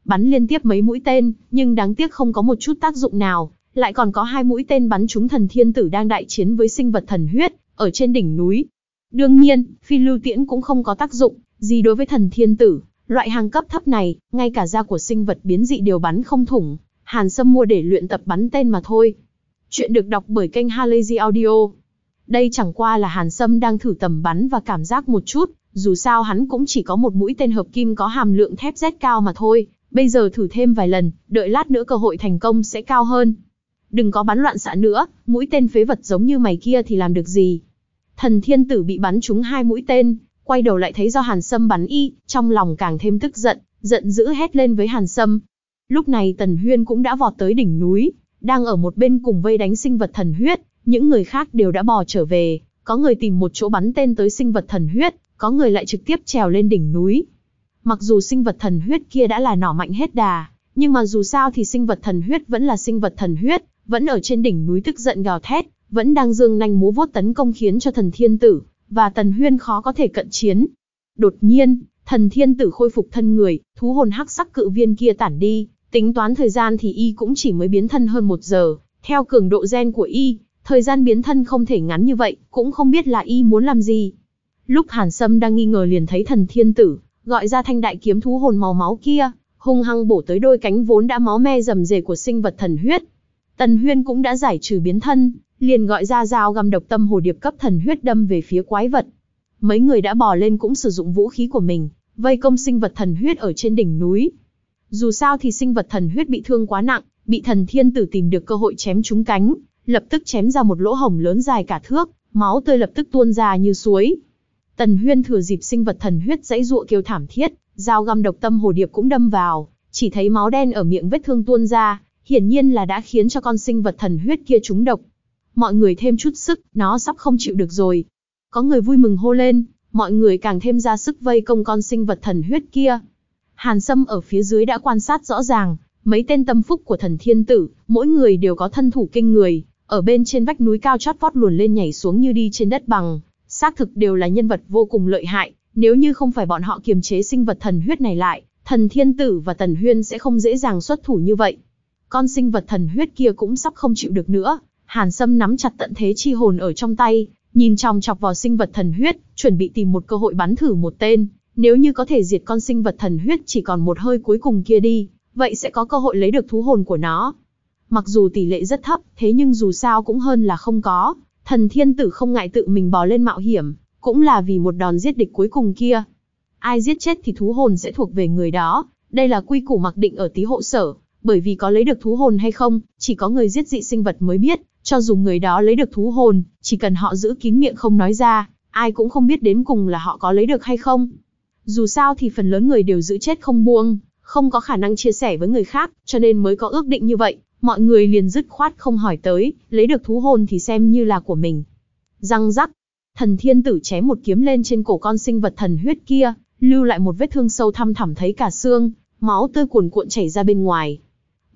S1: bắn liên tiếp mấy mũi tên, nhưng đáng tiếc không có một chút tác dụng nào, lại còn có hai mũi tên bắn trúng thần thiên tử đang đại chiến với sinh vật thần huyết, ở trên đỉnh núi. Đương nhiên, phi lưu tiễn cũng không có tác dụng, gì đối với thần thiên tử, loại hàng cấp thấp này, ngay cả da của sinh vật biến dị đều bắn không thủng, Hàn Sâm mua để luyện tập bắn tên mà thôi. Chuyện được đọc bởi kênh Halazy Audio. Đây chẳng qua là Hàn Sâm đang thử tầm bắn và cảm giác một chút, dù sao hắn cũng chỉ có một mũi tên hợp kim có hàm lượng thép Z cao mà thôi, Bây giờ thử thêm vài lần, đợi lát nữa cơ hội thành công sẽ cao hơn. Đừng có bắn loạn xạ nữa, mũi tên phế vật giống như mày kia thì làm được gì. Thần thiên tử bị bắn trúng hai mũi tên, quay đầu lại thấy do hàn sâm bắn y, trong lòng càng thêm tức giận, giận dữ hét lên với hàn sâm. Lúc này tần huyên cũng đã vọt tới đỉnh núi, đang ở một bên cùng vây đánh sinh vật thần huyết, những người khác đều đã bò trở về, có người tìm một chỗ bắn tên tới sinh vật thần huyết, có người lại trực tiếp trèo lên đỉnh núi, Mặc dù sinh vật thần huyết kia đã là nỏ mạnh hết đà, nhưng mà dù sao thì sinh vật thần huyết vẫn là sinh vật thần huyết, vẫn ở trên đỉnh núi tức giận gào thét, vẫn đang dương nanh múa vuốt tấn công khiến cho thần thiên tử và tần huyên khó có thể cận chiến. Đột nhiên, thần thiên tử khôi phục thân người, thú hồn hắc sắc cự viên kia tản đi, tính toán thời gian thì y cũng chỉ mới biến thân hơn một giờ, theo cường độ gen của y, thời gian biến thân không thể ngắn như vậy, cũng không biết là y muốn làm gì. Lúc Hàn Sâm đang nghi ngờ liền thấy thần thiên tử, gọi ra thanh đại kiếm thú hồn màu máu kia, hung hăng bổ tới đôi cánh vốn đã máu me rầm rề của sinh vật thần huyết. Tần Huyên cũng đã giải trừ biến thân, liền gọi ra dao găm độc tâm hồ điệp cấp thần huyết đâm về phía quái vật. Mấy người đã bò lên cũng sử dụng vũ khí của mình, vây công sinh vật thần huyết ở trên đỉnh núi. Dù sao thì sinh vật thần huyết bị thương quá nặng, bị thần thiên tử tìm được cơ hội chém trúng cánh, lập tức chém ra một lỗ hổng lớn dài cả thước, máu tươi lập tức tuôn ra như suối. Tần Huyên thừa dịp sinh vật thần huyết dãy dụa kêu thảm thiết, dao găm độc tâm hồ điệp cũng đâm vào, chỉ thấy máu đen ở miệng vết thương tuôn ra, hiển nhiên là đã khiến cho con sinh vật thần huyết kia trúng độc. Mọi người thêm chút sức, nó sắp không chịu được rồi. Có người vui mừng hô lên, mọi người càng thêm ra sức vây công con sinh vật thần huyết kia. Hàn Sâm ở phía dưới đã quan sát rõ ràng, mấy tên tâm phúc của thần thiên tử, mỗi người đều có thân thủ kinh người, ở bên trên vách núi cao chót vót luồn lên nhảy xuống như đi trên đất bằng, xác thực đều là nhân vật vô cùng lợi hại, nếu như không phải bọn họ kiềm chế sinh vật thần huyết này lại, thần thiên tử và tần huyên sẽ không dễ dàng xuất thủ như vậy. Con sinh vật thần huyết kia cũng sắp không chịu được nữa, Hàn Sâm nắm chặt tận thế chi hồn ở trong tay, nhìn chòng chọc vào sinh vật thần huyết, chuẩn bị tìm một cơ hội bắn thử một tên, nếu như có thể diệt con sinh vật thần huyết chỉ còn một hơi cuối cùng kia đi, vậy sẽ có cơ hội lấy được thú hồn của nó. Mặc dù tỷ lệ rất thấp, thế nhưng dù sao cũng hơn là không có, thần thiên tử không ngại tự mình bò lên mạo hiểm, cũng là vì một đòn giết địch cuối cùng kia. Ai giết chết thì thú hồn sẽ thuộc về người đó, đây là quy củ mặc định ở tí hộ sở, bởi vì có lấy được thú hồn hay không, chỉ có người giết dị sinh vật mới biết, cho dù người đó lấy được thú hồn, chỉ cần họ giữ kín miệng không nói ra, ai cũng không biết đến cùng là họ có lấy được hay không. Dù sao thì phần lớn người đều giữ chết không buông, không có khả năng chia sẻ với người khác, cho nên mới có ước định như vậy, mọi người liền dứt khoát không hỏi tới, lấy được thú hồn thì xem như là của mình. Răng rắc, thần thiên tử chém một kiếm lên trên cổ con sinh vật thần huyết kia, lưu lại một vết thương sâu thăm thẳm thấy cả xương, máu tươi cuồn cuộn chảy ra bên ngoài.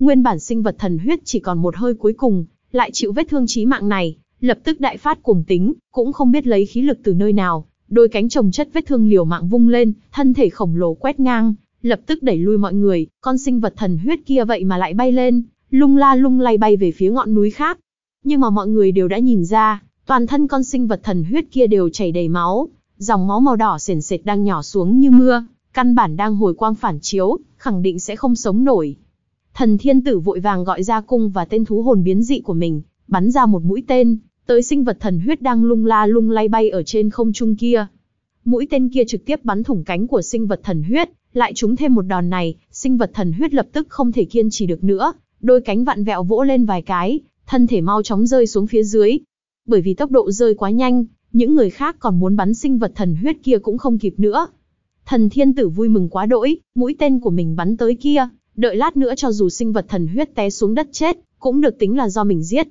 S1: Nguyên bản sinh vật thần huyết chỉ còn một hơi cuối cùng, lại chịu vết thương chí mạng này, lập tức đại phát cuồng tính, cũng không biết lấy khí lực từ nơi nào, đôi cánh chồng chất vết thương liều mạng vung lên, thân thể khổng lồ quét ngang, lập tức đẩy lui mọi người, con sinh vật thần huyết kia vậy mà lại bay lên, lung la lung lay bay về phía ngọn núi khác. Nhưng mà mọi người đều đã nhìn ra, toàn thân con sinh vật thần huyết kia đều chảy đầy máu, dòng máu màu đỏ sền sệt đang nhỏ xuống như mưa, căn bản đang hồi quang phản chiếu, khẳng định sẽ không sống nổi. Thần thiên tử vội vàng gọi ra cung và tên thú hồn biến dị của mình, bắn ra một mũi tên, tới sinh vật thần huyết đang lung la lung lay bay ở trên không trung kia. Mũi tên kia trực tiếp bắn thủng cánh của sinh vật thần huyết, lại trúng thêm một đòn này, sinh vật thần huyết lập tức không thể kiên trì được nữa, đôi cánh vặn vẹo vỗ lên vài cái, thân thể mau chóng rơi xuống phía dưới. Bởi vì tốc độ rơi quá nhanh, những người khác còn muốn bắn sinh vật thần huyết kia cũng không kịp nữa. Thần thiên tử vui mừng quá đỗi, mũi tên của mình bắn tới kia, đợi lát nữa cho dù sinh vật thần huyết té xuống đất chết, cũng được tính là do mình giết.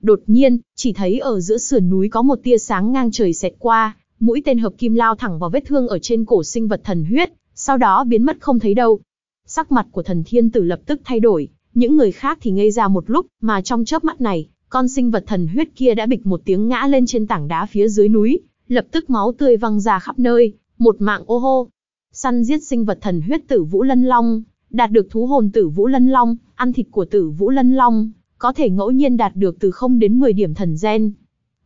S1: Đột nhiên, chỉ thấy ở giữa sườn núi có một tia sáng ngang trời xẹt qua, mũi tên hợp kim lao thẳng vào vết thương ở trên cổ sinh vật thần huyết, sau đó biến mất không thấy đâu. Sắc mặt của thần thiên tử lập tức thay đổi, những người khác thì ngây ra một lúc, mà trong chớp mắt này, con sinh vật thần huyết kia đã bịch một tiếng ngã lên trên tảng đá phía dưới núi, lập tức máu tươi văng ra khắp nơi, một mạng ô hô. Săn giết sinh vật thần huyết tử Vũ Lân Long, đạt được thú hồn tử Vũ Lân Long, ăn thịt của tử Vũ Lân Long, có thể ngẫu nhiên đạt được từ 0 đến 10 điểm thần gen.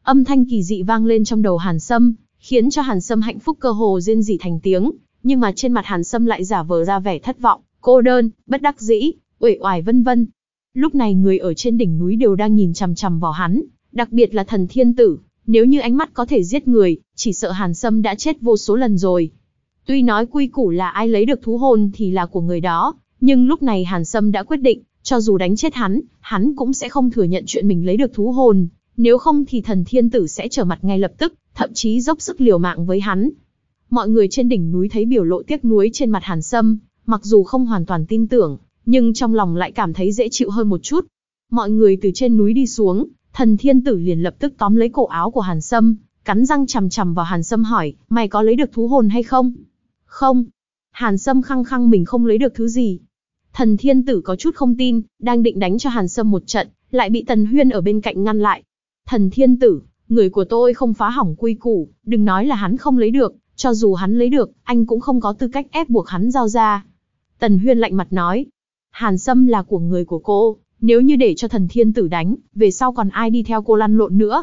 S1: Âm thanh kỳ dị vang lên trong đầu Hàn Sâm, khiến cho Hàn Sâm hạnh phúc cơ hồ rên rỉ thành tiếng, nhưng mà trên mặt Hàn Sâm lại giả vờ ra vẻ thất vọng, cô đơn, bất đắc dĩ, uể oải vân vân. Lúc này người ở trên đỉnh núi đều đang nhìn chằm chằm vào hắn, đặc biệt là thần thiên tử, nếu như ánh mắt có thể giết người, chỉ sợ Hàn Sâm đã chết vô số lần rồi. Tuy nói quy củ là ai lấy được thú hồn thì là của người đó, nhưng lúc này Hàn Sâm đã quyết định, cho dù đánh chết hắn, hắn cũng sẽ không thừa nhận chuyện mình lấy được thú hồn, nếu không thì thần thiên tử sẽ trở mặt ngay lập tức, thậm chí dốc sức liều mạng với hắn. Mọi người trên đỉnh núi thấy biểu lộ tiếc nuối trên mặt Hàn Sâm, mặc dù không hoàn toàn tin tưởng, nhưng trong lòng lại cảm thấy dễ chịu hơn một chút. Mọi người từ trên núi đi xuống, thần thiên tử liền lập tức tóm lấy cổ áo của Hàn Sâm, cắn răng chằm chằm vào Hàn Sâm hỏi, mày có lấy được thú hồn hay không? Không. Hàn Sâm khăng khăng mình không lấy được thứ gì. Thần thiên tử có chút không tin, đang định đánh cho Hàn Sâm một trận, lại bị Tần Huyên ở bên cạnh ngăn lại. Thần thiên tử, người của tôi không phá hỏng quy củ, đừng nói là hắn không lấy được, cho dù hắn lấy được, anh cũng không có tư cách ép buộc hắn giao ra. Tần Huyên lạnh mặt nói, Hàn Sâm là của người của cô, nếu như để cho thần thiên tử đánh, về sau còn ai đi theo cô lăn lộn nữa.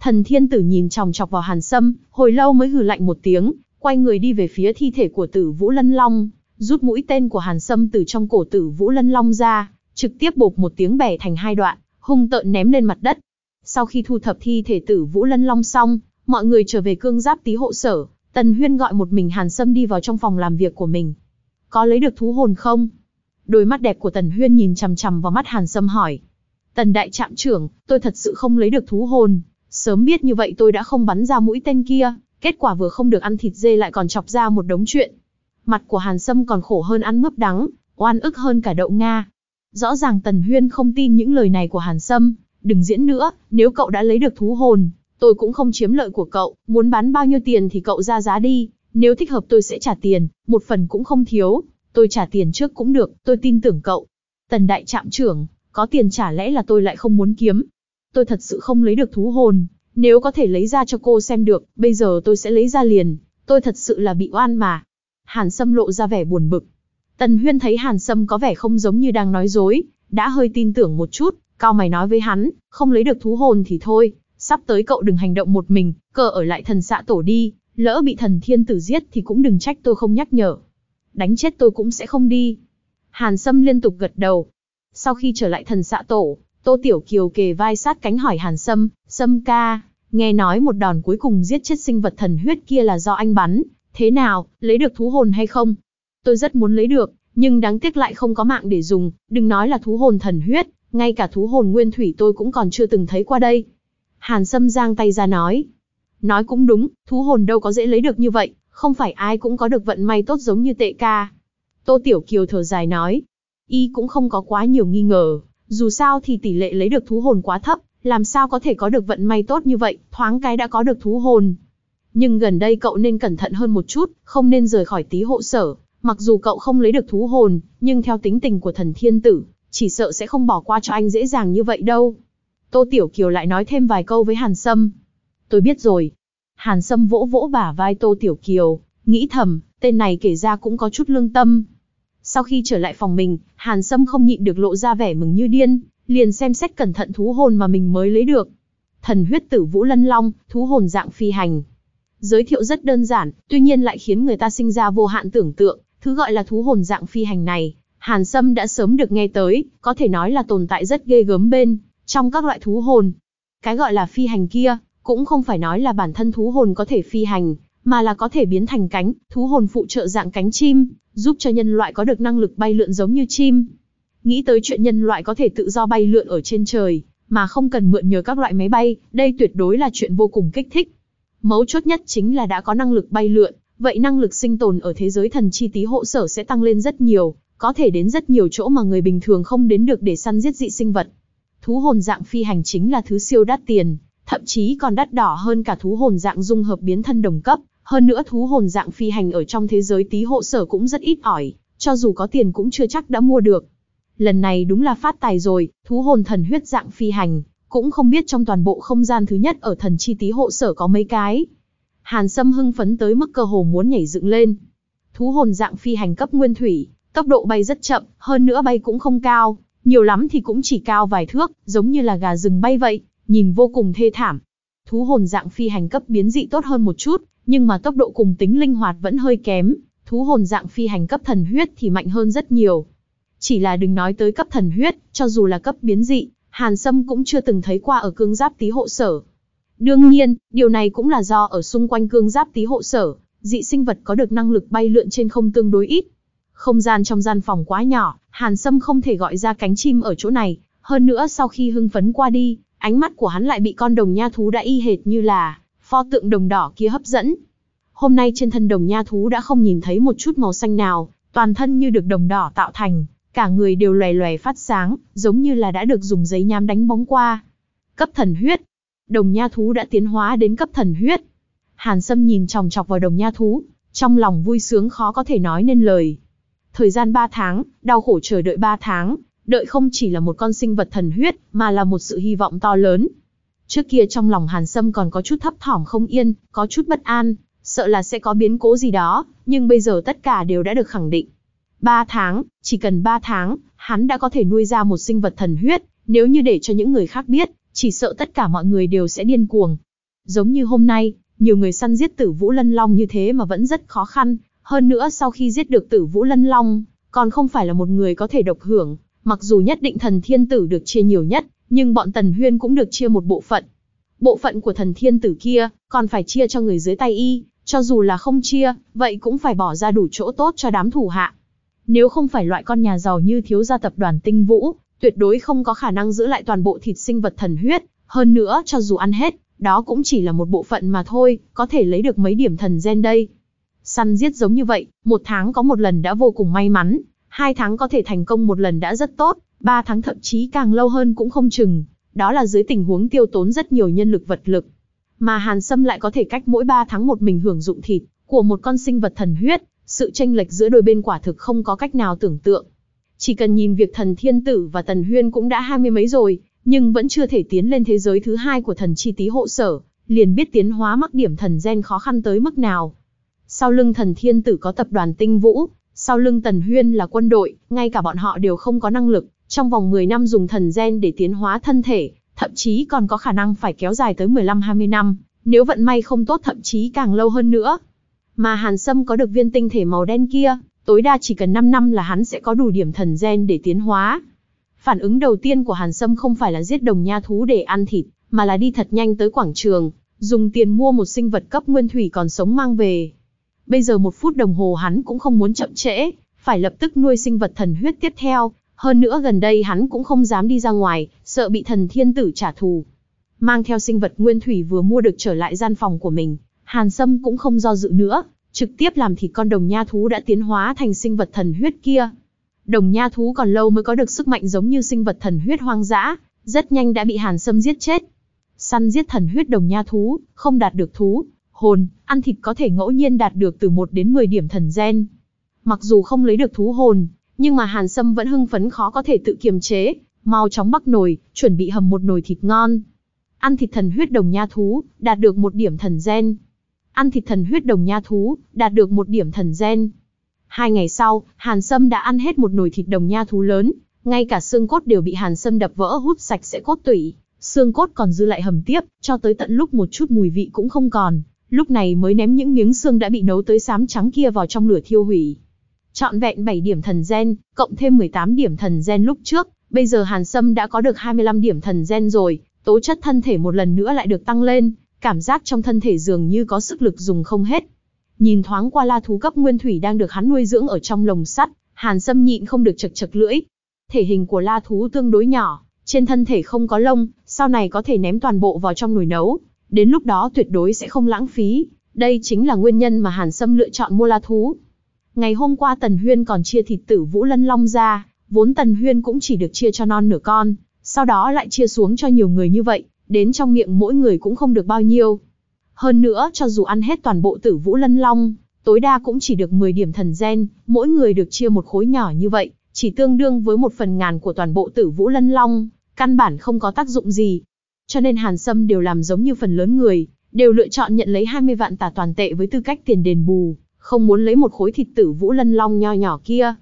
S1: Thần thiên tử nhìn chòng chọc vào Hàn Sâm, hồi lâu mới hừ lạnh một tiếng, quay người đi về phía thi thể của tử Vũ Lân Long, rút mũi tên của Hàn Sâm từ trong cổ tử Vũ Lân Long ra, trực tiếp bột một tiếng bẻ thành hai đoạn, hung tợn ném lên mặt đất. Sau khi thu thập thi thể tử Vũ Lân Long xong, mọi người trở về cương giáp tí hộ sở, Tần Huyên gọi một mình Hàn Sâm đi vào trong phòng làm việc của mình. Có lấy được thú hồn không? Đôi mắt đẹp của Tần Huyên nhìn chằm chằm vào mắt Hàn Sâm hỏi. Tần đại trạm trưởng, tôi thật sự không lấy được thú hồn. Sớm biết như vậy tôi đã không bắn ra mũi tên kia, kết quả vừa không được ăn thịt dê lại còn chọc ra một đống chuyện. Mặt của Hàn Sâm còn khổ hơn ăn mướp đắng, oan ức hơn cả đậu Nga. Rõ ràng Tần Huyên không tin những lời này của Hàn Sâm, đừng diễn nữa, nếu cậu đã lấy được thú hồn, tôi cũng không chiếm lợi của cậu, muốn bán bao nhiêu tiền thì cậu ra giá đi, nếu thích hợp tôi sẽ trả tiền, một phần cũng không thiếu, tôi trả tiền trước cũng được, tôi tin tưởng cậu. Tần đại trạm trưởng, có tiền trả lẽ là tôi lại không muốn kiếm. Tôi thật sự không lấy được thú hồn, nếu có thể lấy ra cho cô xem được, bây giờ tôi sẽ lấy ra liền, tôi thật sự là bị oan mà. Hàn Sâm lộ ra vẻ buồn bực. Tần Huyên thấy Hàn Sâm có vẻ không giống như đang nói dối, đã hơi tin tưởng một chút, cao mày nói với hắn, không lấy được thú hồn thì thôi, sắp tới cậu đừng hành động một mình, cờ ở lại thần xạ tổ đi, lỡ bị thần thiên tử giết thì cũng đừng trách tôi không nhắc nhở. Đánh chết tôi cũng sẽ không đi. Hàn Sâm liên tục gật đầu. Sau khi trở lại thần xạ tổ, Tô Tiểu Kiều kề vai sát cánh hỏi Hàn Sâm, Sâm ca, nghe nói một đòn cuối cùng giết chết sinh vật thần huyết kia là do anh bắn, thế nào, lấy được thú hồn hay không? Tôi rất muốn lấy được, nhưng đáng tiếc lại không có mạng để dùng, đừng nói là thú hồn thần huyết, ngay cả thú hồn nguyên thủy tôi cũng còn chưa từng thấy qua đây. Hàn Sâm giang tay ra nói. Nói cũng đúng, thú hồn đâu có dễ lấy được như vậy, không phải ai cũng có được vận may tốt giống như tệ ca. Tô Tiểu Kiều thở dài nói. Y cũng không có quá nhiều nghi ngờ, dù sao thì tỷ lệ lấy được thú hồn quá thấp, làm sao có thể có được vận may tốt như vậy, thoáng cái đã có được thú hồn. Nhưng gần đây cậu nên cẩn thận hơn một chút, không nên rời khỏi tí hộ sở. Mặc dù cậu không lấy được thú hồn, nhưng theo tính tình của thần thiên tử, chỉ sợ sẽ không bỏ qua cho anh dễ dàng như vậy đâu. Tô Tiểu Kiều lại nói thêm vài câu với Hàn Sâm. Tôi biết rồi. Hàn Sâm vỗ vỗ bả vai Tô Tiểu Kiều, nghĩ thầm, tên này kể ra cũng có chút lương tâm. Sau khi trở lại phòng mình, Hàn Sâm không nhịn được lộ ra vẻ mừng như điên, liền xem xét cẩn thận thú hồn mà mình mới lấy được. Thần huyết tử Vũ Lân Long, thú hồn dạng phi hành. Giới thiệu rất đơn giản, tuy nhiên lại khiến người ta sinh ra vô hạn tưởng tượng, thứ gọi là thú hồn dạng phi hành này, Hàn Sâm đã sớm được nghe tới, có thể nói là tồn tại rất ghê gớm bên, trong các loại thú hồn. Cái gọi là phi hành kia, cũng không phải nói là bản thân thú hồn có thể phi hành, mà là có thể biến thành cánh, thú hồn phụ trợ dạng cánh chim, giúp cho nhân loại có được năng lực bay lượn giống như chim. Nghĩ tới chuyện nhân loại có thể tự do bay lượn ở trên trời, mà không cần mượn nhờ các loại máy bay, đây tuyệt đối là chuyện vô cùng kích thích. Mấu chốt nhất chính là đã có năng lực bay lượn, vậy năng lực sinh tồn ở thế giới thần chi tí hộ sở sẽ tăng lên rất nhiều, có thể đến rất nhiều chỗ mà người bình thường không đến được để săn giết dị sinh vật. Thú hồn dạng phi hành chính là thứ siêu đắt tiền, thậm chí còn đắt đỏ hơn cả thú hồn dạng dung hợp biến thân đồng cấp, hơn nữa thú hồn dạng phi hành ở trong thế giới tí hộ sở cũng rất ít ỏi, cho dù có tiền cũng chưa chắc đã mua được. Lần này đúng là phát tài rồi, thú hồn thần huyết dạng phi hành, cũng không biết trong toàn bộ không gian thứ nhất ở thần chi tí hộ sở có mấy cái. Hàn Sâm hưng phấn tới mức cơ hồ muốn nhảy dựng lên. Thú hồn dạng phi hành cấp nguyên thủy, tốc độ bay rất chậm, hơn nữa bay cũng không cao, nhiều lắm thì cũng chỉ cao vài thước, giống như là gà rừng bay vậy, nhìn vô cùng thê thảm. Thú hồn dạng phi hành cấp biến dị tốt hơn một chút, nhưng mà tốc độ cùng tính linh hoạt vẫn hơi kém, thú hồn dạng phi hành cấp thần huyết thì mạnh hơn rất nhiều. Chỉ là đừng nói tới cấp thần huyết, cho dù là cấp biến dị, Hàn Sâm cũng chưa từng thấy qua ở cương giáp tí hộ sở. Đương nhiên, điều này cũng là do ở xung quanh cương giáp tí hộ sở, dị sinh vật có được năng lực bay lượn trên không tương đối ít. Không gian trong gian phòng quá nhỏ, Hàn Sâm không thể gọi ra cánh chim ở chỗ này, hơn nữa sau khi hưng phấn qua đi, ánh mắt của hắn lại bị con đồng nha thú đã y hệt như là pho tượng đồng đỏ kia hấp dẫn. Hôm nay trên thân đồng nha thú đã không nhìn thấy một chút màu xanh nào, toàn thân như được đồng đỏ tạo thành, cả người đều loè loè phát sáng, giống như là đã được dùng giấy nhám đánh bóng qua. Cấp thần huyết. Đồng nha thú đã tiến hóa đến cấp thần huyết. Hàn Sâm nhìn chòng chọc vào đồng nha thú, trong lòng vui sướng khó có thể nói nên lời. Thời gian 3 tháng, đau khổ chờ đợi 3 tháng, đợi không chỉ là một con sinh vật thần huyết, mà là một sự hy vọng to lớn. Trước kia trong lòng Hàn Sâm còn có chút thấp thỏm không yên, có chút bất an, sợ là sẽ có biến cố gì đó, nhưng bây giờ tất cả đều đã được khẳng định. Ba tháng, chỉ cần ba tháng, hắn đã có thể nuôi ra một sinh vật thần huyết, nếu như để cho những người khác biết, chỉ sợ tất cả mọi người đều sẽ điên cuồng. Giống như hôm nay, nhiều người săn giết tử Vũ Lân Long như thế mà vẫn rất khó khăn, Hơn nữa sau khi giết được tử Vũ Lân Long, còn không phải là một người có thể độc hưởng, mặc dù nhất định thần thiên tử được chia nhiều nhất, nhưng bọn Tần Huyên cũng được chia một bộ phận. Bộ phận của thần thiên tử kia, còn phải chia cho người dưới tay y, cho dù là không chia, vậy cũng phải bỏ ra đủ chỗ tốt cho đám thủ hạ. Nếu không phải loại con nhà giàu như thiếu gia tập đoàn tinh vũ, tuyệt đối không có khả năng giữ lại toàn bộ thịt sinh vật thần huyết, hơn nữa cho dù ăn hết, đó cũng chỉ là một bộ phận mà thôi, có thể lấy được mấy điểm thần gen đây. Săn giết giống như vậy, một tháng có một lần đã vô cùng may mắn, hai tháng có thể thành công một lần đã rất tốt, ba tháng thậm chí càng lâu hơn cũng không chừng. Đó là dưới tình huống tiêu tốn rất nhiều nhân lực vật lực. Mà Hàn Sâm lại có thể cách mỗi ba tháng một mình hưởng dụng thịt của một con sinh vật thần huyết, sự tranh lệch giữa đôi bên quả thực không có cách nào tưởng tượng. Chỉ cần nhìn việc thần thiên tử và tần huyên cũng đã hai mươi mấy rồi, nhưng vẫn chưa thể tiến lên thế giới thứ hai của thần chi tý hộ sở, liền biết tiến hóa mắc điểm thần gen khó khăn tới mức nào. Sau lưng thần thiên tử có tập đoàn tinh vũ, sau lưng tần huyên là quân đội, ngay cả bọn họ đều không có năng lực, trong vòng 10 năm dùng thần gen để tiến hóa thân thể, thậm chí còn có khả năng phải kéo dài tới 15-20 năm, nếu vận may không tốt thậm chí càng lâu hơn nữa. Mà Hàn Sâm có được viên tinh thể màu đen kia, tối đa chỉ cần 5 năm là hắn sẽ có đủ điểm thần gen để tiến hóa. Phản ứng đầu tiên của Hàn Sâm không phải là giết đồng nha thú để ăn thịt, mà là đi thật nhanh tới quảng trường, dùng tiền mua một sinh vật cấp nguyên thủy còn sống mang về. Bây giờ một phút đồng hồ hắn cũng không muốn chậm trễ, phải lập tức nuôi sinh vật thần huyết tiếp theo, hơn nữa gần đây hắn cũng không dám đi ra ngoài, sợ bị thần thiên tử trả thù. Mang theo sinh vật nguyên thủy vừa mua được trở lại gian phòng của mình, Hàn Sâm cũng không do dự nữa, trực tiếp làm thịt con đồng nha thú đã tiến hóa thành sinh vật thần huyết kia. Đồng nha thú còn lâu mới có được sức mạnh giống như sinh vật thần huyết hoang dã, rất nhanh đã bị Hàn Sâm giết chết. Săn giết thần huyết đồng nha thú, không đạt được thú, hồn, ăn thịt có thể ngẫu nhiên đạt được từ 1 đến 10 điểm thần gen. Mặc dù không lấy được thú hồn, nhưng mà Hàn Sâm vẫn hưng phấn khó có thể tự kiềm chế, mau chóng bắc nồi, chuẩn bị hầm một nồi thịt ngon. Ăn thịt thần huyết đồng nha thú, đạt được một điểm thần gen. Ăn thịt thần huyết đồng nha thú, đạt được một điểm thần gen. Hai ngày sau, Hàn Sâm đã ăn hết một nồi thịt đồng nha thú lớn, ngay cả xương cốt đều bị Hàn Sâm đập vỡ hút sạch sẽ cốt tủy, xương cốt còn dư lại hầm tiếp, cho tới tận lúc một chút mùi vị cũng không còn, lúc này mới ném những miếng xương đã bị nấu tới xám trắng kia vào trong lửa thiêu hủy. Chọn vẹn 7 điểm thần gen, cộng thêm 18 điểm thần gen lúc trước, bây giờ Hàn Sâm đã có được 25 điểm thần gen rồi, tố chất thân thể một lần nữa lại được tăng lên, cảm giác trong thân thể dường như có sức lực dùng không hết. Nhìn thoáng qua la thú cấp nguyên thủy đang được hắn nuôi dưỡng ở trong lồng sắt, Hàn Sâm nhịn không được chật chật lưỡi. Thể hình của la thú tương đối nhỏ, trên thân thể không có lông, sau này có thể ném toàn bộ vào trong nồi nấu, đến lúc đó tuyệt đối sẽ không lãng phí. Đây chính là nguyên nhân mà Hàn Sâm lựa chọn mua la thú. Ngày hôm qua Tần Huyên còn chia thịt tử Vũ Lân Long ra, vốn Tần Huyên cũng chỉ được chia cho non nửa con, sau đó lại chia xuống cho nhiều người như vậy, đến trong miệng mỗi người cũng không được bao nhiêu. Hơn nữa, cho dù ăn hết toàn bộ tử Vũ Lân Long, tối đa cũng chỉ được 10 điểm thần gen, mỗi người được chia một khối nhỏ như vậy, chỉ tương đương với một phần ngàn của toàn bộ tử Vũ Lân Long, căn bản không có tác dụng gì. Cho nên Hàn Sâm đều làm giống như phần lớn người, đều lựa chọn nhận lấy 20 vạn tả toàn tệ với tư cách tiền đền bù, không muốn lấy một khối thịt tử Vũ Lân Long nho nhỏ kia.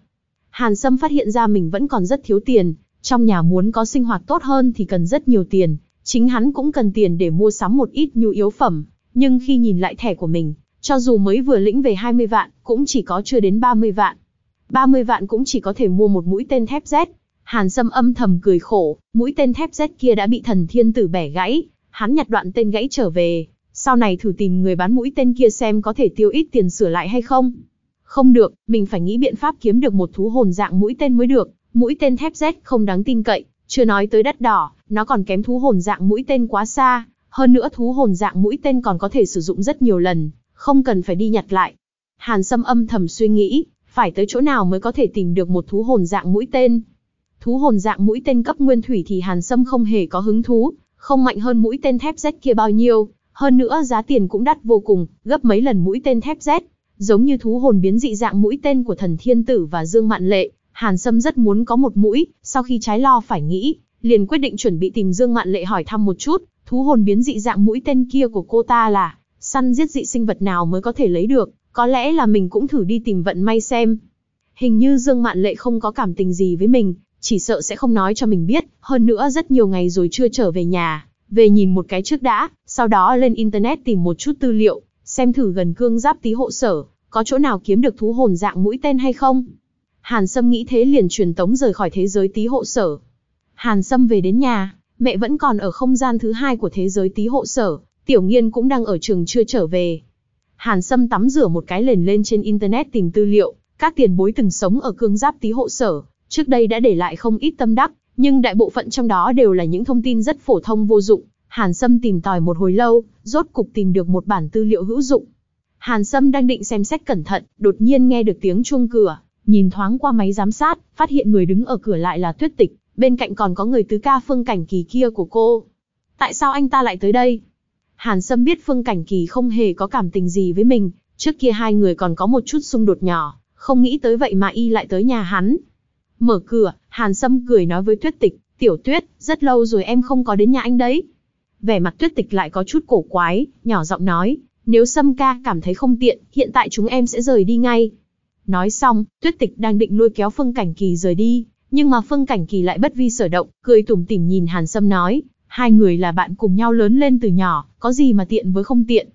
S1: Hàn Sâm phát hiện ra mình vẫn còn rất thiếu tiền, trong nhà muốn có sinh hoạt tốt hơn thì cần rất nhiều tiền, chính hắn cũng cần tiền để mua sắm một ít nhu yếu phẩm, nhưng khi nhìn lại thẻ của mình, cho dù mới vừa lĩnh về 20 vạn, cũng chỉ có chưa đến 30 vạn. 30 vạn cũng chỉ có thể mua một mũi tên thép Z. Hàn Sâm âm thầm cười khổ, mũi tên thép Z kia đã bị thần thiên tử bẻ gãy, hắn nhặt đoạn tên gãy trở về, sau này thử tìm người bán mũi tên kia xem có thể tiêu ít tiền sửa lại hay không. Không được, mình phải nghĩ biện pháp kiếm được một thú hồn dạng mũi tên mới được, mũi tên thép Z không đáng tin cậy, chưa nói tới đất đỏ, nó còn kém thú hồn dạng mũi tên quá xa, hơn nữa thú hồn dạng mũi tên còn có thể sử dụng rất nhiều lần, không cần phải đi nhặt lại. Hàn Sâm âm thầm suy nghĩ, phải tới chỗ nào mới có thể tìm được một thú hồn dạng mũi tên. Thú hồn dạng mũi tên cấp nguyên thủy thì Hàn Sâm không hề có hứng thú, không mạnh hơn mũi tên thép Z kia bao nhiêu, hơn nữa giá tiền cũng đắt vô cùng, gấp mấy lần mũi tên thép Z. Giống như thú hồn biến dị dạng mũi tên của thần thiên tử và Dương Mạn Lệ, Hàn Sâm rất muốn có một mũi, sau khi trái lo phải nghĩ, liền quyết định chuẩn bị tìm Dương Mạn Lệ hỏi thăm một chút, thú hồn biến dị dạng mũi tên kia của cô ta là săn giết dị sinh vật nào mới có thể lấy được, có lẽ là mình cũng thử đi tìm vận may xem. Hình như Dương Mạn Lệ không có cảm tình gì với mình, chỉ sợ sẽ không nói cho mình biết, hơn nữa rất nhiều ngày rồi chưa trở về nhà, về nhìn một cái trước đã, sau đó lên internet tìm một chút tư liệu, xem thử gần cương giáp tí hộ sở, có chỗ nào kiếm được thú hồn dạng mũi tên hay không? Hàn Sâm nghĩ thế liền truyền tống rời khỏi thế giới tí hộ sở. Hàn Sâm về đến nhà, mẹ vẫn còn ở không gian thứ hai của thế giới tí hộ sở, Tiểu Nghiên cũng đang ở trường chưa trở về. Hàn Sâm tắm rửa một cái liền lên trên internet tìm tư liệu, các tiền bối từng sống ở cương giáp tí hộ sở, trước đây đã để lại không ít tâm đắc, nhưng đại bộ phận trong đó đều là những thông tin rất phổ thông vô dụng. Hàn Sâm tìm tòi một hồi lâu, rốt cục tìm được một bản tư liệu hữu dụng. Hàn Sâm đang định xem xét cẩn thận, đột nhiên nghe được tiếng chuông cửa, nhìn thoáng qua máy giám sát, phát hiện người đứng ở cửa lại là Tuyết Tịch, bên cạnh còn có người tứ ca Phương Cảnh Kỳ kia của cô. Tại sao anh ta lại tới đây? Hàn Sâm biết Phương Cảnh Kỳ không hề có cảm tình gì với mình, trước kia hai người còn có một chút xung đột nhỏ, không nghĩ tới vậy mà y lại tới nhà hắn. Mở cửa, Hàn Sâm cười nói với Tuyết Tịch, Tiểu Tuyết, rất lâu rồi em không có đến nhà anh đấy. Vẻ mặt Tuyết Tịch lại có chút cổ quái, nhỏ giọng nói, nếu Sâm ca cảm thấy không tiện, hiện tại chúng em sẽ rời đi ngay. Nói xong, Tuyết Tịch đang định lôi kéo Phương Cảnh Kỳ rời đi, nhưng mà Phương Cảnh Kỳ lại bất vi sở động, cười tủm tỉm nhìn Hàn Sâm nói, hai người là bạn cùng nhau lớn lên từ nhỏ, có gì mà tiện với không tiện.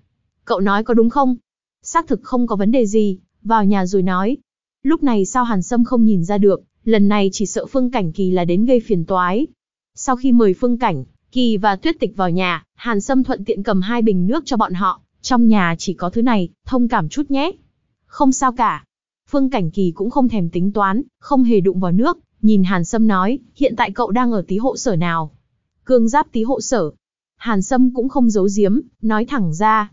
S1: Cậu nói có đúng không? Xác thực không có vấn đề gì, vào nhà rồi nói. Lúc này sao Hàn Sâm không nhìn ra được, lần này chỉ sợ Phương Cảnh Kỳ là đến gây phiền toái. Sau khi mời Phương Cảnh, Kỳ và Tuyết Tịch vào nhà, Hàn Sâm thuận tiện cầm hai bình nước cho bọn họ, trong nhà chỉ có thứ này, thông cảm chút nhé. Không sao cả. Phương Cảnh Kỳ cũng không thèm tính toán, không hề đụng vào nước, nhìn Hàn Sâm nói, hiện tại cậu đang ở tí hộ sở nào? Cương giáp tí hộ sở. Hàn Sâm cũng không giấu giếm, nói thẳng ra.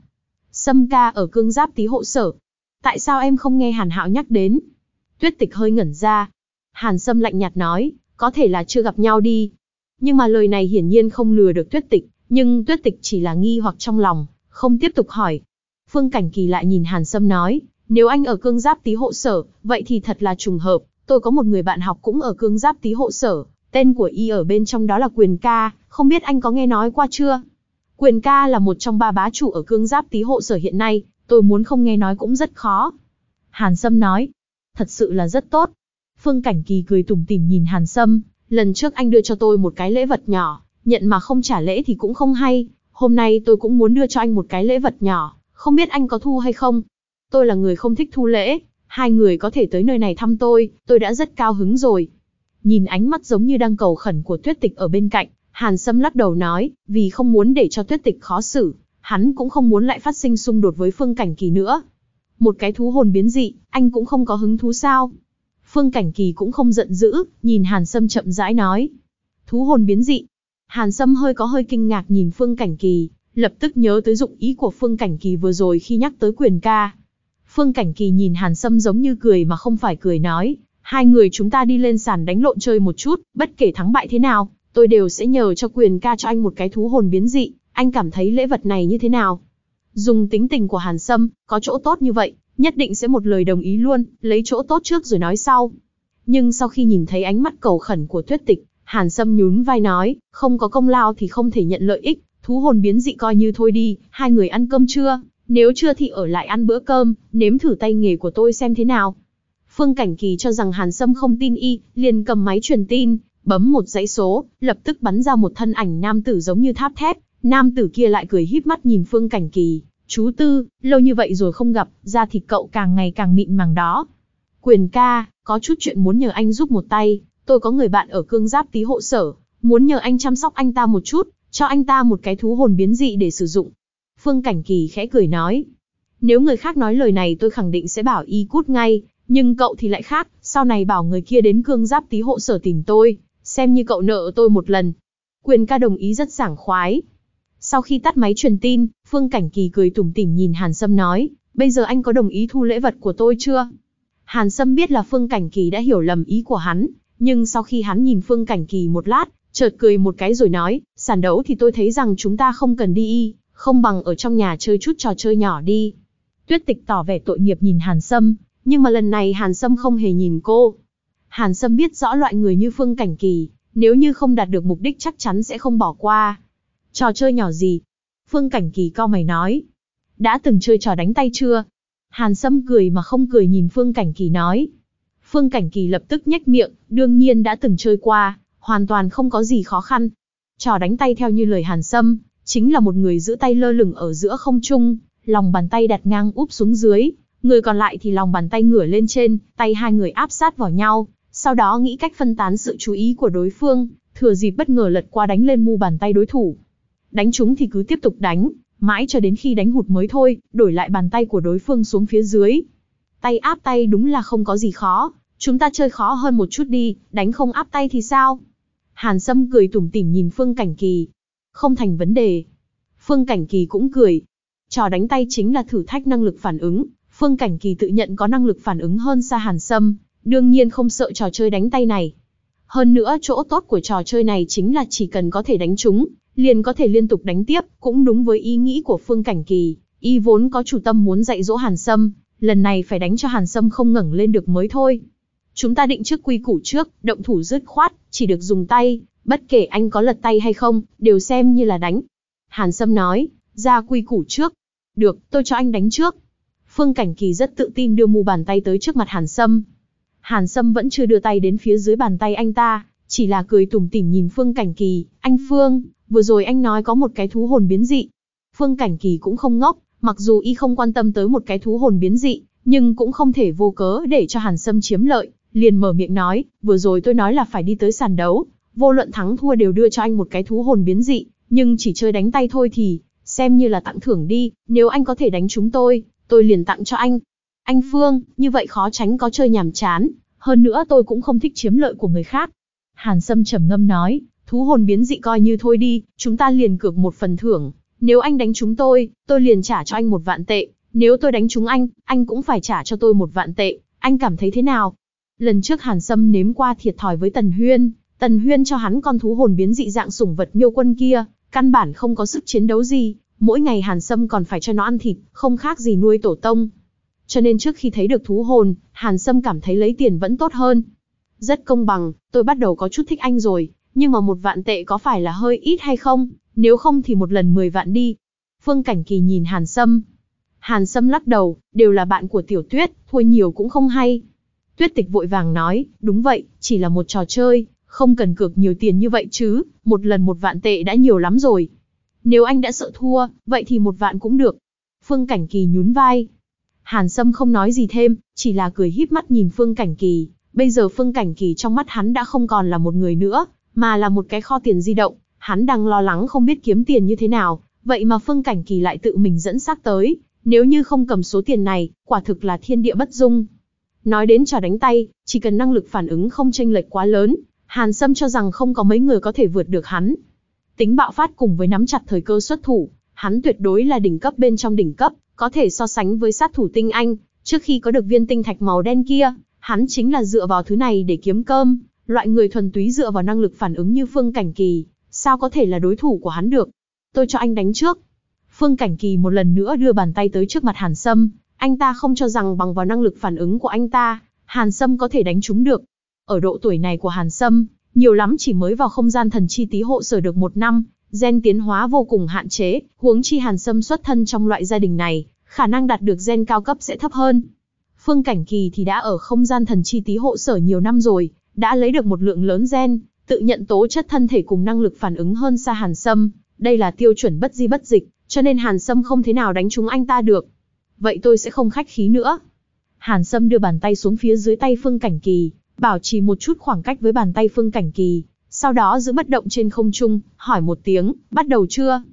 S1: Sâm ca ở cương giáp tí hộ sở. Tại sao em không nghe Hàn Hạo nhắc đến? Tuyết tịch hơi ngẩn ra. Hàn Sâm lạnh nhạt nói, có thể là chưa gặp nhau đi. Nhưng mà lời này hiển nhiên không lừa được tuyết tịch, nhưng tuyết tịch chỉ là nghi hoặc trong lòng, không tiếp tục hỏi. Phương Cảnh Kỳ lại nhìn Hàn Sâm nói, nếu anh ở cương giáp Tý hộ sở, vậy thì thật là trùng hợp, tôi có một người bạn học cũng ở cương giáp Tý hộ sở, tên của y ở bên trong đó là Quyền Ca, không biết anh có nghe nói qua chưa? Quyền Ca là một trong ba bá chủ ở cương giáp Tý hộ sở hiện nay, tôi muốn không nghe nói cũng rất khó. Hàn Sâm nói, thật sự là rất tốt. Phương Cảnh Kỳ cười tủm tỉm nhìn Hàn Sâm, lần trước anh đưa cho tôi một cái lễ vật nhỏ, nhận mà không trả lễ thì cũng không hay, hôm nay tôi cũng muốn đưa cho anh một cái lễ vật nhỏ, không biết anh có thu hay không? Tôi là người không thích thu lễ, hai người có thể tới nơi này thăm tôi, tôi đã rất cao hứng rồi. Nhìn ánh mắt giống như đang cầu khẩn của tuyết tịch ở bên cạnh, Hàn Sâm lắc đầu nói, vì không muốn để cho tuyết tịch khó xử, hắn cũng không muốn lại phát sinh xung đột với Phương Cảnh Kỳ nữa. Một cái thú hồn biến dị, anh cũng không có hứng thú sao? Phương Cảnh Kỳ cũng không giận dữ, nhìn Hàn Sâm chậm rãi nói. Thú hồn biến dị. Hàn Sâm hơi có hơi kinh ngạc nhìn Phương Cảnh Kỳ, lập tức nhớ tới dụng ý của Phương Cảnh Kỳ vừa rồi khi nhắc tới quyền ca. Phương Cảnh Kỳ nhìn Hàn Sâm giống như cười mà không phải cười nói, hai người chúng ta đi lên sàn đánh lộn chơi một chút, bất kể thắng bại thế nào, tôi đều sẽ nhờ cho quyền ca cho anh một cái thú hồn biến dị, anh cảm thấy lễ vật này như thế nào? Dùng tính tình của Hàn Sâm, có chỗ tốt như vậy, nhất định sẽ một lời đồng ý luôn, lấy chỗ tốt trước rồi nói sau. Nhưng sau khi nhìn thấy ánh mắt cầu khẩn của Tuyết Tịch, Hàn Sâm nhún vai nói, không có công lao thì không thể nhận lợi ích, thú hồn biến dị coi như thôi đi, hai người ăn cơm chưa? Nếu chưa thì ở lại ăn bữa cơm, nếm thử tay nghề của tôi xem thế nào. Phương Cảnh Kỳ cho rằng Hàn Sâm không tin y, liền cầm máy truyền tin, bấm một dãy số, lập tức bắn ra một thân ảnh nam tử giống như tháp thép. Nam tử kia lại cười híp mắt nhìn Phương Cảnh Kỳ, chú Tư, lâu như vậy rồi không gặp, da thịt cậu càng ngày càng mịn màng đó. Quyền ca, có chút chuyện muốn nhờ anh giúp một tay, tôi có người bạn ở cương giáp tí hộ sở, muốn nhờ anh chăm sóc anh ta một chút, cho anh ta một cái thú hồn biến dị để sử dụng. Phương Cảnh Kỳ khẽ cười nói, nếu người khác nói lời này tôi khẳng định sẽ bảo y cút ngay, nhưng cậu thì lại khác, sau này bảo người kia đến cương giáp tí hộ sở tìm tôi, xem như cậu nợ tôi một lần. Quyền ca đồng ý rất sảng khoái. Sau khi tắt máy truyền tin, Phương Cảnh Kỳ cười tủm tỉm nhìn Hàn Sâm nói, bây giờ anh có đồng ý thu lễ vật của tôi chưa? Hàn Sâm biết là Phương Cảnh Kỳ đã hiểu lầm ý của hắn, nhưng sau khi hắn nhìn Phương Cảnh Kỳ một lát, chợt cười một cái rồi nói, sàn đấu thì tôi thấy rằng chúng ta không cần đi y, không bằng ở trong nhà chơi chút trò chơi nhỏ đi. Tuyết tịch tỏ vẻ tội nghiệp nhìn Hàn Sâm, nhưng mà lần này Hàn Sâm không hề nhìn cô. Hàn Sâm biết rõ loại người như Phương Cảnh Kỳ, nếu như không đạt được mục đích chắc chắn sẽ không bỏ qua. Trò chơi nhỏ gì? Phương Cảnh Kỳ cao mày nói. Đã từng chơi trò đánh tay chưa? Hàn Sâm cười mà không cười nhìn Phương Cảnh Kỳ nói. Phương Cảnh Kỳ lập tức nhếch miệng, đương nhiên đã từng chơi qua, hoàn toàn không có gì khó khăn. Trò đánh tay theo như lời Hàn Sâm, chính là một người giữ tay lơ lửng ở giữa không trung, lòng bàn tay đặt ngang úp xuống dưới, Người còn lại thì lòng bàn tay ngửa lên trên, tay hai người áp sát vào nhau, sau đó nghĩ cách phân tán sự chú ý của đối phương, thừa dịp bất ngờ lật qua đánh lên mu bàn tay đối thủ. Đánh chúng thì cứ tiếp tục đánh, mãi cho đến khi đánh hụt mới thôi, đổi lại bàn tay của đối phương xuống phía dưới. Tay áp tay đúng là không có gì khó, chúng ta chơi khó hơn một chút đi, đánh không áp tay thì sao? Hàn Sâm cười tủm tỉm nhìn Phương Cảnh Kỳ. Không thành vấn đề. Phương Cảnh Kỳ cũng cười. Trò đánh tay chính là thử thách năng lực phản ứng. Phương Cảnh Kỳ tự nhận có năng lực phản ứng hơn xa Hàn Sâm, đương nhiên không sợ trò chơi đánh tay này. Hơn nữa chỗ tốt của trò chơi này chính là chỉ cần có thể đánh chúng, liền có thể liên tục đánh tiếp, cũng đúng với ý nghĩ của Phương Cảnh Kỳ. Y vốn có chủ tâm muốn dạy dỗ Hàn Sâm, lần này phải đánh cho Hàn Sâm không ngẩng lên được mới thôi. Chúng ta định trước quy củ trước, động thủ dứt khoát, chỉ được dùng tay, bất kể anh có lật tay hay không, đều xem như là đánh. Hàn Sâm nói, ra quy củ trước. Được, tôi cho anh đánh trước. Phương Cảnh Kỳ rất tự tin đưa mu bàn tay tới trước mặt Hàn Sâm. Hàn Sâm vẫn chưa đưa tay đến phía dưới bàn tay anh ta, chỉ là cười tủm tỉm nhìn Phương Cảnh Kỳ, anh Phương, vừa rồi anh nói có một cái thú hồn biến dị. Phương Cảnh Kỳ cũng không ngốc, mặc dù y không quan tâm tới một cái thú hồn biến dị, nhưng cũng không thể vô cớ để cho Hàn Sâm chiếm lợi, liền mở miệng nói, vừa rồi tôi nói là phải đi tới sàn đấu, vô luận thắng thua đều đưa cho anh một cái thú hồn biến dị, nhưng chỉ chơi đánh tay thôi thì, xem như là tặng thưởng đi, nếu anh có thể đánh chúng tôi, tôi liền tặng cho anh. Anh Phương, như vậy khó tránh có chơi nhàm chán, hơn nữa tôi cũng không thích chiếm lợi của người khác. Hàn Sâm trầm ngâm nói, thú hồn biến dị coi như thôi đi, chúng ta liền cược một phần thưởng. Nếu anh đánh chúng tôi, tôi liền trả cho anh một vạn tệ. Nếu tôi đánh chúng anh, anh cũng phải trả cho tôi một vạn tệ. Anh cảm thấy thế nào? Lần trước Hàn Sâm nếm qua thiệt thòi với Tần Huyên, Tần Huyên cho hắn con thú hồn biến dị dạng sủng vật miêu quân kia, căn bản không có sức chiến đấu gì, mỗi ngày Hàn Sâm còn phải cho nó ăn thịt, không khác gì nuôi tổ tông. Cho nên trước khi thấy được thú hồn, Hàn Sâm cảm thấy lấy tiền vẫn tốt hơn. Rất công bằng, tôi bắt đầu có chút thích anh rồi, nhưng mà một vạn tệ có phải là hơi ít hay không, nếu không thì một lần 10 vạn đi. Phương Cảnh Kỳ nhìn Hàn Sâm. Hàn Sâm lắc đầu, đều là bạn của Tiểu Tuyết, thua nhiều cũng không hay. Tuyết tịch vội vàng nói, đúng vậy, chỉ là một trò chơi, không cần cược nhiều tiền như vậy chứ, một lần một vạn tệ đã nhiều lắm rồi. Nếu anh đã sợ thua, vậy thì một vạn cũng được. Phương Cảnh Kỳ nhún vai. Hàn Sâm không nói gì thêm, chỉ là cười híp mắt nhìn Phương Cảnh Kỳ. Bây giờ Phương Cảnh Kỳ trong mắt hắn đã không còn là một người nữa, mà là một cái kho tiền di động. Hắn đang lo lắng không biết kiếm tiền như thế nào, vậy mà Phương Cảnh Kỳ lại tự mình dẫn xác tới. Nếu như không cầm số tiền này, quả thực là thiên địa bất dung. Nói đến trò đánh tay, chỉ cần năng lực phản ứng không chênh lệch quá lớn, Hàn Sâm cho rằng không có mấy người có thể vượt được hắn. Tính bạo phát cùng với nắm chặt thời cơ xuất thủ, hắn tuyệt đối là đỉnh cấp bên trong đỉnh cấp, có thể so sánh với sát thủ tinh anh, trước khi có được viên tinh thạch màu đen kia, hắn chính là dựa vào thứ này để kiếm cơm, loại người thuần túy dựa vào năng lực phản ứng như Phương Cảnh Kỳ, sao có thể là đối thủ của hắn được. Tôi cho anh đánh trước. Phương Cảnh Kỳ một lần nữa đưa bàn tay tới trước mặt Hàn Sâm, anh ta không cho rằng bằng vào năng lực phản ứng của anh ta, Hàn Sâm có thể đánh chúng được. Ở độ tuổi này của Hàn Sâm, nhiều lắm chỉ mới vào không gian thần chi tí hộ sở được một năm, gen tiến hóa vô cùng hạn chế, huống chi Hàn Sâm xuất thân trong loại gia đình này, khả năng đạt được gen cao cấp sẽ thấp hơn. Phương Cảnh Kỳ thì đã ở không gian thần chi tí hộ sở nhiều năm rồi, đã lấy được một lượng lớn gen, tự nhận tố chất thân thể cùng năng lực phản ứng hơn xa Hàn Sâm, đây là tiêu chuẩn bất di bất dịch, cho nên Hàn Sâm không thế nào đánh trúng anh ta được. Vậy tôi sẽ không khách khí nữa. Hàn Sâm đưa bàn tay xuống phía dưới tay Phương Cảnh Kỳ, bảo trì một chút khoảng cách với bàn tay Phương Cảnh Kỳ, sau đó giữ bất động trên không trung, hỏi một tiếng, bắt đầu chưa?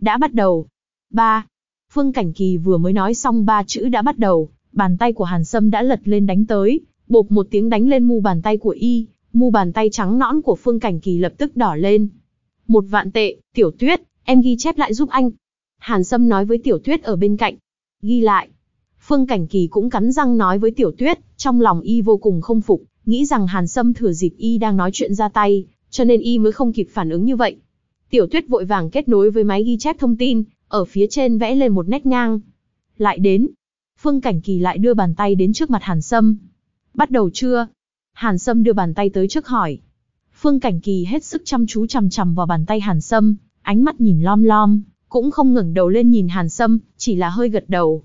S1: Đã bắt đầu. Ba. Phương Cảnh Kỳ vừa mới nói xong ba chữ đã bắt đầu, bàn tay của Hàn Sâm đã lật lên đánh tới, bộp một tiếng đánh lên mu bàn tay của y, mu bàn tay trắng nõn của Phương Cảnh Kỳ lập tức đỏ lên. Một vạn tệ, Tiểu Tuyết, em ghi chép lại giúp anh. Hàn Sâm nói với Tiểu Tuyết ở bên cạnh. Ghi lại. Phương Cảnh Kỳ cũng cắn răng nói với Tiểu Tuyết, trong lòng y vô cùng không phục, nghĩ rằng Hàn Sâm thừa dịp y đang nói chuyện ra tay, cho nên y mới không kịp phản ứng như vậy. Tiểu Tuyết vội vàng kết nối với máy ghi chép thông tin, ở phía trên vẽ lên một nét ngang. Lại đến. Phương Cảnh Kỳ lại đưa bàn tay đến trước mặt Hàn Sâm. Bắt đầu chưa? Hàn Sâm đưa bàn tay tới trước hỏi. Phương Cảnh Kỳ hết sức chăm chú chằm chằm vào bàn tay Hàn Sâm, ánh mắt nhìn lom lom, cũng không ngẩng đầu lên nhìn Hàn Sâm, chỉ là hơi gật đầu.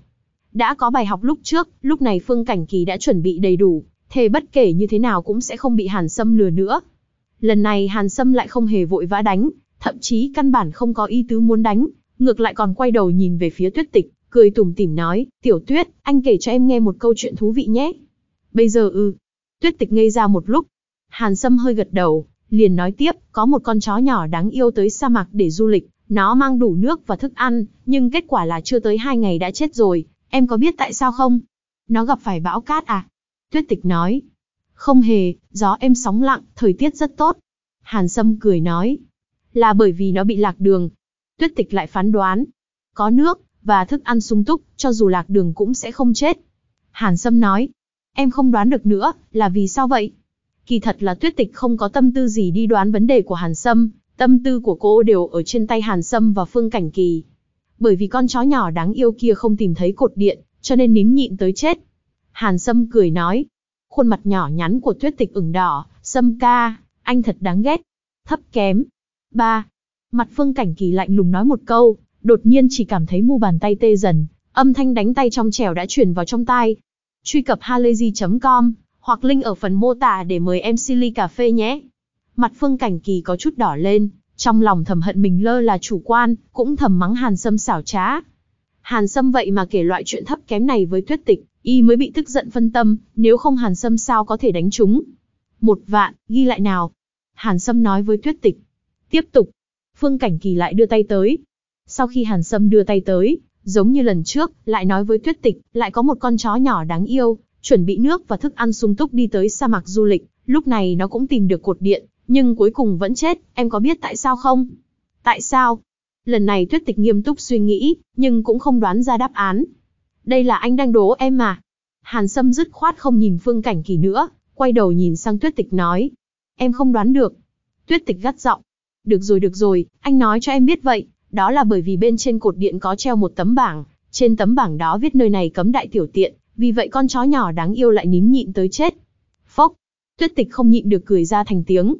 S1: Đã có bài học lúc trước, lúc này Phương Cảnh Kỳ đã chuẩn bị đầy đủ, thề bất kể như thế nào cũng sẽ không bị Hàn Sâm lừa nữa. Lần này Hàn Sâm lại không hề vội vã đánh, thậm chí căn bản không có ý tứ muốn đánh, ngược lại còn quay đầu nhìn về phía tuyết tịch, cười tủm tỉm nói, tiểu tuyết, anh kể cho em nghe một câu chuyện thú vị nhé. Bây giờ ư. Tuyết tịch ngây ra một lúc. Hàn Sâm hơi gật đầu, liền nói tiếp, có một con chó nhỏ đáng yêu tới sa mạc để du lịch, nó mang đủ nước và thức ăn, nhưng kết quả là chưa tới hai ngày đã chết rồi, em có biết tại sao không? Nó gặp phải bão cát à? Tuyết tịch nói. Không hề, gió êm sóng lặng, thời tiết rất tốt. Hàn Sâm cười nói. Là bởi vì nó bị lạc đường. Tuyết tịch lại phán đoán. Có nước, và thức ăn sung túc, cho dù lạc đường cũng sẽ không chết. Hàn Sâm nói. Em không đoán được nữa, là vì sao vậy? Kỳ thật là tuyết tịch không có tâm tư gì đi đoán vấn đề của Hàn Sâm, tâm tư của cô đều ở trên tay Hàn Sâm và Phương Cảnh Kỳ. Bởi vì con chó nhỏ đáng yêu kia không tìm thấy cột điện, cho nên nín nhịn tới chết. Hàn Sâm cười nói, khuôn mặt nhỏ nhắn của tuyết tịch ửng đỏ, Sâm ca, anh thật đáng ghét. Thấp kém. Ba. Mặt Phương Cảnh Kỳ lạnh lùng nói một câu, đột nhiên chỉ cảm thấy mu bàn tay tê dần, âm thanh đánh tay trong trèo đã truyền vào trong tai. Truy cập halayzi.com hoặc link ở phần mô tả để mời em Silly cà phê nhé. Mặt Phương Cảnh Kỳ có chút đỏ lên, trong lòng thầm hận mình lơ là chủ quan, cũng thầm mắng Hàn Sâm xảo trá. Hàn Sâm vậy mà kể loại chuyện thấp kém này với Tuyết Tịch, y mới bị tức giận phân tâm, nếu không Hàn Sâm sao có thể đánh chúng. Một vạn, ghi lại nào. Hàn Sâm nói với Tuyết Tịch. Tiếp tục. Phương Cảnh Kỳ lại đưa tay tới. Sau khi Hàn Sâm đưa tay tới, giống như lần trước, lại nói với Tuyết Tịch, lại có một con chó nhỏ đáng yêu, chuẩn bị nước và thức ăn sung túc đi tới sa mạc du lịch, lúc này nó cũng tìm được cột điện, nhưng cuối cùng vẫn chết, em có biết tại sao không? Tại sao? Lần này tuyết tịch nghiêm túc suy nghĩ, nhưng cũng không đoán ra đáp án. Đây là anh đang đố em mà. Hàn Sâm dứt khoát không nhìn Phương Cảnh Kỳ nữa, quay đầu nhìn sang tuyết tịch nói. Em không đoán được. Tuyết tịch gắt giọng. Được rồi được rồi, anh nói cho em biết vậy. Đó là bởi vì bên trên cột điện có treo một tấm bảng. Trên tấm bảng đó viết nơi này cấm đại tiểu tiện, vì vậy con chó nhỏ đáng yêu lại nín nhịn tới chết. Phốc, tuyết tịch không nhịn được cười ra thành tiếng.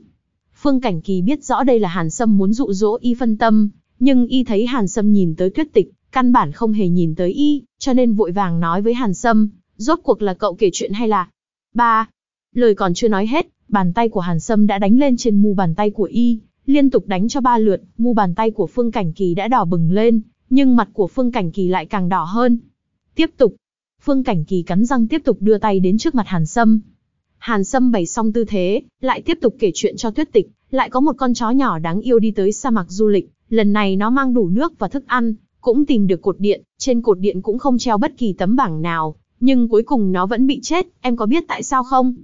S1: Phương Cảnh Kỳ biết rõ đây là Hàn Sâm muốn dụ dỗ y phân tâm, nhưng y thấy Hàn Sâm nhìn tới tuyết tịch, căn bản không hề nhìn tới y, cho nên vội vàng nói với Hàn Sâm, rốt cuộc là cậu kể chuyện hay là... Ba. Lời còn chưa nói hết, bàn tay của Hàn Sâm đã đánh lên trên mu bàn tay của y, liên tục đánh cho ba lượt, mu bàn tay của Phương Cảnh Kỳ đã đỏ bừng lên, nhưng mặt của Phương Cảnh Kỳ lại càng đỏ hơn. Tiếp tục, Phương Cảnh Kỳ cắn răng tiếp tục đưa tay đến trước mặt Hàn Sâm. Hàn Sâm bày xong tư thế, lại tiếp tục kể chuyện cho Tuyết Tịch, lại có một con chó nhỏ đáng yêu đi tới sa mạc du lịch, lần này nó mang đủ nước và thức ăn, cũng tìm được cột điện, trên cột điện cũng không treo bất kỳ tấm bảng nào, nhưng cuối cùng nó vẫn bị chết, em có biết tại sao không?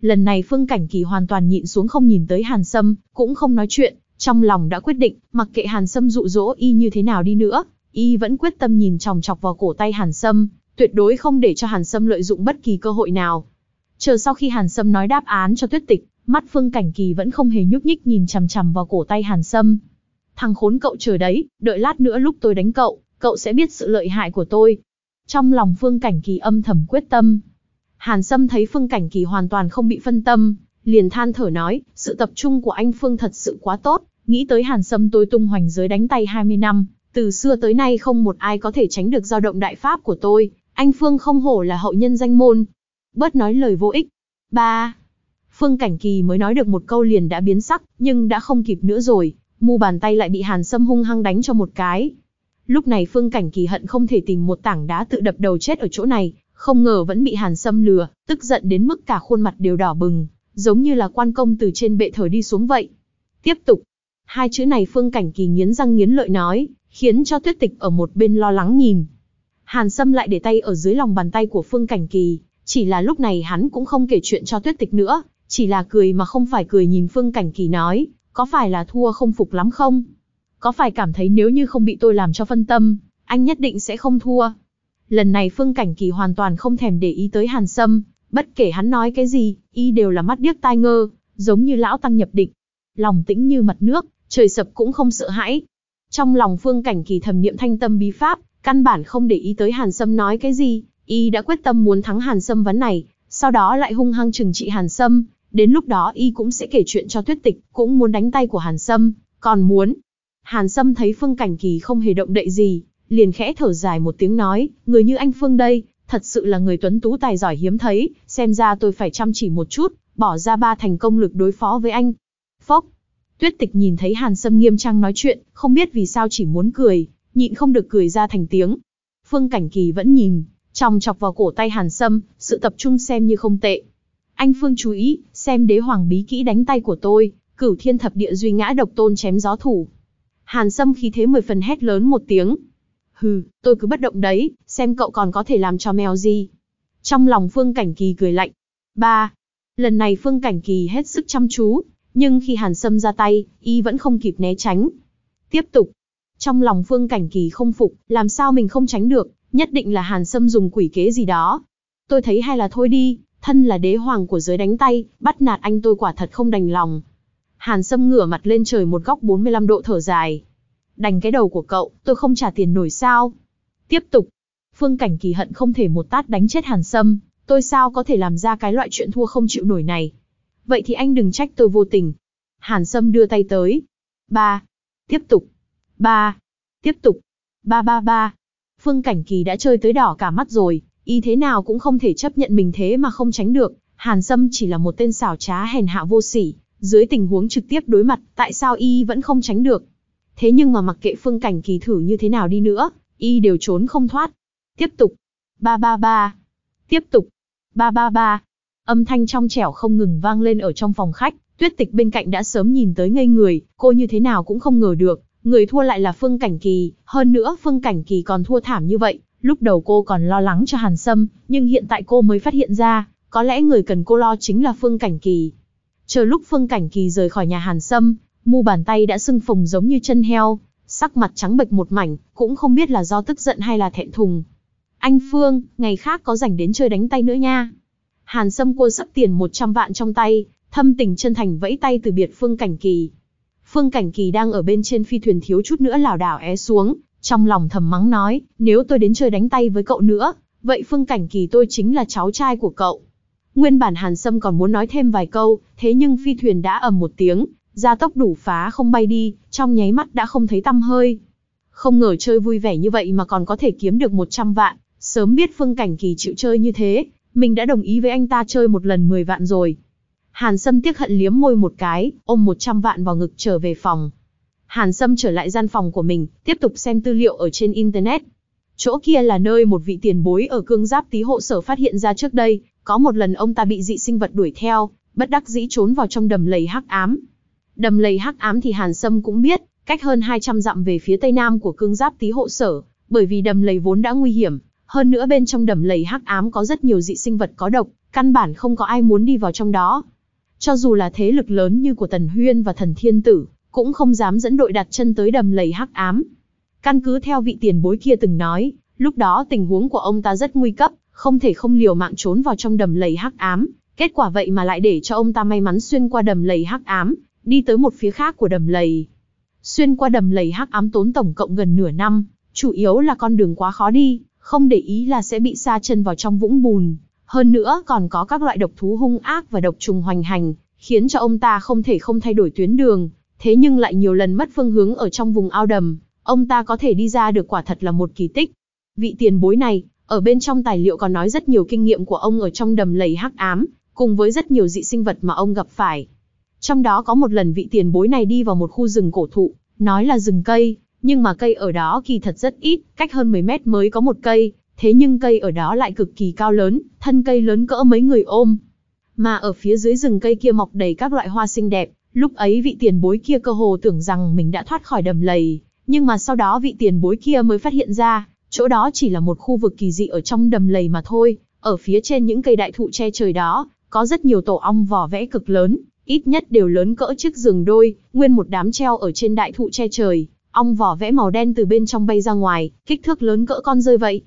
S1: Lần này Phương Cảnh Kỳ hoàn toàn nhịn xuống không nhìn tới Hàn Sâm, cũng không nói chuyện, trong lòng đã quyết định, mặc kệ Hàn Sâm dụ dỗ y như thế nào đi nữa, y vẫn quyết tâm nhìn chòng chọc vào cổ tay Hàn Sâm, tuyệt đối không để cho Hàn Sâm lợi dụng bất kỳ cơ hội nào. Chờ sau khi Hàn Sâm nói đáp án cho Tuyết Tịch, mắt Phương Cảnh Kỳ vẫn không hề nhúc nhích nhìn chằm chằm vào cổ tay Hàn Sâm. Thằng khốn cậu chờ đấy, đợi lát nữa lúc tôi đánh cậu, cậu sẽ biết sự lợi hại của tôi. Trong lòng Phương Cảnh Kỳ âm thầm quyết tâm. Hàn Sâm thấy Phương Cảnh Kỳ hoàn toàn không bị phân tâm, liền than thở nói, sự tập trung của anh Phương thật sự quá tốt, nghĩ tới Hàn Sâm tôi tung hoành giới đánh tay 20 năm, từ xưa tới nay không một ai có thể tránh được dao động đại pháp của tôi, anh Phương không hổ là hậu nhân danh môn. Bớt nói lời vô ích. Ba. Phương Cảnh Kỳ mới nói được một câu liền đã biến sắc, nhưng đã không kịp nữa rồi, mu bàn tay lại bị Hàn Sâm hung hăng đánh cho một cái. Lúc này Phương Cảnh Kỳ hận không thể tìm một tảng đá tự đập đầu chết ở chỗ này, không ngờ vẫn bị Hàn Sâm lừa, tức giận đến mức cả khuôn mặt đều đỏ bừng, giống như là quan công từ trên bệ thờ đi xuống vậy. Tiếp tục. Hai chữ này Phương Cảnh Kỳ nghiến răng nghiến lợi nói, khiến cho Tuyết Tịch ở một bên lo lắng nhìn. Hàn Sâm lại để tay ở dưới lòng bàn tay của Phương Cảnh Kỳ, chỉ là lúc này hắn cũng không kể chuyện cho Tuyết Tịch nữa, chỉ là cười mà không phải cười nhìn Phương Cảnh Kỳ nói, có phải là thua không phục lắm không? Có phải cảm thấy nếu như không bị tôi làm cho phân tâm, anh nhất định sẽ không thua? Lần này Phương Cảnh Kỳ hoàn toàn không thèm để ý tới Hàn Sâm, bất kể hắn nói cái gì, y đều là mắt điếc tai ngơ, giống như lão tăng nhập định. Lòng tĩnh như mặt nước, trời sập cũng không sợ hãi. Trong lòng Phương Cảnh Kỳ thầm niệm thanh tâm bí pháp, Căn bản không để ý tới Hàn Sâm nói cái gì, y đã quyết tâm muốn thắng Hàn Sâm vấn này, sau đó lại hung hăng trừng trị Hàn Sâm, đến lúc đó y cũng sẽ kể chuyện cho Tuyết Tịch, cũng muốn đánh tay của Hàn Sâm, còn muốn. Hàn Sâm thấy Phương Cảnh Kỳ không hề động đậy gì, liền khẽ thở dài một tiếng nói, người như anh Phương đây, thật sự là người tuấn tú tài giỏi hiếm thấy, xem ra tôi phải chăm chỉ một chút, bỏ ra ba thành công lực đối phó với anh. Phốc. Tuyết Tịch nhìn thấy Hàn Sâm nghiêm trang nói chuyện, không biết vì sao chỉ muốn cười, nhịn không được cười ra thành tiếng. Phương Cảnh Kỳ vẫn nhìn, trong chọc vào cổ tay Hàn Sâm, sự tập trung xem như không tệ. Anh Phương chú ý, xem đế hoàng bí kỹ đánh tay của tôi, cửu thiên thập địa duy ngã độc tôn chém gió thủ. Hàn Sâm khí thế mười phần hét lớn một tiếng. Hừ, tôi cứ bất động đấy, xem cậu còn có thể làm cho mèo gì. Trong lòng Phương Cảnh Kỳ cười lạnh. Ba. Lần này Phương Cảnh Kỳ hết sức chăm chú, nhưng khi Hàn Sâm ra tay, y vẫn không kịp né tránh. Tiếp tục. Trong lòng Phương Cảnh Kỳ không phục, làm sao mình không tránh được, nhất định là Hàn Sâm dùng quỷ kế gì đó. Tôi thấy hay là thôi đi, thân là đế hoàng của giới đánh tay, bắt nạt anh tôi quả thật không đành lòng. Hàn Sâm ngửa mặt lên trời một góc 45 độ thở dài. Đành cái đầu của cậu, tôi không trả tiền nổi sao. Tiếp tục. Phương Cảnh Kỳ hận không thể một tát đánh chết Hàn Sâm, tôi sao có thể làm ra cái loại chuyện thua không chịu nổi này. Vậy thì anh đừng trách tôi vô tình. Hàn Sâm đưa tay tới. Ba. Tiếp tục. Ba. Tiếp tục. Ba ba ba. Phương Cảnh Kỳ đã chơi tới đỏ cả mắt rồi, y thế nào cũng không thể chấp nhận mình thế mà không tránh được. Hàn Sâm chỉ là một tên xảo trá hèn hạ vô sỉ, dưới tình huống trực tiếp đối mặt, tại sao y vẫn không tránh được? Thế nhưng mà mặc kệ Phương Cảnh Kỳ thử như thế nào đi nữa, y đều trốn không thoát. Tiếp tục. Ba ba ba. Tiếp tục. Ba ba ba. Âm thanh trong trẻo không ngừng vang lên ở trong phòng khách, tuyết tịch bên cạnh đã sớm nhìn tới ngây người, cô như thế nào cũng không ngờ được, người thua lại là Phương Cảnh Kỳ, hơn nữa Phương Cảnh Kỳ còn thua thảm như vậy, lúc đầu cô còn lo lắng cho Hàn Sâm, nhưng hiện tại cô mới phát hiện ra, có lẽ người cần cô lo chính là Phương Cảnh Kỳ. Chờ lúc Phương Cảnh Kỳ rời khỏi nhà Hàn Sâm, mu bàn tay đã sưng phồng giống như chân heo, sắc mặt trắng bệch một mảnh, cũng không biết là do tức giận hay là thẹn thùng. Anh Phương, ngày khác có rảnh đến chơi đánh tay nữa nha. Hàn Sâm cô sắp tiền 100 vạn trong tay, thâm tình chân thành vẫy tay từ biệt Phương Cảnh Kỳ. Phương Cảnh Kỳ đang ở bên trên phi thuyền thiếu chút nữa lảo đảo é xuống, trong lòng thầm mắng nói, nếu tôi đến chơi đánh tay với cậu nữa, vậy Phương Cảnh Kỳ tôi chính là cháu trai của cậu. Nguyên bản Hàn Sâm còn muốn nói thêm vài câu, thế nhưng phi thuyền đã ầm một tiếng, gia tốc đủ phá không bay đi, trong nháy mắt đã không thấy tăm hơi. Không ngờ chơi vui vẻ như vậy mà còn có thể kiếm được 100 vạn, sớm biết Phương Cảnh Kỳ chịu chơi như thế, mình đã đồng ý với anh ta chơi một lần 10 vạn rồi. Hàn Sâm tiếc hận liếm môi một cái, ôm 100 vạn vào ngực trở về phòng. Hàn Sâm trở lại gian phòng của mình, tiếp tục xem tư liệu ở trên Internet. Chỗ kia là nơi một vị tiền bối ở cương giáp tí hộ sở phát hiện ra trước đây, có một lần ông ta bị dị sinh vật đuổi theo, bất đắc dĩ trốn vào trong đầm lầy hắc ám. Đầm lầy hắc ám thì Hàn Sâm cũng biết, cách hơn 200 dặm về phía tây nam của cương giáp tí hộ sở, bởi vì đầm lầy vốn đã nguy hiểm, hơn nữa bên trong đầm lầy hắc ám có rất nhiều dị sinh vật có độc, căn bản không có ai muốn đi vào trong đó. Cho dù là thế lực lớn như của Tần Huyên và Thần Thiên Tử, cũng không dám dẫn đội đặt chân tới đầm lầy hắc ám. Căn cứ theo vị tiền bối kia từng nói, lúc đó tình huống của ông ta rất nguy cấp, không thể không liều mạng trốn vào trong đầm lầy hắc ám. Kết quả vậy mà lại để cho ông ta may mắn xuyên qua đầm lầy hắc ám, đi tới một phía khác của đầm lầy. Xuyên qua đầm lầy hắc ám tốn tổng cộng gần nửa năm, chủ yếu là con đường quá khó đi, không để ý là sẽ bị sa chân vào trong vũng bùn. Hơn nữa còn có các loại độc thú hung ác và độc trùng hoành hành, khiến cho ông ta không thể không thay đổi tuyến đường, thế nhưng lại nhiều lần mất phương hướng ở trong vùng ao đầm, ông ta có thể đi ra được quả thật là một kỳ tích. Vị tiền bối này, ở bên trong tài liệu còn nói rất nhiều kinh nghiệm của ông ở trong đầm lầy hắc ám, cùng với rất nhiều dị sinh vật mà ông gặp phải. Trong đó có một lần vị tiền bối này đi vào một khu rừng cổ thụ, nói là rừng cây, nhưng mà cây ở đó kỳ thật rất ít, cách hơn 10 mét mới có một cây, thế nhưng cây ở đó lại cực kỳ cao lớn, thân cây lớn cỡ mấy người ôm. Mà ở phía dưới rừng cây kia mọc đầy các loại hoa xinh đẹp, lúc ấy vị tiền bối kia cơ hồ tưởng rằng mình đã thoát khỏi đầm lầy, nhưng mà sau đó vị tiền bối kia mới phát hiện ra, chỗ đó chỉ là một khu vực kỳ dị ở trong đầm lầy mà thôi, ở phía trên những cây đại thụ che trời đó, có rất nhiều tổ ong vỏ vẽ cực lớn, ít nhất đều lớn cỡ chiếc giường đôi, nguyên một đám treo ở trên đại thụ che trời, ong vỏ vẽ màu đen từ bên trong bay ra ngoài, kích thước lớn cỡ con rơi vậy.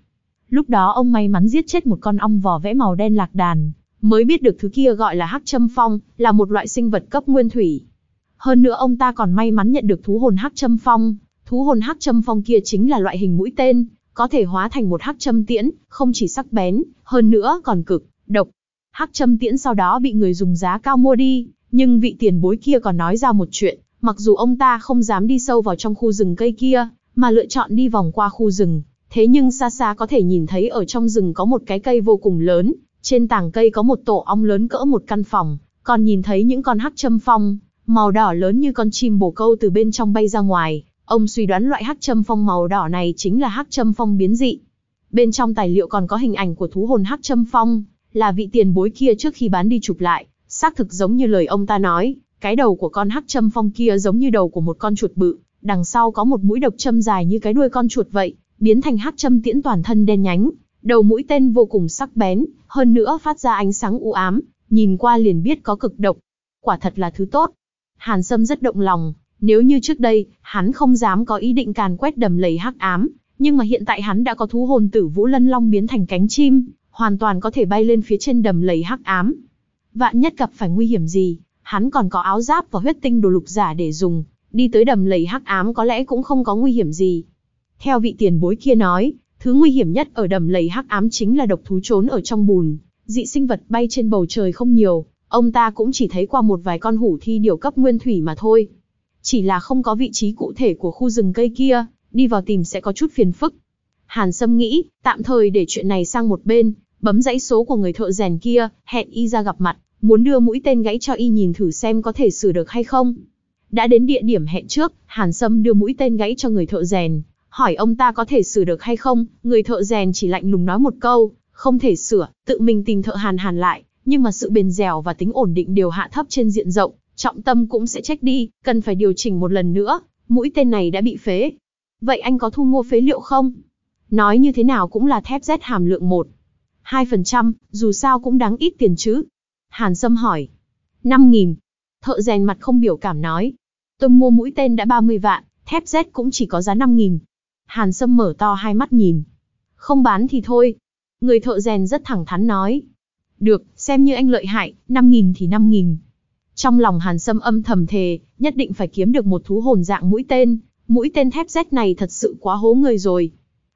S1: Lúc đó ông may mắn giết chết một con ong vỏ vẽ màu đen lạc đàn, mới biết được thứ kia gọi là hắc châm phong, là một loại sinh vật cấp nguyên thủy. Hơn nữa ông ta còn may mắn nhận được thú hồn hắc châm phong, thú hồn hắc châm phong kia chính là loại hình mũi tên, có thể hóa thành một hắc châm tiễn, không chỉ sắc bén, hơn nữa còn cực, độc. Hắc châm tiễn sau đó bị người dùng giá cao mua đi, nhưng vị tiền bối kia còn nói ra một chuyện, mặc dù ông ta không dám đi sâu vào trong khu rừng cây kia, mà lựa chọn đi vòng qua khu rừng, thế nhưng xa xa có thể nhìn thấy ở trong rừng có một cái cây vô cùng lớn, trên tảng cây có một tổ ong lớn cỡ một căn phòng, còn nhìn thấy những con hắc châm phong, màu đỏ lớn như con chim bồ câu từ bên trong bay ra ngoài, ông suy đoán loại hắc châm phong màu đỏ này chính là hắc châm phong biến dị. Bên trong tài liệu còn có hình ảnh của thú hồn hắc châm phong, là vị tiền bối kia trước khi bán đi chụp lại, xác thực giống như lời ông ta nói, cái đầu của con hắc châm phong kia giống như đầu của một con chuột bự, đằng sau có một mũi độc châm dài như cái đuôi con chuột vậy, biến thành hắc châm tiễn toàn thân đen nhánh, đầu mũi tên vô cùng sắc bén, hơn nữa phát ra ánh sáng u ám, nhìn qua liền biết có cực độc. Quả thật là thứ tốt. Hàn Sâm rất động lòng, nếu như trước đây, hắn không dám có ý định càn quét đầm lầy hắc ám, nhưng mà hiện tại hắn đã có thú hồn tử vũ lân long biến thành cánh chim, hoàn toàn có thể bay lên phía trên đầm lầy hắc ám. Vạn nhất gặp phải nguy hiểm gì, hắn còn có áo giáp và huyết tinh đồ lục giả để dùng, đi tới đầm lầy hắc ám có lẽ cũng không có nguy hiểm gì. Theo vị tiền bối kia nói, thứ nguy hiểm nhất ở đầm lầy hắc ám chính là độc thú trốn ở trong bùn, dị sinh vật bay trên bầu trời không nhiều, ông ta cũng chỉ thấy qua một vài con hủ thi điều cấp nguyên thủy mà thôi. Chỉ là không có vị trí cụ thể của khu rừng cây kia, đi vào tìm sẽ có chút phiền phức. Hàn Sâm nghĩ, tạm thời để chuyện này sang một bên, bấm dãy số của người thợ rèn kia, hẹn y ra gặp mặt, muốn đưa mũi tên gãy cho y nhìn thử xem có thể sửa được hay không. Đã đến địa điểm hẹn trước, Hàn Sâm đưa mũi tên gãy cho người thợ rèn, hỏi ông ta có thể sửa được hay không, người thợ rèn chỉ lạnh lùng nói một câu, không thể sửa, tự mình tìm thợ hàn hàn lại, nhưng mà sự bền dẻo và tính ổn định đều hạ thấp trên diện rộng, trọng tâm cũng sẽ trách đi, cần phải điều chỉnh một lần nữa, mũi tên này đã bị phế. Vậy anh có thu mua phế liệu không? Nói như thế nào cũng là thép Z hàm lượng 1. 2%, dù sao cũng đáng ít tiền chứ. Hàn Sâm hỏi. 5.000. Thợ rèn mặt không biểu cảm nói. Tôi mua mũi tên đã 30 vạn, thép Z cũng chỉ có giá 5.000. Hàn Sâm mở to hai mắt nhìn. Không bán thì thôi. Người thợ rèn rất thẳng thắn nói. Được, xem như anh lợi hại, 5.000 thì 5.000. Trong lòng Hàn Sâm âm thầm thề, nhất định phải kiếm được một thú hồn dạng mũi tên. Mũi tên thép Z này thật sự quá hố người rồi.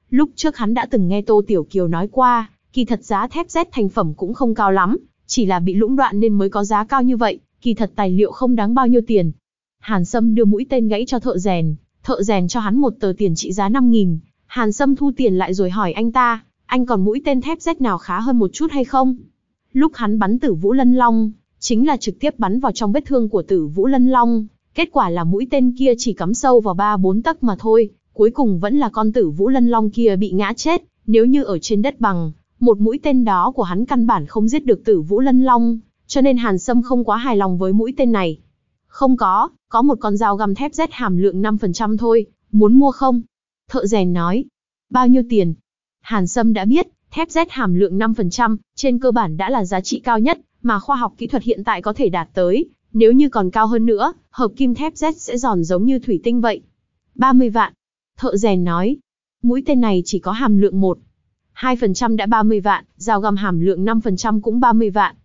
S1: Lúc trước hắn đã từng nghe Tô Tiểu Kiều nói qua, kỳ thật giá thép Z thành phẩm cũng không cao lắm, chỉ là bị lũng đoạn nên mới có giá cao như vậy, kỳ thật tài liệu không đáng bao nhiêu tiền. Hàn Sâm đưa mũi tên gãy cho thợ rèn, thợ rèn cho hắn một tờ tiền trị giá 5.000. Hàn Sâm thu tiền lại rồi hỏi anh ta, anh còn mũi tên thép Z nào khá hơn một chút hay không? Lúc hắn bắn tử Vũ Lân Long, chính là trực tiếp bắn vào trong vết thương của tử Vũ Lân Long, kết quả là mũi tên kia chỉ cắm sâu vào 3-4 tấc mà thôi, cuối cùng vẫn là con tử Vũ Lân Long kia bị ngã chết, nếu như ở trên đất bằng, một mũi tên đó của hắn căn bản không giết được tử Vũ Lân Long, cho nên Hàn Sâm không quá hài lòng với mũi tên này. Không có, có một con dao găm thép Z hàm lượng 5% thôi, muốn mua không? Thợ rèn nói. Bao nhiêu tiền? Hàn Sâm đã biết, thép Z hàm lượng 5%, trên cơ bản đã là giá trị cao nhất, mà khoa học kỹ thuật hiện tại có thể đạt tới. Nếu như còn cao hơn nữa, hợp kim thép Z sẽ giòn giống như thủy tinh vậy. 30 vạn. Thợ rèn nói. Mũi tên này chỉ có hàm lượng 1. 2% đã 30 vạn, dao găm hàm lượng 5% cũng 30 vạn.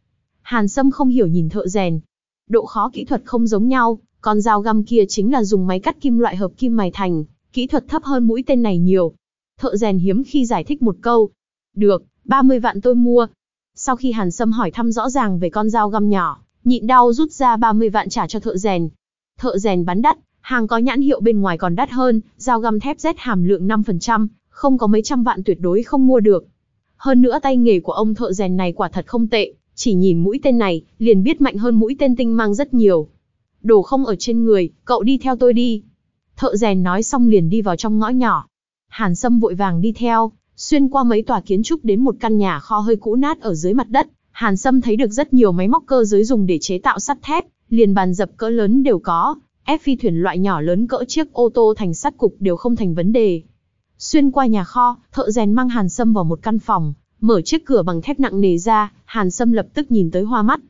S1: Hàn Sâm không hiểu nhìn thợ rèn. Độ khó kỹ thuật không giống nhau, còn dao găm kia chính là dùng máy cắt kim loại hợp kim mài thành, kỹ thuật thấp hơn mũi tên này nhiều. Thợ rèn hiếm khi giải thích một câu. Được, 30 vạn tôi mua. Sau khi Hàn Sâm hỏi thăm rõ ràng về con dao găm nhỏ, nhịn đau rút ra 30 vạn trả cho thợ rèn. Thợ rèn bán đắt, hàng có nhãn hiệu bên ngoài còn đắt hơn, dao găm thép Z hàm lượng 5%, không có mấy trăm vạn tuyệt đối không mua được. Hơn nữa tay nghề của ông thợ rèn này quả thật không tệ, chỉ nhìn mũi tên này, liền biết mạnh hơn mũi tên tinh mang rất nhiều. Đồ không ở trên người, cậu đi theo tôi đi. Thợ rèn nói xong liền đi vào trong ngõ nhỏ. Hàn Sâm vội vàng đi theo, xuyên qua mấy tòa kiến trúc đến một căn nhà kho hơi cũ nát ở dưới mặt đất. Hàn Sâm thấy được rất nhiều máy móc cơ giới dùng để chế tạo sắt thép, liền bàn dập cỡ lớn đều có, ép phi thuyền loại nhỏ lớn cỡ chiếc ô tô thành sắt cục đều không thành vấn đề. Xuyên qua nhà kho, thợ rèn mang Hàn Sâm vào một căn phòng, mở chiếc cửa bằng thép nặng nề ra, Hàn Sâm lập tức nhìn tới hoa mắt.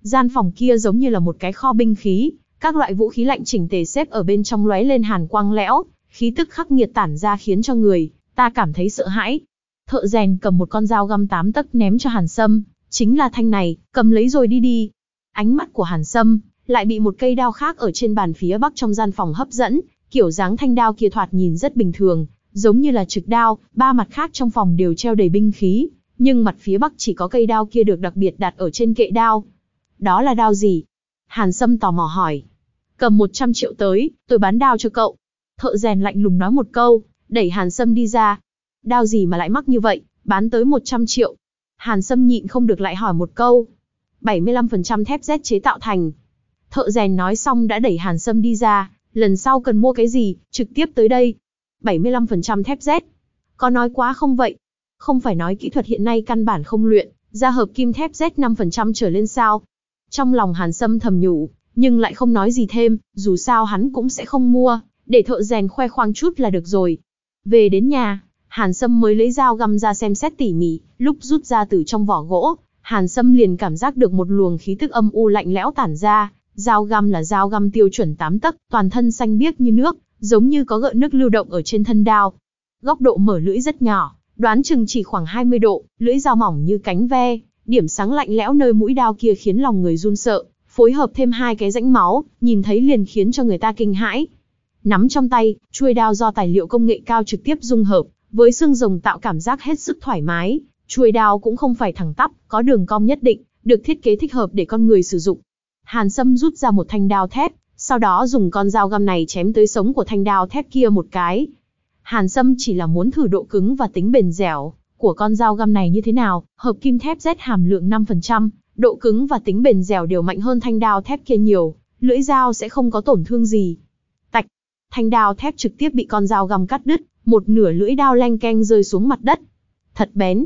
S1: Gian phòng kia giống như là một cái kho binh khí, các loại vũ khí lạnh chỉnh tề xếp ở bên trong lóe lên hàn quang lẽo, khí tức khắc nghiệt tản ra khiến cho người ta cảm thấy sợ hãi. Thợ rèn cầm một con dao găm tám tấc ném cho Hàn Sâm, chính là thanh này, cầm lấy rồi đi đi. Ánh mắt của Hàn Sâm lại bị một cây đao khác ở trên bàn phía bắc trong gian phòng hấp dẫn, kiểu dáng thanh đao kia thoạt nhìn rất bình thường, giống như là trực đao, ba mặt khác trong phòng đều treo đầy binh khí, nhưng mặt phía bắc chỉ có cây đao kia được đặc biệt đặt ở trên kệ đao. Đó là đao gì? Hàn Sâm tò mò hỏi. Cầm 100 triệu tới, tôi bán đao cho cậu. Thợ rèn lạnh lùng nói một câu, đẩy Hàn Sâm đi ra. Đao gì mà lại mắc như vậy, bán tới 100 triệu. Hàn Sâm nhịn không được lại hỏi một câu. 75% thép Z chế tạo thành. Thợ rèn nói xong đã đẩy Hàn Sâm đi ra, lần sau cần mua cái gì, trực tiếp tới đây. 75% thép Z. Có nói quá không vậy? Không phải nói kỹ thuật hiện nay căn bản không luyện, ra hợp kim thép Z 5% trở lên sao. Trong lòng Hàn Sâm thầm nhủ, nhưng lại không nói gì thêm, dù sao hắn cũng sẽ không mua, để thợ rèn khoe khoang chút là được rồi. Về đến nhà, Hàn Sâm mới lấy dao găm ra xem xét tỉ mỉ, lúc rút ra từ trong vỏ gỗ, Hàn Sâm liền cảm giác được một luồng khí tức âm u lạnh lẽo tản ra, dao găm là dao găm tiêu chuẩn 8 tấc, toàn thân xanh biếc như nước, giống như có gợn nước lưu động ở trên thân đao. Góc độ mở lưỡi rất nhỏ, đoán chừng chỉ khoảng 20 độ, lưỡi dao mỏng như cánh ve, điểm sáng lạnh lẽo nơi mũi đao kia khiến lòng người run sợ, phối hợp thêm hai cái rãnh máu, nhìn thấy liền khiến cho người ta kinh hãi. Nắm trong tay, chuôi đao do tài liệu công nghệ cao trực tiếp dung hợp, với xương rồng tạo cảm giác hết sức thoải mái, chuôi đao cũng không phải thẳng tắp, có đường cong nhất định, được thiết kế thích hợp để con người sử dụng. Hàn Sâm rút ra một thanh đao thép, sau đó dùng con dao găm này chém tới sống của thanh đao thép kia một cái. Hàn Sâm chỉ là muốn thử độ cứng và tính bền dẻo của con dao găm này như thế nào, hợp kim thép Z hàm lượng 5%, độ cứng và tính bền dẻo đều mạnh hơn thanh đao thép kia nhiều, lưỡi dao sẽ không có tổn thương gì. Tạch, thanh đao thép trực tiếp bị con dao găm cắt đứt, một nửa lưỡi đao leng keng rơi xuống mặt đất. Thật bén.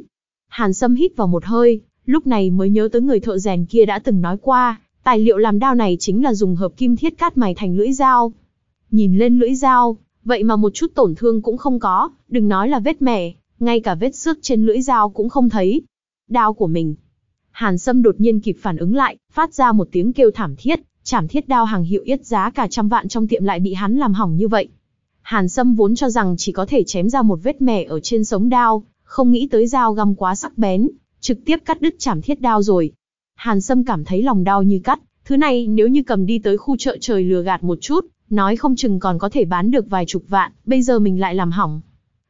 S1: Hàn Sâm hít vào một hơi, lúc này mới nhớ tới người thợ rèn kia đã từng nói qua, tài liệu làm đao này chính là dùng hợp kim thiết cắt mài thành lưỡi dao. Nhìn lên lưỡi dao, vậy mà một chút tổn thương cũng không có, đừng nói là vết mẻ, ngay cả vết xước trên lưỡi dao cũng không thấy. Đao của mình. Hàn Sâm đột nhiên kịp phản ứng lại, phát ra một tiếng kêu thảm thiết, chảm thiết đao hàng hiệu yết giá cả trăm vạn trong tiệm lại bị hắn làm hỏng như vậy. Hàn Sâm vốn cho rằng chỉ có thể chém ra một vết mẻ ở trên sống đao, không nghĩ tới dao găm quá sắc bén, trực tiếp cắt đứt chảm thiết đao rồi. Hàn Sâm cảm thấy lòng đau như cắt, thứ này nếu như cầm đi tới khu chợ trời lừa gạt một chút, nói không chừng còn có thể bán được vài chục vạn, bây giờ mình lại làm hỏng.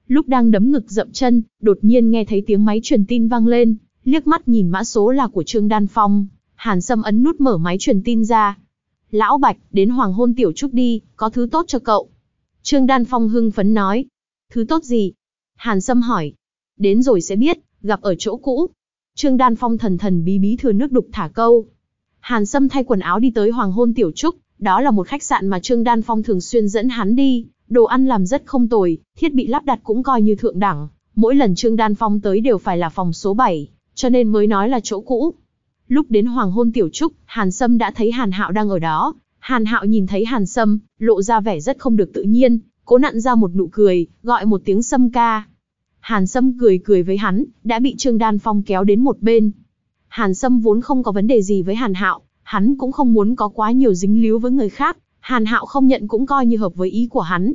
S1: Lúc đang đấm ngực dậm chân, đột nhiên nghe thấy tiếng máy truyền tin vang lên, liếc mắt nhìn mã số là của Trương Đan Phong, Hàn Sâm ấn nút mở máy truyền tin ra. Lão Bạch, đến hoàng hôn tiểu trúc đi, có thứ tốt cho cậu. Trương Đan Phong hưng phấn nói. Thứ tốt gì? Hàn Sâm hỏi. Đến rồi sẽ biết, gặp ở chỗ cũ. Trương Đan Phong thần thần bí bí thừa nước đục thả câu. Hàn Sâm thay quần áo đi tới Hoàng Hôn Tiểu Trúc, đó là một khách sạn mà Trương Đan Phong thường xuyên dẫn hắn đi, đồ ăn làm rất không tồi, thiết bị lắp đặt cũng coi như thượng đẳng. Mỗi lần Trương Đan Phong tới đều phải là phòng số 7, cho nên mới nói là chỗ cũ. Lúc đến Hoàng Hôn Tiểu Trúc, Hàn Sâm đã thấy Hàn Hạo đang ở đó. Hàn Hạo nhìn thấy Hàn Sâm, lộ ra vẻ rất không được tự nhiên, cố nặn ra một nụ cười, gọi một tiếng Sâm ca. Hàn Sâm cười cười với hắn, đã bị Trương Đan Phong kéo đến một bên. Hàn Sâm vốn không có vấn đề gì với Hàn Hạo, hắn cũng không muốn có quá nhiều dính líu với người khác, Hàn Hạo không nhận cũng coi như hợp với ý của hắn.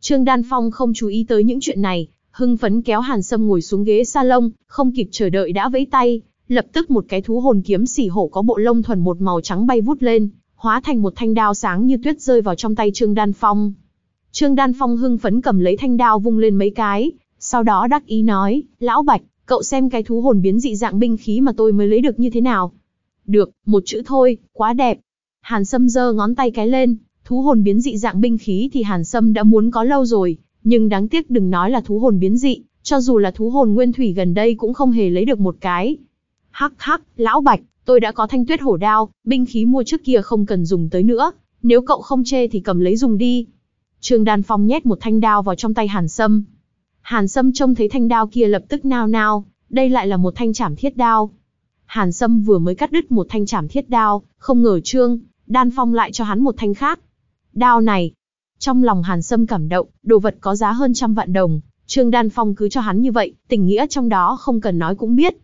S1: Trương Đan Phong không chú ý tới những chuyện này, hưng phấn kéo Hàn Sâm ngồi xuống ghế salon, không kịp chờ đợi đã vẫy tay, lập tức một cái thú hồn kiếm xỉ hổ có bộ lông thuần một màu trắng bay vút lên, hóa thành một thanh đao sáng như tuyết rơi vào trong tay Trương Đan Phong. Trương Đan Phong hưng phấn cầm lấy thanh đao vung lên mấy cái, sau đó đắc ý nói, lão Bạch, cậu xem cái thú hồn biến dị dạng binh khí mà tôi mới lấy được như thế nào. Được, một chữ thôi, quá đẹp. Hàn Sâm giơ ngón tay cái lên, thú hồn biến dị dạng binh khí thì Hàn Sâm đã muốn có lâu rồi, nhưng đáng tiếc đừng nói là thú hồn biến dị, cho dù là thú hồn nguyên thủy gần đây cũng không hề lấy được một cái. Hắc hắc, lão Bạch, tôi đã có thanh tuyết hổ đao, binh khí mua trước kia không cần dùng tới nữa, nếu cậu không chê thì cầm lấy dùng đi. Trương Đan Phong nhét một thanh đao vào trong tay Hàn Sâm, Hàn Sâm trông thấy thanh đao kia lập tức nao nao, đây lại là một thanh chảm thiết đao. Hàn Sâm vừa mới cắt đứt một thanh trảm thiết đao, không ngờ Trương, Đan Phong lại cho hắn một thanh khác. Đao này, trong lòng Hàn Sâm cảm động, đồ vật có giá hơn trăm vạn đồng, Trương Đan Phong cứ cho hắn như vậy, tình nghĩa trong đó không cần nói cũng biết.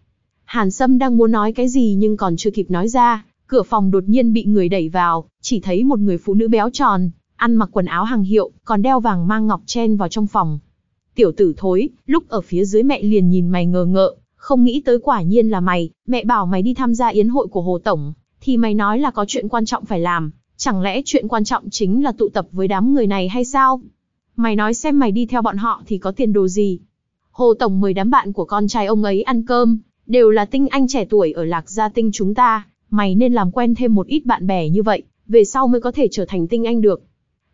S1: Hàn Sâm đang muốn nói cái gì nhưng còn chưa kịp nói ra, cửa phòng đột nhiên bị người đẩy vào, chỉ thấy một người phụ nữ béo tròn, ăn mặc quần áo hàng hiệu, còn đeo vàng mang ngọc chen vào trong phòng, Tiểu tử thối, lúc ở phía dưới mẹ liền nhìn mày ngờ ngợ, không nghĩ tới quả nhiên là mày, mẹ bảo mày đi tham gia yến hội của Hồ Tổng, thì mày nói là có chuyện quan trọng phải làm, chẳng lẽ chuyện quan trọng chính là tụ tập với đám người này hay sao? Mày nói xem mày đi theo bọn họ thì có tiền đồ gì? Hồ Tổng mời đám bạn của con trai ông ấy ăn cơm, đều là tinh anh trẻ tuổi ở Lạc Gia Tinh chúng ta, mày nên làm quen thêm một ít bạn bè như vậy, về sau mới có thể trở thành tinh anh được.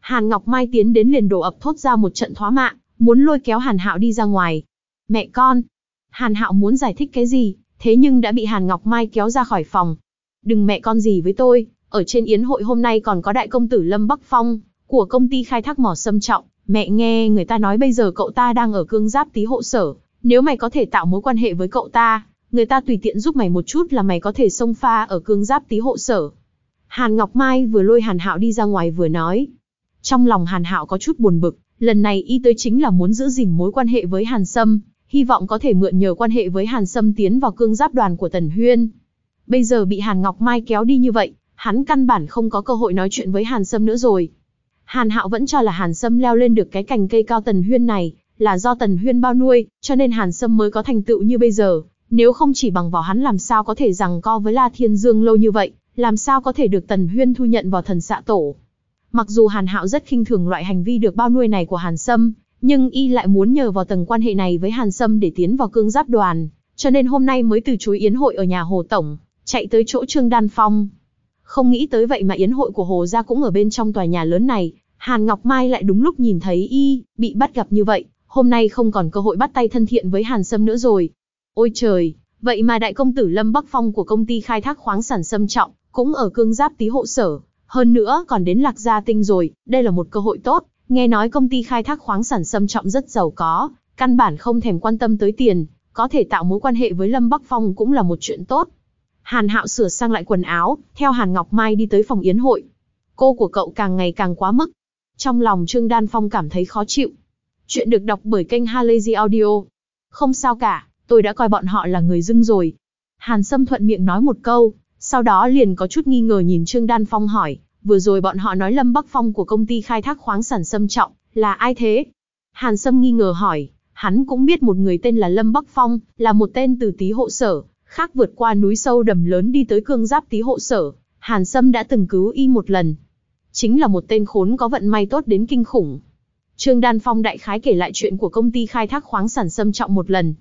S1: Hàn Ngọc Mai tiến đến liền đổ ập thốt ra một trận thoá mạng, muốn lôi kéo Hàn Hạo đi ra ngoài. Mẹ con! Hàn Hạo muốn giải thích cái gì, thế nhưng đã bị Hàn Ngọc Mai kéo ra khỏi phòng. Đừng mẹ con gì với tôi, ở trên yến hội hôm nay còn có đại công tử Lâm Bắc Phong, của công ty khai thác mỏ sâm trọng. Mẹ nghe người ta nói bây giờ cậu ta đang ở cương giáp tí hộ sở, Nếu mày có thể tạo mối quan hệ với cậu ta, người ta tùy tiện giúp mày một chút là mày có thể xông pha ở cương giáp tí hộ sở. Hàn Ngọc Mai vừa lôi Hàn Hạo đi ra ngoài vừa nói. Trong lòng Hàn Hạo có chút buồn bực, lần này y tới chính là muốn giữ gìn mối quan hệ với Hàn Sâm, hy vọng có thể mượn nhờ quan hệ với Hàn Sâm tiến vào cương giáp đoàn của Tần Huyên. Bây giờ bị Hàn Ngọc Mai kéo đi như vậy, hắn căn bản không có cơ hội nói chuyện với Hàn Sâm nữa rồi. Hàn Hạo vẫn cho là Hàn Sâm leo lên được cái cành cây cao Tần Huyên này, là do Tần Huyên bao nuôi, cho nên Hàn Sâm mới có thành tựu như bây giờ. Nếu không chỉ bằng vào hắn làm sao có thể rằng co với La Thiên Dương lâu như vậy, làm sao có thể được Tần Huyên thu nhận vào thần xạ tổ. Mặc dù Hàn Hạo rất khinh thường loại hành vi được bao nuôi này của Hàn Sâm, nhưng y lại muốn nhờ vào tầng quan hệ này với Hàn Sâm để tiến vào cương giáp đoàn, cho nên hôm nay mới từ chối yến hội ở nhà Hồ Tổng, chạy tới chỗ Trương Đan Phong. Không nghĩ tới vậy mà yến hội của Hồ gia cũng ở bên trong tòa nhà lớn này, Hàn Ngọc Mai lại đúng lúc nhìn thấy y, bị bắt gặp như vậy, hôm nay không còn cơ hội bắt tay thân thiện với Hàn Sâm nữa rồi. Ôi trời, vậy mà đại công tử Lâm Bắc Phong của công ty khai thác khoáng sản Sâm Trọng, cũng ở cương giáp tí hộ sở, hơn nữa còn đến Lạc Gia Tinh rồi, đây là một cơ hội tốt, nghe nói công ty khai thác khoáng sản xâm Trọng rất giàu có, căn bản không thèm quan tâm tới tiền, có thể tạo mối quan hệ với Lâm Bắc Phong cũng là một chuyện tốt. Hàn Hạo sửa sang lại quần áo, theo Hàn Ngọc Mai đi tới phòng yến hội. Cô của cậu càng ngày càng quá mức. Trong lòng Trương Đan Phong cảm thấy khó chịu. Chuyện được đọc bởi kênh Halazy Audio. Không sao cả, tôi đã coi bọn họ là người dưng rồi. Hàn Sâm thuận miệng nói một câu, sau đó liền có chút nghi ngờ nhìn Trương Đan Phong hỏi, vừa rồi bọn họ nói Lâm Bắc Phong của công ty khai thác khoáng sản Sâm Trọng, là ai thế? Hàn Sâm nghi ngờ hỏi, hắn cũng biết một người tên là Lâm Bắc Phong, là một tên từ tí hộ sở, khác vượt qua núi sâu đầm lớn đi tới cương giáp tí hộ sở, Hàn Sâm đã từng cứu y một lần. Chính là một tên khốn có vận may tốt đến kinh khủng. Trương Đan Phong đại khái kể lại chuyện của công ty khai thác khoáng sản Sâm Trọng một lần.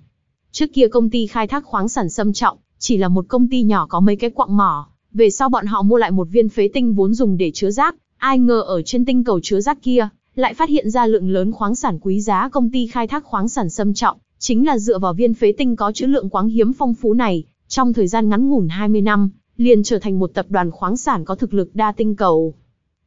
S1: Trước kia công ty khai thác khoáng sản Sâm Trọng, chỉ là một công ty nhỏ có mấy cái quặng mỏ, về sau bọn họ mua lại một viên phế tinh vốn dùng để chứa rác, ai ngờ ở trên tinh cầu chứa rác kia, lại phát hiện ra lượng lớn khoáng sản quý giá công ty khai thác khoáng sản xâm Trọng, chính là dựa vào viên phế tinh có trữ lượng khoáng hiếm phong phú này, trong thời gian ngắn ngủn 20 năm, liền trở thành một tập đoàn khoáng sản có thực lực đa tinh cầu.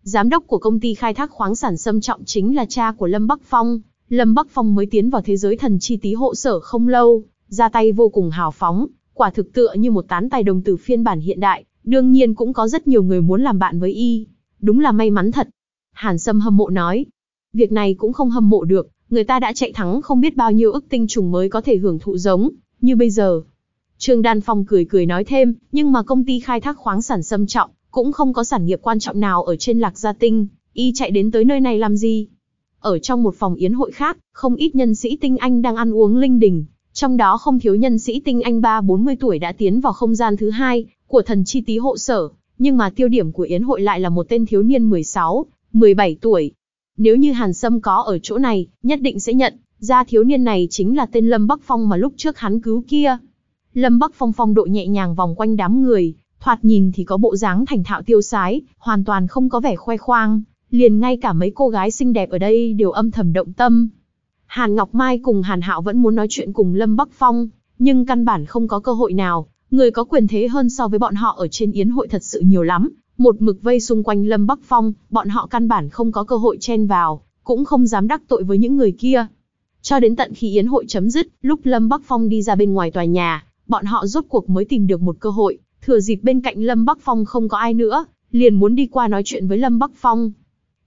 S1: Giám đốc của công ty khai thác khoáng sản xâm Trọng chính là cha của Lâm Bắc Phong, Lâm Bắc Phong mới tiến vào thế giới thần chi tí hộ sở không lâu, ra tay vô cùng hào phóng, quả thực tựa như một tán tài đồng từ phiên bản hiện đại, đương nhiên cũng có rất nhiều người muốn làm bạn với y. Đúng là may mắn thật. Hàn Sâm hâm mộ nói. Việc này cũng không hâm mộ được, người ta đã chạy thắng không biết bao nhiêu ức tinh trùng mới có thể hưởng thụ giống, như bây giờ. Trương Đan Phong cười cười nói thêm, nhưng mà công ty khai thác khoáng sản Sâm Trọng, cũng không có sản nghiệp quan trọng nào ở trên Lạc Gia Tinh, y chạy đến tới nơi này làm gì? Ở trong một phòng yến hội khác, không ít nhân sĩ tinh anh đang ăn uống linh đình, trong đó không thiếu nhân sĩ tinh anh ba 40 tuổi đã tiến vào không gian thứ hai của thần chi tý hộ sở, nhưng mà tiêu điểm của yến hội lại là một tên thiếu niên 16, 17 tuổi. Nếu như Hàn Sâm có ở chỗ này, nhất định sẽ nhận ra thiếu niên này chính là tên Lâm Bắc Phong mà lúc trước hắn cứu kia. Lâm Bắc Phong phong độ nhẹ nhàng vòng quanh đám người, thoạt nhìn thì có bộ dáng thành thạo tiêu sái, hoàn toàn không có vẻ khoe khoang, liền ngay cả mấy cô gái xinh đẹp ở đây đều âm thầm động tâm. Hàn Ngọc Mai cùng Hàn Hạo vẫn muốn nói chuyện cùng Lâm Bắc Phong, nhưng căn bản không có cơ hội nào, người có quyền thế hơn so với bọn họ ở trên yến hội thật sự nhiều lắm, một mực vây xung quanh Lâm Bắc Phong, bọn họ căn bản không có cơ hội chen vào, cũng không dám đắc tội với những người kia. Cho đến tận khi yến hội chấm dứt, lúc Lâm Bắc Phong đi ra bên ngoài tòa nhà, bọn họ rốt cuộc mới tìm được một cơ hội, thừa dịp bên cạnh Lâm Bắc Phong không có ai nữa, liền muốn đi qua nói chuyện với Lâm Bắc Phong.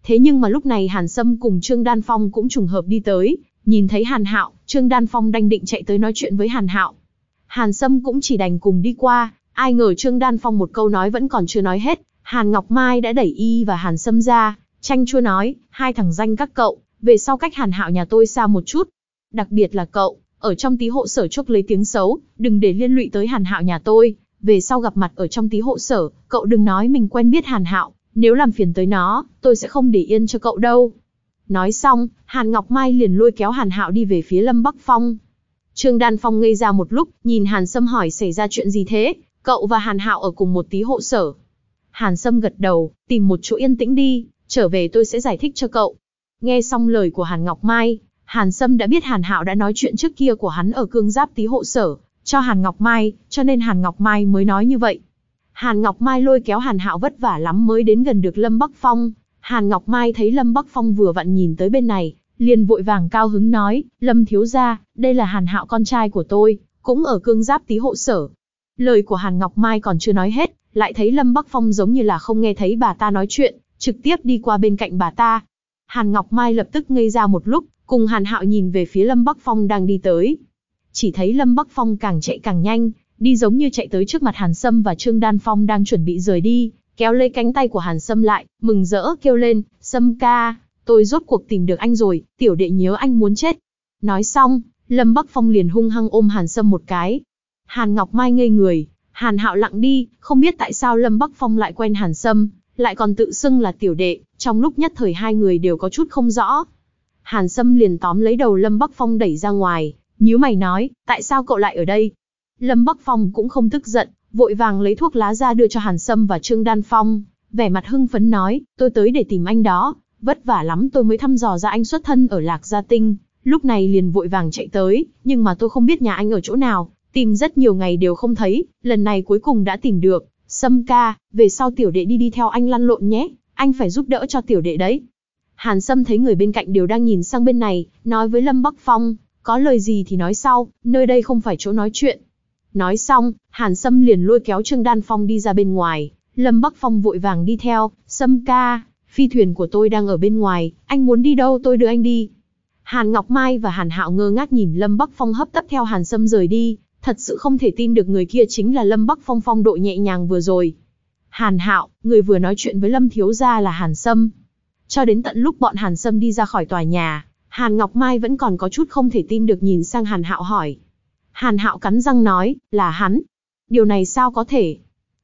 S1: Thế nhưng mà lúc này Hàn Sâm cùng Trương Đan Phong cũng trùng hợp đi tới, nhìn thấy Hàn Hạo, Trương Đan Phong đanh định chạy tới nói chuyện với Hàn Hạo. Hàn Sâm cũng chỉ đành cùng đi qua, ai ngờ Trương Đan Phong một câu nói vẫn còn chưa nói hết, Hàn Ngọc Mai đã đẩy y và Hàn Sâm ra, tranh chua nói, hai thằng danh các cậu, về sau cách Hàn Hạo nhà tôi xa một chút. Đặc biệt là cậu, ở trong tí hộ sở chốc lấy tiếng xấu, đừng để liên lụy tới Hàn Hạo nhà tôi, về sau gặp mặt ở trong tí hộ sở, cậu đừng nói mình quen biết Hàn Hạo, nếu làm phiền tới nó, tôi sẽ không để yên cho cậu đâu. Nói xong, Hàn Ngọc Mai liền lôi kéo Hàn Hạo đi về phía Lâm Bắc Phong. Trương Đan Phong ngây ra một lúc, nhìn Hàn Sâm hỏi xảy ra chuyện gì thế, cậu và Hàn Hạo ở cùng một tí hộ sở. Hàn Sâm gật đầu, tìm một chỗ yên tĩnh đi, trở về tôi sẽ giải thích cho cậu. Nghe xong lời của Hàn Ngọc Mai, Hàn Sâm đã biết Hàn Hạo đã nói chuyện trước kia của hắn ở cương giáp tí hộ sở, cho Hàn Ngọc Mai, cho nên Hàn Ngọc Mai mới nói như vậy. Hàn Ngọc Mai lôi kéo Hàn Hạo vất vả lắm mới đến gần được Lâm Bắc Phong. Hàn Ngọc Mai thấy Lâm Bắc Phong vừa vặn nhìn tới bên này, liền vội vàng cao hứng nói, Lâm thiếu gia, đây là Hàn Hạo con trai của tôi, cũng ở cương giáp tí hộ sở. Lời của Hàn Ngọc Mai còn chưa nói hết, lại thấy Lâm Bắc Phong giống như là không nghe thấy bà ta nói chuyện, trực tiếp đi qua bên cạnh bà ta. Hàn Ngọc Mai lập tức ngây ra một lúc, cùng Hàn Hạo nhìn về phía Lâm Bắc Phong đang đi tới. Chỉ thấy Lâm Bắc Phong càng chạy càng nhanh, đi giống như chạy tới trước mặt Hàn Sâm và Trương Đan Phong đang chuẩn bị rời đi, kéo lấy cánh tay của Hàn Sâm lại, mừng rỡ kêu lên, Sâm ca, tôi rốt cuộc tìm được anh rồi, tiểu đệ nhớ anh muốn chết. Nói xong, Lâm Bắc Phong liền hung hăng ôm Hàn Sâm một cái. Hàn Ngọc Mai ngây người, Hàn Hạo lặng đi, không biết tại sao Lâm Bắc Phong lại quen Hàn Sâm, lại còn tự xưng là tiểu đệ, trong lúc nhất thời hai người đều có chút không rõ. Hàn Sâm liền tóm lấy đầu Lâm Bắc Phong đẩy ra ngoài, nhíu mày nói, tại sao cậu lại ở đây? Lâm Bắc Phong cũng không tức giận, vội vàng lấy thuốc lá ra đưa cho Hàn Sâm và Trương Đan Phong, vẻ mặt hưng phấn nói, tôi tới để tìm anh đó, vất vả lắm tôi mới thăm dò ra anh xuất thân ở Lạc Gia Tinh, lúc này liền vội vàng chạy tới, nhưng mà tôi không biết nhà anh ở chỗ nào, tìm rất nhiều ngày đều không thấy, lần này cuối cùng đã tìm được, Sâm ca, về sau tiểu đệ đi đi theo anh lăn lộn nhé, anh phải giúp đỡ cho tiểu đệ đấy. Hàn Sâm thấy người bên cạnh đều đang nhìn sang bên này, nói với Lâm Bắc Phong, có lời gì thì nói sau, nơi đây không phải chỗ nói chuyện. Nói xong, Hàn Sâm liền lôi kéo Trương Đan Phong đi ra bên ngoài, Lâm Bắc Phong vội vàng đi theo, Sâm ca, phi thuyền của tôi đang ở bên ngoài, anh muốn đi đâu tôi đưa anh đi. Hàn Ngọc Mai và Hàn Hạo ngơ ngác nhìn Lâm Bắc Phong hấp tấp theo Hàn Sâm rời đi, thật sự không thể tin được người kia chính là Lâm Bắc Phong phong độ nhẹ nhàng vừa rồi. Hàn Hạo, người vừa nói chuyện với Lâm Thiếu Gia là Hàn Sâm. Cho đến tận lúc bọn Hàn Sâm đi ra khỏi tòa nhà, Hàn Ngọc Mai vẫn còn có chút không thể tin được nhìn sang Hàn Hạo hỏi. Hàn Hạo cắn răng nói, là hắn. Điều này sao có thể?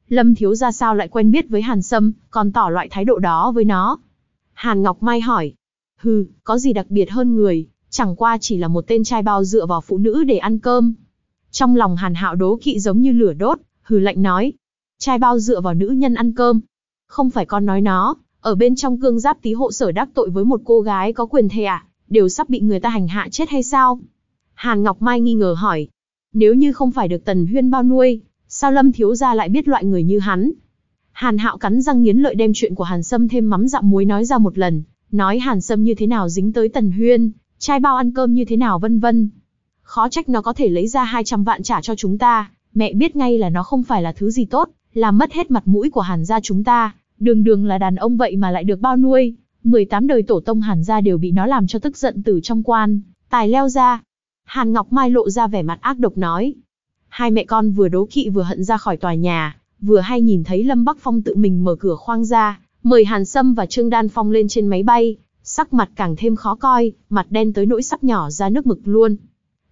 S1: Lâm Thiếu Gia sao lại quen biết với Hàn Sâm, còn tỏ loại thái độ đó với nó? Hàn Ngọc Mai hỏi. Hừ, có gì đặc biệt hơn người, chẳng qua chỉ là một tên trai bao dựa vào phụ nữ để ăn cơm. Trong lòng Hàn Hạo đố kỵ giống như lửa đốt, hừ lạnh nói. Trai bao dựa vào nữ nhân ăn cơm. Không phải con nói nó, ở bên trong cương giáp tí hộ sở đắc tội với một cô gái có quyền thề à, đều sắp bị người ta hành hạ chết hay sao? Hàn Ngọc Mai nghi ngờ hỏi. Nếu như không phải được Tần Huyên bao nuôi, sao Lâm Thiếu Gia lại biết loại người như hắn? Hàn Hạo cắn răng nghiến lợi đem chuyện của Hàn Sâm thêm mắm dặm muối nói ra một lần, nói Hàn Sâm như thế nào dính tới Tần Huyên, trai bao ăn cơm như thế nào vân vân. Khó trách nó có thể lấy ra 200 vạn trả cho chúng ta, mẹ biết ngay là nó không phải là thứ gì tốt, làm mất hết mặt mũi của Hàn gia chúng ta, đường đường là đàn ông vậy mà lại được bao nuôi, 18 đời tổ tông Hàn gia đều bị nó làm cho tức giận từ trong quan, tài leo ra. Hàn Ngọc Mai lộ ra vẻ mặt ác độc nói. Hai mẹ con vừa đố kỵ vừa hận ra khỏi tòa nhà, vừa hay nhìn thấy Lâm Bắc Phong tự mình mở cửa khoang ra, mời Hàn Sâm và Trương Đan Phong lên trên máy bay, sắc mặt càng thêm khó coi, mặt đen tới nỗi sắp nhỏ ra nước mực luôn.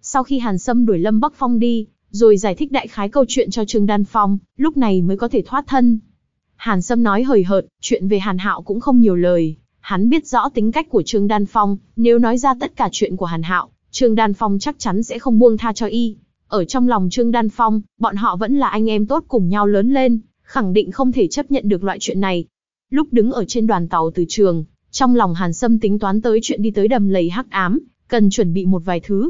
S1: Sau khi Hàn Sâm đuổi Lâm Bắc Phong đi, rồi giải thích đại khái câu chuyện cho Trương Đan Phong, lúc này mới có thể thoát thân. Hàn Sâm nói hời hợt, chuyện về Hàn Hạo cũng không nhiều lời, hắn biết rõ tính cách của Trương Đan Phong, nếu nói ra tất cả chuyện của Hàn Hạo, Trương Đan Phong chắc chắn sẽ không buông tha cho y. Ở trong lòng Trương Đan Phong, bọn họ vẫn là anh em tốt cùng nhau lớn lên, khẳng định không thể chấp nhận được loại chuyện này. Lúc đứng ở trên đoàn tàu từ trường, trong lòng Hàn Sâm tính toán tới chuyện đi tới đầm lầy hắc ám, cần chuẩn bị một vài thứ,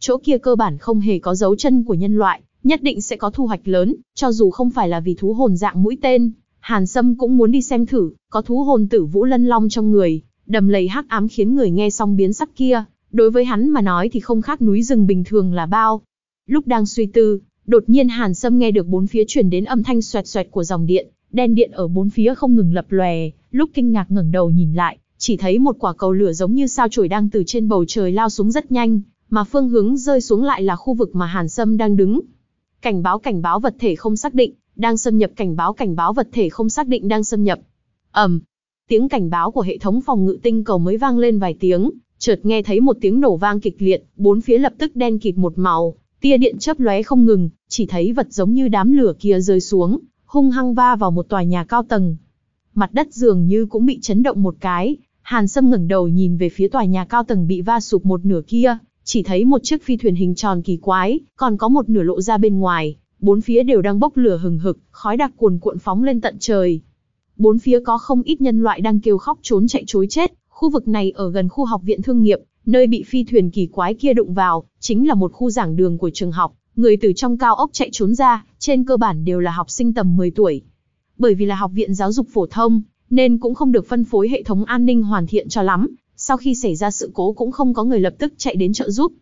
S1: Chỗ kia cơ bản không hề có dấu chân của nhân loại, nhất định sẽ có thu hoạch lớn, cho dù không phải là vì thú hồn dạng mũi tên, Hàn Sâm cũng muốn đi xem thử, có thú hồn tử vũ lân long trong người, đầm lầy hắc ám khiến người nghe xong biến sắc kia, đối với hắn mà nói thì không khác núi rừng bình thường là bao. Lúc đang suy tư, đột nhiên Hàn Sâm nghe được bốn phía truyền đến âm thanh xoẹt xoẹt của dòng điện, đen điện ở bốn phía không ngừng lập lòe, lúc kinh ngạc ngẩng đầu nhìn lại, chỉ thấy một quả cầu lửa giống như sao chổi đang từ trên bầu trời lao xuống rất nhanh, mà phương hướng rơi xuống lại là khu vực mà Hàn Sâm đang đứng. Cảnh báo cảnh báo vật thể không xác định, đang xâm nhập cảnh báo cảnh báo vật thể không xác định đang xâm nhập. ầm, um, tiếng cảnh báo của hệ thống phòng ngự tinh cầu mới vang lên vài tiếng, chợt nghe thấy một tiếng nổ vang kịch liệt, bốn phía lập tức đen kịt một màu, tia điện chớp lóe không ngừng, chỉ thấy vật giống như đám lửa kia rơi xuống, hung hăng va vào một tòa nhà cao tầng. Mặt đất dường như cũng bị chấn động một cái, Hàn Sâm ngẩng đầu nhìn về phía tòa nhà cao tầng bị va sụp một nửa kia, chỉ thấy một chiếc phi thuyền hình tròn kỳ quái, còn có một nửa lộ ra bên ngoài, bốn phía đều đang bốc lửa hừng hực, khói đặc cuồn cuộn phóng lên tận trời. Bốn phía có không ít nhân loại đang kêu khóc trốn chạy chối chết, khu vực này ở gần khu học viện thương nghiệp, nơi bị phi thuyền kỳ quái kia đụng vào, chính là một khu giảng đường của trường học, người từ trong cao ốc chạy trốn ra, trên cơ bản đều là học sinh tầm 10 tuổi. Bởi vì là học viện giáo dục phổ thông, nên cũng không được phân phối hệ thống an ninh hoàn thiện cho lắm, sau khi xảy ra sự cố cũng không có người lập tức chạy đến trợ giúp.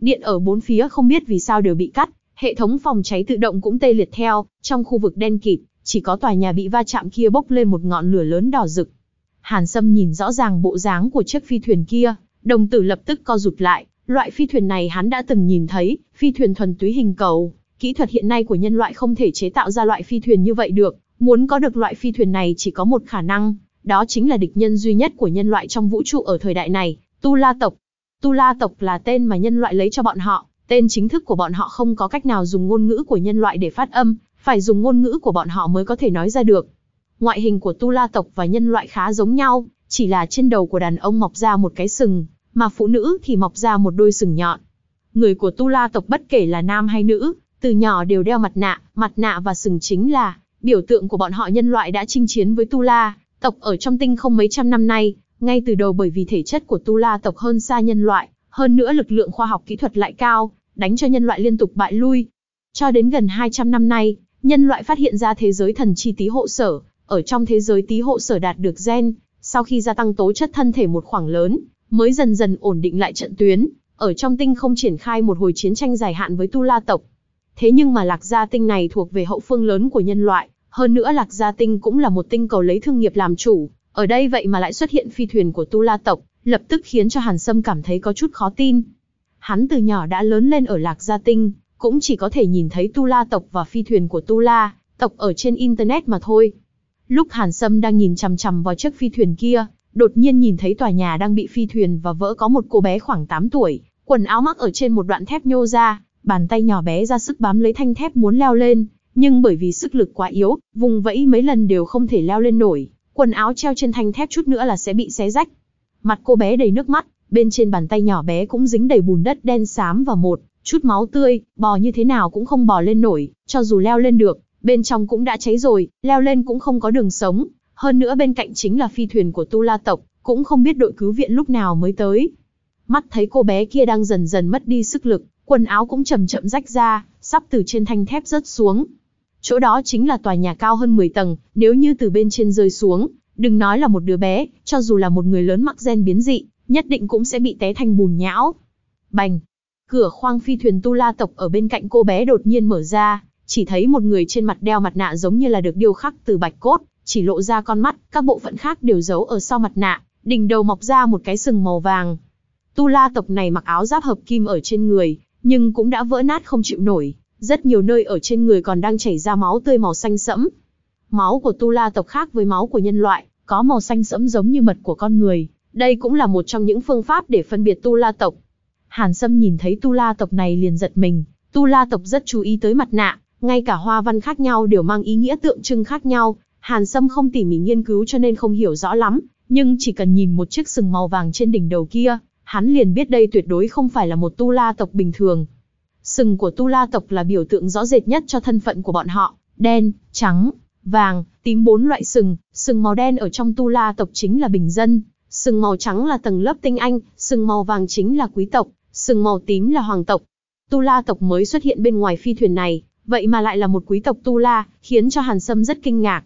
S1: Điện ở bốn phía không biết vì sao đều bị cắt, hệ thống phòng cháy tự động cũng tê liệt theo, trong khu vực đen kịt, chỉ có tòa nhà bị va chạm kia bốc lên một ngọn lửa lớn đỏ rực. Hàn Sâm nhìn rõ ràng bộ dáng của chiếc phi thuyền kia, đồng tử lập tức co rụt lại, loại phi thuyền này hắn đã từng nhìn thấy, phi thuyền thuần túy hình cầu. Kỹ thuật hiện nay của nhân loại không thể chế tạo ra loại phi thuyền như vậy được, muốn có được loại phi thuyền này chỉ có một khả năng, đó chính là địch nhân duy nhất của nhân loại trong vũ trụ ở thời đại này, Tu La tộc. Tu La tộc là tên mà nhân loại lấy cho bọn họ, tên chính thức của bọn họ không có cách nào dùng ngôn ngữ của nhân loại để phát âm, phải dùng ngôn ngữ của bọn họ mới có thể nói ra được. Ngoại hình của Tu La tộc và nhân loại khá giống nhau, chỉ là trên đầu của đàn ông mọc ra một cái sừng, mà phụ nữ thì mọc ra một đôi sừng nhọn. Người của Tu La tộc bất kể là nam hay nữ, từ nhỏ đều đeo mặt nạ, mặt nạ và sừng chính là biểu tượng của bọn họ nhân loại đã chinh chiến với Tu La, tộc ở trong tinh không mấy trăm năm nay, ngay từ đầu bởi vì thể chất của Tu La tộc hơn xa nhân loại, hơn nữa lực lượng khoa học kỹ thuật lại cao, đánh cho nhân loại liên tục bại lui. Cho đến gần 200 năm nay, nhân loại phát hiện ra thế giới thần chi tí hộ sở, ở trong thế giới tí hộ sở đạt được gen, sau khi gia tăng tố chất thân thể một khoảng lớn, mới dần dần ổn định lại trận tuyến, ở trong tinh không triển khai một hồi chiến tranh dài hạn với Tu La tộc. Thế nhưng mà Lạc Gia Tinh này thuộc về hậu phương lớn của nhân loại, hơn nữa Lạc Gia Tinh cũng là một tinh cầu lấy thương nghiệp làm chủ, ở đây vậy mà lại xuất hiện phi thuyền của Tu La tộc, lập tức khiến cho Hàn Sâm cảm thấy có chút khó tin. Hắn từ nhỏ đã lớn lên ở Lạc Gia Tinh, cũng chỉ có thể nhìn thấy Tu La tộc và phi thuyền của Tu La tộc ở trên internet mà thôi. Lúc Hàn Sâm đang nhìn chằm chằm vào chiếc phi thuyền kia, đột nhiên nhìn thấy tòa nhà đang bị phi thuyền và vỡ có một cô bé khoảng 8 tuổi, quần áo mắc ở trên một đoạn thép nhô ra, bàn tay nhỏ bé ra sức bám lấy thanh thép muốn leo lên, nhưng bởi vì sức lực quá yếu, vùng vẫy mấy lần đều không thể leo lên nổi, quần áo treo trên thanh thép chút nữa là sẽ bị xé rách. Mặt cô bé đầy nước mắt, bên trên bàn tay nhỏ bé cũng dính đầy bùn đất đen xám và một chút máu tươi, bò như thế nào cũng không bò lên nổi, cho dù leo lên được, bên trong cũng đã cháy rồi, leo lên cũng không có đường sống, hơn nữa bên cạnh chính là phi thuyền của Tu La tộc, cũng không biết đội cứu viện lúc nào mới tới. Mắt thấy cô bé kia đang dần dần mất đi sức lực, quần áo cũng chậm chậm rách ra, sắp từ trên thanh thép rớt xuống. Chỗ đó chính là tòa nhà cao hơn 10 tầng, nếu như từ bên trên rơi xuống, đừng nói là một đứa bé, cho dù là một người lớn mắc gen biến dị, nhất định cũng sẽ bị té thành bùn nhão. Bành! Cửa khoang phi thuyền Tu La tộc ở bên cạnh cô bé đột nhiên mở ra, chỉ thấy một người trên mặt đeo mặt nạ giống như là được điêu khắc từ bạch cốt, chỉ lộ ra con mắt, các bộ phận khác đều giấu ở sau mặt nạ, đỉnh đầu mọc ra một cái sừng màu vàng. Tu La tộc này mặc áo giáp hợp kim ở trên người, nhưng cũng đã vỡ nát không chịu nổi, rất nhiều nơi ở trên người còn đang chảy ra máu tươi màu xanh sẫm. Máu của Tu La tộc khác với máu của nhân loại, có màu xanh sẫm giống như mật của con người, đây cũng là một trong những phương pháp để phân biệt Tu La tộc. Hàn Sâm nhìn thấy Tu La tộc này liền giật mình, Tu La tộc rất chú ý tới mặt nạ, ngay cả hoa văn khác nhau đều mang ý nghĩa tượng trưng khác nhau, Hàn Sâm không tỉ mỉ nghiên cứu cho nên không hiểu rõ lắm, nhưng chỉ cần nhìn một chiếc sừng màu vàng trên đỉnh đầu kia, hắn liền biết đây tuyệt đối không phải là một tu la tộc bình thường. Sừng của tu la tộc là biểu tượng rõ rệt nhất cho thân phận của bọn họ, đen, trắng, vàng, tím bốn loại sừng, sừng màu đen ở trong tu la tộc chính là bình dân, sừng màu trắng là tầng lớp tinh anh, sừng màu vàng chính là quý tộc, sừng màu tím là hoàng tộc. Tu la tộc mới xuất hiện bên ngoài phi thuyền này, vậy mà lại là một quý tộc tu la, khiến cho Hàn Sâm rất kinh ngạc.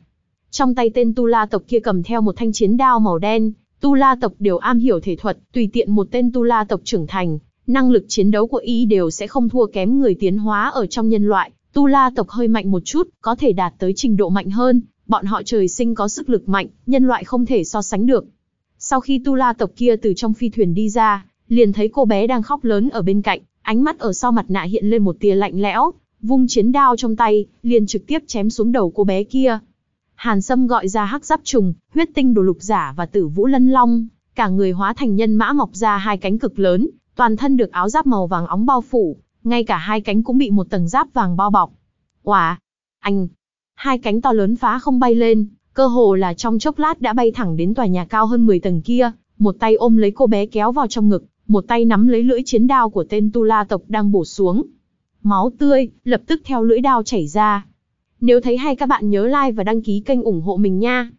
S1: Trong tay tên Tu La tộc kia cầm theo một thanh chiến đao màu đen, Tu La tộc đều am hiểu thể thuật, tùy tiện một tên Tu La tộc trưởng thành, năng lực chiến đấu của y đều sẽ không thua kém người tiến hóa ở trong nhân loại. Tu La tộc hơi mạnh một chút, có thể đạt tới trình độ mạnh hơn, bọn họ trời sinh có sức lực mạnh, nhân loại không thể so sánh được. Sau khi Tu La tộc kia từ trong phi thuyền đi ra, liền thấy cô bé đang khóc lớn ở bên cạnh, ánh mắt ở sau mặt nạ hiện lên một tia lạnh lẽo, vung chiến đao trong tay, liền trực tiếp chém xuống đầu cô bé kia. Hàn Sâm gọi ra hắc giáp trùng, huyết tinh đồ lục giả và tử vũ lân long, cả người hóa thành nhân mã mọc ra hai cánh cực lớn, toàn thân được áo giáp màu vàng óng bao phủ, ngay cả hai cánh cũng bị một tầng giáp vàng bao bọc. Quả, anh, hai cánh to lớn phá không bay lên, cơ hồ là trong chốc lát đã bay thẳng đến tòa nhà cao hơn 10 tầng kia, một tay ôm lấy cô bé kéo vào trong ngực, một tay nắm lấy lưỡi chiến đao của tên Tu La tộc đang bổ xuống. Máu tươi, lập tức theo lưỡi đao chảy ra, nếu thấy hay các bạn nhớ like và đăng ký kênh ủng hộ mình nha.